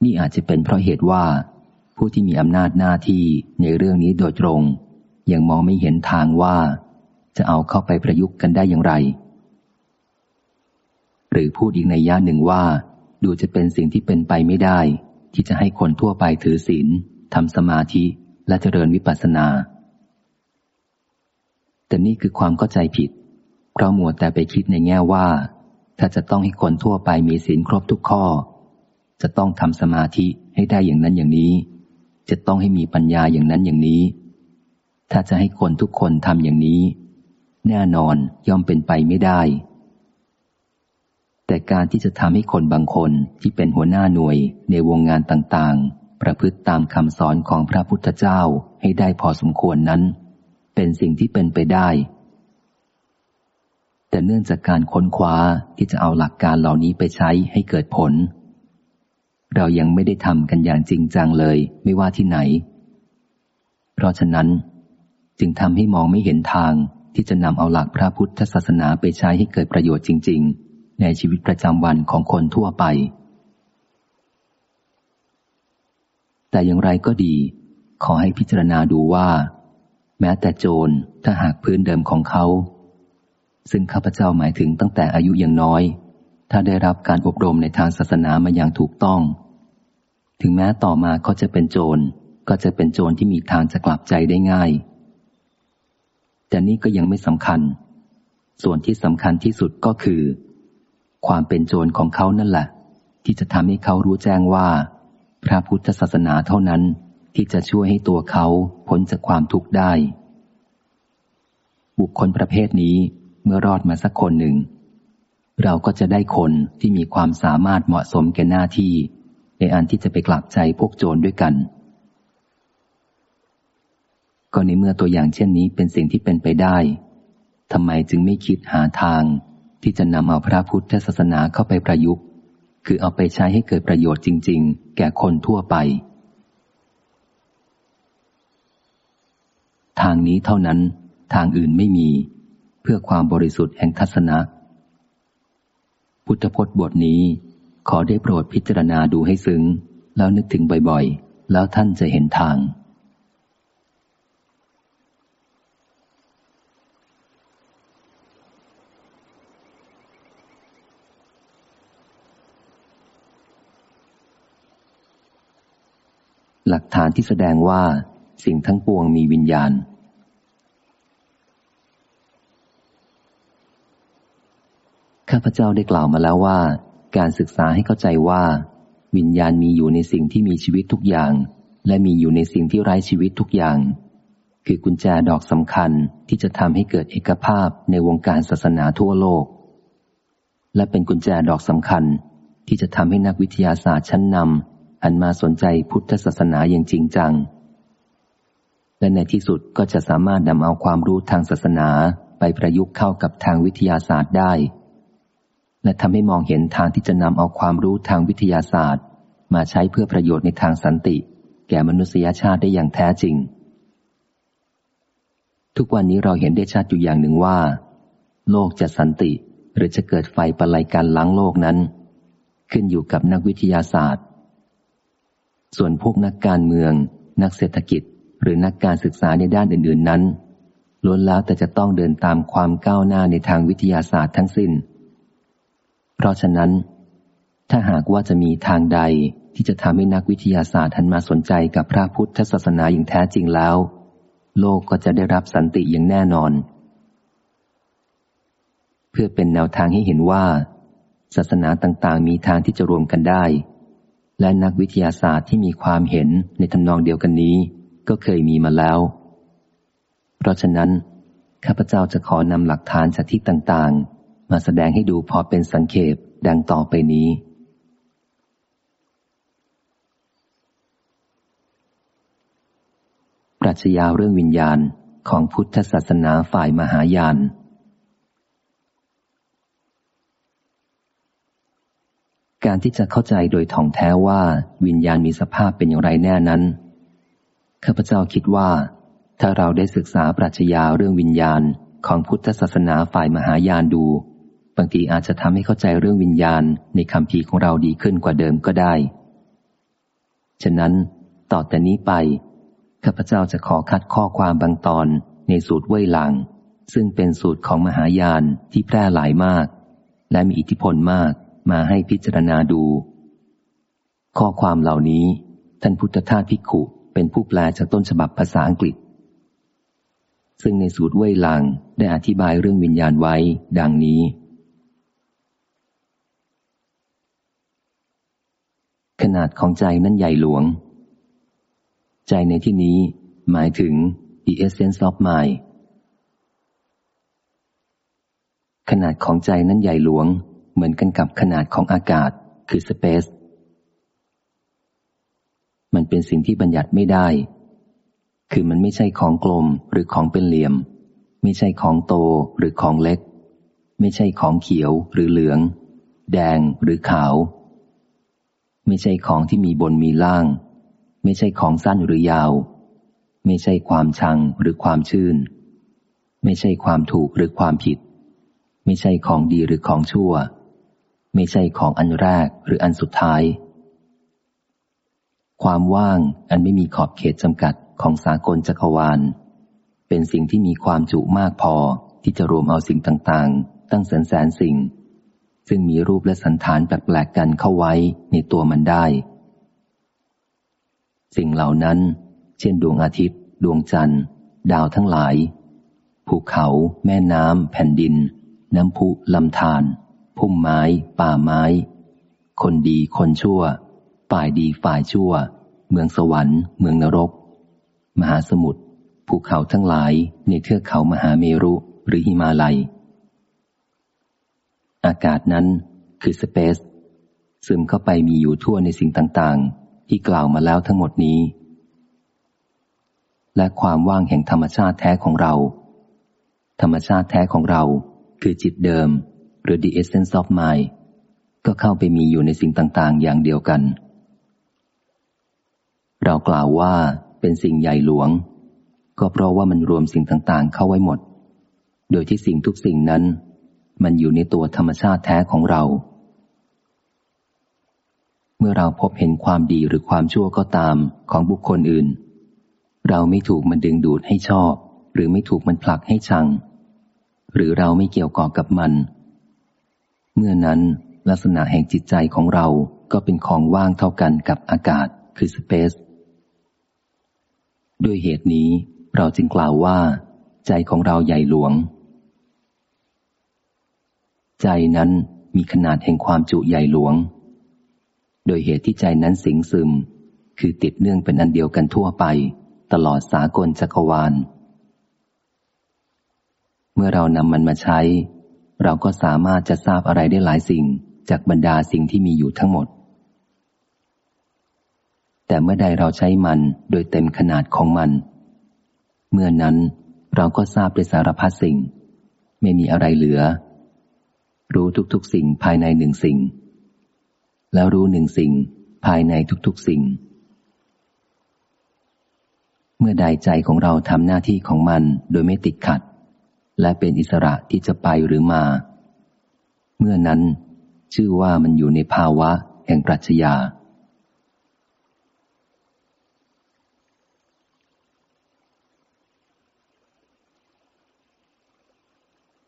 นี่อาจจะเป็นเพราะเหตุว่า ผู้ที่มีอำนาจหน้าที่ในเรื่องนี้โดยตรง ยังมองไม่เห็นทางว่า จะเอาเข้าไปประยุกต์กันได้อย่างไร หรือพูดอีกในย่าหนึ่งว่า ดูจะเป็นสิ่งที่เป็นไปไม่ได้ ที่จะให้คนทั่วไปถือศีลทำสมาธิและเจริญวิปัสสนา แต่นี่คือความเข้าใจผิด เพราะมัวแต่ไปคิดในแง่ว่า ถ้าจะต้องให้คนทั่วไปมีศีลครบทุกข้อ จะต้องทำสมาธิให้ได้อย่างนั้นอย่างนี้ จะต้องให้มีปัญญาอย่างนั้นอย่างนี้ ถ้าจะให้คนทุกคนทำอย่างนี้ แน่นอนย่อมเป็นไปไม่ได้ แต่การที่จะทำให้คนบางคนที่เป็นหัวหน้าหน่วยในวงงานต่างๆ ประพฤติตามคำสอนของพระพุทธเจ้าให้ได้พอสมควรนั้น เป็นสิ่งที่เป็นไปได้ แต่เนื่องจากการค้นคว้าที่จะเอาหลักการเหล่านี้ไปใช้ให้เกิดผล เรายังไม่ได้ทำกันอย่างจริงจังเลยไม่ว่าที่ไหน เพราะฉะนั้น จึงทำให้มองไม่เห็นทางที่จะนำเอาหลักพระพุทธศาสนาไปใช้ให้เกิดประโยชน์จริง ๆ ในชีวิตประจำวันของคนทั่วไป แต่อย่างไรก็ดี ขอให้พิจารณาดูว่า แม้แต่โจรถ้าหากพื้นเดิมของเขา ซึ่งข้าพเจ้าหมายถึงตั้งแต่อายุยังน้อย ถ้าได้รับการอบรมในทางศาสนามาอย่างถูกต้อง ถึงแม้ต่อมาเขาจะเป็นโจรก็จะเป็นโจรที่มีทางจะกลับใจได้ง่าย แต่นี่ก็ยังไม่สำคัญ ส่วนที่สำคัญที่สุดก็คือ ความเป็นโจรของเขานั่นแหละ ที่จะทำให้เขารู้แจ้งว่า พระพุทธศาสนาเท่านั้นที่จะช่วยให้ตัวเขาพ้นจากความทุกข์ได้ บุคคลประเภทนี้เมื่อรอดมาสักคนหนึ่ง เราก็จะได้คนที่มีความสามารถเหมาะสมแก่หน้าที่ ในอันที่จะไปกลับใจพวกโจรด้วยกัน ก็ในเมื่อตัวอย่างเช่นนี้เป็นสิ่งที่เป็นไปได้ทำไมจึงไม่คิดหาทาง ที่จะนำเอาพระพุทธศาสนาเข้าไปประยุกต์ คือเอาไปใช้ให้เกิดประโยชน์จริง ๆ แก่คนทั่วไป ทางนี้เท่านั้น ทางอื่นไม่มี เพื่อความบริสุทธิ์แห่งทัศนะ พุทธพจน์บทนี้ ขอได้โปรดพิจารณาดูให้ซึ้ง แล้วนึกถึงบ่อยๆ แล้วท่านจะเห็นทาง หลักฐานที่แสดงว่าสิ่งทั้งปวงมีวิญญาณ ข้าพเจ้าได้กล่าวมาแล้วว่า การศึกษาให้เข้าใจว่า วิญญาณมีอยู่ในสิ่งที่มีชีวิตทุกอย่าง และมีอยู่ในสิ่งที่ไร้ชีวิตทุกอย่าง คือกุญแจดอกสำคัญที่จะทำให้เกิดเอกภาพในวงการศาสนาทั่วโลก และเป็นกุญแจดอกสำคัญที่จะทำให้นักวิทยาศาสตร์ชั้นนำ หันมาสนใจพุทธศาสนาอย่างจริงจัง และในที่สุดก็จะสามารถนำเอาความรู้ทางศาสนาไปประยุกต์เข้ากับทางวิทยาศาสตร์ได้ และทำให้มองเห็นทางที่จะนำเอาความรู้ทางวิทยาศาสตร์ มาใช้เพื่อประโยชน์ในทางสันติ แก่มนุษยชาติได้อย่างแท้จริง ทุกวันนี้เราเห็นได้ชัดอยู่อย่างหนึ่งว่า โลกจะสันติหรือจะเกิดไฟประไลการล้างโลกนั้น ขึ้นอยู่กับนักวิทยาศาสตร์ ส่วนพวกนักการเมือง นักเศรษฐกิจ หรือนักการศึกษาในด้านอื่น ๆ นั้นล้วนแล้วแต่จะต้องเดินตามความก้าวหน้าในทางวิทยาศาสตร์ทั้งสิน้น เพราะฉะนั้น ถ้าหากว่าจะมีทางใดที่จะทำให้นักวิทยาศาสตร์ทันมาสนใจกับพระพุทธศาสนาอย่างแท้จริงแล้ว โลกก็จะได้รับสันติอย่างแน่นอน เพื่อเป็นแนวทางให้เห็นว่า ศาสนาต่างๆ มีทางที่จะรวมกันได้ และนักวิทยาศาสตร์ที่มีความเห็นในทำนองเดียวกันนี้ ก็เคยมีมาแล้ว เพราะฉะนั้น ข้าพเจ้าจะขอนำหลักฐานจากที่ต่างๆ มาแสดงให้ดูพอเป็นสังเขปดังต่อไปนี้ ปรัชญาเรื่องวิญญาณของพุทธศาสนาฝ่ายมหายาน การที่จะเข้าใจโดยท่องแท้ว่าวิญญาณมีสภาพเป็นอย่างไรแน่นั้นข้าพเจ้าคิดว่า ถ้าเราได้ศึกษาปรัชญาเรื่องวิญญาณของพุทธศาสนาฝ่ายมหายานดู บางทีอาจจะทำให้เข้าใจเรื่องวิญญาณในคำพีของเราดีขึ้นกว่าเดิมก็ได้ ฉะนั้นต่อแต่นี้ไปข้าพเจ้าจะขอคัดข้อความบางตอนในสูตรเว่ยหลัง ซึ่งเป็นสูตรของมหายานที่แพร่หลายมาก และมีอิทธิพลมาก มาให้พิจารณาดู ข้อความเหล่านี้ท่านพุทธทาสพิขุเป็นผู้แปลจากต้นฉบับภาษาอังกฤษ ซึ่งในสูตรเว่ยหลังได้อธิบายเรื่องวิญญาณไว้ดังนี้ ขนาดของใจนั้นใหญ่หลวง ใจในที่นี้หมายถึง the essence of mind ขนาดของใจนั้นใหญ่หลวง เหมือนกันกับขนาดของอากาศคือ space มันเป็นสิ่งที่บัญญัติไม่ได้ คือมันไม่ใช่ของกลมหรือของเป็นเหลี่ยม ไม่ใช่ของโตหรือของเล็ก ไม่ใช่ของเขียวหรือเหลือง แดงหรือขาว ไม่ใช่ของที่มีบนมีล่าง ไม่ใช่ของสั้นหรือยาว ไม่ใช่ความชังหรือความชื่น ไม่ใช่ความถูกหรือความผิด ไม่ใช่ของดีหรือของชั่ว ไม่ใช่ของอันแรกหรืออันสุดท้าย ความว่างอันไม่มีขอบเขตจำกัดของสากลจักรวาล เป็นสิ่งที่มีความจุมากพอที่จะรวมเอาสิ่งต่างๆ ตั้งแสนแสนสิ่ง ซึ่งมีรูปและสันฐานแปลกๆกันเข้าไว้ในตัวมันได้ สิ่งเหล่านั้น เช่นดวงอาทิตย์ ดวงจันทร์ ดาวทั้งหลาย ภูเขา แม่น้ำ แผ่นดิน น้ำพุลำธาร พุ่มไม้ ป่าไม้ คนดีคนชั่ว ฝ่ายดีฝ่ายชั่ว เมืองสวรรค์ เมืองนรก มหาสมุทรภูเขาทั้งหลายในเทือกเขามหาเมรุหรือหิมาลัย อากาศนั้นคือสเปซซึมเข้าไปมีอยู่ทั่วในสิ่งต่างๆ ที่กล่าวมาแล้วทั้งหมดนี้ และความว่างแห่งธรรมชาติแท้ของเรา ธรรมชาติแท้ของเราคือจิตเดิม หรือ the essence of mind ก็เข้าไปมีอยู่ในสิ่งต่าง ๆ อย่างเดียวกัน เรากล่าวว่าเป็นสิ่งใหญ่หลวง ก็เพราะว่ามันรวมสิ่งต่างๆ เข้าไว้หมด โดยที่สิ่งทุกสิ่งนั้น มันอยู่ในตัวธรรมชาติแท้ของเรา เมื่อเราพบเห็นความดีหรือความชั่วก็ตามของบุคคลอื่น เราไม่ถูกมันดึงดูดให้ชอบ หรือไม่ถูกมันผลักให้ชังหรือเราไม่เกี่ยวก่อกับมัน เมื่อนั้นลักษณะแห่งจิตใจของเราก็เป็นของว่างเท่ากันกับอากาศคือสเปซด้วยเหตุนี้เราจึงกล่าวว่า ใจของเราใหญ่หลวง ใจนั้นมีขนาดแห่งความจุใหญ่หลวง โดยเหตุที่ใจนั้นสิงซึม คือติดเนื่องเป็นอันเดียวกันทั่วไป ตลอดสากลจักรวาล เมื่อเรานำมันมาใช้ เราก็สามารถจะทราบอะไรได้หลายสิ่งจากบรรดาสิ่งที่มีอยู่ทั้งหมด แต่เมื่อใดเราใช้มันโดยเต็มขนาดของมัน เมื่อนั้นเราก็ทราบได้สารพัดสิ่ง ไม่มีอะไรเหลือ รู้ทุกๆสิ่งภายในหนึ่งสิ่ง แล้วรู้หนึ่งสิ่งภายในทุกๆสิ่ง เมื่อใดใจของเราทำหน้าที่ของมันโดยไม่ติดขัด และเป็นอิสระที่จะไปหรือมา เมื่อนั้น ชื่อว่ามันอยู่ในภาวะแห่งปรัชญา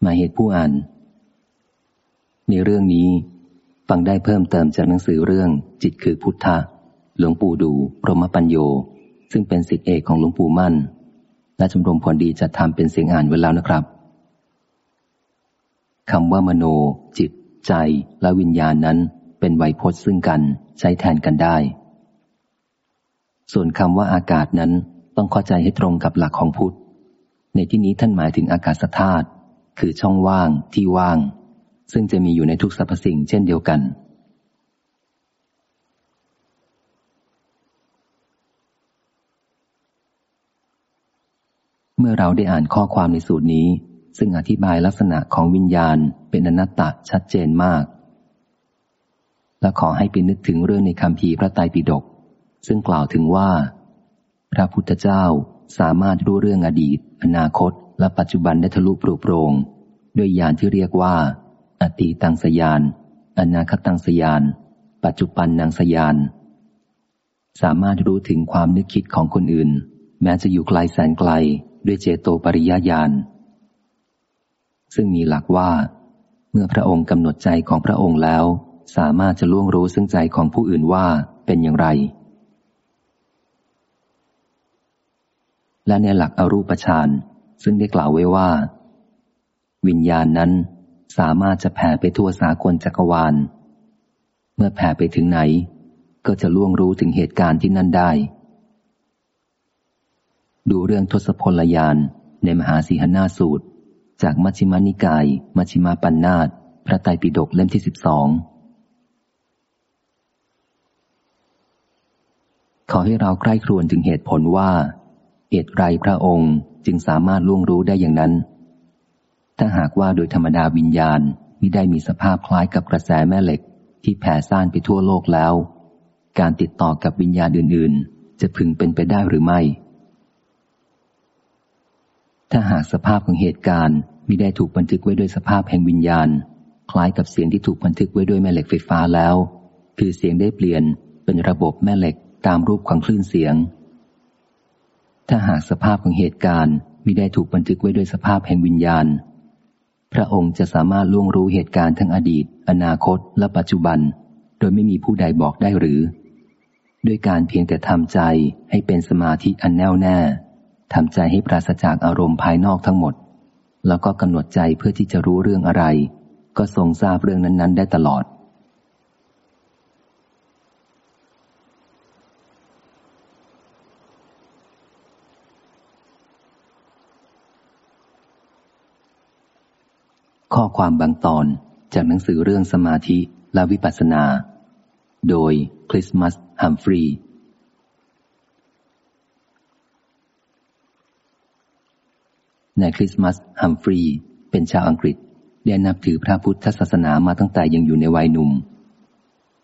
มาเหตุผู้อ่าน ในเรื่องนี้ ฟังได้เพิ่มเติมจากหนังสือเรื่องจิตคือพุทธะหลวงปู่ดูพรหมปัญโย ซึ่งเป็นสิทธิเอกของหลวงปู่มั่น และชมรมผลดีจะทำเป็นเสียงอ่านไว้แล้วนะครับ คำว่ามโน จิต ใจ และวิญญาณนั้น เป็นไวยพจน์ซึ่งกันใช้แทนกันได้ ส่วนคำว่าอากาศนั้นต้องเข้าใจให้ตรงกับหลักของพุทธ ในที่นี้ท่านหมายถึงอากาศธาตุคือช่องว่างที่ว่าง ซึ่งจะมีอยู่ในทุกสรรพสิ่งเช่นเดียวกัน เมื่อเราได้อ่านข้อความในสูตรนี้ ซึ่งอธิบายลักษณะของวิญญาณเป็นอนัตตาชัดเจนมาก และขอให้ไปนึกถึงเรื่องในคำพีพระไตรปิฎกซึ่งกล่าวถึงว่า พระพุทธเจ้าสามารถรู้เรื่องอดีต อนาคต และปัจจุบันได้ทะลุปรุโปรง ด้วยยานที่เรียกว่า อติตังสยาน อนาคตังสยาน ปัจจุบันนางสยาน สามารถรู้ถึงความนึกคิดของคนอื่น แม้จะอยู่ไกลแสนไกลด้วยเจโตปริยญาณ ซึ่งมีหลักว่า เมื่อพระองค์กำหนดใจของพระองค์แล้ว สามารถจะล่วงรู้ซึ่งใจของผู้อื่นว่าเป็นอย่างไร และในหลักอรูปฌานซึ่งได้กล่าวไว้ว่า วิญญาณนั้นสามารถจะแผ่ไปทั่วสากลจักรวาล เมื่อแผ่ไปถึงไหน ก็จะล่วงรู้ถึงเหตุการณ์ที่นั่นได้ ดูเรื่องทศพลยานในมหาสีหนาสูตร จากมัชฌิมานิกาย มัชฌิมาปัญนาตพระไตรปิฎกเล่มที่สิบสองขอให้เราใกล้ครวนถึงเหตุผลว่า เหตุไรพระองค์จึงสามารถล่วงรู้ได้อย่างนั้น ถ้าหากว่าโดยธรรมดาวิญญาณมิได้มีสภาพคล้ายกับกระแสแม่เหล็ก ที่แผ่ซ่านไปทั่วโลกแล้ว การติดต่อกับวิญญาณอื่น ๆ จะพึงเป็นไปได้หรือไม่ ถ้าหากสภาพของเหตุการณ์มิได้ถูกบันทึกไว้ด้วยสภาพแห่งวิญญาณ คล้ายกับเสียงที่ถูกบันทึกไว้ด้วยแม่เหล็กไฟฟ้าแล้ว คือเสียงได้เปลี่ยนเป็นระบบแม่เหล็กตามรูปของคลื่นเสียง ถ้าหากสภาพของเหตุการณ์มิได้ถูกบันทึกไว้ด้วยสภาพแห่งวิญญาณ พระองค์จะสามารถล่วงรู้เหตุการณ์ทั้งอดีต อนาคต และปัจจุบัน โดยไม่มีผู้ใดบอกได้หรือ ด้วยการเพียงแต่ทำใจให้เป็นสมาธิอันแน่วแน่ ทำใจให้ปราศจากอารมณ์ภายนอกทั้งหมด แล้วก็กำหนดใจเพื่อที่จะรู้เรื่องอะไร ก็ทรงทราบเรื่องนั้น ๆ ได้ตลอด ข้อความบางตอนจากหนังสือเรื่องสมาธิและวิปัสสนา โดยคริสมัสฮัมฟรีย์ นายคริสมัสฮัมฟรีเป็นชาวอังกฤษ ได้นับถือพระพุทธศาสนามาตั้งแต่ยังอยู่ในวัยหนุ่ม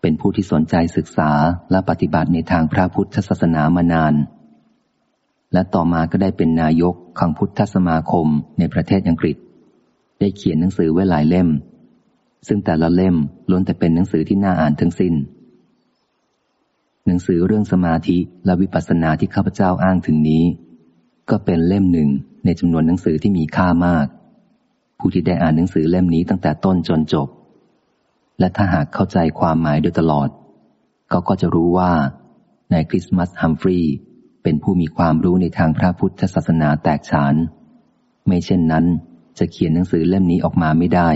เป็นผู้ที่สนใจศึกษาและปฏิบัติในทางพระพุทธศาสนามานาน และต่อมาก็ได้เป็นนายกของพุทธสมาคมในประเทศอังกฤษ ได้เขียนหนังสือไว้หลายเล่ม ซึ่งแต่ละเล่มล้วนแต่เป็นหนังสือที่น่าอ่านทั้งสิน้น หนังสือเรื่องสมาธิและวิปัสสนาที่ข้าพเจ้าอ้างถึงนี้ ก็เป็นเล่มหนึ่ง ในจำนวนหนังสือที่มีค่ามาก ผู้ที่ได้อ่านหนังสือเล่มนี้ตั้งแต่ต้นจนจบ และถ้าหากเข้าใจความหมายโดยตลอดก็ก็จะรู้ว่านายคริสมัสฮัมฟรีย์เป็นผู้มีความรู้ในทางพระพุทธศาสนาแตกฉาน ไม่เช่นนั้นจะเขียนหนังสือเล่มนี้ออกมาไม่ได้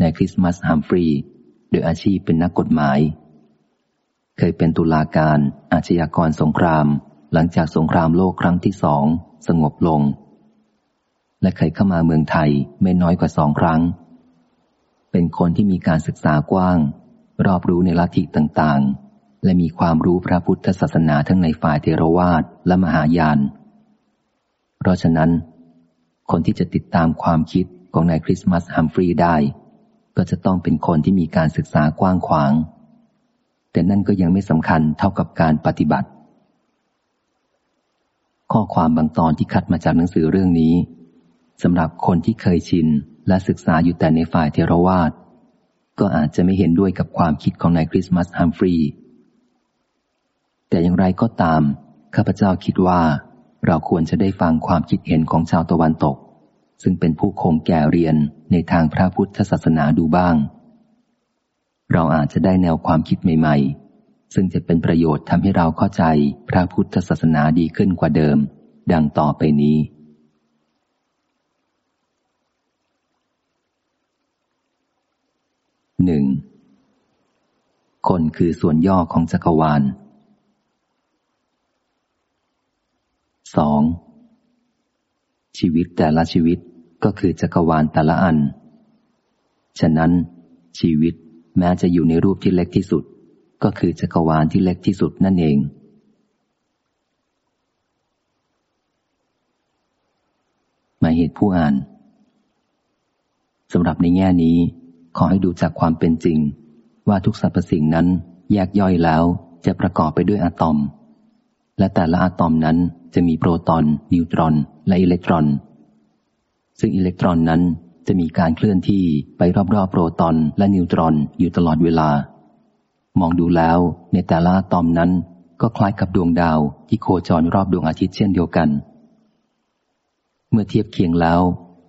นายคริสมัสฮัมฟรีย์โดยอาชีพเป็นนักกฎหมาย เคยเป็นตุลาการอาชญากรสงคราม หลังจากสงครามโลกครั้งที่สองสงบลง และเคยเข้ามาเมืองไทยไม่น้อยกว่าสองครั้ง เป็นคนที่มีการศึกษากว้าง รอบรู้ในลัทธิต่างๆ และมีความรู้พระพุทธศาสนาทั้งในฝ่ายเทรวาสและมหายาน เพราะฉะนั้น คนที่จะติดตามความคิดของนายคริสต์มาสฮัมฟรีย์ได้ ก็จะต้องเป็นคนที่มีการศึกษากว้างขวาง แต่นั่นก็ยังไม่สำคัญเท่ากับการปฏิบัติ ข้อความบางตอนที่คัดมาจากหนังสือเรื่องนี้สำหรับคนที่เคยชินและศึกษาอยู่แต่ในฝ่ายเทรวาสก็อาจจะไม่เห็นด้วยกับความคิดของนายคริสต์มาสฮัมฟรีย์แต่อย่างไรก็ตาม ข้าพเจ้าคิดว่า เราควรจะได้ฟังความคิดเห็นของชาวตะวันตก ซึ่งเป็นผู้คงแก่เรียนในทางพระพุทธศาสนาดูบ้าง เราอาจจะได้แนวความคิดใหม่ๆ ซึ่งจะเป็นประโยชน์ทำให้เราเข้าใจพระพุทธศาสนาดีขึ้นกว่าเดิม ดังต่อไปนี้หนึ่งคนคือส่วนย่อของจักรวาลสองชีวิตแต่ละชีวิตก็คือจักรวาลแต่ละอัน ฉะนั้นชีวิตแม้จะอยู่ในรูปที่เล็กที่สุด ก็คือจักรวาลที่เล็กที่สุดนั่นเอง หมายเหตุผู้อ่านสำหรับในแง่นี้ ขอให้ดูจากความเป็นจริง ว่าทุกสรรพสิ่งนั้นแยกย่อยแล้วจะประกอบไปด้วยอะตอม และแต่ละอะตอมนั้นจะมีโปรโตอน นิวตรอน และอิเล็กตรอน ซึ่งอิเล็กตรอนนั้นจะมีการเคลื่อนที่ไปรอบๆโปรโตอนและนิวตรอนอยู่ตลอดเวลา มองดูแล้วในแต่ละอะตอมนั้นก็คล้ายกับดวงดาวที่โคจรรอบดวงอาทิตย์เช่นเดียวกัน เมื่อเทียบเคียงแล้ว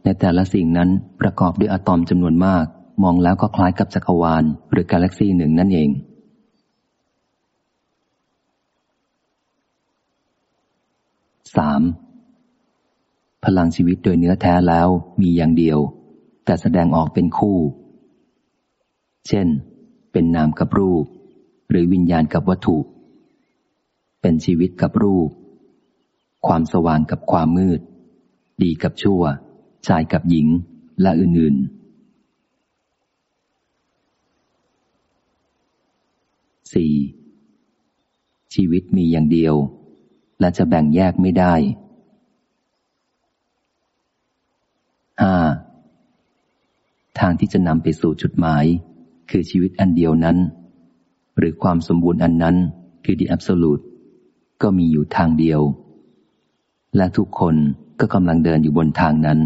ในแต่ละสิ่งนั้นประกอบด้วยอะตอมจำนวนมาก มองแล้วก็คล้ายกับจักรวาล หรือกาแล็กซีหนึ่งนั่นเองสามพลังชีวิตโดยเนื้อแท้แล้วมีอย่างเดียว แต่แสดงออกเป็นคู่ เช่น เป็นนามกับรูป หรือวิญญาณกับวัตถุ เป็นชีวิตกับรูป ความสว่างกับความมืด ดีกับชั่ว ชายกับหญิง และอื่นๆ 4. ชีวิตมีอย่างเดียว และจะแบ่งแยกไม่ได้ห้าทางที่จะนำไปสู่จุดหมาย คือชีวิตอันเดียวนั้น หรือความสมบูรณ์อันนั้นคือดีอับสูตก็มีอยู่ทางเดียว และทุกคนก็กำลังเดินอยู่บนทางนั้น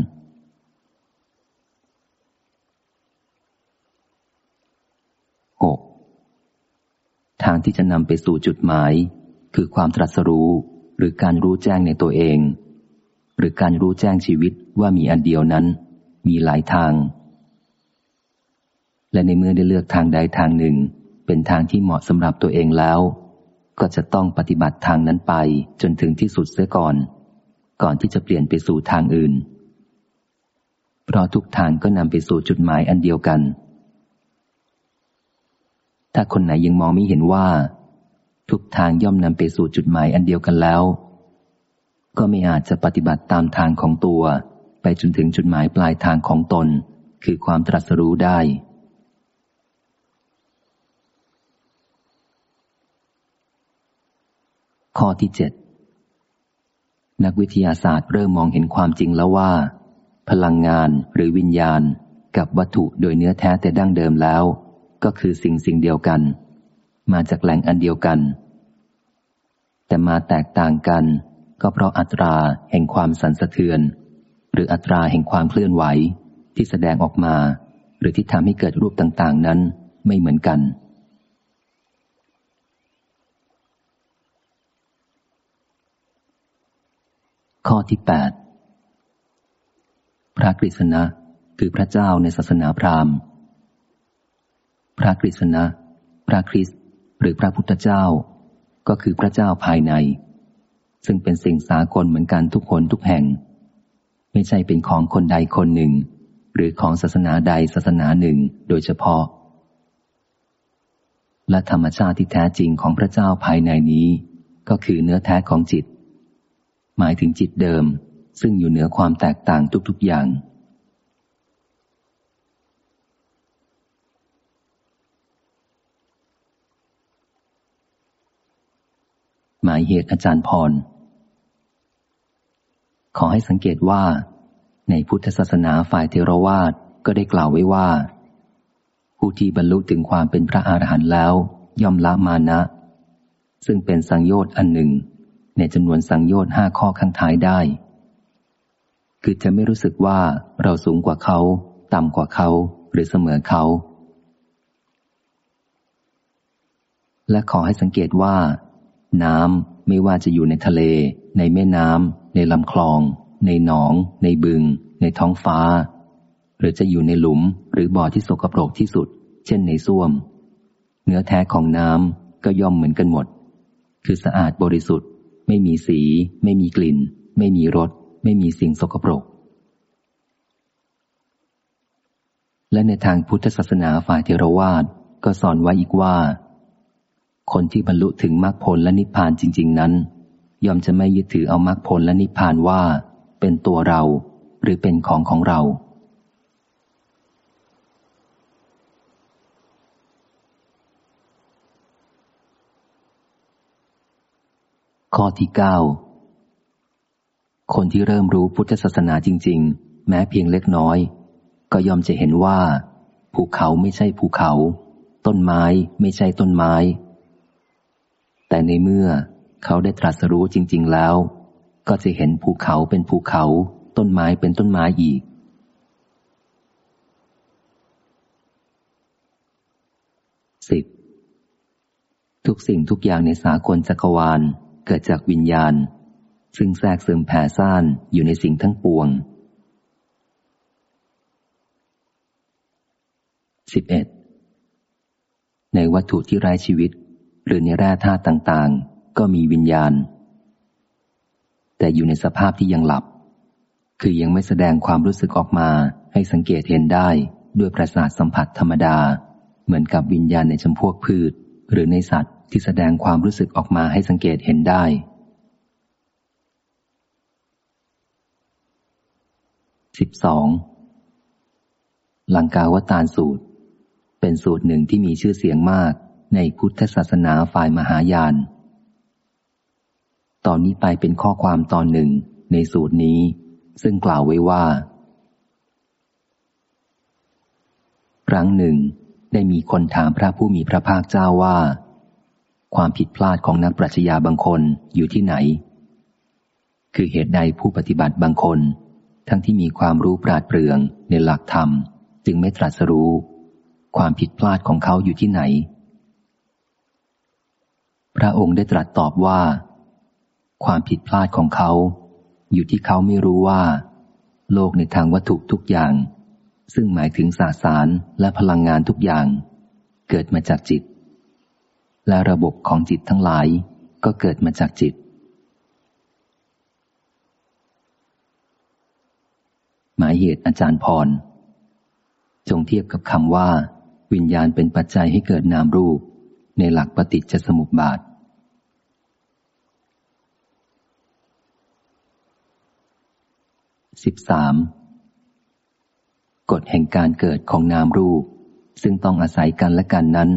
6. ทางที่จะนำไปสู่จุดหมาย คือความตรัสรู้หรือการรู้แจ้งในตัวเอง หรือการรู้แจ้งชีวิตว่ามีอันเดียวนั้น มีหลายทาง และในเมื่อได้เลือกทางใดทางหนึ่ง เป็นทางที่เหมาะสำหรับตัวเองแล้ว ก็จะต้องปฏิบัติทางนั้นไปจนถึงที่สุดเสียก่อน ก่อนที่จะเปลี่ยนไปสู่ทางอื่น เพราะทุกทางก็นำไปสู่จุดหมายอันเดียวกัน ถ้าคนไหนยังมองไม่เห็นว่า ทุกทางย่อมนำไปสู่จุดหมายอันเดียวกันแล้ว ก็ไม่อาจจะปฏิบัติตามทางของตัว ไปจนถึงจุดหมายปลายทางของตน คือความตรัสรู้ได้ ข้อที่เจ็ดนักวิทยาศาสตร์เริ่มมองเห็นความจริงแล้วว่า พลังงานหรือวิญญาณกับวัตถุโดยเนื้อแท้แต่ดั้งเดิมแล้ว ก็คือสิ่งสิ่งเดียวกัน มาจากแหล่งอันเดียวกัน แต่มาแตกต่างกัน ก็เพราะอัตราแห่งความสั่นสะเทือน หรืออัตราแห่งความเคลื่อนไหวที่แสดงออกมา หรือที่ทำให้เกิดรูปต่างๆนั้นไม่เหมือนกัน ข้อที่ 8 พระกฤษณะคือพระเจ้าในศาสนาพราหมณ์ พระกฤษณะ พระคริสต์หรือพระพุทธเจ้า ก็คือพระเจ้าภายใน ซึ่งเป็นสิ่งสากลเหมือนกันทุกคนทุกแห่ง ไม่ใช่เป็นของคนใดคนหนึ่ง หรือของศาสนาใดศาสนาหนึ่งโดยเฉพาะ และธรรมชาติที่แท้จริงของพระเจ้าภายในนี้ ก็คือเนื้อแท้ของจิต หมายถึงจิตเดิม ซึ่งอยู่เหนือความแตกต่างทุกๆอย่าง หมายเหตุอาจารย์พร ขอให้สังเกตว่า ในพุทธศาสนาฝ่ายเทรวาสก็ได้กล่าวไว้ว่า ผู้ที่บรรลุถึงความเป็นพระอรหันต์แล้ว ย่อมละมานะ ซึ่งเป็นสังโยชน์อันหนึ่ง ในจำนวนสังโยชน์ห้าข้อข้างท้ายได้ คือจะไม่รู้สึกว่าเราสูงกว่าเขา ต่ำกว่าเขา หรือเสมอเขา และขอให้สังเกตว่า น้ำไม่ว่าจะอยู่ในทะเล ในแม่น้ำในลำคลอง ในหนอง ในบึง ในท้องฟ้า หรือจะอยู่ในหลุมหรือบ่อที่สกปรกที่สุด เช่นในส้วม เนื้อแท้ของน้ำก็ย่อมเหมือนกันหมด คือสะอาดบริสุทธิ์ ไม่มีสี ไม่มีกลิ่น ไม่มีรส ไม่มีสิ่งสกปรก และในทางพุทธศาสนาฝ่ายเทรวาสก็สอนไว้อีกว่า คนที่บรรลุถึงมรรคผลและนิพพานจริง ๆ นั้น ย่อมจะไม่ยึดถือเอามรรคผลและนิพพานว่า เป็นตัวเรา หรือเป็นของของเรา ข้อที่เก้าคนที่เริ่มรู้พุทธศาสนาจริง ๆ แม้เพียงเล็กน้อย ก็ยอมจะเห็นว่า ภูเขาไม่ใช่ภูเขา ต้นไม้ไม่ใช่ต้นไม้ แต่ในเมื่อเขาได้ตรัสรู้จริง ๆ แล้ว ก็จะเห็นภูเขาเป็นภูเขา ต้นไม้เป็นต้นไม้อีก สิบทุกสิ่งทุกอย่างในสากลจักรวาล เกิดจากวิญญาณ ซึ่งแทรกซึมแผ่ซ่านอยู่ในสิ่งทั้งปวง 11. ในวัตถุที่ไร้ชีวิต หรือในแร่ธาตุต่างๆ ก็มีวิญญาณ แต่อยู่ในสภาพที่ยังหลับ คือยังไม่แสดงความรู้สึกออกมาให้สังเกตเห็นได้ด้วยประสาทสัมผัสธรรมดา เหมือนกับวิญญาณในจำพวกพืชหรือในสัตว์ ที่แสดงความรู้สึกออกมาให้สังเกตเห็นได้ 12. ลังกาวตารสูตร เป็นสูตรหนึ่งที่มีชื่อเสียงมากในพุทธศาสนาฝ่ายมหายาน ตอนนี้ไปเป็นข้อความตอนหนึ่งในสูตรนี้ ซึ่งกล่าวไว้ว่า ครั้งหนึ่งได้มีคนถามพระผู้มีพระภาคเจ้าว่า ความผิดพลาดของนักปรัชญาบางคนอยู่ที่ไหน คือเหตุใดผู้ปฏิบัติบางคน ทั้งที่มีความรู้ปราดเปรื่องในหลักธรรม จึงไม่ตรัสรู้ ความผิดพลาดของเขาอยู่ที่ไหน พระองค์ได้ตรัสตอบว่า ความผิดพลาดของเขา อยู่ที่เขาไม่รู้ว่า โลกในทางวัตถุทุกอย่าง ซึ่งหมายถึงสาสารและพลังงานทุกอย่าง เกิดมาจากจิต และระบบของจิตทั้งหลาย ก็เกิดมาจากจิต หมายเหตุอาจารย์พร จงเทียบกับคำว่า วิญญาณเป็นปัจจัยให้เกิดนามรูป ในหลักปฏิจจสมุปบาทสิบสามกฎแห่งการเกิดของนามรูป ซึ่งต้องอาศัยกันและกันนั้น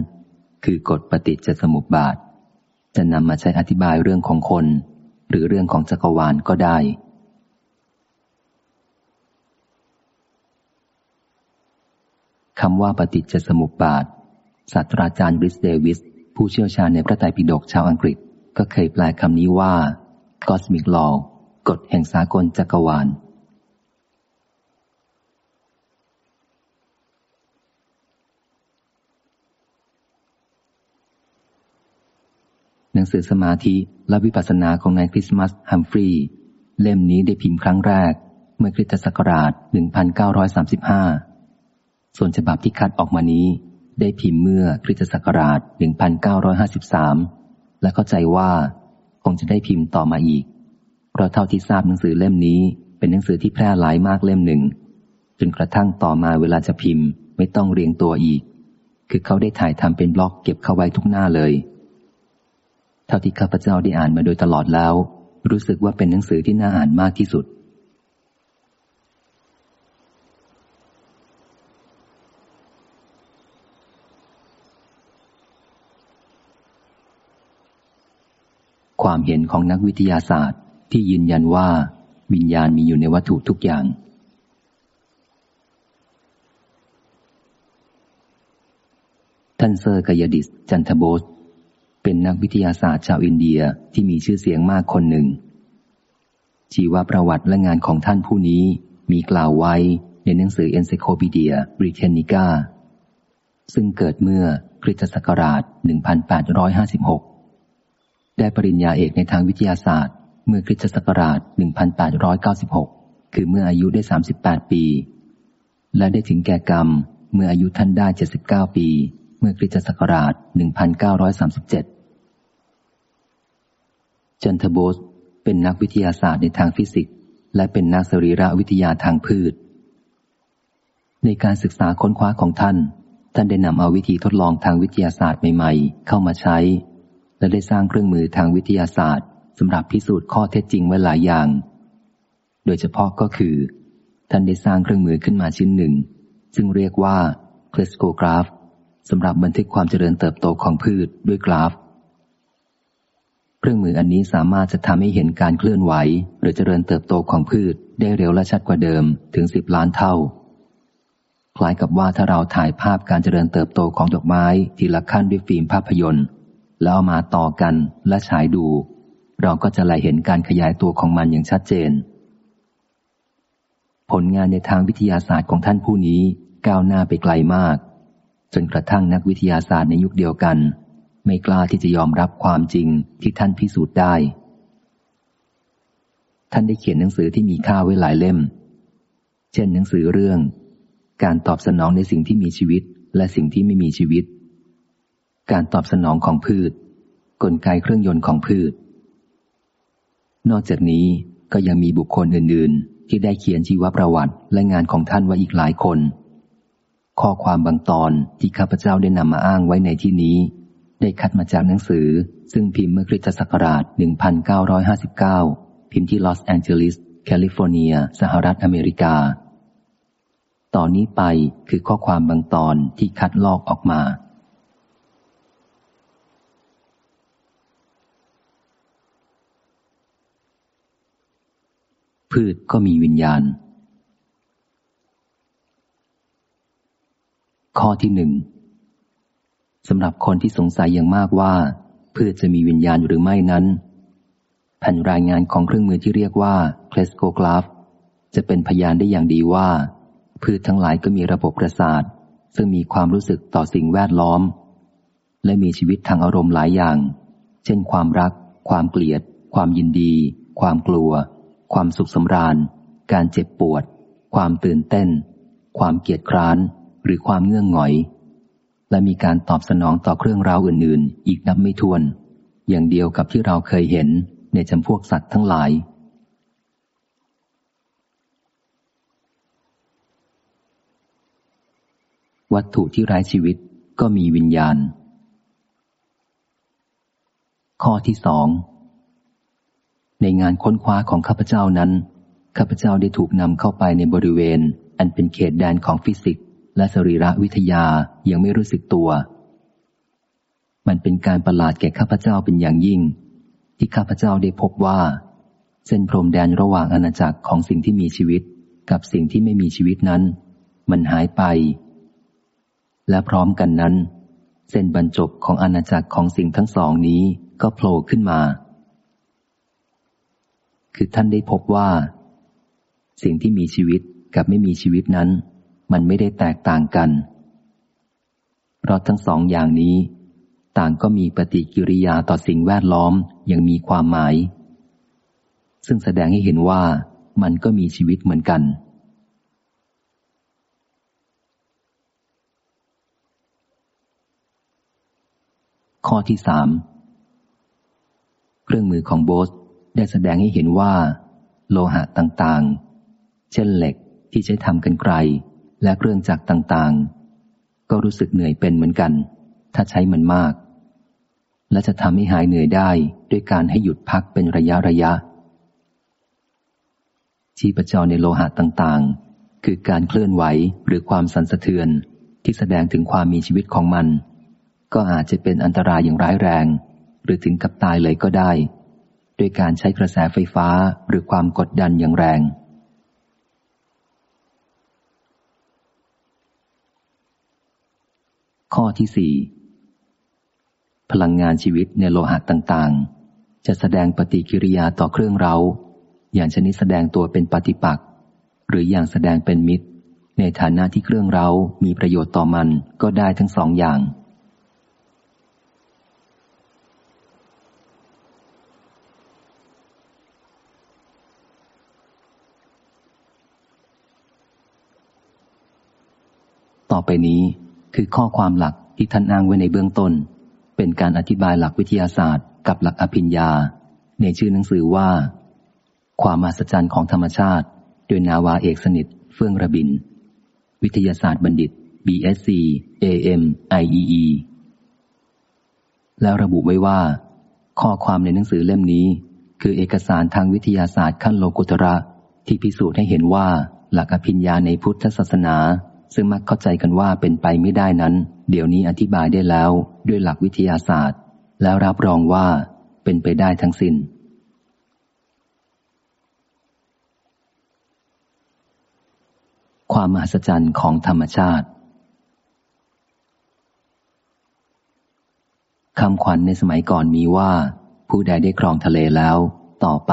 คือกฎปฏิจจสมุปบาท จะนำมาใช้อธิบายเรื่องของคน หรือเรื่องของจักรวาลก็ได้ คำว่าปฏิจจสมุปบาทศาสตราจารย์บริสเดวิส ผู้เชี่ยวชาญในพระไตรปิฎกชาวอังกฤษ ก็เคยแปลคำนี้ว่า cosmic law กฎแห่งสากลจักรวาล นังสือสมาธิและวิปัสสนาของนายคริสมัสฮัมฟรีย์เล่มนี้ได้พิมพ์ครั้งแรก เมื่อคริสตศักราช 1935 ส่วนฉบับที่คัดออกมานี้ ได้พิมพ์เมื่อคริสตศักราช 1953 และเข้าใจว่าคงจะได้พิมพ์ต่อมาอีก เพราะเท่าที่ทราบหนังสือเล่มนี้เป็นหนังสือที่แพร่หลายมากเล่มหนึ่ง จนกระทั่งต่อมาเวลาจะพิมพ์ไม่ต้องเรียงตัวอีก คือเขาได้ถ่ายทำเป็นบล็อกเก็บเข้าไว้ทุกหน้าเลย เท่าที่ข้าพเจ้าได้อ่านมาโดยตลอดแล้ว รู้สึกว่าเป็นหนังสือที่น่าอ่านมากที่สุด ความเห็นของนักวิทยาศาสตร์ที่ยืนยันว่าวิญญาณมีอยู่ในวัตถุทุกอย่างท่านเซอร์กายดิสจันทโบส เป็นนักวิทยาศาสตร์ชาวอินเดียที่มีชื่อเสียงมากคนหนึ่ง ชีวประวัติและงานของท่านผู้นี้มีกล่าวไว้ในหนังสือ Encyclopedia Britannica ซึ่งเกิดเมื่อคริสตศักราช 1856 ได้ปริญญาเอกในทางวิทยาศาสตร์ เมื่อคริสตศักราช 1896 คือเมื่ออายุได้ 38 ปี และได้ถึงแก่กรรมเมื่ออายุท่านได้ 79 ปี เมื่อคริสตศักราช 1937 จันทโบสเป็นนักวิทยาศาสตร์ในทางฟิสิกส์ และเป็นนักสรีรวิทยาทางพืช ในการศึกษาค้นคว้าของท่าน ท่านได้นำเอาวิธีทดลองทางวิทยาศาสตร์ใหม่ๆ เข้ามาใช้ และได้สร้างเครื่องมือทางวิทยาศาสตร์สำหรับพิสูจน์ข้อเท็จจริงไว้หลายอย่าง โดยเฉพาะก็คือ ท่านได้สร้างเครื่องมือขึ้นมาชิ้นหนึ่ง ซึ่งเรียกว่าคลสโกกราฟ สำหรับบันทึกความเจริญเติบโตของพืชด้วยกราฟปรื่องมืออันนี้สามารถจะทำให้เห็นการเคลื่อนไหว หรือเจริญเติบโตของพืชได้เร็วและชัดกว่าเดิมถึงสิบล้านเท่า คล้ายกับว่าถ้าเราถ่ายภาพการเจริญเติบโตของดอกไม้ ทีละขั้นด้วยฟิล์มภาพยนตร์ แล้วเอามาต่อกันและฉายดู เราก็จะไล่เห็นการขยายตัวของมันอย่างชัดเจน ผลงานในทางวิทยาศาสตร์ของท่านผู้นี้ก้าวหน้าไปไกลมาก จนกระทั่งนักวิทยาศาสตร์ในยุคเดียวกัน ไม่กล้าที่จะยอมรับความจริงที่ท่านพิสูจน์ได้ ท่านได้เขียนหนังสือที่มีค่าไว้หลายเล่ม เช่นหนังสือเรื่อง การตอบสนองในสิ่งที่มีชีวิตและสิ่งที่ไม่มีชีวิต การตอบสนองของพืช กลไกเครื่องยนต์ของพืช นอกจากนี้ก็ยังมีบุคคลอื่น ๆ ที่ได้เขียนชีวประวัติและงานของท่านไว้อีกหลายคน ข้อความบางตอนที่ข้าพเจ้าได้นำมาอ้างไว้ในที่นี้ ได้คัดมาจากหนังสือ ซึ่งพิมพ์เมื่อคริสตศักราช 1959 พิมพ์ที่ลอสแอนเจลิส แคลิฟอร์เนีย สหรัฐอเมริกาต่อนี้ไปคือข้อความบางตอนที่คัดลอกออกมา พืชก็มีวิญญาณ ข้อที่หนึ่งสำหรับคนที่สงสัยอย่างมากว่าพืชจะมีวิญญาณหรือไม่นั้น แผ่นรายงานของเครื่องมือที่เรียกว่าเคลสโกกราฟจะเป็นพยานได้อย่างดีว่า พืชทั้งหลายก็มีระบบประสาท ซึ่งมีความรู้สึกต่อสิ่งแวดล้อม และมีชีวิตทางอารมณ์หลายอย่าง เช่น ความรัก ความเกลียด ความยินดี ความกลัว ความสุขสำราญ การเจ็บปวด ความตื่นเต้น ความเกียดคร้าน หรือความเงื่องหงอย และมีการตอบสนองต่อเครื่องราวอื่น ๆ อีกนับไม่ถ้วน อย่างเดียวกับที่เราเคยเห็นในจำพวกสัตว์ทั้งหลาย วัตถุที่ไร้ชีวิตก็มีวิญญาณ ข้อที่สองในงานค้นคว้าของข้าพเจ้านั้น ข้าพเจ้าได้ถูกนำเข้าไปในบริเวณ อันเป็นเขตแดนของฟิสิกส์ และสรีระวิทยายังไม่รู้สึกตัว มันเป็นการประหลาดแก่ข้าพเจ้าเป็นอย่างยิ่ง ที่ข้าพเจ้าได้พบว่า เส้นพรมแดนระหว่างอาณาจักรของสิ่งที่มีชีวิตกับสิ่งที่ไม่มีชีวิตนั้น มันหายไป และพร้อมกันนั้น เส้นบรรจบของอาณาจักรของสิ่งทั้งสองนี้ก็โผล่ขึ้นมา คือท่านได้พบว่า สิ่งที่มีชีวิตกับไม่มีชีวิตนั้น มันไม่ได้แตกต่างกัน เพราะทั้งสองอย่างนี้ ต่างก็มีปฏิกิริยาต่อสิ่งแวดล้อมอย่างมีความหมาย ซึ่งแสดงให้เห็นว่ามันก็มีชีวิตเหมือนกัน ข้อที่สามเครื่องมือของโบสได้แสดงให้เห็นว่า โลหะต่างๆ เช่นเหล็กที่ใช้ทำกันไกล และเครื่องจักรต่างๆ ก็รู้สึกเหนื่อยเป็นเหมือนกัน ถ้าใช้มันมาก และจะทำให้หายเหนื่อยได้ด้วยการให้หยุดพักเป็นระยะระยะ ชีพจรในโลหะต่างๆ คือการเคลื่อนไหวหรือความสั่นสะเทือนที่แสดงถึงความมีชีวิตของมัน ก็อาจจะเป็นอันตรายอย่างร้ายแรง หรือถึงกับตายเลยก็ได้ ด้วยการใช้กระแสไฟฟ้าหรือความกดดันอย่างแรง ข้อที่สี่พลังงานชีวิตในโลหะต่างๆ จะแสดงปฏิกิริยาต่อเครื่องเรา อย่างชนิดแสดงตัวเป็นปฏิปักษ์หรืออย่างแสดงเป็นมิตร ในฐานะที่เครื่องเรามีประโยชน์ต่อมันก็ได้ทั้งสองอย่าง ต่อไปนี้ คือข้อความหลักที่ท่านอ้างไว้ในเบื้องต้น เป็นการอธิบายหลักวิทยาศาสตร์ กับหลักอภิญญา ในชื่อหนังสือว่า ความมหัศจรรย์ของธรรมชาติ โดยนาวาเอกสนิท เฟื่องระบิน วิทยาศาสตร์บัณฑิต BSc AM IEE แล้วระบุไว้ว่า ข้อความในหนังสือเล่มนี้ คือเอกสารทางวิทยาศาสตร์ขั้นโลกุตระที่พิสูจน์ให้เห็นว่าหลักอภิญญาในพุทธศาสนา ซึ่งมักเข้าใจกันว่าเป็นไปไม่ได้นั้น เดี๋ยวนี้อธิบายได้แล้วด้วยหลักวิทยาศาสตร์ แล้วรับรองว่าเป็นไปได้ทั้งสิน้น ความมหัศจรรย์ของธรรมชาติคำขวัญในสมัยก่อนมีว่า ผู้ใดได้ครองทะเลแล้ว ต่อไป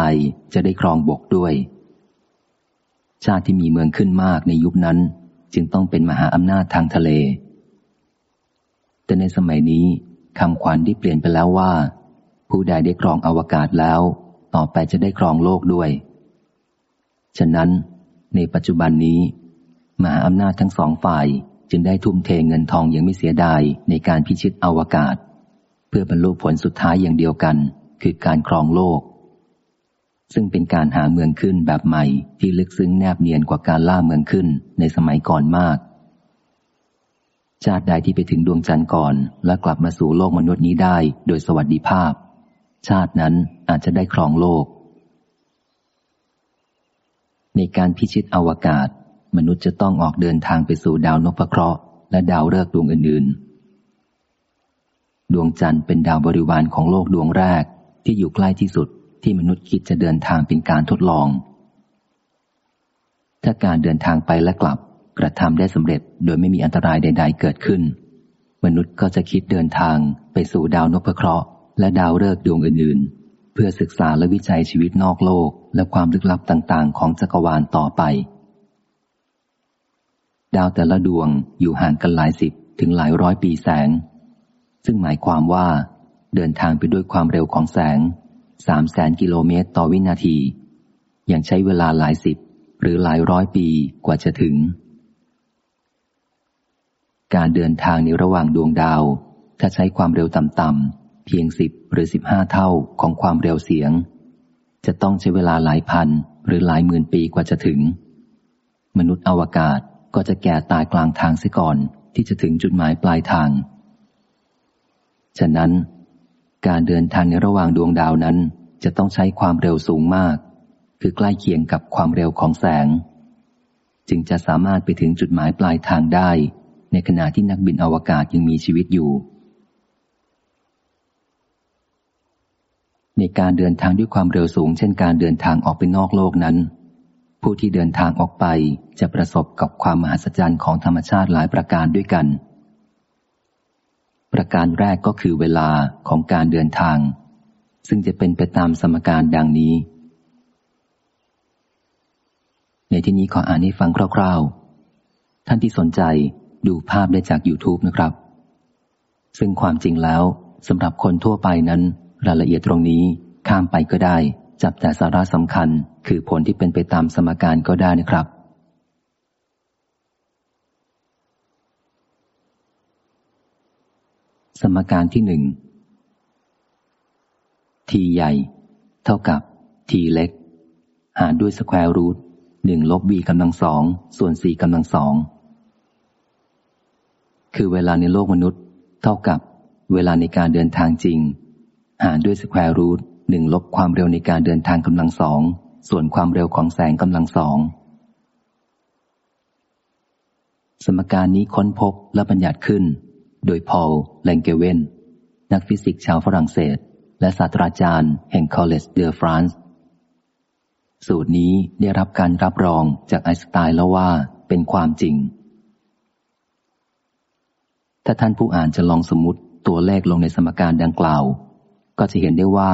จะได้ครองบกด้วย ชาติที่มีเมืองขึ้นมากในยุคนั้น จึงต้องเป็นมหาอำนาจทางทะเล แต่ในสมัยนี้คำขวัญที่เปลี่ยนไปแล้วว่า ผู้ใดได้ครองอวกาศแล้ว ต่อไปจะได้ครองโลกด้วย ฉะนั้น ในปัจจุบันนี้ มหาอำนาจทั้งสองฝ่ายจึงได้ทุ่มเทเงินทองอย่างไม่เสียดายในการพิชิตอวกาศ เพื่อบรรลุผลสุดท้ายอย่างเดียวกัน คือการครองโลก ซึ่งเป็นการหาเมืองขึ้นแบบใหม่ที่ลึกซึ้งแนบเนียนกว่าการล่าเมืองขึ้นในสมัยก่อนมาก ชาติใดที่ไปถึงดวงจันทร์ก่อน และกลับมาสู่โลกมนุษย์นี้ได้โดยสวัสดิภาพ ชาตินั้นอาจจะได้ครองโลก ในการพิชิตอวกาศ มนุษย์จะต้องออกเดินทางไปสู่ดาวนพเคราะห์และดาวฤกษ์ดวงอื่น ๆ ดวงจันทร์เป็นดาวบริวารของโลกดวงแรกที่อยู่ใกล้ที่สุด ที่มนุษย์คิดจะเดินทางเป็นการทดลอง ถ้าการเดินทางไปและกลับกระทำได้สำเร็จโดยไม่มีอันตรายใด ๆ เกิดขึ้น มนุษย์ก็จะคิดเดินทางไปสู่ดาวนพเคราะห์และดาวฤกษ์ดวงอื่น ๆ เพื่อศึกษาและวิจัยชีวิตนอกโลกและความลึกลับต่าง ๆ ของจักรวาลต่อไป ดาวแต่ละดวงอยู่ห่างกันหลายสิบถึงหลายร้อยปีแสง ซึ่งหมายความว่า เดินทางไปด้วยความเร็วของแสง สามแสนกิโลเมตรต่อวินาที ยังใช้เวลาหลายสิบหรือหลายร้อยปีกว่าจะถึง การเดินทางในระหว่างดวงดาว ถ้าใช้ความเร็วต่ำๆเพียงสิบหรือสิบห้าเท่าของความเร็วเสียง จะต้องใช้เวลาหลายพันหรือหลายหมื่นปีกว่าจะถึง มนุษย์อวกาศก็จะแก่ตายกลางทางเสียก่อนที่จะถึงจุดหมายปลายทาง ฉะนั้น การเดินทางในระหว่างดวงดาวนั้น จะต้องใช้ความเร็วสูงมาก คือใกล้เคียงกับความเร็วของแสง จึงจะสามารถไปถึงจุดหมายปลายทางได้ ในขณะที่นักบินอวกาศยังมีชีวิตอยู่ ในการเดินทางด้วยความเร็วสูง เช่นการเดินทางออกไปนอกโลกนั้น ผู้ที่เดินทางออกไปจะประสบกับความมหัศจรรย์ของธรรมชาติหลายประการด้วยกัน ประการแรกก็คือเวลาของการเดินทาง ซึ่งจะเป็นไปตามสมการดังนี้ ในที่นี้ขออ่านให้ฟังคร่าวๆ ท่านที่สนใจดูภาพได้จาก YouTube นะครับ ซึ่งความจริงแล้วสำหรับคนทั่วไปนั้น รายละเอียดตรงนี้ข้ามไปก็ได้ จับแต่สาระสำคัญ คือผลที่เป็นไปตามสมการก็ได้นะครับ สมการที่หนึ่งทีใหญ่ เท่ากับทีเล็ก หารด้วยสแควร์รูทหนึ่งลบบีกำลังสองส่วนสี่กำลังสองคือเวลาในโลกมนุษย์ เท่ากับเวลาในการเดินทางจริง หารด้วย square root หนึ่งลบความเร็วในการเดินทางกำลังสองส่วนความเร็วของแสงกำลังสองสมการนี้ค้นพบและบัญญัติขึ้น โดย Paul Langevin นักฟิสิกส์ชาวฝรั่งเศส และศาสตราจารย์แห่ง Collège de France สูตรนี้ได้รับการรับรองจากไอน์สไตน์แล้วว่าเป็นความจริง ถ้าท่านผู้อ่านจะลองสมมติตัวเลขลงในสมการดังกล่าว ก็จะเห็นได้ว่า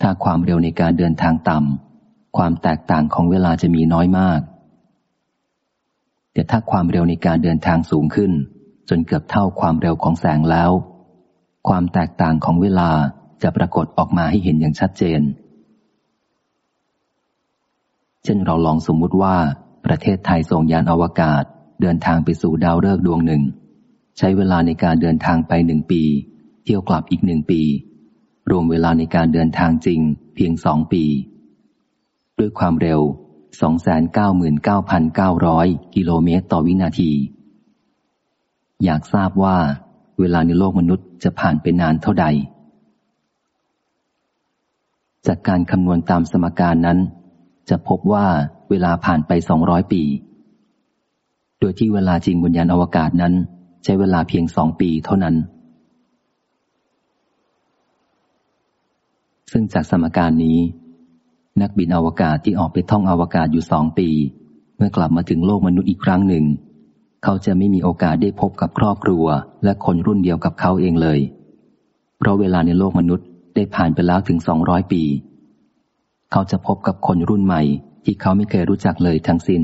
ถ้าความเร็วในการเดินทางต่ำความแตกต่างของเวลาจะมีน้อยมาก แต่ถ้าความเร็วในการเดินทางสูงขึ้น จนเกือบเท่าความเร็วของแสงแล้ว ความแตกต่างของเวลาจะปรากฏออกมาให้เห็นอย่างชัดเจน เช่นเราลองสมมุติว่า ประเทศไทยส่งยานอวกาศ เดินทางไปสู่ดาวฤกษ์ดวงหนึ่ง ใช้เวลาในการเดินทางไปหนึ่งปี เที่ยวกลับอีกหนึ่งปี รวมเวลาในการเดินทางจริง เพียงสองปี ด้วยความเร็ว 299,900 กิโลเมตรต่อวินาที อยากทราบว่า เวลาในโลกมนุษย์จะผ่านไปนานเท่าใด จากการคำนวณตามสมการนั้น จะพบว่าเวลาผ่านไปสองร้อยปี โดยที่เวลาจริงบนยานอวกาศนั้น ใช้เวลาเพียงสองปีเท่านั้น ซึ่งจากสมการนี้ นักบินอวกาศที่ออกไปท่องอวกาศอยู่สองปี เมื่อกลับมาถึงโลกมนุษย์อีกครั้งหนึ่ง เขาจะไม่มีโอกาสได้พบกับครอบครัว และคนรุ่นเดียวกับเขาเองเลย เพราะเวลาในโลกมนุษย์ได้ผ่านไปแล้วถึงสองร้อยปี เขาจะพบกับคนรุ่นใหม่ ที่เขาไม่เคยรู้จักเลยทั้งสิน้น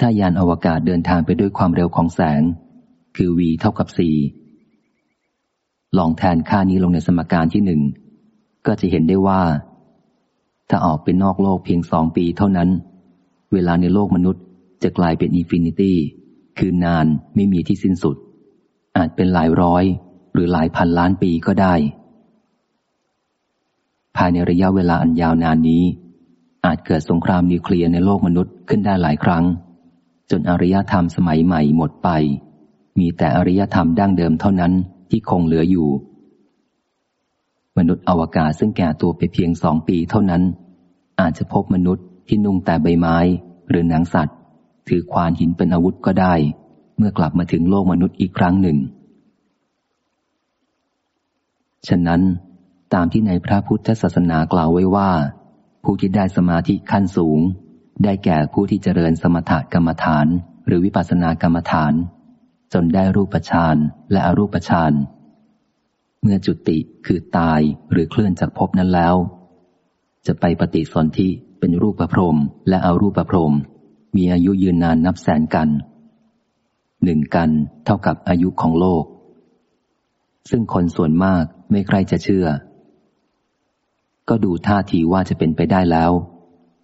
ถ้ายานอวกาศเดินทางไปด้วยความเร็วของแสง คือ v เท่ากับ c ลองแทนค่านี้ลงในสมการที่หนึ่งก็จะเห็นได้ว่า ถ้าออกเป็นนอกโลกเพียงสองปีเท่านั้น เวลาในโลกมนุษย์จะกลายเป็น infinity คือนานไม่มีที่สิ้นสุด อาจเป็นหลายร้อย หรือหลายพันล้านปีก็ได้ ภายในระยะเวลาอันยาวนานนี้ อาจเกิดสงครามนิวเคลียร์ในโลกมนุษย์ขึ้นได้หลายครั้ง จนอารยธรรมสมัยใหม่หมดไป มีแต่อารยธรรมดั้งเดิมเท่านั้นที่คงเหลืออยู่ มนุษย์อวกาศซึ่งแก่ตัวไปเพียงสองปีเท่านั้น อาจจะพบมนุษย์ที่นุ่งแต่ใบไม้ หรือหนังสัตว์ ถือควานหินเป็นอาวุธก็ได้ เมื่อกลับมาถึงโลกมนุษย์อีกครั้งหนึ่ง ฉะนั้นตามที่ในพระพุทธศาสนากล่าวไว้ว่า ผู้ที่ได้สมาธิขั้นสูง ได้แก่ผู้ที่เจริญสมถกรรมฐาน หรือวิปัสสนากรรมฐาน จนได้รูปฌานและอรูปฌาน เมื่อจุติคือตายหรือเคลื่อนจากภพนั้นแล้ว จะไปปฏิสนธิเป็นรูปประพรมและอารูปประพรมมีอายุยืนนานนับแสนกันหนึ่งกันเท่ากับอายุของโลก ซึ่งคนส่วนมากไม่ใครจะเชื่อ ก็ดูท่าทีว่าจะเป็นไปได้แล้ว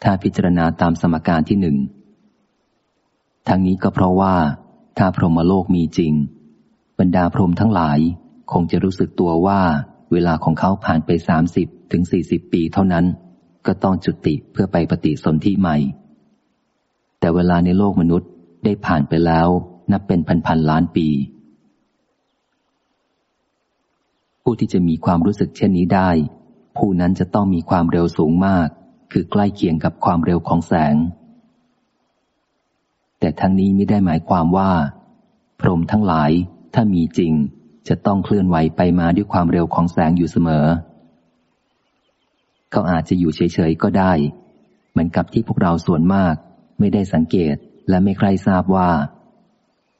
ถ้าพิจารณาตามสมการที่หนึ่งทั้งนี้ก็เพราะว่า ถ้าพรหมโลกมีจริง บรรดาพรหมทั้งหลาย คงจะรู้สึกตัวว่า เวลาของเขาผ่านไปสามสิบถึงสี่สิบปีเท่านั้น ก็ต้องจุติเพื่อไปปฏิสนธิใหม่ แต่เวลาในโลกมนุษย์ได้ผ่านไปแล้ว นับเป็นพันพันล้านปี ผู้ที่จะมีความรู้สึกเช่นนี้ได้ ผู้นั้นจะต้องมีความเร็วสูงมาก คือใกล้เคียงกับความเร็วของแสง แต่ทั้งนี้ไม่ได้หมายความว่า พรหมทั้งหลายถ้ามีจริง จะต้องเคลื่อนไหวไปมาด้วยความเร็วของแสงอยู่เสมอ เขาอาจจะอยู่เฉยๆก็ได้ เหมือนกับที่พวกเราส่วนมาก ไม่ได้สังเกตและไม่ใครทราบว่า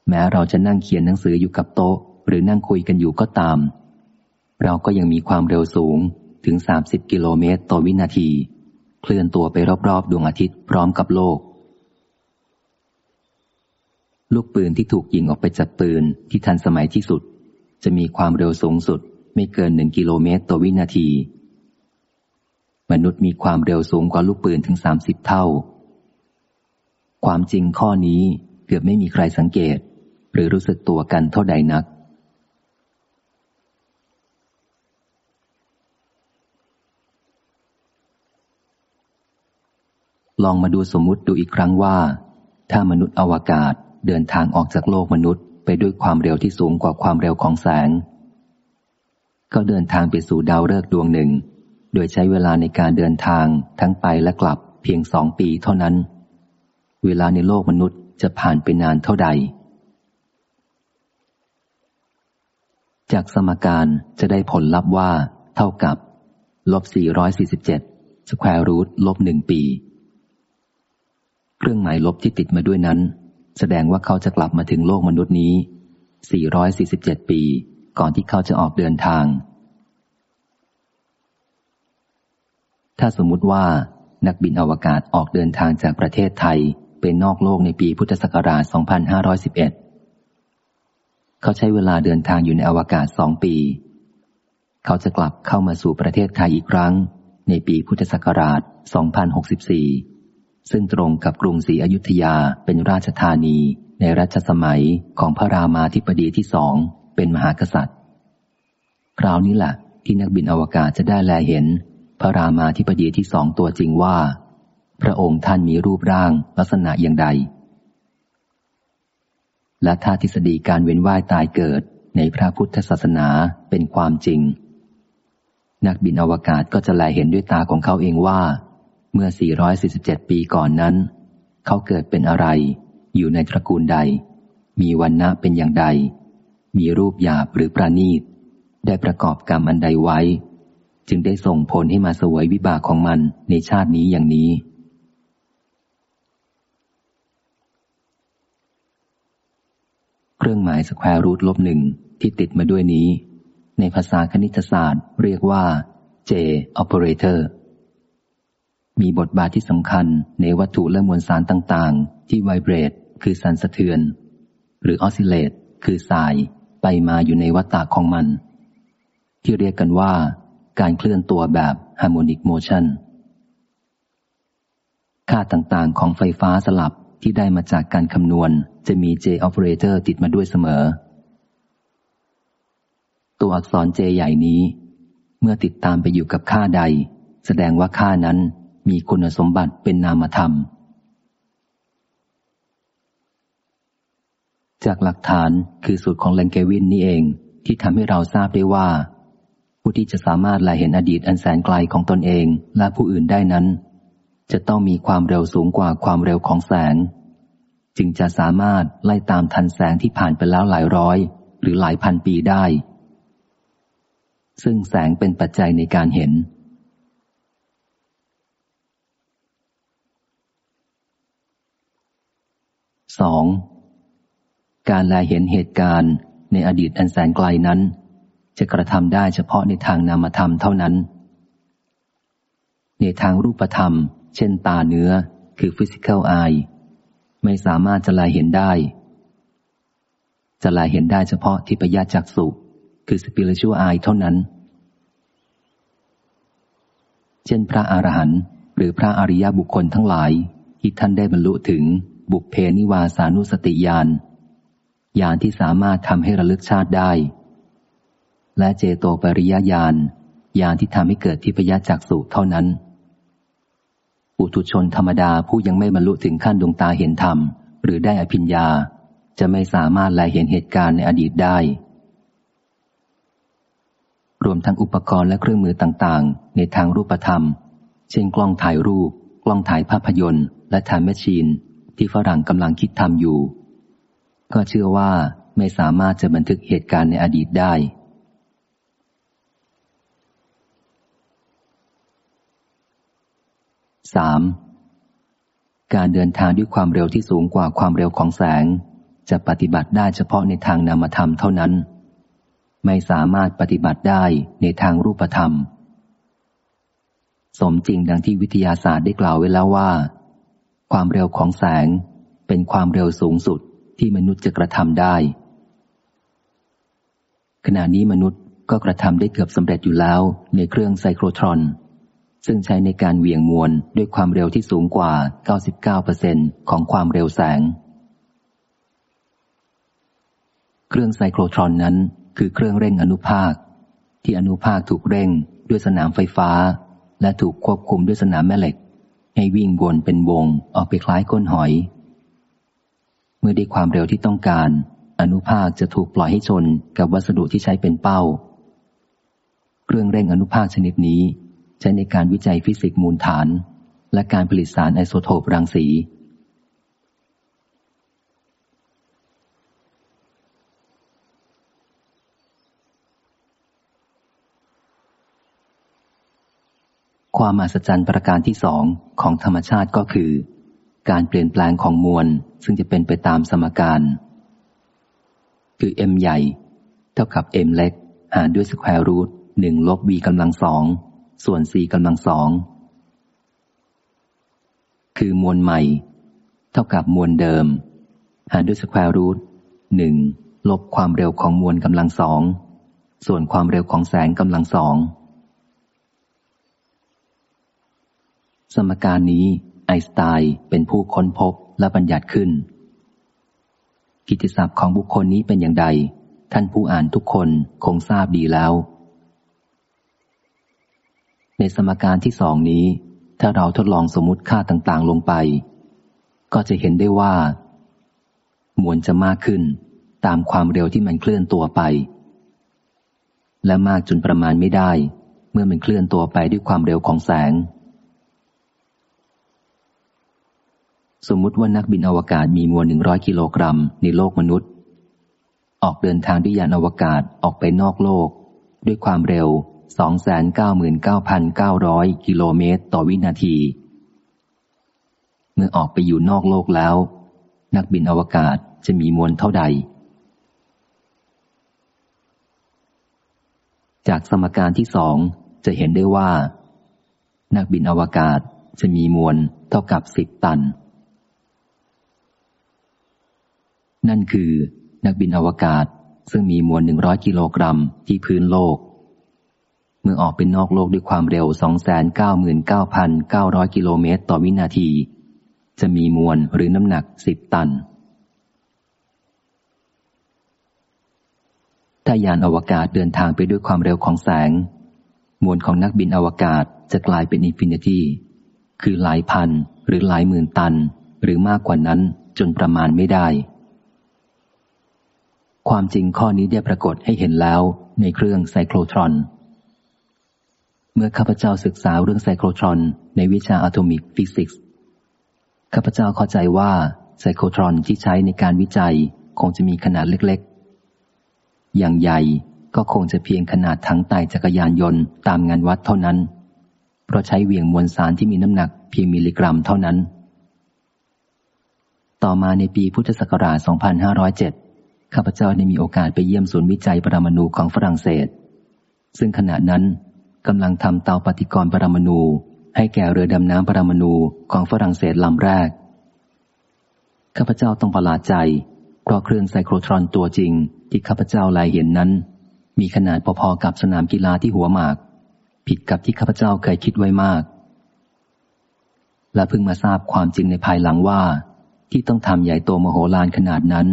แม้เราจะนั่งเขียนหนังสืออยู่กับโต๊ะ หรือนั่งคุยกันอยู่ก็ตาม เราก็ยังมีความเร็วสูงถึง 30 กิโลเมตรต่อวินาที เคลื่อนตัวไปรอบๆ ดวงอาทิตย์พร้อมกับโลก ลูกปืนที่ถูกยิงออกไปจากปืนที่ทันสมัยที่สุด จะมีความเร็วสูงสุดไม่เกินหนึ่งกิโลเมตรต่อวินาที มนุษย์มีความเร็วสูงกว่าลูกปืนถึงสามสิบเท่า ความจริงข้อนี้เกือบไม่มีใครสังเกต หรือรู้สึกตัวกันเท่าใดนัก ลองมาดูสมมุติดูอีกครั้งว่า ถ้ามนุษย์อวกาศเดินทางออกจากโลกมนุษย์ ไปด้วยความเร็วที่สูงกว่าความเร็วของแสง ก็เดินทางไปสู่ดาวฤกษ์ดวงหนึ่ง โดยใช้เวลาในการเดินทางทั้งไปและกลับเพียงสองปีเท่านั้น เวลาในโลกมนุษย์จะผ่านไปนานเท่าใด จากสมการจะได้ผลลัพธ์ว่า เท่ากับลบ 447 สแควร์รูทลบหนึ่งปี เครื่องหมายลบที่ติดมาด้วยนั้น แสดงว่าเขาจะกลับมาถึงโลกมนุษย์นี้ 447 ปี ก่อนที่เขาจะออกเดินทาง ถ้าสมมุติว่านักบินอวกาศออกเดินทางจากประเทศไทยเป็นนอกโลกในปีพุทธศักราช 2511 เขาใช้เวลาเดินทางอยู่ในอวกาศสองปี เขาจะกลับเข้ามาสู่ประเทศไทยอีกครั้ง ในปีพุทธศักราช 2064 ซึ่งตรงกับกรุงศรีอยุธยาเป็นราชธานีในรัชสมัยของพระรามาธิบดีที่สองเป็นมหากษัตริย์ คราวนี้แหละที่นักบินอวกาศจะได้แลเห็น พระรามาธิบดีที่สองตัวจริงว่า พระองค์ท่านมีรูปร่างลักษณะอย่างใด และถ้าทฤษฎีการเวียนว่ายตายเกิดในพระพุทธศาสนาเป็นความจริง นักบินอวกาศก็จะแลเห็นด้วยตาของเขาเองว่า เมื่อ 447 ปีก่อนนั้น เขาเกิดเป็นอะไร อยู่ในตระกูลใด มีวันณะเป็นอย่างใด มีรูปหยาบหรือประณีต ได้ประกอบกรรมอันใดไว้ จึงได้ส่งผลให้มาสวยวิบากของมันในชาตินี้อย่างนี้ เครื่องหมาย square root ลบหนึ่งที่ติดมาด้วยนี้ ในภาษาคณิตศาสตร์เรียกว่า J operator มีบทบาทที่สำคัญในวัตถุและมวลสารต่างๆ ที่ vibrate คือสั่นสะเทือน หรือ oscillate คือส่ายไปมาอยู่ในวัฏฏะของมัน ที่เรียกกันว่า การเคลื่อนตัวแบบ harmonic motion ค่าต่างๆของไฟฟ้าสลับที่ได้มาจากการคำนวณจะมี J operator ติดมาด้วยเสมอ ตัวอักษร J ใหญ่นี้ เมื่อติดตามไปอยู่กับค่าใด แสดงว่าค่านั้น มีคุณสมบัติเป็นนามธรรม จากหลักฐานคือสูตรของเลนเกวินนี่เองที่ทำให้เราทราบได้ว่า ผู้ที่จะสามารถลายเห็นอดีตอันแสนไกลของตนเองและผู้อื่นได้นั้น จะต้องมีความเร็วสูงกว่าความเร็วของแสง จึงจะสามารถไล่ตามทันแสงที่ผ่านไปแล้วหลายร้อย หรือหลายพันปีได้ ซึ่งแสงเป็นปัจจัยในการเห็น 2. การแลเห็นเหตุการณ์ในอดีตอันแสนไกลนั้น จะกระทำได้เฉพาะในทางนามธรรมเท่านั้น ในทางรูปธรรม เช่นตาเนื้อคือ physical eye ไม่สามารถจะลายเห็นได้ จะลายเห็นได้เฉพาะทิพยจักษุคือ spiritual eye เท่านั้น เช่นพระอรหันต์หรือพระอริยบุคคลทั้งหลายที่ท่านได้บรรลุถึง บุพเพนิวาสานุสติญาณญาณที่สามารถทำให้ระลึกชาติได้ และเจโตปริยญาณญาณที่ทำให้เกิดทิพยจักสุเท่านั้นอุทุชนธรรมดาผู้ยังไม่บรรลุถึงขั้นดวงตาเห็นธรรม หรือได้อภิญญา จะไม่สามารถแลเห็นเหตุการณ์ในอดีตได้ รวมทั้งอุปกรณ์และเครื่องมือต่างๆ ในทางรูปธรรม เช่นกล้องถ่ายรูป กล้องถ่ายภาพยนตร์ และทายแมชชีน ที่ฝรั่งกำลังคิดทำอยู่ ก็เชื่อว่าไม่สามารถจะบันทึกเหตุการณ์ในอดีตได้ 3. การเดินทางด้วยความเร็วที่สูงกว่าความเร็วของแสง จะปฏิบัติได้เฉพาะในทางนามธรรมเท่านั้น ไม่สามารถปฏิบัติได้ในทางรูปธรรม สมจริงดังที่วิทยาศาสตร์ได้กล่าวไว้แล้วว่า ความเร็วของแสงเป็นความเร็วสูงสุดที่มนุษย์จะกระทำได้ ขณะนี้มนุษย์ก็กระทำได้เกือบสำเร็จอยู่แล้วในเครื่องไซโครทรอน ซึ่งใช้ในการเหวี่ยงมวลด้วยความเร็วที่สูงกว่า 99%ของความเร็วแสง เครื่องไซโครทรอนนั้นคือเครื่องเร่งอนุภาค ที่อนุภาคถูกเร่งด้วยสนามไฟฟ้า และถูกควบคุมด้วยสนามแม่เหล็ก ให้วิ่งวนเป็นวงออกไปคล้ายก้นหอย เมื่อได้ความเร็วที่ต้องการ อนุภาคจะถูกปล่อยให้ชนกับวัสดุที่ใช้เป็นเป้า เครื่องเร่งอนุภาคชนิดนี้ ใช้ในการวิจัยฟิสิกส์มูลฐาน และการผลิตสารไอโซโทปรังสี ความอัศจรรย์ประการที่สองของธรรมชาติก็คือ การเปลี่ยนแปลงของมวล ซึ่งจะเป็นไปตามสมการ คือ m ใหญ่ เท่ากับ m เล็ก หารด้วยสแควรูทหนึ่งลบ v กำลังสองส่วน c กำลังสองคือมวลใหม่ เท่ากับมวลเดิม หารด้วยสแควร์รูทหนึ่งลบความเร็วของมวลกำลังสองส่วนความเร็วของแสงกำลังสอง สมการนี้ไอสไตน์เป็นผู้ค้นพบและบัญญัติขึ้น กิติศัพท์ของบุคคลนี้เป็นอย่างใด ท่านผู้อ่านทุกคนคงทราบดีแล้ว ในสมการที่สองนี้ ถ้าเราทดลองสมมติค่าต่างๆลงไป ก็จะเห็นได้ว่า มวลจะมากขึ้น ตามความเร็วที่มันเคลื่อนตัวไป และมากจนประมาณไม่ได้ เมื่อมันเคลื่อนตัวไปด้วยความเร็วของแสง สมมุติว่านักบินอวกาศมีมวลหนึ่งร้อยกิโลกรัมในโลกมนุษย์ ออกเดินทางด้วยยานอวกาศออกไปนอกโลก ด้วยความเร็ว 299,900 กิโลเมตรต่อวินาที เมื่อออกไปอยู่นอกโลกแล้ว นักบินอวกาศจะมีมวลเท่าใด จากสมการที่สองจะเห็นได้ว่า นักบินอวกาศจะมีมวลเท่ากับสิบตัน นั่นคือนักบินอวกาศซึ่งมีมวลหนึ่งร้อยกิโลกรัมที่พื้นโลก เมื่อออกเป็นนอกโลกด้วยความเร็ว 299,900 กิโลเมตรต่อวินาที จะมีมวลหรือน้ำหนักสิบตัน ถ้ายานอวกาศเดินทางไปด้วยความเร็วของแสง มวลของนักบินอวกาศจะกลายเป็น infinity คือหลายพันหรือหลายหมื่นตัน หรือมากกว่านั้นจนประมาณไม่ได้ ความจริงข้อนี้ได้ปรากฏให้เห็นแล้วในเครื่อง cyclotron เมื่อข้าพเจ้าศึกษาเรื่อง cyclotron ในวิชา atomic physics ข้าพเจ้าเข้าใจว่า cyclotron ที่ใช้ในการวิจัยคงจะมีขนาดเล็กๆ อย่างใหญ่ก็คงจะเพียงขนาดถังไต่จักรยานยนต์ตามงานวัดเท่านั้น เพราะใช้เหวี่ยงมวลสารที่มีน้ำหนักเพียงมิลลิกรัมเท่านั้น ต่อมาในปีพุทธศักราช 2507 ข้าพเจ้าได้มีโอกาสไปเยี่ยมศูนย์วิจัยปรมาณูของฝรั่งเศส ซึ่งขณะนั้นกำลังทำเตาปฏิกรณ์ปรมาณูให้แก่เรือดำน้ำปรมาณูของฝรั่งเศสลำแรก ข้าพเจ้าต้องประหลาดใจ เพราะเครื่องไซโครทรอนตัวจริง ที่ข้าพเจ้าลายเห็นนั้น มีขนาดพอๆกับสนามกีฬาที่หัวหมาก ผิดกับที่ข้าพเจ้าเคยคิดไว้มาก และเพิ่งมาทราบความจริงในภายหลังว่า ที่ต้องทำใหญ่โตมโหฬารขนาดนั้น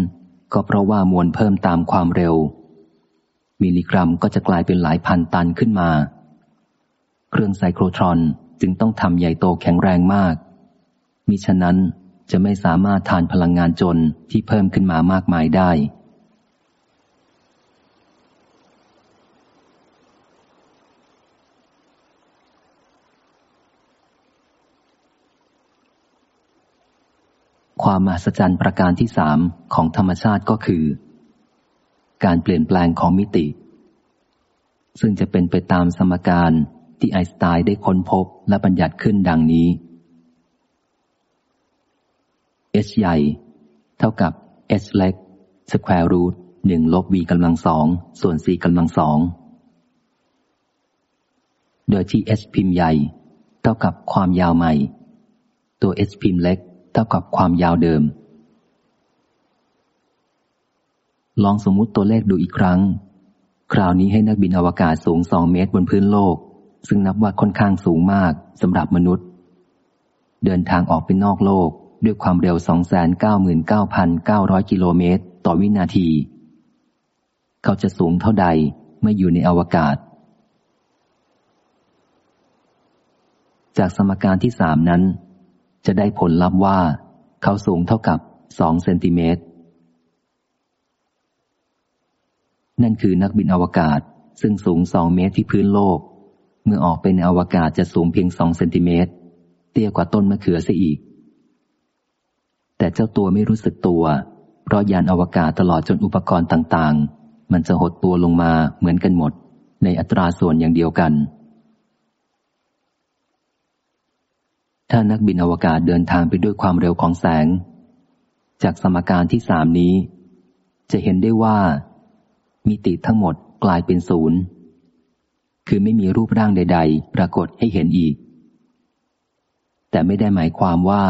ก็เพราะว่ามวลเพิ่มตามความเร็ว มิลลิกรัมก็จะกลายเป็นหลายพันตันขึ้นมา เครื่องไซโครทรอนจึงต้องทำใหญ่โตแข็งแรงมาก มิฉะนั้นจะไม่สามารถทานพลังงานจนที่เพิ่มขึ้นมามากมายได้ ความมหัศจรรย์ประการที่สามของธรรมชาติก็คือ การเปลี่ยนแปลงของมิติ ซึ่งจะเป็นไปตามสมการที่ไอน์สไตน์ได้ค้นพบและบัญญัติขึ้นดังนี้ h ใหญ่ เท่ากับ h เล็กสแควร์รูทหนึ่งลบ v กำลังสองส่วน c กำลังสองโดยที่ h พิมพ์ใหญ่ เท่ากับความยาวใหม่ ตัว h พิมพ์เล็ก เท่ากับความยาวเดิม ลองสมมุติตัวเลขดูอีกครั้ง คราวนี้ให้นักบินอวกาศสูงสองเมตรบนพื้นโลก ซึ่งนับว่าค่อนข้างสูงมากสำหรับมนุษย์ เดินทางออกไปนอกโลกด้วยความเร็ว 299,900 กิโลเมตร ต่อวินาที เขาจะสูงเท่าใดเมื่ออยู่ในอวกาศ จากสมการที่สามนั้น จะได้ผลลัพธ์ว่า เขาสูงเท่ากับ2เซนติเมตร นั่นคือนักบินอวกาศซึ่งสูงสองเมตรที่พื้นโลก เมื่อออกไปในอวกาศจะสูงเพียงสองเซนติเมตร เตี้ยกว่าต้นมะเขือเสียอีก แต่เจ้าตัวไม่รู้สึกตัว เพราะยานอวกาศตลอดจนอุปกรณ์ต่างๆ มันจะหดตัวลงมาเหมือนกันหมด ในอัตราส่วนอย่างเดียวกัน ถ้านักบินอวกาศเดินทางไปด้วยความเร็วของแสง จากสมการที่สามนี้ จะเห็นได้ว่า มิติทั้งหมดกลายเป็นศูนย์ คือไม่มีรูปร่างใด ๆ ปรากฏให้เห็นอีก แต่ไม่ได้หมายความว่า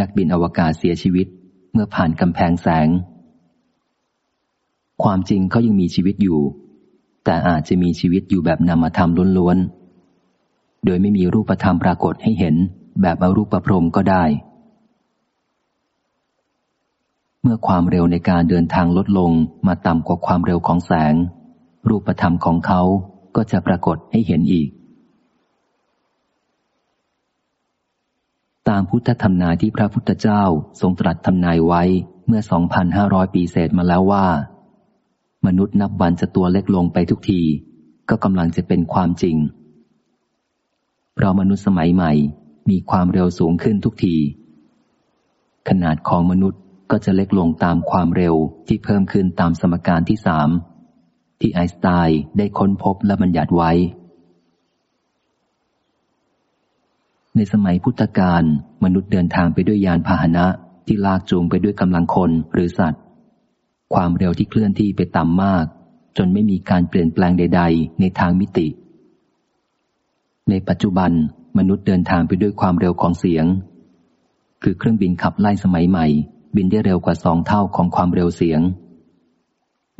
นักบินอวกาศเสียชีวิตเมื่อผ่านกำแพงแสง ความจริงเขายังมีชีวิตอยู่ แต่อาจจะมีชีวิตอยู่แบบนามธรรมล้วนๆ โดยไม่มีรูปธรรมปรากฏให้เห็น แบบอรูปประพรมก็ได้ เมื่อความเร็วในการเดินทางลดลงมาต่ำกว่าความเร็วของแสง รูปธรรมของเขาก็จะปรากฏให้เห็นอีก ตามพุทธธรรมนายที่พระพุทธเจ้าทรงตรัสทำนายไว้เมื่อ 2,500 ปีเศษมาแล้วว่า มนุษย์นับวันจะตัวเล็กลงไปทุกที ก็กำลังจะเป็นความจริง เพราะมนุษย์สมัยใหม่ มีความเร็วสูงขึ้นทุกที ขนาดของมนุษย์ก็จะเล็กลงตามความเร็วที่เพิ่มขึ้นตามสมการที่สามที่ไอน์สไตน์ได้ค้นพบและบัญญัติไว้ ในสมัยพุทธกาลมนุษย์เดินทางไปด้วยยานพาหนะที่ลากจูงไปด้วยกำลังคนหรือสัตว์ ความเร็วที่เคลื่อนที่ไปต่ำมาก จนไม่มีการเปลี่ยนแปลงใด ๆ ในทางมิติ ในปัจจุบัน มนุษย์เดินทางไปด้วยความเร็วของเสียง คือเครื่องบินขับไล่สมัยใหม่ บินได้เร็วกว่าสองเท่าของความเร็วเสียง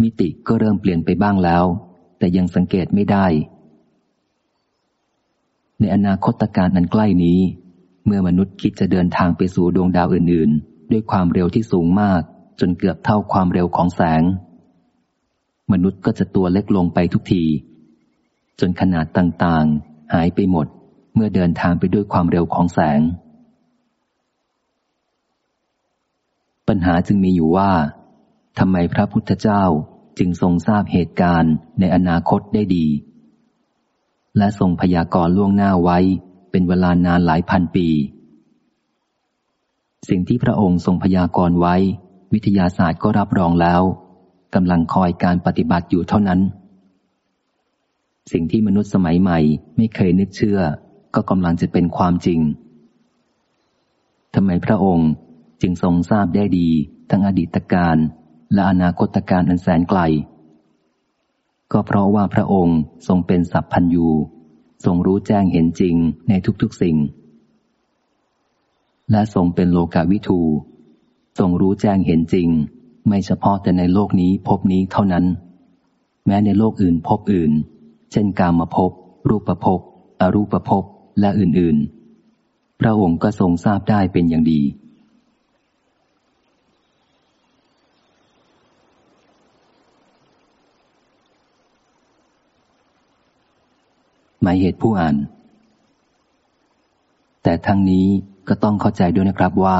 มิติก็เริ่มเปลี่ยนไปบ้างแล้ว แต่ยังสังเกตไม่ได้ ในอนาคตการอันใกล้นี้ เมื่อมนุษย์คิดจะเดินทางไปสู่ดวงดาวอื่น ๆ ด้วยความเร็วที่สูงมาก จนเกือบเท่าความเร็วของแสง มนุษย์ก็จะตัวเล็กลงไปทุกที จนขนาดต่างๆ หายไปหมด เมื่อเดินทางไปด้วยความเร็วของแสง ปัญหาจึงมีอยู่ว่าทำไมพระพุทธเจ้าจึงทรงทราบเหตุการณ์ในอนาคตได้ดี และทรงพยากรณ์ล่วงหน้าไว้เป็นเวลานานหลายพันปี สิ่งที่พระองค์ทรงพยากรณ์ไว้ วิทยาศาสตร์ก็รับรองแล้วกำลังคอยการปฏิบัติอยู่เท่านั้น สิ่งที่มนุษย์สมัยใหม่ไม่เคยนึกเชื่อ ก็กำลังจะเป็นความจริงทำไมพระองค์จึงทรงทราบได้ดี ทั้งอดีตการและอนาคตการอันแสนไกล ก็เพราะว่าพระองค์ทรงเป็นสัพพัญยูทรงรู้แจ้งเห็นจริงในทุกๆสิ่ง และทรงเป็นโลกาวิทูทรงรู้แจ้งเห็นจริง ไม่เฉพาะแต่ในโลกนี้พบนี้เท่านั้น แม้ในโลกอื่นพบอื่น เช่นกามภพรูปภพอรูปภพ และอื่นๆ พระองค์ก็ทรงทราบได้เป็นอย่างดี หมายเหตุผู้อ่าน แต่ทั้งนี้ก็ต้องเข้าใจด้วยนะครับว่า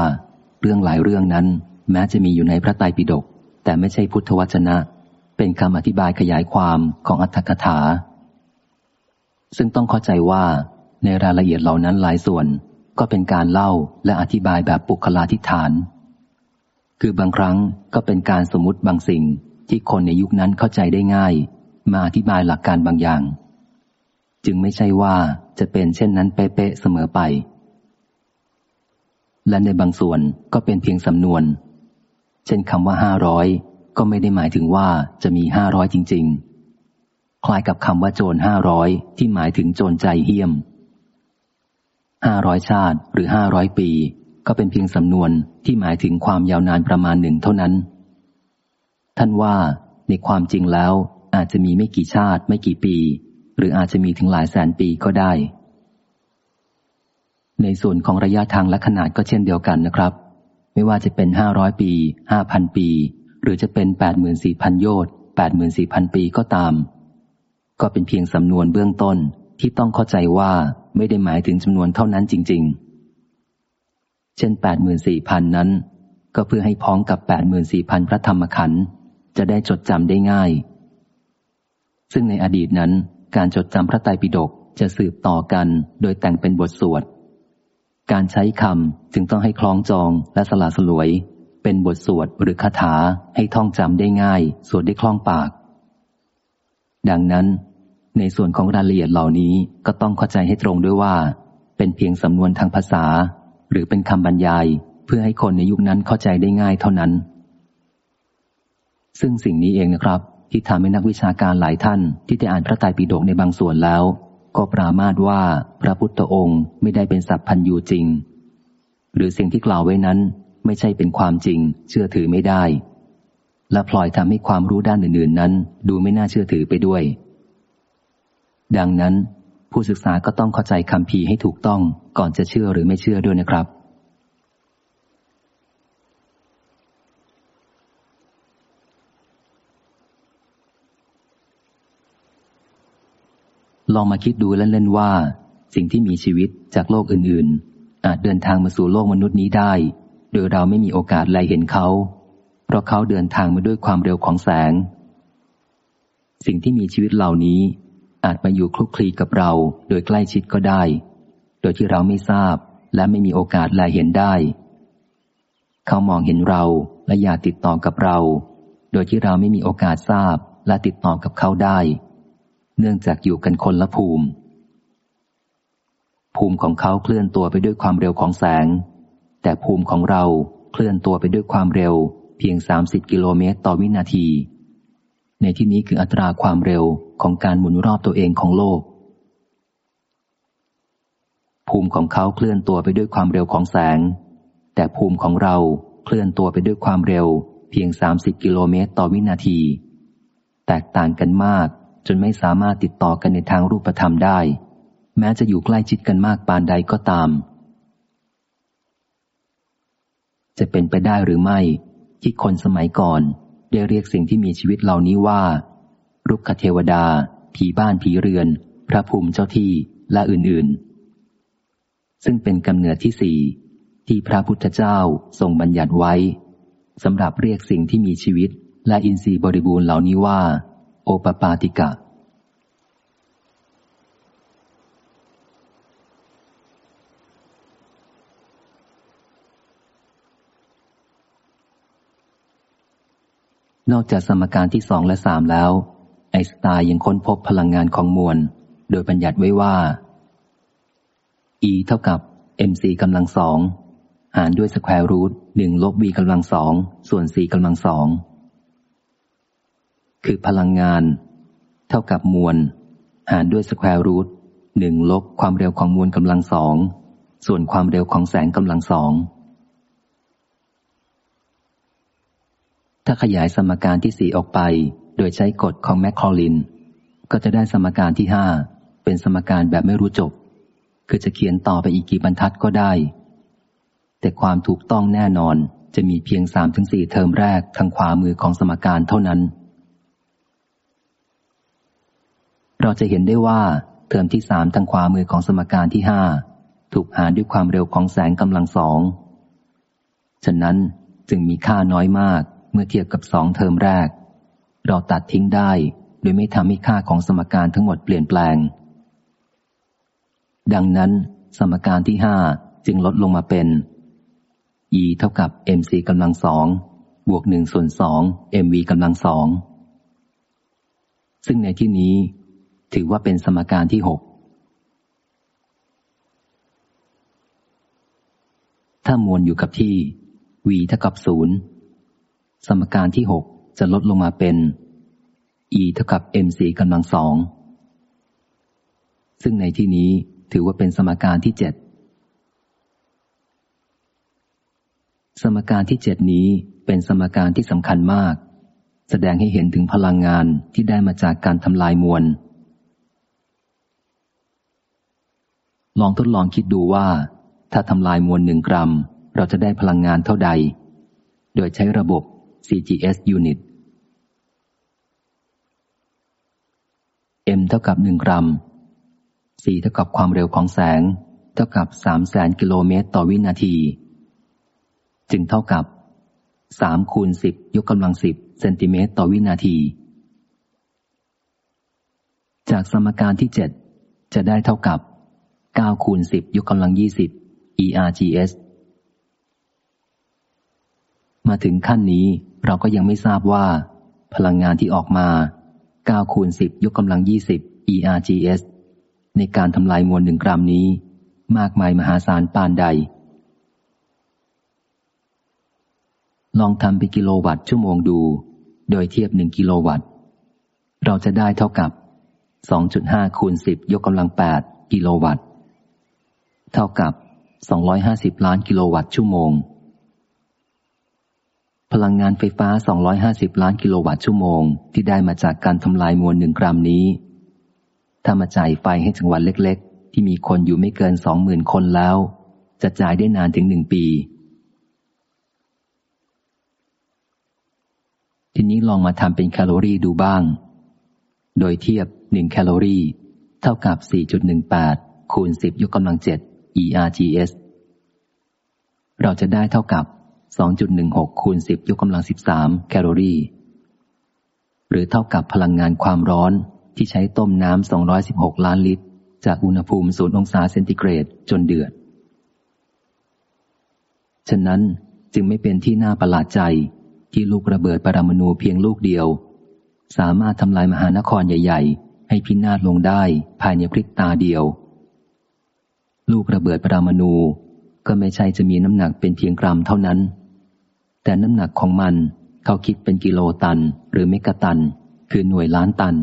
เรื่องหลายเรื่องนั้น แม้จะมีอยู่ในพระไตรปิฎกแต่ไม่ใช่พุทธวจนะ เป็นคำอธิบายขยายความของอัตถกถา ซึ่งต้องเข้าใจว่า ในรายละเอียดเหล่านั้นหลายส่วน ก็เป็นการเล่าและอธิบายแบบปุคลาธิฐาน คือบางครั้งก็เป็นการสมมติบางสิ่งที่คนในยุคนั้นเข้าใจได้ง่าย มาอธิบายหลักการบางอย่าง จึงไม่ใช่ว่าจะเป็นเช่นนั้นเป๊ะเสมอไป และในบางส่วนก็เป็นเพียงสำนวน เช่นคำว่าห้าร้อยก็ไม่ได้หมายถึงว่าจะมีห้าร้อยจริง ๆ คล้ายกับคำว่าโจรห้าร้อยที่หมายถึงโจรใจเหี้ยม ห้าร้อยชาติหรือห้าร้อยปี ก็เป็นเพียงสำนวนที่หมายถึงความยาวนานประมาณหนึ่งเท่านั้น ท่านว่าในความจริงแล้วอาจจะมีไม่กี่ชาติไม่กี่ปี หรืออาจจะมีถึงหลายแสนปีก็ได้ ในส่วนของระยะทางและขนาดก็เช่นเดียวกันนะครับ ไม่ว่าจะเป็นห้าร้อยปีห้าพันปี หรือจะเป็นแปดหมื่นสี่พันโยชน์แปดหมื่นสี่พันปีก็ตาม ก็เป็นเพียงสำนวนเบื้องต้น ที่ต้องเข้าใจว่าไม่ได้หมายถึงจำนวนเท่านั้นจริง ๆ เช่น 84,000 นั้น ก็เพื่อให้พ้องกับ 84,000 พระธรรมขันธ์จะได้จดจำได้ง่าย ซึ่งในอดีตนั้นการจดจำพระไตรปิฎกจะสืบต่อกันโดยแต่งเป็นบทสวด การใช้คำจึงต้องให้คล้องจองและสละสลวย เป็นบทสวดหรือคาถาให้ท่องจำได้ง่าย สวดได้คล่องปาก ดังนั้น ในส่วนของรายละเอียดเหล่านี้ก็ต้องเข้าใจให้ตรงด้วยว่า เป็นเพียงสำนวนทางภาษา หรือเป็นคำบรรยาย เพื่อให้คนในยุคนั้นเข้าใจได้ง่ายเท่านั้น ซึ่งสิ่งนี้เองนะครับ ที่ทำให้นักวิชาการหลายท่าน ที่ได้อ่านพระไตรปิฎกในบางส่วนแล้ว ก็ปรามาสว่าพระพุทธองค์ไม่ได้เป็นสัพพันยูจริง หรือสิ่งที่กล่าวไว้นั้น ไม่ใช่เป็นความจริง เชื่อถือไม่ได้ และพลอยทำให้ความรู้ด้านอื่นๆนั้น ดูไม่น่าเชื่อถือไปด้วย ดังนั้น ผู้ศึกษาก็ต้องเข้าใจคำพีให้ถูกต้องก่อนจะเชื่อหรือไม่เชื่อด้วยนะครับ ลองมาคิดดูเล่นๆว่า สิ่งที่มีชีวิตจากโลกอื่นๆ อาจเดินทางมาสู่โลกมนุษย์นี้ได้ โดยเราไม่มีโอกาสไลเห็นเขา เพราะเขาเดินทางมาด้วยความเร็วของแสง สิ่งที่มีชีวิตเหล่านี้ อาจมาอยู่คลุกคลีกับเรา โดยใกล้ชิดก็ได้ โดยที่เราไม่ทราบและไม่มีโอกาสแลเห็นได้ เขามองเห็นเราและอยากติดต่อกับเรา โดยที่เราไม่มีโอกาสทราบและติดต่อกับเขาได้ เนื่องจากอยู่กันคนละภูมิ ภูมิของเขาเคลื่อนตัวไปด้วยความเร็วของแสง แต่ภูมิของเราเคลื่อนตัวไปด้วยความเร็ว เพียง 30 กิโลเมตรต่อวินาที ในที่นี้คืออัตราความเร็ว ของการหมุนรอบตัวเองของโลก ภูมิของเขาเคลื่อนตัวไปด้วยความเร็วของแสง แต่ภูมิของเราเคลื่อนตัวไปด้วยความเร็ว เพียง 30 กิโลเมตรต่อวินาที แตกต่างกันมากจนไม่สามารถติดต่อกันในทางรูปธรรมได้ แม้จะอยู่ใกล้ชิดกันมากปานใดก็ตาม จะเป็นไปได้หรือไม่ ที่คนสมัยก่อน ได้เรียกสิ่งที่มีชีวิตเหล่านี้ว่า รุกขเทวดา ผีบ้านผีเรือน พระภูมิเจ้าที่และอื่นๆ ซึ่งเป็นกำเนิดที่สี่ที่พระพุทธเจ้าทรงบัญญัติไว้สำหรับเรียกสิ่งที่มีชีวิต และอินทรีย์บริบูรณ์เหล่านี้ว่า โอปปาติกะ นอกจากสมการที่สองและสามแล้ว ไอสไตน์ยังค้นพบพลังงานของมวล โดยบัญญัติไว้ว่า E เท่ากับ mc กำลังสองหารด้วยสแควร์รูทหนึ่งลบ v กำลังสองส่วน c กำลังสอง คือพลังงาน เท่ากับมวล หารด้วยสแควร์รูทหนึ่งลบความเร็วของมวลกำลังสองส่วนความเร็วของแสงกำลังสอง ถ้าขยายสมการที่สี่ออกไป โดยใช้กฎของแมคคอลิน ก็จะได้สมการที่ห้าเป็นสมการแบบไม่รู้จบ คือจะเขียนต่อไปอีกกี่บรรทัดก็ได้ แต่ความถูกต้องแน่นอนจะมีเพียงสามถึงสี่เทอมแรกทางขวามือของสมการเท่านั้น เราจะเห็นได้ว่าเทอมที่สามทางขวามือของสมการที่ห้าถูกหารด้วยความเร็วของแสงกำลังสอง ฉะนั้นจึงมีค่าน้อยมากเมื่อเทียบกับสองเทอมแรก เราตัดทิ้งได้ โดยไม่ทำให้ค่าของสมการทั้งหมดเปลี่ยนแปลง ดังนั้น สมการที่ห้าจึงลดลงมาเป็น e เท่ากับ mc กำลังสองบวกหนึ่งส่วนสอง mv กำลังสอง ซึ่งในที่นี้ ถือว่าเป็นสมการที่หกถ้ามวลอยู่กับที่ v เท่ากับศูนย์สมการที่หก จะลดลงมาเป็น e เท่ากับ mc กำลังสอง ซึ่งในที่นี้ถือว่าเป็นสมการที่เจ็ดสมการที่เจ็ดนี้เป็นสมการที่สำคัญมาก แสดงให้เห็นถึงพลังงานที่ได้มาจากการทำลายมวล ลองทดลองคิดดูว่า ถ้าทำลายมวลหนึ่งกรัม เราจะได้พลังงานเท่าใด โดยใช้ระบบ CGS unit m เท่ากับหนึ่งกรัม c เท่ากับความเร็วของแสง เท่ากับสามแสนกิโลเมตรต่อวินาที จึงเท่ากับสามคูณสิบยกกำลังสิบเซนติเมตรต่อวินาที จากสมการที่เจ็ดจะได้เท่ากับเก้าคูณสิบยกกำลังยี่สิบ ERGS มาถึงขั้นนี้เราก็ยังไม่ทราบว่า พลังงานที่ออกมา 9คูณ10 ยกกำลัง 20 ERGS ในการทำลายมวลหนึ่งกรัมนี้ มากมายมหาศาลปานใด ลองทำเป็นกิโลวัตต์ชั่วโมงดู โดยเทียบหนึ่งกิโลวัตต์ เราจะได้เท่ากับ 2.5คูณ10 ยกกำลัง 8 กิโลวัตต์ เท่ากับ 250 ล้านกิโลวัตต์ชั่วโมง พลังงานไฟฟ้า 250 ล้านกิโลวัตต์ชั่วโมง ที่ได้มาจากการทำลายมวลหนึ่งกรัมนี้ ถ้ามาจ่ายไฟให้จังหวัดเล็ก ๆ ที่มีคนอยู่ไม่เกิน 20,000 คนแล้ว จะจ่ายได้นานถึงหนึ่งปี ทีนี้ลองมาทำเป็นแคลอรี่ดูบ้าง โดยเทียบ 1 แคลอรี่ เท่ากับ 4.18 คูณ 10 ยกกำลัง 7 ERGS เราจะได้เท่ากับ 2.16 คูณ 10 ยกกำลัง 13 แคลอรี่ หรือเท่ากับพลังงานความร้อนที่ใช้ต้มน้ำ 216 ล้านลิตร จากอุณหภูมิ0องศาเซนติเกรดจนเดือด ฉะนั้นจึงไม่เป็นที่น่าประหลาดใจที่ลูกระเบิดปรมาณูเพียงลูกเดียว สามารถทำลายมหานครใหญ่ ๆ ให้พินาศลงได้ภายในพริบตาเดียว ลูกระเบิดปรมาณูก็ไม่ใช่จะมีน้ำหนักเป็นเพียงกรัมเท่านั้น แต่น้ำหนักของมันเขาคิดเป็นกิโลตันหรือเมกะตัน คือหน่วยล้านตัน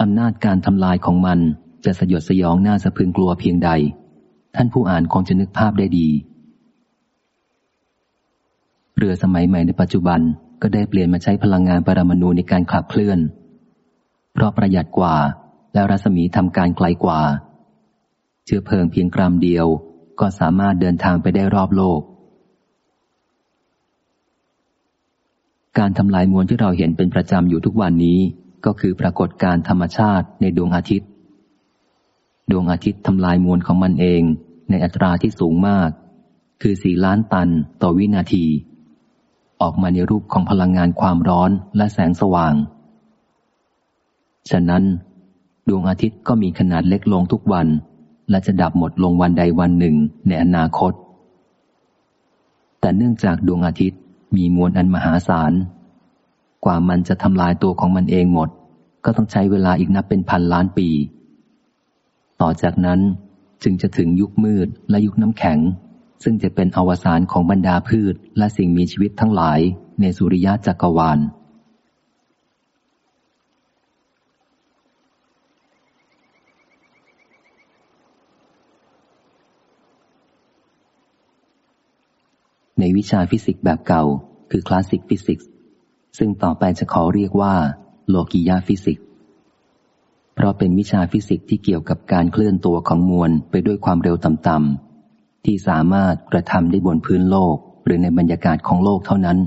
อำนาจการทำลายของมันจะสยดสยองน่าสะพึงกลัวเพียงใด ท่านผู้อ่านคงจะนึกภาพได้ดี เรือสมัยใหม่ในปัจจุบันก็ได้เปลี่ยนมาใช้พลังงานปรมาณูในการขับเคลื่อน เพราะประหยัดกว่าและรัศมีทำการไกลกว่า เชื้อเพลิงเพียงกรัมเดียวก็สามารถเดินทางไปได้รอบโลก การทำลายมวลที่เราเห็นเป็นประจำอยู่ทุกวันนี้ ก็คือปรากฏการธรรมชาติในดวงอาทิตย์ ดวงอาทิตย์ทำลายมวลของมันเอง ในอัตราที่สูงมาก คือสี่ล้านตันต่อวินาที ออกมาในรูปของพลังงานความร้อนและแสงสว่าง ฉะนั้น ดวงอาทิตย์ก็มีขนาดเล็กลงทุกวัน และจะดับหมดลงวันใดวันหนึ่งในอนาคต แต่เนื่องจากดวงอาทิตย์ มีมวลอันมหาศาล กว่ามันจะทำลายตัวของมันเองหมด ก็ต้องใช้เวลาอีกนับเป็นพันล้านปี ต่อจากนั้นจึงจะถึงยุคมืดและยุคน้ำแข็ง ซึ่งจะเป็นอวสานของบรรดาพืชและสิ่งมีชีวิตทั้งหลายในสุริยะจักรวาล ในวิชาฟิสิกส์แบบเก่า คือ classic physics ซึ่งต่อไปจะขอเรียกว่า โลกิยฟิสิกส์เพราะเป็นวิชาฟิสิกส์ที่เกี่ยวกับการเคลื่อนตัวของมวลไปด้วยความเร็วต่ำๆที่สามารถกระทำได้บนพื้นโลก หรือในบรรยากาศของโลกเท่านั้น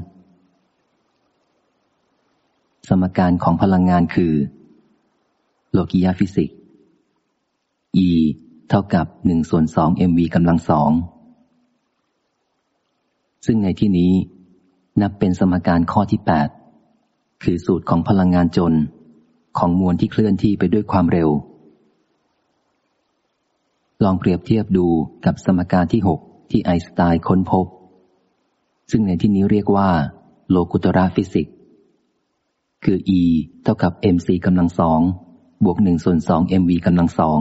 สมการของพลังงานคือ โลกิยฟิสิกส์ E เท่ากับหนึ่งส่วนสอง mv กำลังสอง ซึ่งในที่นี้ นับเป็นสมการข้อที่ 8 คือสูตรของพลังงานจนของมวลที่เคลื่อนที่ไปด้วยความเร็ว ลองเปรียบเทียบดูกับสมการที่ 6 ที่ไอน์สไตน์ค้นพบ ซึ่งในที่นี้เรียกว่า โลกุตระฟิสิกส์คือ E เท่ากับ mc กำลังสองบวกหนึ่งส่วนสอง mv กำลังสอง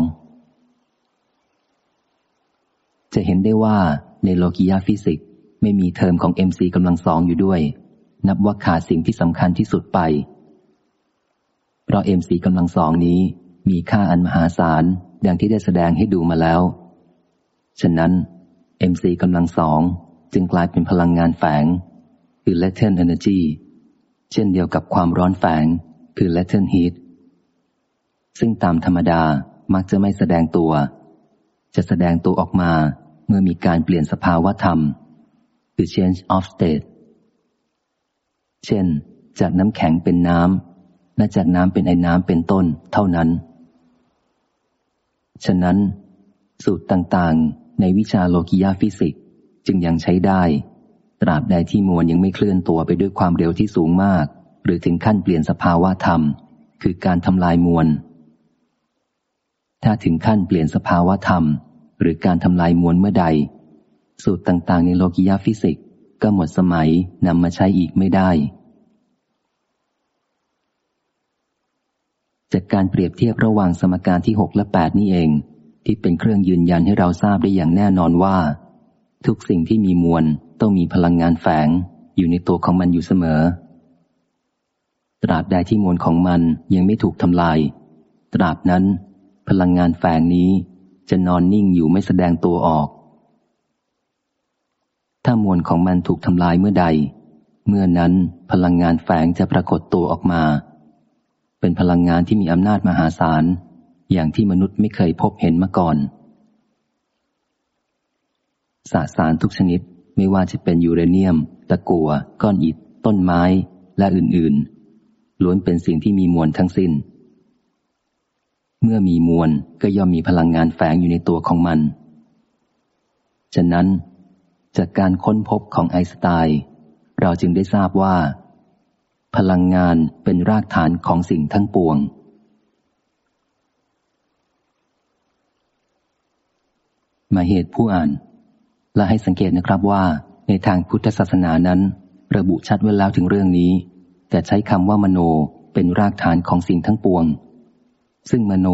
จะเห็นได้ว่าในโลกิยาฟิสิกส์ ไม่มีเทอมของ MC กำลังสองอยู่ด้วย นับว่าขาดสิ่งที่สำคัญที่สุดไป เพราะ MC กำลังสองนี้มีค่าอันมหาศาลดังที่ได้แสดงให้ดูมาแล้ว ฉะนั้น MC กำลังสองจึงกลายเป็นพลังงานแฝง คือ latent energy เช่นเดียวกับความร้อนแฝง คือ latent heat ซึ่งตามธรรมดามักจะไม่แสดงตัว จะแสดงตัวออกมาเมื่อมีการเปลี่ยนสภาวะธรรม คือ change of state เช่น จากน้ำแข็งเป็นน้ำและจากน้ำเป็นไอ้น้ำเป็นต้นเท่านั้น ฉะนั้น สูตรต่างๆ ในวิชาโลกิยาฟิสิกส์จึงยังใช้ได้ ตราบใดที่มวลยังไม่เคลื่อนตัวไปด้วยความเร็วที่สูงมาก หรือถึงขั้นเปลี่ยนสภาวะธรรม คือการทำลายมวล ถ้าถึงขั้นเปลี่ยนสภาวะธรรม หรือการทำลายมวลเมื่อใด สูตรต่างๆ ในโลกิยาฟิสิกส์ก็หมดสมัยนำมาใช้อีกไม่ได้ จากการเปรียบเทียบระหว่างสมการที่ 6 และ 8 นี่เอง ที่เป็นเครื่องยืนยันให้เราทราบได้อย่างแน่นอนว่า ทุกสิ่งที่มีมวลต้องมีพลังงานแฝงอยู่ในตัวของมันอยู่เสมอ ตราบใดที่มวลของมันยังไม่ถูกทำลาย ตราบนั้น พลังงานแฝงนี้จะนอนนิ่งอยู่ไม่แสดงตัวออก ถ้ามวลของมันถูกทำลายเมื่อใด เมื่อนั้นพลังงานแฝงจะปรากฏตัวออกมา เป็นพลังงานที่มีอำนาจมหาศาล อย่างที่มนุษย์ไม่เคยพบเห็นมาก่อนสสารทุกชนิดไม่ว่าจะเป็นยูเรเนียม ตะกัว ก้อนอิฐ ต้นไม้ และอื่นๆ ล้วนเป็นสิ่งที่มีมวลทั้งสิน้น เมื่อมีมวลก็ย่อมมีพลังงานแฝงอยู่ในตัวของมัน ฉะนั้น จากการค้นพบของไอสไตน์เราจึงได้ทราบว่า พลังงานเป็นรากฐานของสิ่งทั้งปวง มาเหตุผู้อ่าน และให้สังเกตนะครับว่า ในทางพุทธศาสนานั้น ระบุชัดไว้แล้วถึงเรื่องนี้ แต่ใช้คำว่ามโนเป็นรากฐานของสิ่งทั้งปวง ซึ่งมโน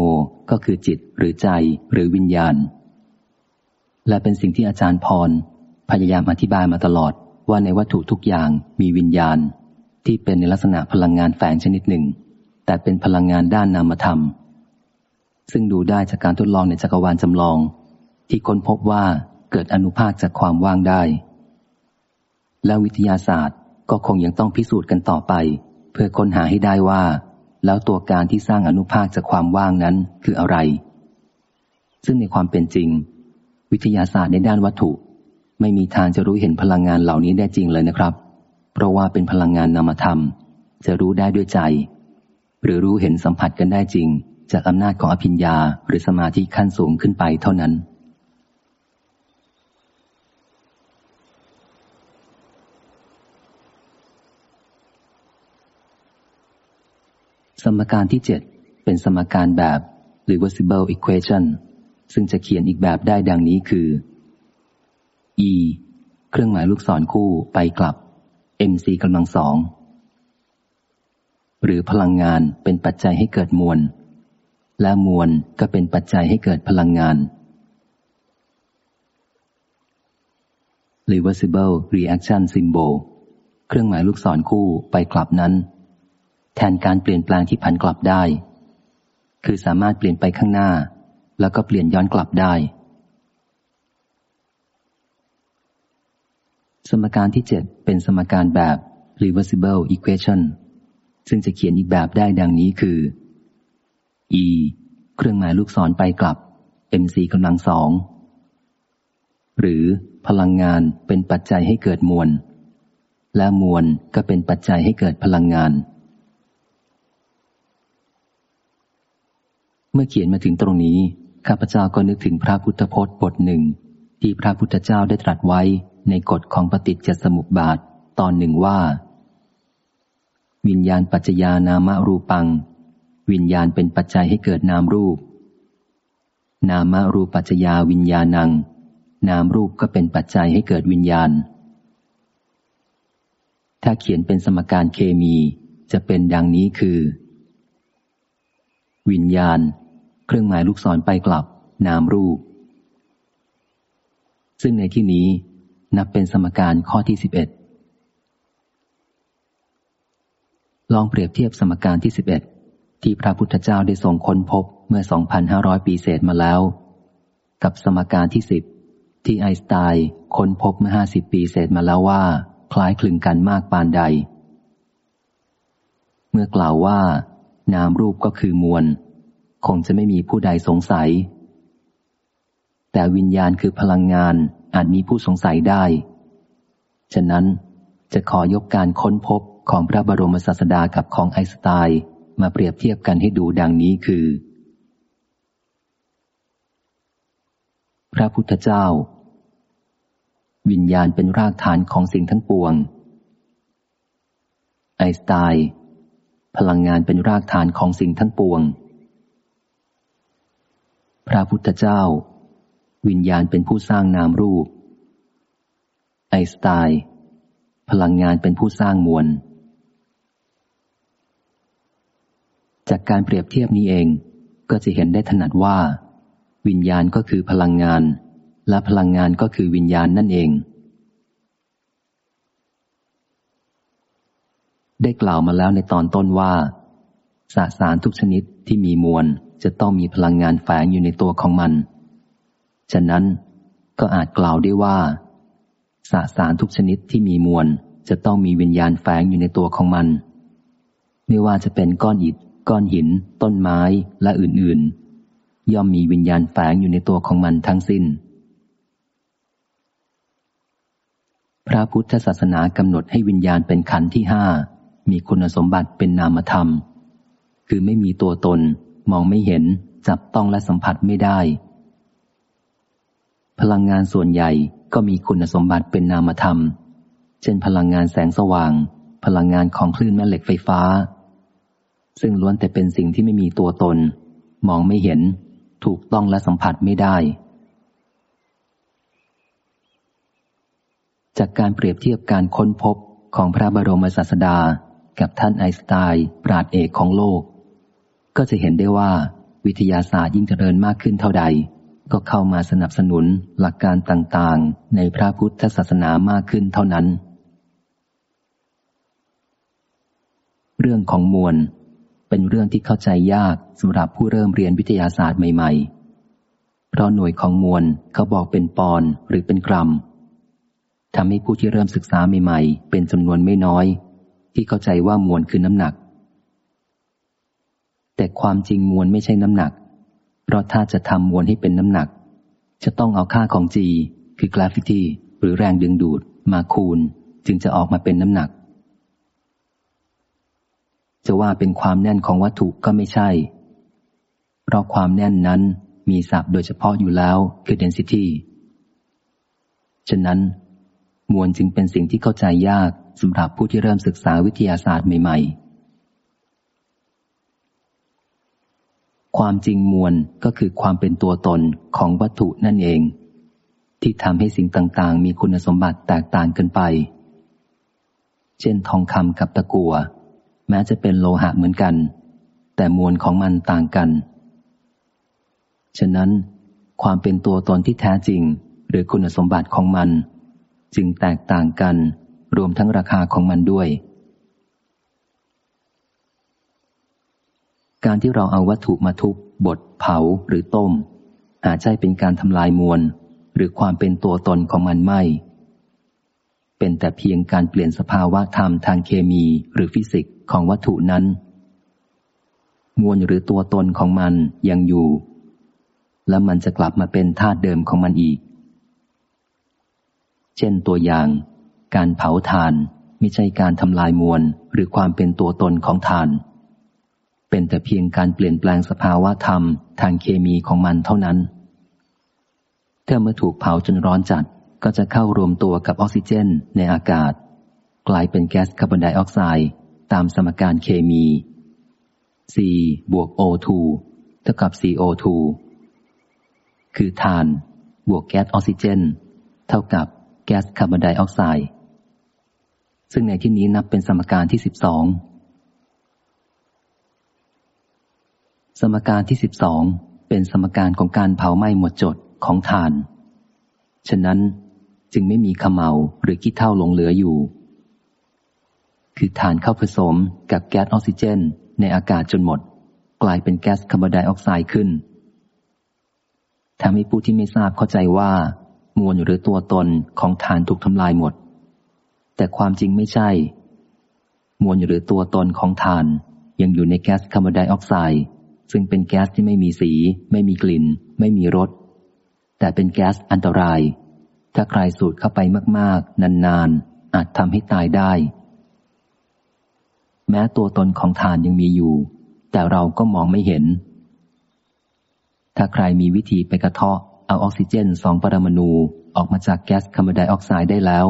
ก็คือจิตหรือใจหรือวิญญาณ และเป็นสิ่งที่อาจารย์พร พยายามอธิบายมาตลอดว่าในวัตถุทุกอย่างมีวิญญาณ ที่เป็นในลักษณะพลังงานแฝงชนิดหนึ่ง แต่เป็นพลังงานด้านนามธรรม ซึ่งดูได้จากการทดลองในจักรวาลจำลอง ที่ค้นพบว่าเกิดอนุภาคจากความว่างได้ และวิทยาศาสตร์ก็คงยังต้องพิสูจน์กันต่อไป เพื่อค้นหาให้ได้ว่า แล้วตัวการที่สร้างอนุภาคจากความว่างนั้นคืออะไร ซึ่งในความเป็นจริง วิทยาศาสตร์ในด้านวัตถุ ไม่มีทางจะรู้เห็นพลังงานเหล่านี้ได้จริงเลยนะครับ เพราะว่าเป็นพลังงานนามธรรม จะรู้ได้ด้วยใจ หรือรู้เห็นสัมผัสกันได้จริง จากอำนาจของอภิญญาหรือสมาธิขั้นสูงขึ้นไปเท่านั้น สมการที่เจ็ดเป็นสมการแบบ reversible equation ซึ่งจะเขียนอีกแบบได้ดังนี้คือ e เครื่องหมายลูกศรคู่ไปกลับ mc กำลังสอง หรือพลังงานเป็นปัจจัยให้เกิดมวล และมวลก็เป็นปัจจัยให้เกิดพลังงาน reversible reaction symbol เครื่องหมายลูกศรคู่ไปกลับนั้น แทนการเปลี่ยนแปลงที่ผันกลับได้ คือสามารถเปลี่ยนไปข้างหน้า แล้วก็เปลี่ยนย้อนกลับได้ สมการที่ 7 เป็นสมการแบบ reversible equation ซึ่งจะเขียนอีกแบบได้ดังนี้คือ e เครื่องหมายลูกศรไปกลับ mc กำลังสอง หรือพลังงานเป็นปัจจัยให้เกิดมวล และมวลก็เป็นปัจจัยให้เกิดพลังงาน เมื่อเขียนมาถึงตรงนี้ ข้าพเจ้าก็นึกถึงพระพุทธพจน์บทหนึ่ง ที่พระพุทธเจ้าได้ตรัสไว้ ในกฎของปฏิจจสมุปบาทตอนหนึ่งว่า วิญญาณปัจจยานามรูปัง วิญญาณเป็นปัจจัยให้เกิดนามรูป นามรูปัจจยาวิญญาณัง นามรูปก็เป็นปัจจัยให้เกิดวิญญาณ ถ้าเขียนเป็นสมการเคมีจะเป็นดังนี้คือ วิญญาณ เครื่องหมายลูกศรไปกลับ นามรูป ซึ่งในที่นี้ นับเป็นสมการข้อที่สิบเอ็ดลองเปรียบเทียบสมการที่สิบเอ็ดที่พระพุทธเจ้าได้ทรงค้นพบเมื่อ 2,500 ปีเศษมาแล้ว กับสมการที่สิบที่ไอน์สไตน์ค้นพบเมื่อ 50 ปีเศษมาแล้วว่า คล้ายคลึงกันมากปานใด เมื่อกล่าวว่า นามรูปก็คือมวล คงจะไม่มีผู้ใดสงสัย แต่วิญญาณคือพลังงาน อาจมีผู้สงสัยได้ ฉะนั้นจะขอยกการค้นพบของพระบรมศาสดากับของไอสไตน์มาเปรียบเทียบกันให้ดูดังนี้คือ พระพุทธเจ้า วิญญาณเป็นรากฐานของสิ่งทั้งปวง ไอสไตน์พลังงานเป็นรากฐานของสิ่งทั้งปวง พระพุทธเจ้า วิญญาณเป็นผู้สร้างนามรูป ไอสไตน์พลังงานเป็นผู้สร้างมวล จากการเปรียบเทียบนี้เองก็จะเห็นได้ถนัดว่า วิญญาณก็คือพลังงาน และพลังงานก็คือวิญญาณนั่นเอง ได้กล่าวมาแล้วในตอนต้นว่าสสารทุกชนิดที่มีมวลจะต้องมีพลังงานแฝงอยู่ในตัวของมัน ฉะนั้นก็อาจกล่าวได้ว่า สสารทุกชนิดที่มีมวลจะต้องมีวิญญาณแฝงอยู่ในตัวของมัน ไม่ว่าจะเป็นก้อนอิฐ ก้อนหิน ต้นไม้และอื่นๆ ย่อมมีวิญญาณแฝงอยู่ในตัวของมันทั้งสิน้น พระพุทธศาสนากำหนดให้วิญญาณเป็นขันธ์ที่ห้ามีคุณสมบัติเป็นนามธรรม คือไม่มีตัวตน มองไม่เห็น จับต้องและสัมผัสไม่ได้ พลังงานส่วนใหญ่ก็มีคุณสมบัติเป็นนามธรรม เช่น พลังงานแสงสว่าง พลังงานของคลื่นแม่เหล็กไฟฟ้า ซึ่งล้วนแต่เป็นสิ่งที่ไม่มีตัวตน มองไม่เห็น ถูกต้องและสัมผัสไม่ได้ จากการเปรียบเทียบการค้นพบของพระบรมศาสดา กับท่านไอน์สไตน์ปราดเอกของโลก ก็จะเห็นได้ว่าวิทยาศาสตร์ยิ่งเจริญมากขึ้นเท่าใด ก็เข้ามาสนับสนุนหลักการต่างๆ ในพระพุทธศาสนามากขึ้นเท่านั้น เรื่องของมวล เป็นเรื่องที่เข้าใจยากสำหรับผู้เริ่มเรียนวิทยาศาสตร์ใหม่ๆ เพราะหน่วยของมวลเขาบอกเป็นปอนหรือเป็นกรัมทำให้ผู้ที่เริ่มศึกษาใหม่ๆ เป็นจำนวนไม่น้อย ที่เข้าใจว่ามวลคือน้ำหนัก แต่ความจริงมวลไม่ใช่น้ำหนัก เพราะถ้าจะทำมวลให้เป็นน้ำหนัก จะต้องเอาค่าของ G คือ gravity หรือแรงดึงดูดมาคูณ จึงจะออกมาเป็นน้ำหนัก จะว่าเป็นความแน่นของวัตถุก็ไม่ใช่ เพราะความแน่นนั้นมีศัพท์โดยเฉพาะอยู่แล้วคือ density ฉะนั้น มวลจึงเป็นสิ่งที่เข้าใจยากสำหรับผู้ที่เริ่มศึกษาวิทยาศาสตร์ใหม่ ๆ ความจริงมวลก็คือความเป็นตัวตนของวัตถุนั่นเอง ที่ทำให้สิ่งต่างๆ มีคุณสมบัติแตกต่างกันไป เช่นทองคำกับตะกัว แม้จะเป็นโลหะเหมือนกัน แต่มวลของมันต่างกัน ฉะนั้น ความเป็นตัวตนที่แท้จริง หรือคุณสมบัติของมัน จึงแตกต่างกัน รวมทั้งราคาของมันด้วย การที่เราเอาวัตถุมาทุบบดเผาหรือต้ม อาจใช่เป็นการทำลายมวล หรือความเป็นตัวตนของมันไม่ เป็นแต่เพียงการเปลี่ยนสภาวะธรรมทางเคมีหรือฟิสิกส์ของวัตถุนั้น มวลหรือตัวตนของมันยังอยู่ และมันจะกลับมาเป็นธาตุเดิมของมันอีก เช่นตัวอย่าง การเผาถ่านไม่ใช่การทำลายมวลหรือความเป็นตัวตนของถ่าน เป็นแต่เพียงการเปลี่ยนแปลงสภาวะธรรมทางเคมีของมันเท่านั้น ถ้าเมื่อถูกเผาจนร้อนจัดก็จะเข้ารวมตัวกับออกซิเจนในอากาศ กลายเป็นแก๊สคาร์บอนไดออกไซด์ตามสมการเคมี C บวก O2 เท่ากับ CO2 คือถ่าน บวกแก๊สออกซิเจน เท่ากับแก๊สคาร์บอนไดออกไซด์ซึ่งในที่นี้นับเป็นสมการที่ 12 สมการที่สิบสองเป็นสมการของการเผาไหม้หมดจดของถ่าน ฉะนั้นจึงไม่มีขมเหลาหรือขี้เท่าหลงเหลืออยู่ คือถ่านเข้าผสมกับแก๊สออกซิเจน ในอากาศจนหมด กลายเป็นแก๊สคาร์บอนไดออกไซด์ขึ้นทำให้ผู้ที่ไม่ทราบเข้าใจว่า มวลหรือตัวตนของฐานถูกทำลายหมด แต่ความจริงไม่ใช่ มวลหรือตัวตนของฐานยังอยู่ในแก๊สคาร์บอนไดออกไซด์ ซึ่งเป็นแก๊สที่ไม่มีสี ไม่มีกลิ่น ไม่มีรส แต่เป็นแก๊สอันตราย ถ้าใครสูดเข้าไปมากๆ นานๆ อาจทำให้ตายได้ แม้ตัวตนของฐานยังมีอยู่ แต่เราก็มองไม่เห็น ถ้าใครมีวิธีไปกระเทาะเอาออกซิเจนสองปรมาณูออกมาจากแก๊สคาร์บอนไดออกไซด์ได้แล้ว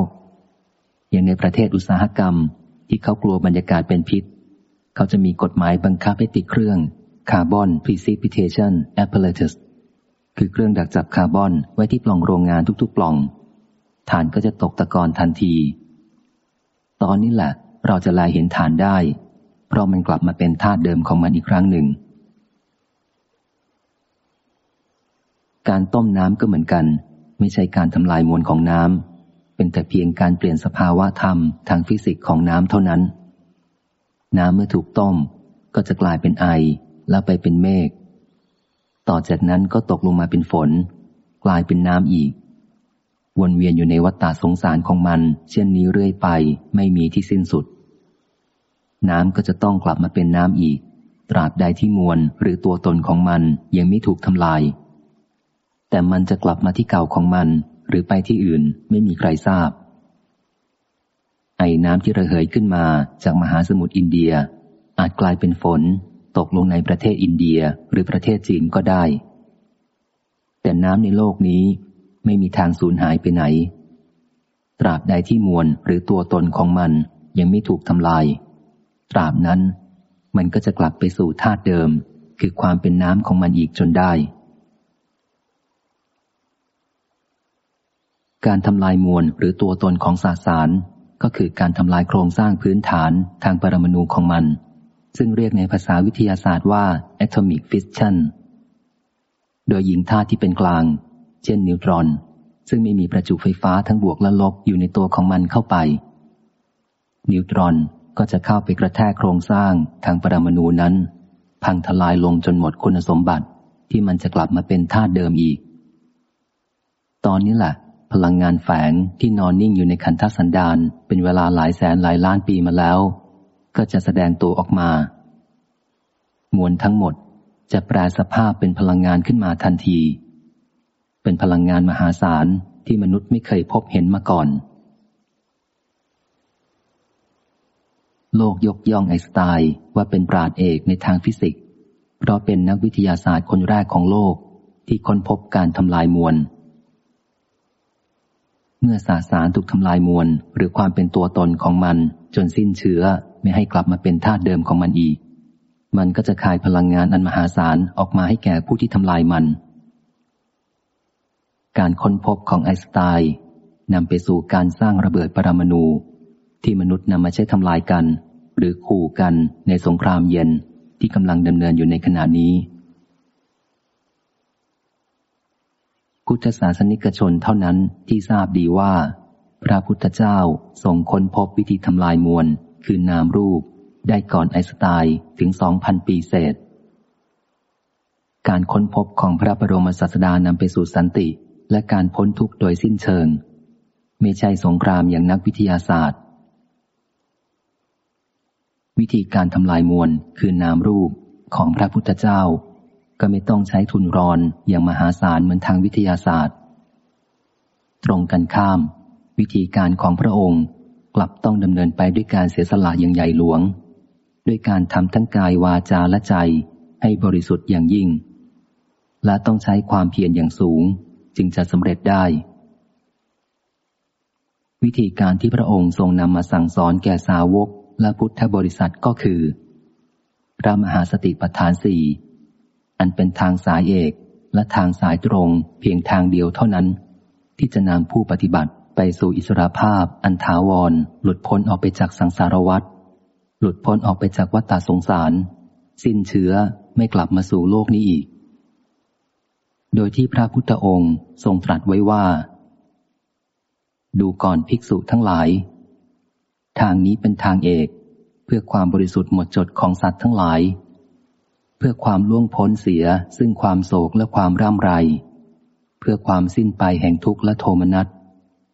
อย่างในประเทศอุตสาหกรรมที่เขากลัวบรรยากาศเป็นพิษ เขาจะมีกฎหมายบังคับให้ติดเครื่อง คาร์บอน precipitation apparatus คือเครื่องดักจับคาร์บอนไว้ที่ปล่องโรงงานทุกๆ ปล่องฐานก็จะตกตะกอนทันที ตอนนี้แหละ เราจะลายเห็นฐานได้ เพราะมันกลับมาเป็นธาตุเดิมของมันอีกครั้งหนึ่ง การต้มน้ำก็เหมือนกัน ไม่ใช่การทำลายมวลของน้ำเป็นแต่เพียงการเปลี่ยนสภาวะธรรมทางฟิสิกส์ของน้ำเท่านั้น น้ำเมื่อถูกต้มก็จะกลายเป็นไอ แล้วไปเป็นเมฆ ต่อจากนั้นก็ตกลงมาเป็นฝน กลายเป็นน้ำอีก วนเวียนอยู่ในวัฏฏะสงสารของมัน เช่นนี้เรื่อยไปไม่มีที่สิ้นสุด น้ำก็จะต้องกลับมาเป็นน้ำอีก ตราบใดที่มวลหรือตัวตนของมันยังไม่ถูกทำลาย แต่มันจะกลับมาที่เก่าของมัน หรือไปที่อื่นไม่มีใครทราบ ไอ้น้ำที่ระเหยขึ้นมาจากมหาสมุทรอินเดียอาจกลายเป็นฝน ตกลงในประเทศอินเดียหรือประเทศจีนก็ได้ แต่น้ำในโลกนี้ไม่มีทางสูญหายไปไหน ตราบใดที่มวลหรือตัวตนของมันยังไม่ถูกทำลาย ตราบนั้นมันก็จะกลับไปสู่ธาตุเดิม คือความเป็นน้ำของมันอีกจนได้ การทำลายมวลหรือตัวตนของสสารก็คือการทำลายโครงสร้างพื้นฐานทางปรมาณูของมัน ซึ่งเรียกในภาษาวิทยาศาสตร์ว่า atomic fission โดยหญิงธาตุที่เป็นกลาง เช่นนิวตรอน ซึ่งไม่มีประจุไฟฟ้าทั้งบวกและลบอยู่ในตัวของมันเข้าไป นิวตรอนก็จะเข้าไปกระแทกโครงสร้างทางปรมาณูนั้น พังทลายลงจนหมดคุณสมบัติที่มันจะกลับมาเป็นธาตุเดิมอีก ตอนนี้แหละพลังงานแฝงที่นอนนิ่งอยู่ในขันธสันดานเป็นเวลาหลายแสนหลายล้านปีมาแล้ว ก็จะแสดงตัวออกมา มวลทั้งหมดจะแปลสภาพเป็นพลังงานขึ้นมาทันที เป็นพลังงานมหาศาลที่มนุษย์ไม่เคยพบเห็นมาก่อน โลกยกย่องไอน์สไตน์ว่าเป็นปราดเอกในทางฟิสิกส์ เพราะเป็นนักวิทยาศาสตร์คนแรกของโลกที่ค้นพบการทำลายมวล เมื่อสาสารถูกทำลายมวลหรือความเป็นตัวตนของมันจนสิ้นเชื้อ ไม่ให้กลับมาเป็นธาตุเดิมของมันอีก มันก็จะคายพลังงานอันมหาศาลออกมาให้แก่ผู้ที่ทำลายมัน การค้นพบของไอน์สไตน์นำไปสู่การสร้างระเบิดปรมาณูที่มนุษย์นำมาใช้ทำลายกัน หรือขู่กันในสงครามเย็นที่กำลังดำเนินอยู่ในขณะนี้ พุทธศาสนิกชนเท่านั้นที่ทราบดีว่า พระพุทธเจ้าทรงค้นพบวิธีทำลายมวล คือนามรูป ได้ก่อนไอสไตน์ถึงสองพันปีเศษ การค้นพบของพระบรมศาสดานำไปสู่สันติ และการพ้นทุกข์โดยสิ้นเชิง ไม่ใช่สงครามอย่างนักวิทยาศาสตร์ วิธีการทำลายมวลคือนามรูปของพระพุทธเจ้า ก็ไม่ต้องใช้ทุนรอนอย่างมหาศาลเหมือนทางวิทยาศาสตร์ ตรงกันข้าม วิธีการของพระองค์ กลับต้องดำเนินไปด้วยการเสียสละอย่างใหญ่หลวง ด้วยการทำทั้งกายวาจาและใจให้บริสุทธิ์อย่างยิ่ง และต้องใช้ความเพียรอย่างสูงจึงจะสำเร็จได้ วิธีการที่พระองค์ทรงนำมาสั่งสอนแก่สาวกและพุทธบริษัทก็คือ พระมหาสติปัฏฐานสี่อันเป็นทางสายเอกและทางสายตรงเพียงทางเดียวเท่านั้น ที่จะนำผู้ปฏิบัติ ไปสู่อิสรภาพ อันถาวร หลุดพ้นออกไปจากสังสารวัฏหลุดพ้นออกไปจากวัฏฏสงสาร สิ้นเชื้อไม่กลับมาสู่โลกนี้อีก โดยที่พระพุทธองค์ทรงตรัสไว้ว่า ดูก่อนภิกษุทั้งหลาย ทางนี้เป็นทางเอกเพื่อความบริสุทธิ์หมดจดของสัตว์ทั้งหลาย เพื่อความล่วงพ้นเสียซึ่งความโศกและความร่ำไร เพื่อความสิ้นไปแห่งทุกข์และโทมนัส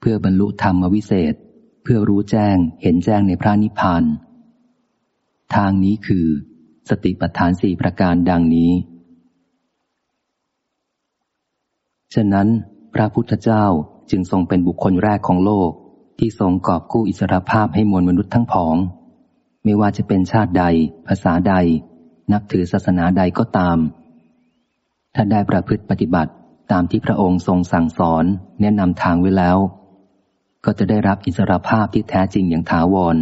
พื่อบรรลุธรรมวิเศษ เพื่อรู้แจ้งเห็นแจ้งในพระนิพพาน ทางนี้คือ สติปัฏฐานสี่ประการดังนี้ ฉะนั้น พระพุทธเจ้าจึงทรงเป็นบุคคลแรกของโลก ที่ทรงกอบกู้อิสรภาพให้มวลมนุษย์ทั้งผอง ไม่ว่าจะเป็นชาติใด ภาษาใด นับถือศาสนาใดก็ตาม ถ้าได้ประพฤติปฏิบัติตามที่พระองค์ทรงสั่งสอนแนะนำทางไว้แล้ว ก็จะได้รับอิสรภาพที่แท้จริงอย่างถาวร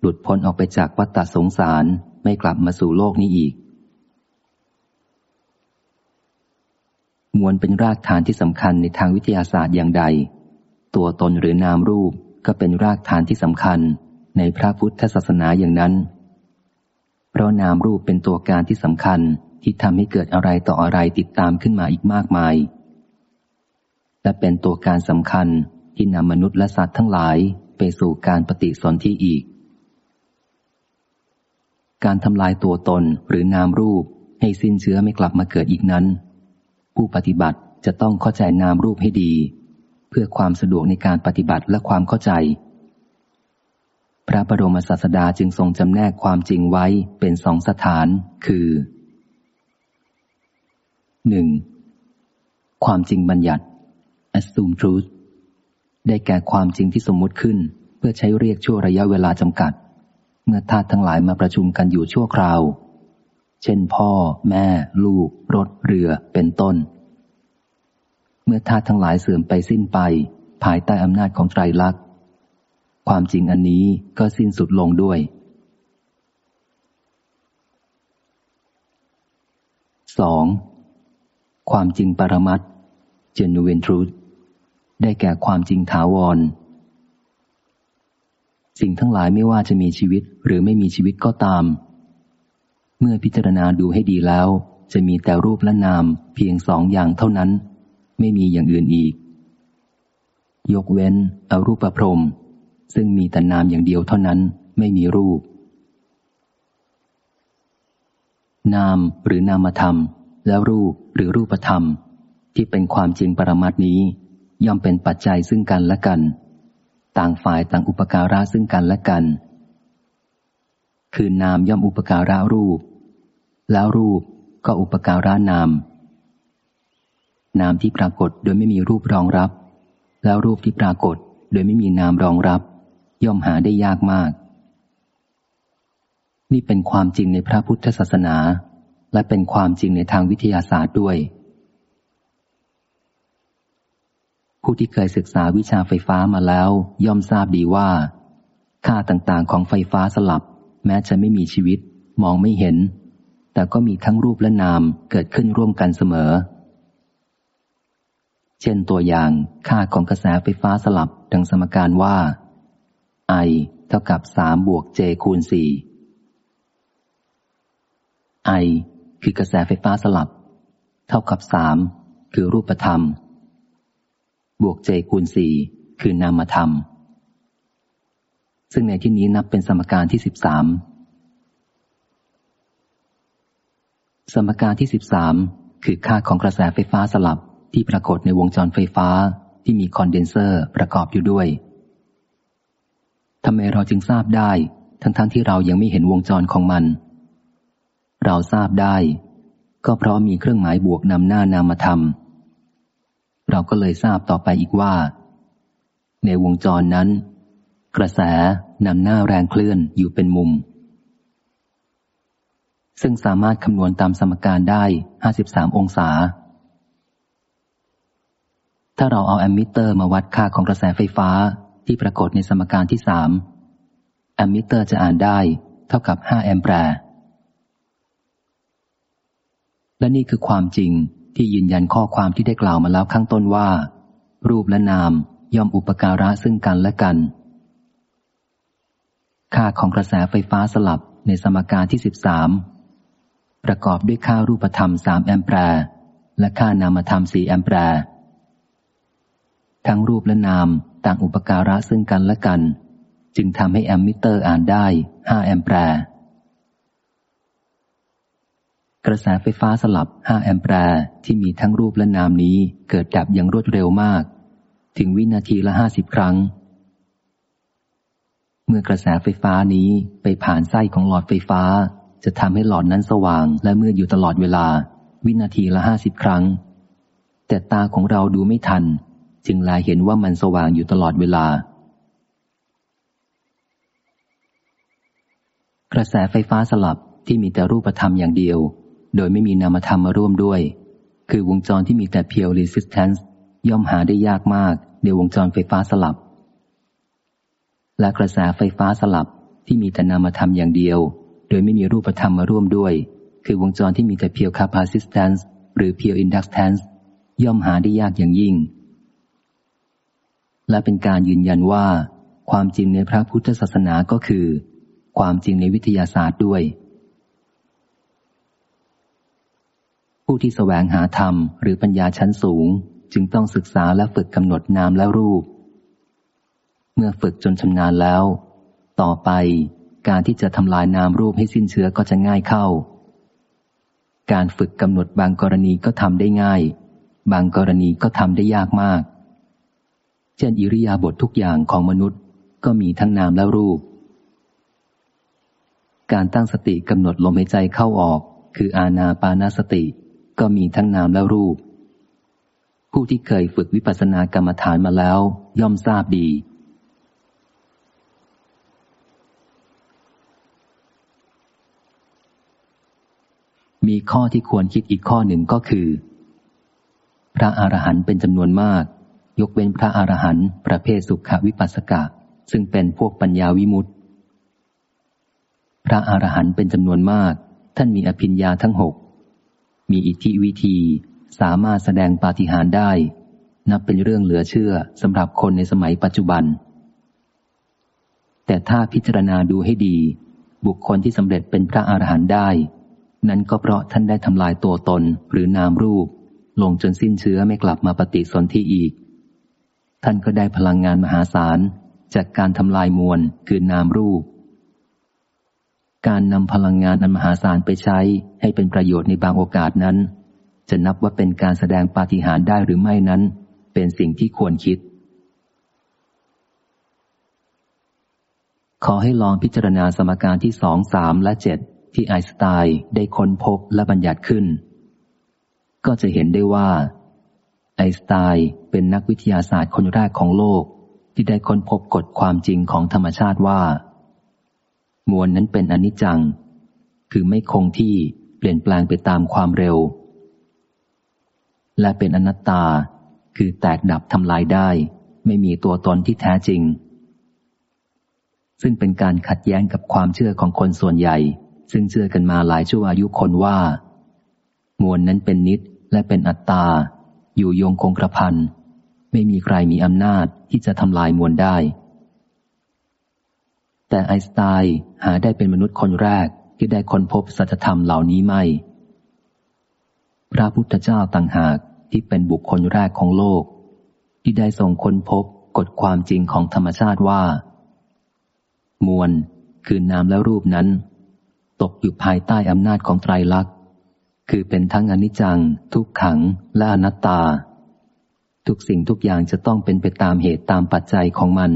หลุดพ้นออกไปจากวัฏสงสารไม่กลับมาสู่โลกนี้อีก มวลเป็นรากฐานที่สำคัญในทางวิทยาศาสตร์อย่างใด ตัวตนหรือนามรูปก็เป็นรากฐานที่สำคัญในพระพุทธศาสนาอย่างนั้น เพราะนามรูปเป็นตัวการที่สำคัญที่ทำให้เกิดอะไรต่ออะไรติดตามขึ้นมาอีกมากมาย และเป็นตัวการสำคัญ ที่นำมนุษย์และสัตว์ทั้งหลายไปสู่การปฏิสนธิอีก การทำลายตัวตนหรือนามรูปให้สิ้นเชื้อไม่กลับมาเกิดอีกนั้น ผู้ปฏิบัติจะต้องเข้าใจนามรูปให้ดี เพื่อความสะดวกในการปฏิบัติและความเข้าใจ พระบรมศาสดาจึงทรงจำแนกความจริงไว้เป็นสองสถาน คือ 1. ความจริงบัญญัติ assume truth ได้แก่ความจริงที่สมมุติขึ้น เพื่อใช้เรียกชั่วระยะเวลาจำกัด เมื่อธาตุทั้งหลายมาประชุมกันอยู่ชั่วคราว เช่นพ่อ แม่ ลูก รถ เรือ เป็นต้น เมื่อธาตุทั้งหลายเสื่อมไปสิ้นไป ภายใต้อำนาจของไตรลักษณ์ ความจริงอันนี้ก็สิ้นสุดลงด้วย 2. ความจริงปรมัต genuine truth ได้แก่ความจริงถาวร สิ่งทั้งหลายไม่ว่าจะมีชีวิตหรือไม่มีชีวิตก็ตาม เมื่อพิจารณาดูให้ดีแล้ว จะมีแต่รูปและนามเพียงสองอย่างเท่านั้น ไม่มีอย่างอื่นอีก ยกเว้นอรูปพรม ซึ่งมีแต่นามอย่างเดียวเท่านั้นไม่มีรูป นามหรือนามธรรม แล้วรูปหรือรูปธรรม ที่เป็นความจริงปรมัตินี้ ย่อมเป็นปัจจัยซึ่งกันและกัน ต่างฝ่ายต่างอุปการะซึ่งกันและกัน คือนามย่อมอุปการะรูป แล้วรูปก็อุปการะนาม นามที่ปรากฏโดยไม่มีรูปรองรับ แล้วรูปที่ปรากฏโดยไม่มีนามรองรับ ย่อมหาได้ยากมาก นี่เป็นความจริงในพระพุทธศาสนา และเป็นความจริงในทางวิทยาศาสตร์ด้วย ผู้ที่เคยศึกษาวิชาไฟฟ้ามาแล้ว ย่อมทราบดีว่า ค่าต่างๆของไฟฟ้าสลับ แม้จะไม่มีชีวิต มองไม่เห็น แต่ก็มีทั้งรูปและนามเกิดขึ้นร่วมกันเสมอ เช่นตัวอย่าง ค่าของกระแสไฟฟ้าสลับดังสมการว่า I เท่ากับสามบวก J คูณสี่ I คือกระแสไฟฟ้าสลับ เท่ากับสามคือรูปธรรม บวก J คูณสี่คือนามธรรม ซึ่งในที่นี้นับเป็นสมการที่สิบสามสมการที่สิบสามคือค่าของกระแสไฟฟ้าสลับที่ปรากฏในวงจรไฟฟ้าที่มีคอนเดนเซอร์ประกอบอยู่ด้วยทำไมเราจึงทราบได้ ทั้งๆทที่เรายังไม่เห็นวงจรของมัน เราทราบได้ ก็เพราะมีเครื่องหมายบวกนำหน้านามธรรม เราก็เลยทราบต่อไปอีกว่า ในวงจรนั้น กระแสนำหน้าแรงเคลื่อนอยู่เป็นมุม ซึ่งสามารถคำนวณตามสมการได้ 53 องศา ถ้าเราเอาแอมมิเตอร์มาวัดค่าของกระแสไฟฟ้าที่ปรากฏในสมการที่สามแอมมิเตอร์จะอ่านได้เท่ากับ 5 แอมแปร์และนี่คือความจริง ที่ยืนยันข้อความที่ได้กล่าวมาแล้วข้างต้นว่า รูปและนามย่อมอุปการะซึ่งกันและกัน ค่าของกระแสไฟฟ้าสลับในสมการที่ 13 ประกอบด้วยค่ารูปธรรม 3 แอมแปร์และค่านามธรรม 4 แอมแปร์ทั้งรูปและนามต่างอุปการะซึ่งกันและกัน จึงทำให้แอมมิเตอร์อ่านได้ 5 แอมแปร์ กระแสไฟฟ้าสลับ 5 แอมแปร์ที่มีทั้งรูปและนามนี้เกิดดับอย่างรวดเร็วมาก ถึงวินาทีละ 50 ครั้ง เมื่อกระแสไฟฟ้านี้ไปผ่านไส้ของหลอดไฟฟ้า จะทำให้หลอดนั้นสว่างและมืดอยู่ตลอดเวลา วินาทีละ 50 ครั้ง แต่ตาของเราดูไม่ทัน จึงลายเห็นว่ามันสว่างอยู่ตลอดเวลา กระแสไฟฟ้าสลับที่มีแต่รูปธรรมอย่างเดียว โดยไม่มีนามธรรมมาร่วมด้วย คือวงจรที่มีแต่เพียว resistance ย่อมหาได้ยากมากในวงจรไฟฟ้าสลับ และกระแสไฟฟ้าสลับที่มีแต่นามธรรมอย่างเดียว โดยไม่มีรูปธรรมมาร่วมด้วย คือวงจรที่มีแต่เพียว capacitance หรือเพียว inductance ย่อมหาได้ยากอย่างยิ่ง และเป็นการยืนยันว่า ความจริงในพระพุทธศาสนาก็คือ ความจริงในวิทยาศาสตร์ด้วย ผู้ที่แสวงหาธรรมหรือปัญญาชั้นสูง จึงต้องศึกษาและฝึกกำหนดนามและรูป เมื่อฝึกจนชำนาญแล้ว ต่อไปการที่จะทำลายนามรูปให้สิ้นเชื้อก็จะง่ายเข้า การฝึกกำหนดบางกรณีก็ทำได้ง่าย บางกรณีก็ทำได้ยากมาก เช่นอิริยาบถททุกอย่างของมนุษย์ก็มีทั้งนามและรูป การตั้งสติกำหนดลมหายใจเข้าออก คืออาณาปานาสติ ก็มีทั้งนามและรูป ผู้ที่เคยฝึกวิปัสสนากรรมฐานมาแล้ว ย่อมทราบดี มีข้อที่ควรคิดอีกข้อหนึ่งก็คือ พระอรหันต์เป็นจำนวนมาก ยกเว้นพระอรหันต์ประเภทสุขวิปัสสกะ ซึ่งเป็นพวกปัญญาวิมุตติ พระอรหันต์เป็นจำนวนมาก ท่านมีอภิญญาทั้งหก มีอิทธิวิธี สามารถแสดงปาฏิหาริย์ได้ นับเป็นเรื่องเหลือเชื่อสำหรับคนในสมัยปัจจุบัน แต่ถ้าพิจารณาดูให้ดี บุคคลที่สำเร็จเป็นพระอรหันต์ได้ นั้นก็เพราะท่านได้ทำลายตัวตนหรือนามรูป ลงจนสิ้นเชื้อไม่กลับมาปฏิสนธิอีก ท่านก็ได้พลังงานมหาศาลจากการทำลายมวลคือนามรูป การนำพลังงานอันมหาศาลไปใช้ให้เป็นประโยชน์ในบางโอกาสนั้น จะนับว่าเป็นการแสดงปาฏิหาริย์ได้หรือไม่นั้น เป็นสิ่งที่ควรคิด ขอให้ลองพิจารณาสมการที่สองสามและเจ็ดที่ไอน์สไตน์ได้ค้นพบและบัญญัติขึ้น ก็จะเห็นได้ว่า ไอน์สไตน์เป็นนักวิทยาศาสตร์คนแรกของโลก ที่ได้ค้นพบกฎความจริงของธรรมชาติว่า มวลนั้นเป็นอนิจจัง คือไม่คงที่เปลี่ยนแปลงไปตามความเร็ว และเป็นอนัตตา คือแตกดับทำลายได้ ไม่มีตัวตนที่แท้จริง ซึ่งเป็นการขัดแย้งกับความเชื่อของคนส่วนใหญ่ ซึ่งเชื่อกันมาหลายชั่วอายุคนว่า มวลนั้นเป็นนิจและเป็นอัตตา อยู่ยงคงกระพันไม่มีใครมีอำนาจที่จะทำลายมวลได้ แต่ไอสไตน์หาได้เป็นมนุษย์คนแรกที่ได้ค้นพบสัจธรรมเหล่านี้ไม่ พระพุทธเจ้าต่างหากที่เป็นบุคคลแรกของโลก ที่ได้ทรงค้นพบกฎความจริงของธรรมชาติว่า มวลคือนามและรูปนั้น ตกอยู่ภายใต้อำนาจของไตรลักษณ์คือเป็นทั้งอนิจจัง ทุกขังและอนัตตา ทุกสิ่งทุกอย่างจะต้องเป็นไปตามเหตุตามปัจจัยของมัน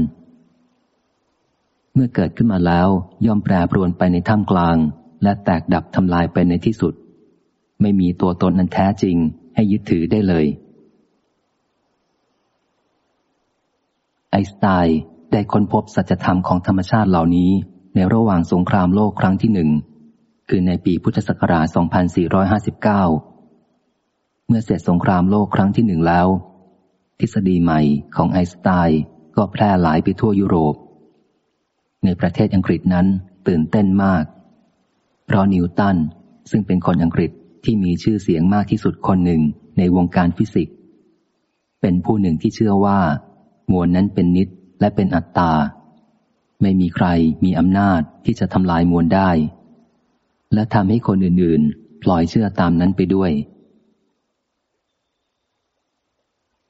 เมื่อเกิดขึ้นมาแล้วย่อมแปรปรวนไปในท่ามกลาง และแตกดับทำลายไปในที่สุด ไม่มีตัวตนนั้นแท้จริงให้ยึดถือได้เลย ไอสไตน์ได้ค้นพบสัจธรรมของธรรมชาติเหล่านี้ ในระหว่างสงครามโลกครั้งที่หนึ่งคือในปีพุทธศักราช 2459 เมื่อเสร็จสงครามโลกครั้งที่หนึ่งแล้ว ทฤษฎีใหม่ของไอน์สไตน์ก็แพร่หลายไปทั่วยุโรป ในประเทศอังกฤษนั้นตื่นเต้นมาก เพราะนิวตันซึ่งเป็นคนอังกฤษที่มีชื่อเสียงมากที่สุดคนหนึ่งในวงการฟิสิกส์ เป็นผู้หนึ่งที่เชื่อว่า มวลนั้นเป็นนิจและเป็นอัตตา ไม่มีใครมีอำนาจที่จะทำลายมวลได้ และทำให้คนอื่นๆ ปล่อยเชื่อตามนั้นไปด้วย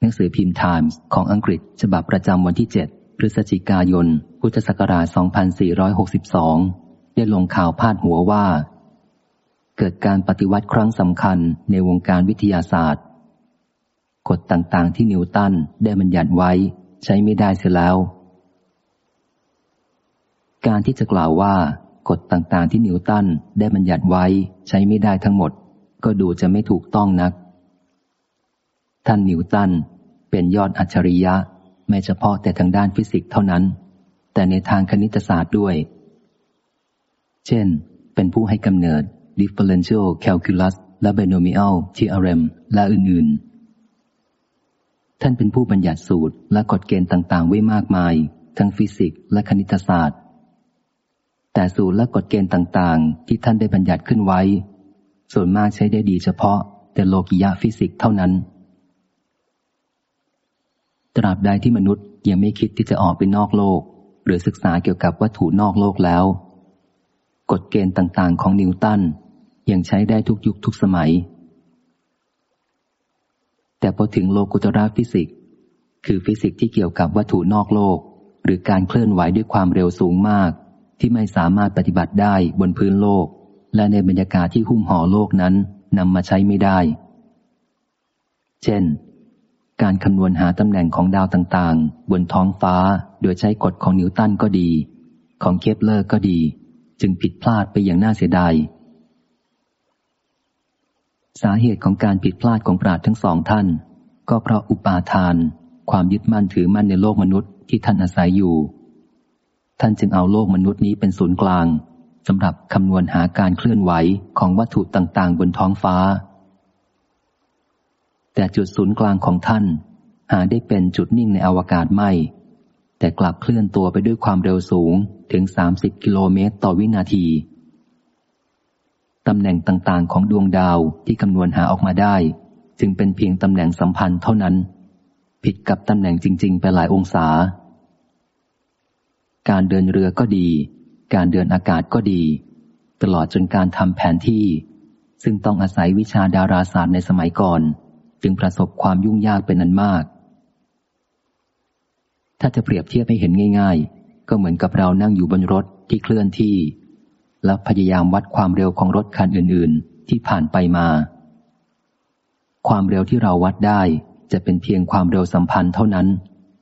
หนังสือพิมพ์ไทมส์ของอังกฤษฉบับประจำวันที่ 7 พฤศจิกายน พุทธศักราช 2462 ได้ลงข่าวพาดหัวว่า เกิดการปฏิวัติครั้งสำคัญในวงการวิทยาศาสตร์ กฎต่างๆที่นิวตันได้บัญญัติไว้ใช้ไม่ได้เสียแล้ว การที่จะกล่าวว่ากฎต่างๆที่นิวตันได้บัญญัติไว้ใช้ไม่ได้ทั้งหมด ก็ดูจะไม่ถูกต้องนัก ท่านนิวตันเป็นยอดอัจฉริยะ ไม่เฉพาะแต่ทางด้านฟิสิกส์เท่านั้น แต่ในทางคณิตศาสตร์ด้วย เช่น เป็นผู้ให้กำเนิด differential calculus และ binomial theorem และอื่นๆ ท่านเป็นผู้บัญญัติสูตรและกฎเกณฑ์ต่างๆ ไว้มากมาย ทั้งฟิสิกส์และคณิตศาสตร์ แต่สูตรและกฎเกณฑ์ต่างๆ ที่ท่านได้บัญญัติขึ้นไว้ ส่วนมากใช้ได้ดีเฉพาะ แต่โลกิยฟิสิกส์เท่านั้น ตราบใดที่มนุษย์ยังไม่คิดที่จะออกไปนอกโลก หรือศึกษาเกี่ยวกับวัตถุนอกโลกแล้ว กฎเกณฑ์ต่างๆ ของนิวตันยังใช้ได้ทุกยุคทุกสมัย แต่พอถึงโลกุตระฟิสิกส์คือฟิสิกส์ที่เกี่ยวกับวัตถุนอกโลก หรือการเคลื่อนไหวด้วยความเร็วสูงมาก ที่ไม่สามารถปฏิบัติได้บนพื้นโลก และในบรรยากาศที่หุ้มห่อโลกนั้นนำมาใช้ไม่ได้ เช่น การคำนวณหาตำแหน่งของดาวต่างๆ บนท้องฟ้า โดยใช้กฎของนิวตันก็ดี ของเคปเลอร์ก็ดี จึงผิดพลาดไปอย่างน่าเสียดาย สาเหตุของการผิดพลาดของปราดทั้งสองท่าน ก็เพราะอุปาทาน ความยึดมั่นถือมั่นในโลกมนุษย์ที่ท่านอาศัยอยู่ ท่านจึงเอาโลกมนุษย์นี้เป็นศูนย์กลางสำหรับคำนวณหาการเคลื่อนไหวของวัตถุต่างๆ บนท้องฟ้า แต่จุดศูนย์กลางของท่าน หาได้เป็นจุดนิ่งในอวกาศไม่ แต่กลับเคลื่อนตัวไปด้วยความเร็วสูงถึง 30 กิโลเมตรต่อวินาที ตำแหน่งต่างๆ ของดวงดาวที่คำนวณหาออกมาได้ จึงเป็นเพียงตำแหน่งสัมพันธ์เท่านั้น ผิดกับตำแหน่งจริง ๆ ไปหลายองศา การเดินเรือก็ดี การเดินอากาศก็ดี ตลอดจนการทำแผนที่ ซึ่งต้องอาศัยวิชาดาราศาสตร์ในสมัยก่อน จึงประสบความยุ่งยากเป็นอันมาก ถ้าจะเปรียบเทียบให้เห็นง่าย ๆ ก็เหมือนกับเรานั่งอยู่บนรถที่เคลื่อนที่ แล้วพยายามวัดความเร็วของรถคันอื่น ๆ ที่ผ่านไปมา ความเร็วที่เราวัดได้จะเป็นเพียงความเร็วสัมพันธ์เท่านั้น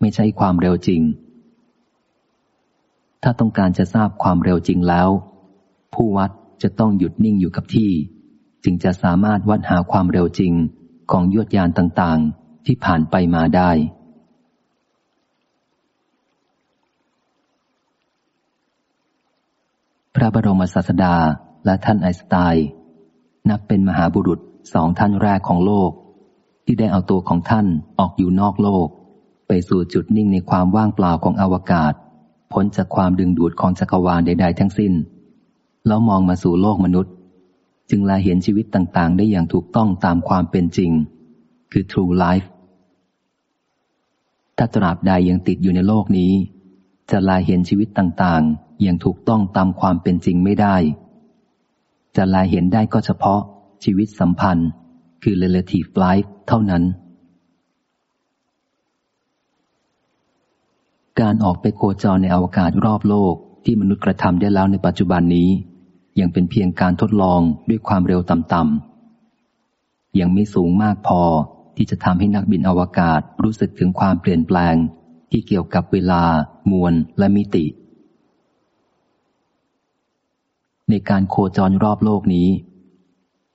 ไม่ใช่ความเร็วจริง ถ้าต้องการจะทราบความเร็วจริงแล้ว ผู้วัดจะต้องหยุดนิ่งอยู่กับที่ จึงจะสามารถวัดหาความเร็วจริง ของยวดยานต่างๆ ที่ผ่านไปมาได้ พระบรมศาสดาและท่านไอสไตน์นับเป็นมหาบุรุษสองท่านแรกของโลก ที่ได้เอาตัวของท่านออกอยู่นอกโลก ไปสู่จุดนิ่งในความว่างเปล่าของอวกาศ พ้นจากความดึงดูดของจักรวาลใด ๆ ทั้งสิ้น แล้วมองมาสู่โลกมนุษย์ จึงลาเห็นชีวิตต่างๆ ได้อย่างถูกต้องตามความเป็นจริง คือ true life ถ้าตราบใดยังติดอยู่ในโลกนี้ จะลาเห็นชีวิตต่างๆ อย่างถูกต้องตามความเป็นจริงไม่ได้ จะลาเห็นได้ก็เฉพาะชีวิตสัมพันธ์ คือ relative life เท่านั้น การออกไปโคจรในอวกาศรอบโลกที่มนุษย์กระทำได้แล้วในปัจจุบันนี้ ยังเป็นเพียงการทดลองด้วยความเร็วต่ำๆ ยังไม่สูงมากพอที่จะทำให้นักบินอวกาศรู้สึกถึงความเปลี่ยนแปลง ที่เกี่ยวกับเวลา มวล และมิติ ในการโคจรรอบโลกนี้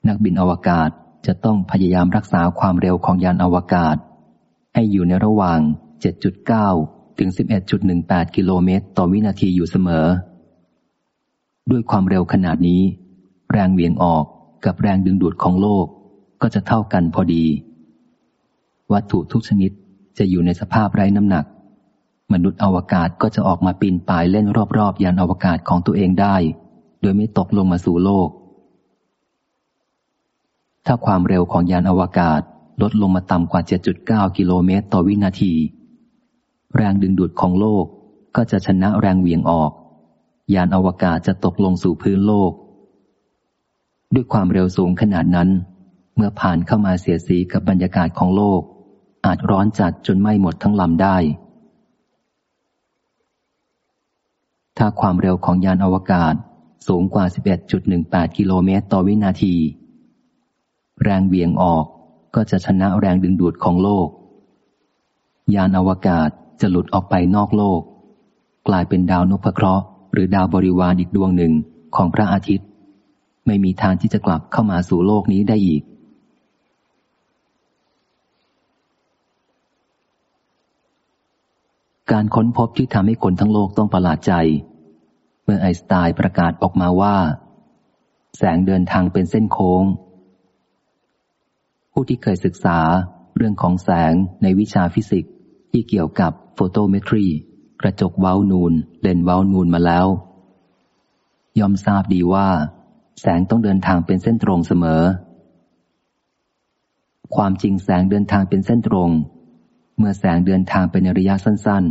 นักบินอวกาศจะต้องพยายามรักษาความเร็วของยานอวกาศ ให้อยู่ในระหว่าง 7.9 ถึง 11.18 กิโลเมตรต่อวินาทีอยู่เสมอ ด้วยความเร็วขนาดนี้ แรงเวียงออกกับแรงดึงดูดของโลกก็จะเท่ากันพอดี วัตถุทุกชนิดจะอยู่ในสภาพไร้น้ำหนัก มนุษย์อวกาศก็จะออกมาปีนป่ายเล่นรอบๆยานอวกาศของตัวเองได้ โดยไม่ตกลงมาสู่โลก ถ้าความเร็วของยานอวกาศลดลงมาต่ำกว่า 7.9 กิโลเมตรต่อวินาที แรงดึงดูดของโลกก็จะชนะแรงเหวี่ยงออก ยานอวกาศจะตกลงสู่พื้นโลก ด้วยความเร็วสูงขนาดนั้น เมื่อผ่านเข้ามาเสียสีกับบรรยากาศของโลก อาจร้อนจัดจนไหม้หมดทั้งลำได้ ถ้าความเร็วของยานอวกาศสูงกว่า 11.18 กิโลเมตรต่อวินาที แรงเบี่ยงออกก็จะชนะแรงดึงดูดของโลก ยานอวกาศจะหลุดออกไปนอกโลก กลายเป็นดาวนพเคราะห์ หรือดาวบริวารอีกดวงหนึ่งของพระอาทิตย์ ไม่มีทางที่จะกลับเข้ามาสู่โลกนี้ได้อีก การค้นพบที่ทำให้คนทั้งโลกต้องประหลาดใจ เมื่อไอสไตน์ประกาศออกมาว่า แสงเดินทางเป็นเส้นโค้ง ผู้ที่เคยศึกษาเรื่องของแสงในวิชาฟิสิกส์ที่เกี่ยวกับโฟโตเมตรี กระจกเว้านูนเลนเว้านูนมาแล้ว ยอมทราบดีว่า แสงต้องเดินทางเป็นเส้นตรงเสมอ ความจริงแสงเดินทางเป็นเส้นตรง เมื่อแสงเดินทางเป็นระยะสั้น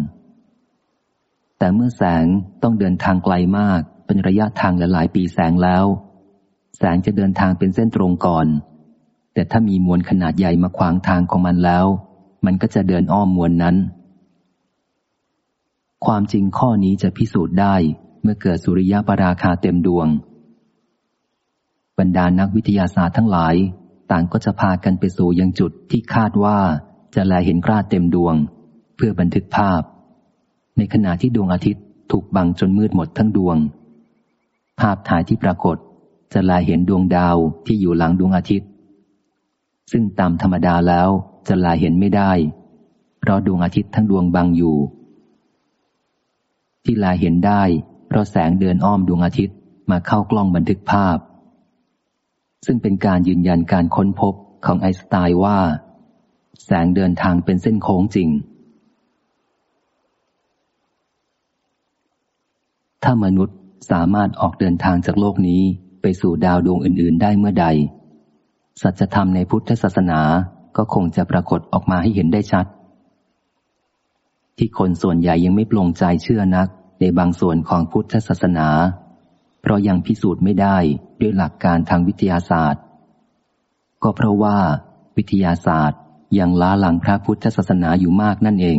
ๆ แต่เมื่อแสงต้องเดินทางไกลมากเป็นระยะทางหลายปีแสงแล้ว แสงจะเดินทางเป็นเส้นตรงก่อน แต่ถ้ามีมวลขนาดใหญ่มาขวางทางของมันแล้ว มันก็จะเดินอ้อมมวลนั้น ความจริงข้อนี้จะพิสูจน์ได้เมื่อเกิดสุริยะปราคาเต็มดวง บรรดานักวิทยาศาสตร์ทั้งหลาย ต่างก็จะพากันไปสู่ยังจุดที่คาดว่าจะแลเห็นกราเต็มดวง เพื่อบันทึกภาพ ในขณะที่ดวงอาทิตย์ถูกบังจนมืดหมดทั้งดวง ภาพถ่ายที่ปรากฏจะแลเห็นดวงดาวที่อยู่หลังดวงอาทิตย์ ซึ่งตามธรรมดาแล้วจะลาเห็นไม่ได้ เพราะดวงอาทิตย์ทั้งดวงบังอยู่ ที่ลาเห็นได้ เพราะแสงเดินอ้อมดวงอาทิตย์มาเข้ากล้องบันทึกภาพ ซึ่งเป็นการยืนยันการค้นพบของไอน์สไตน์ว่า แสงเดินทางเป็นเส้นโค้งจริง ถ้ามนุษย์สามารถออกเดินทางจากโลกนี้ไปสู่ดาวดวงอื่น ๆ ได้เมื่อใด สัจธรรมในพุทธศาสนาก็คงจะปรากฏออกมาให้เห็นได้ชัด ที่คนส่วนใหญ่ยังไม่ปลงใจเชื่อนักในบางส่วนของพุทธศาสนา เพราะยังพิสูจน์ไม่ได้ด้วยหลักการทางวิทยาศาสตร์ ก็เพราะว่า วิทยาศาสตร์ยังล้าหลังพระพุทธศาสนาอยู่มากนั่นเอง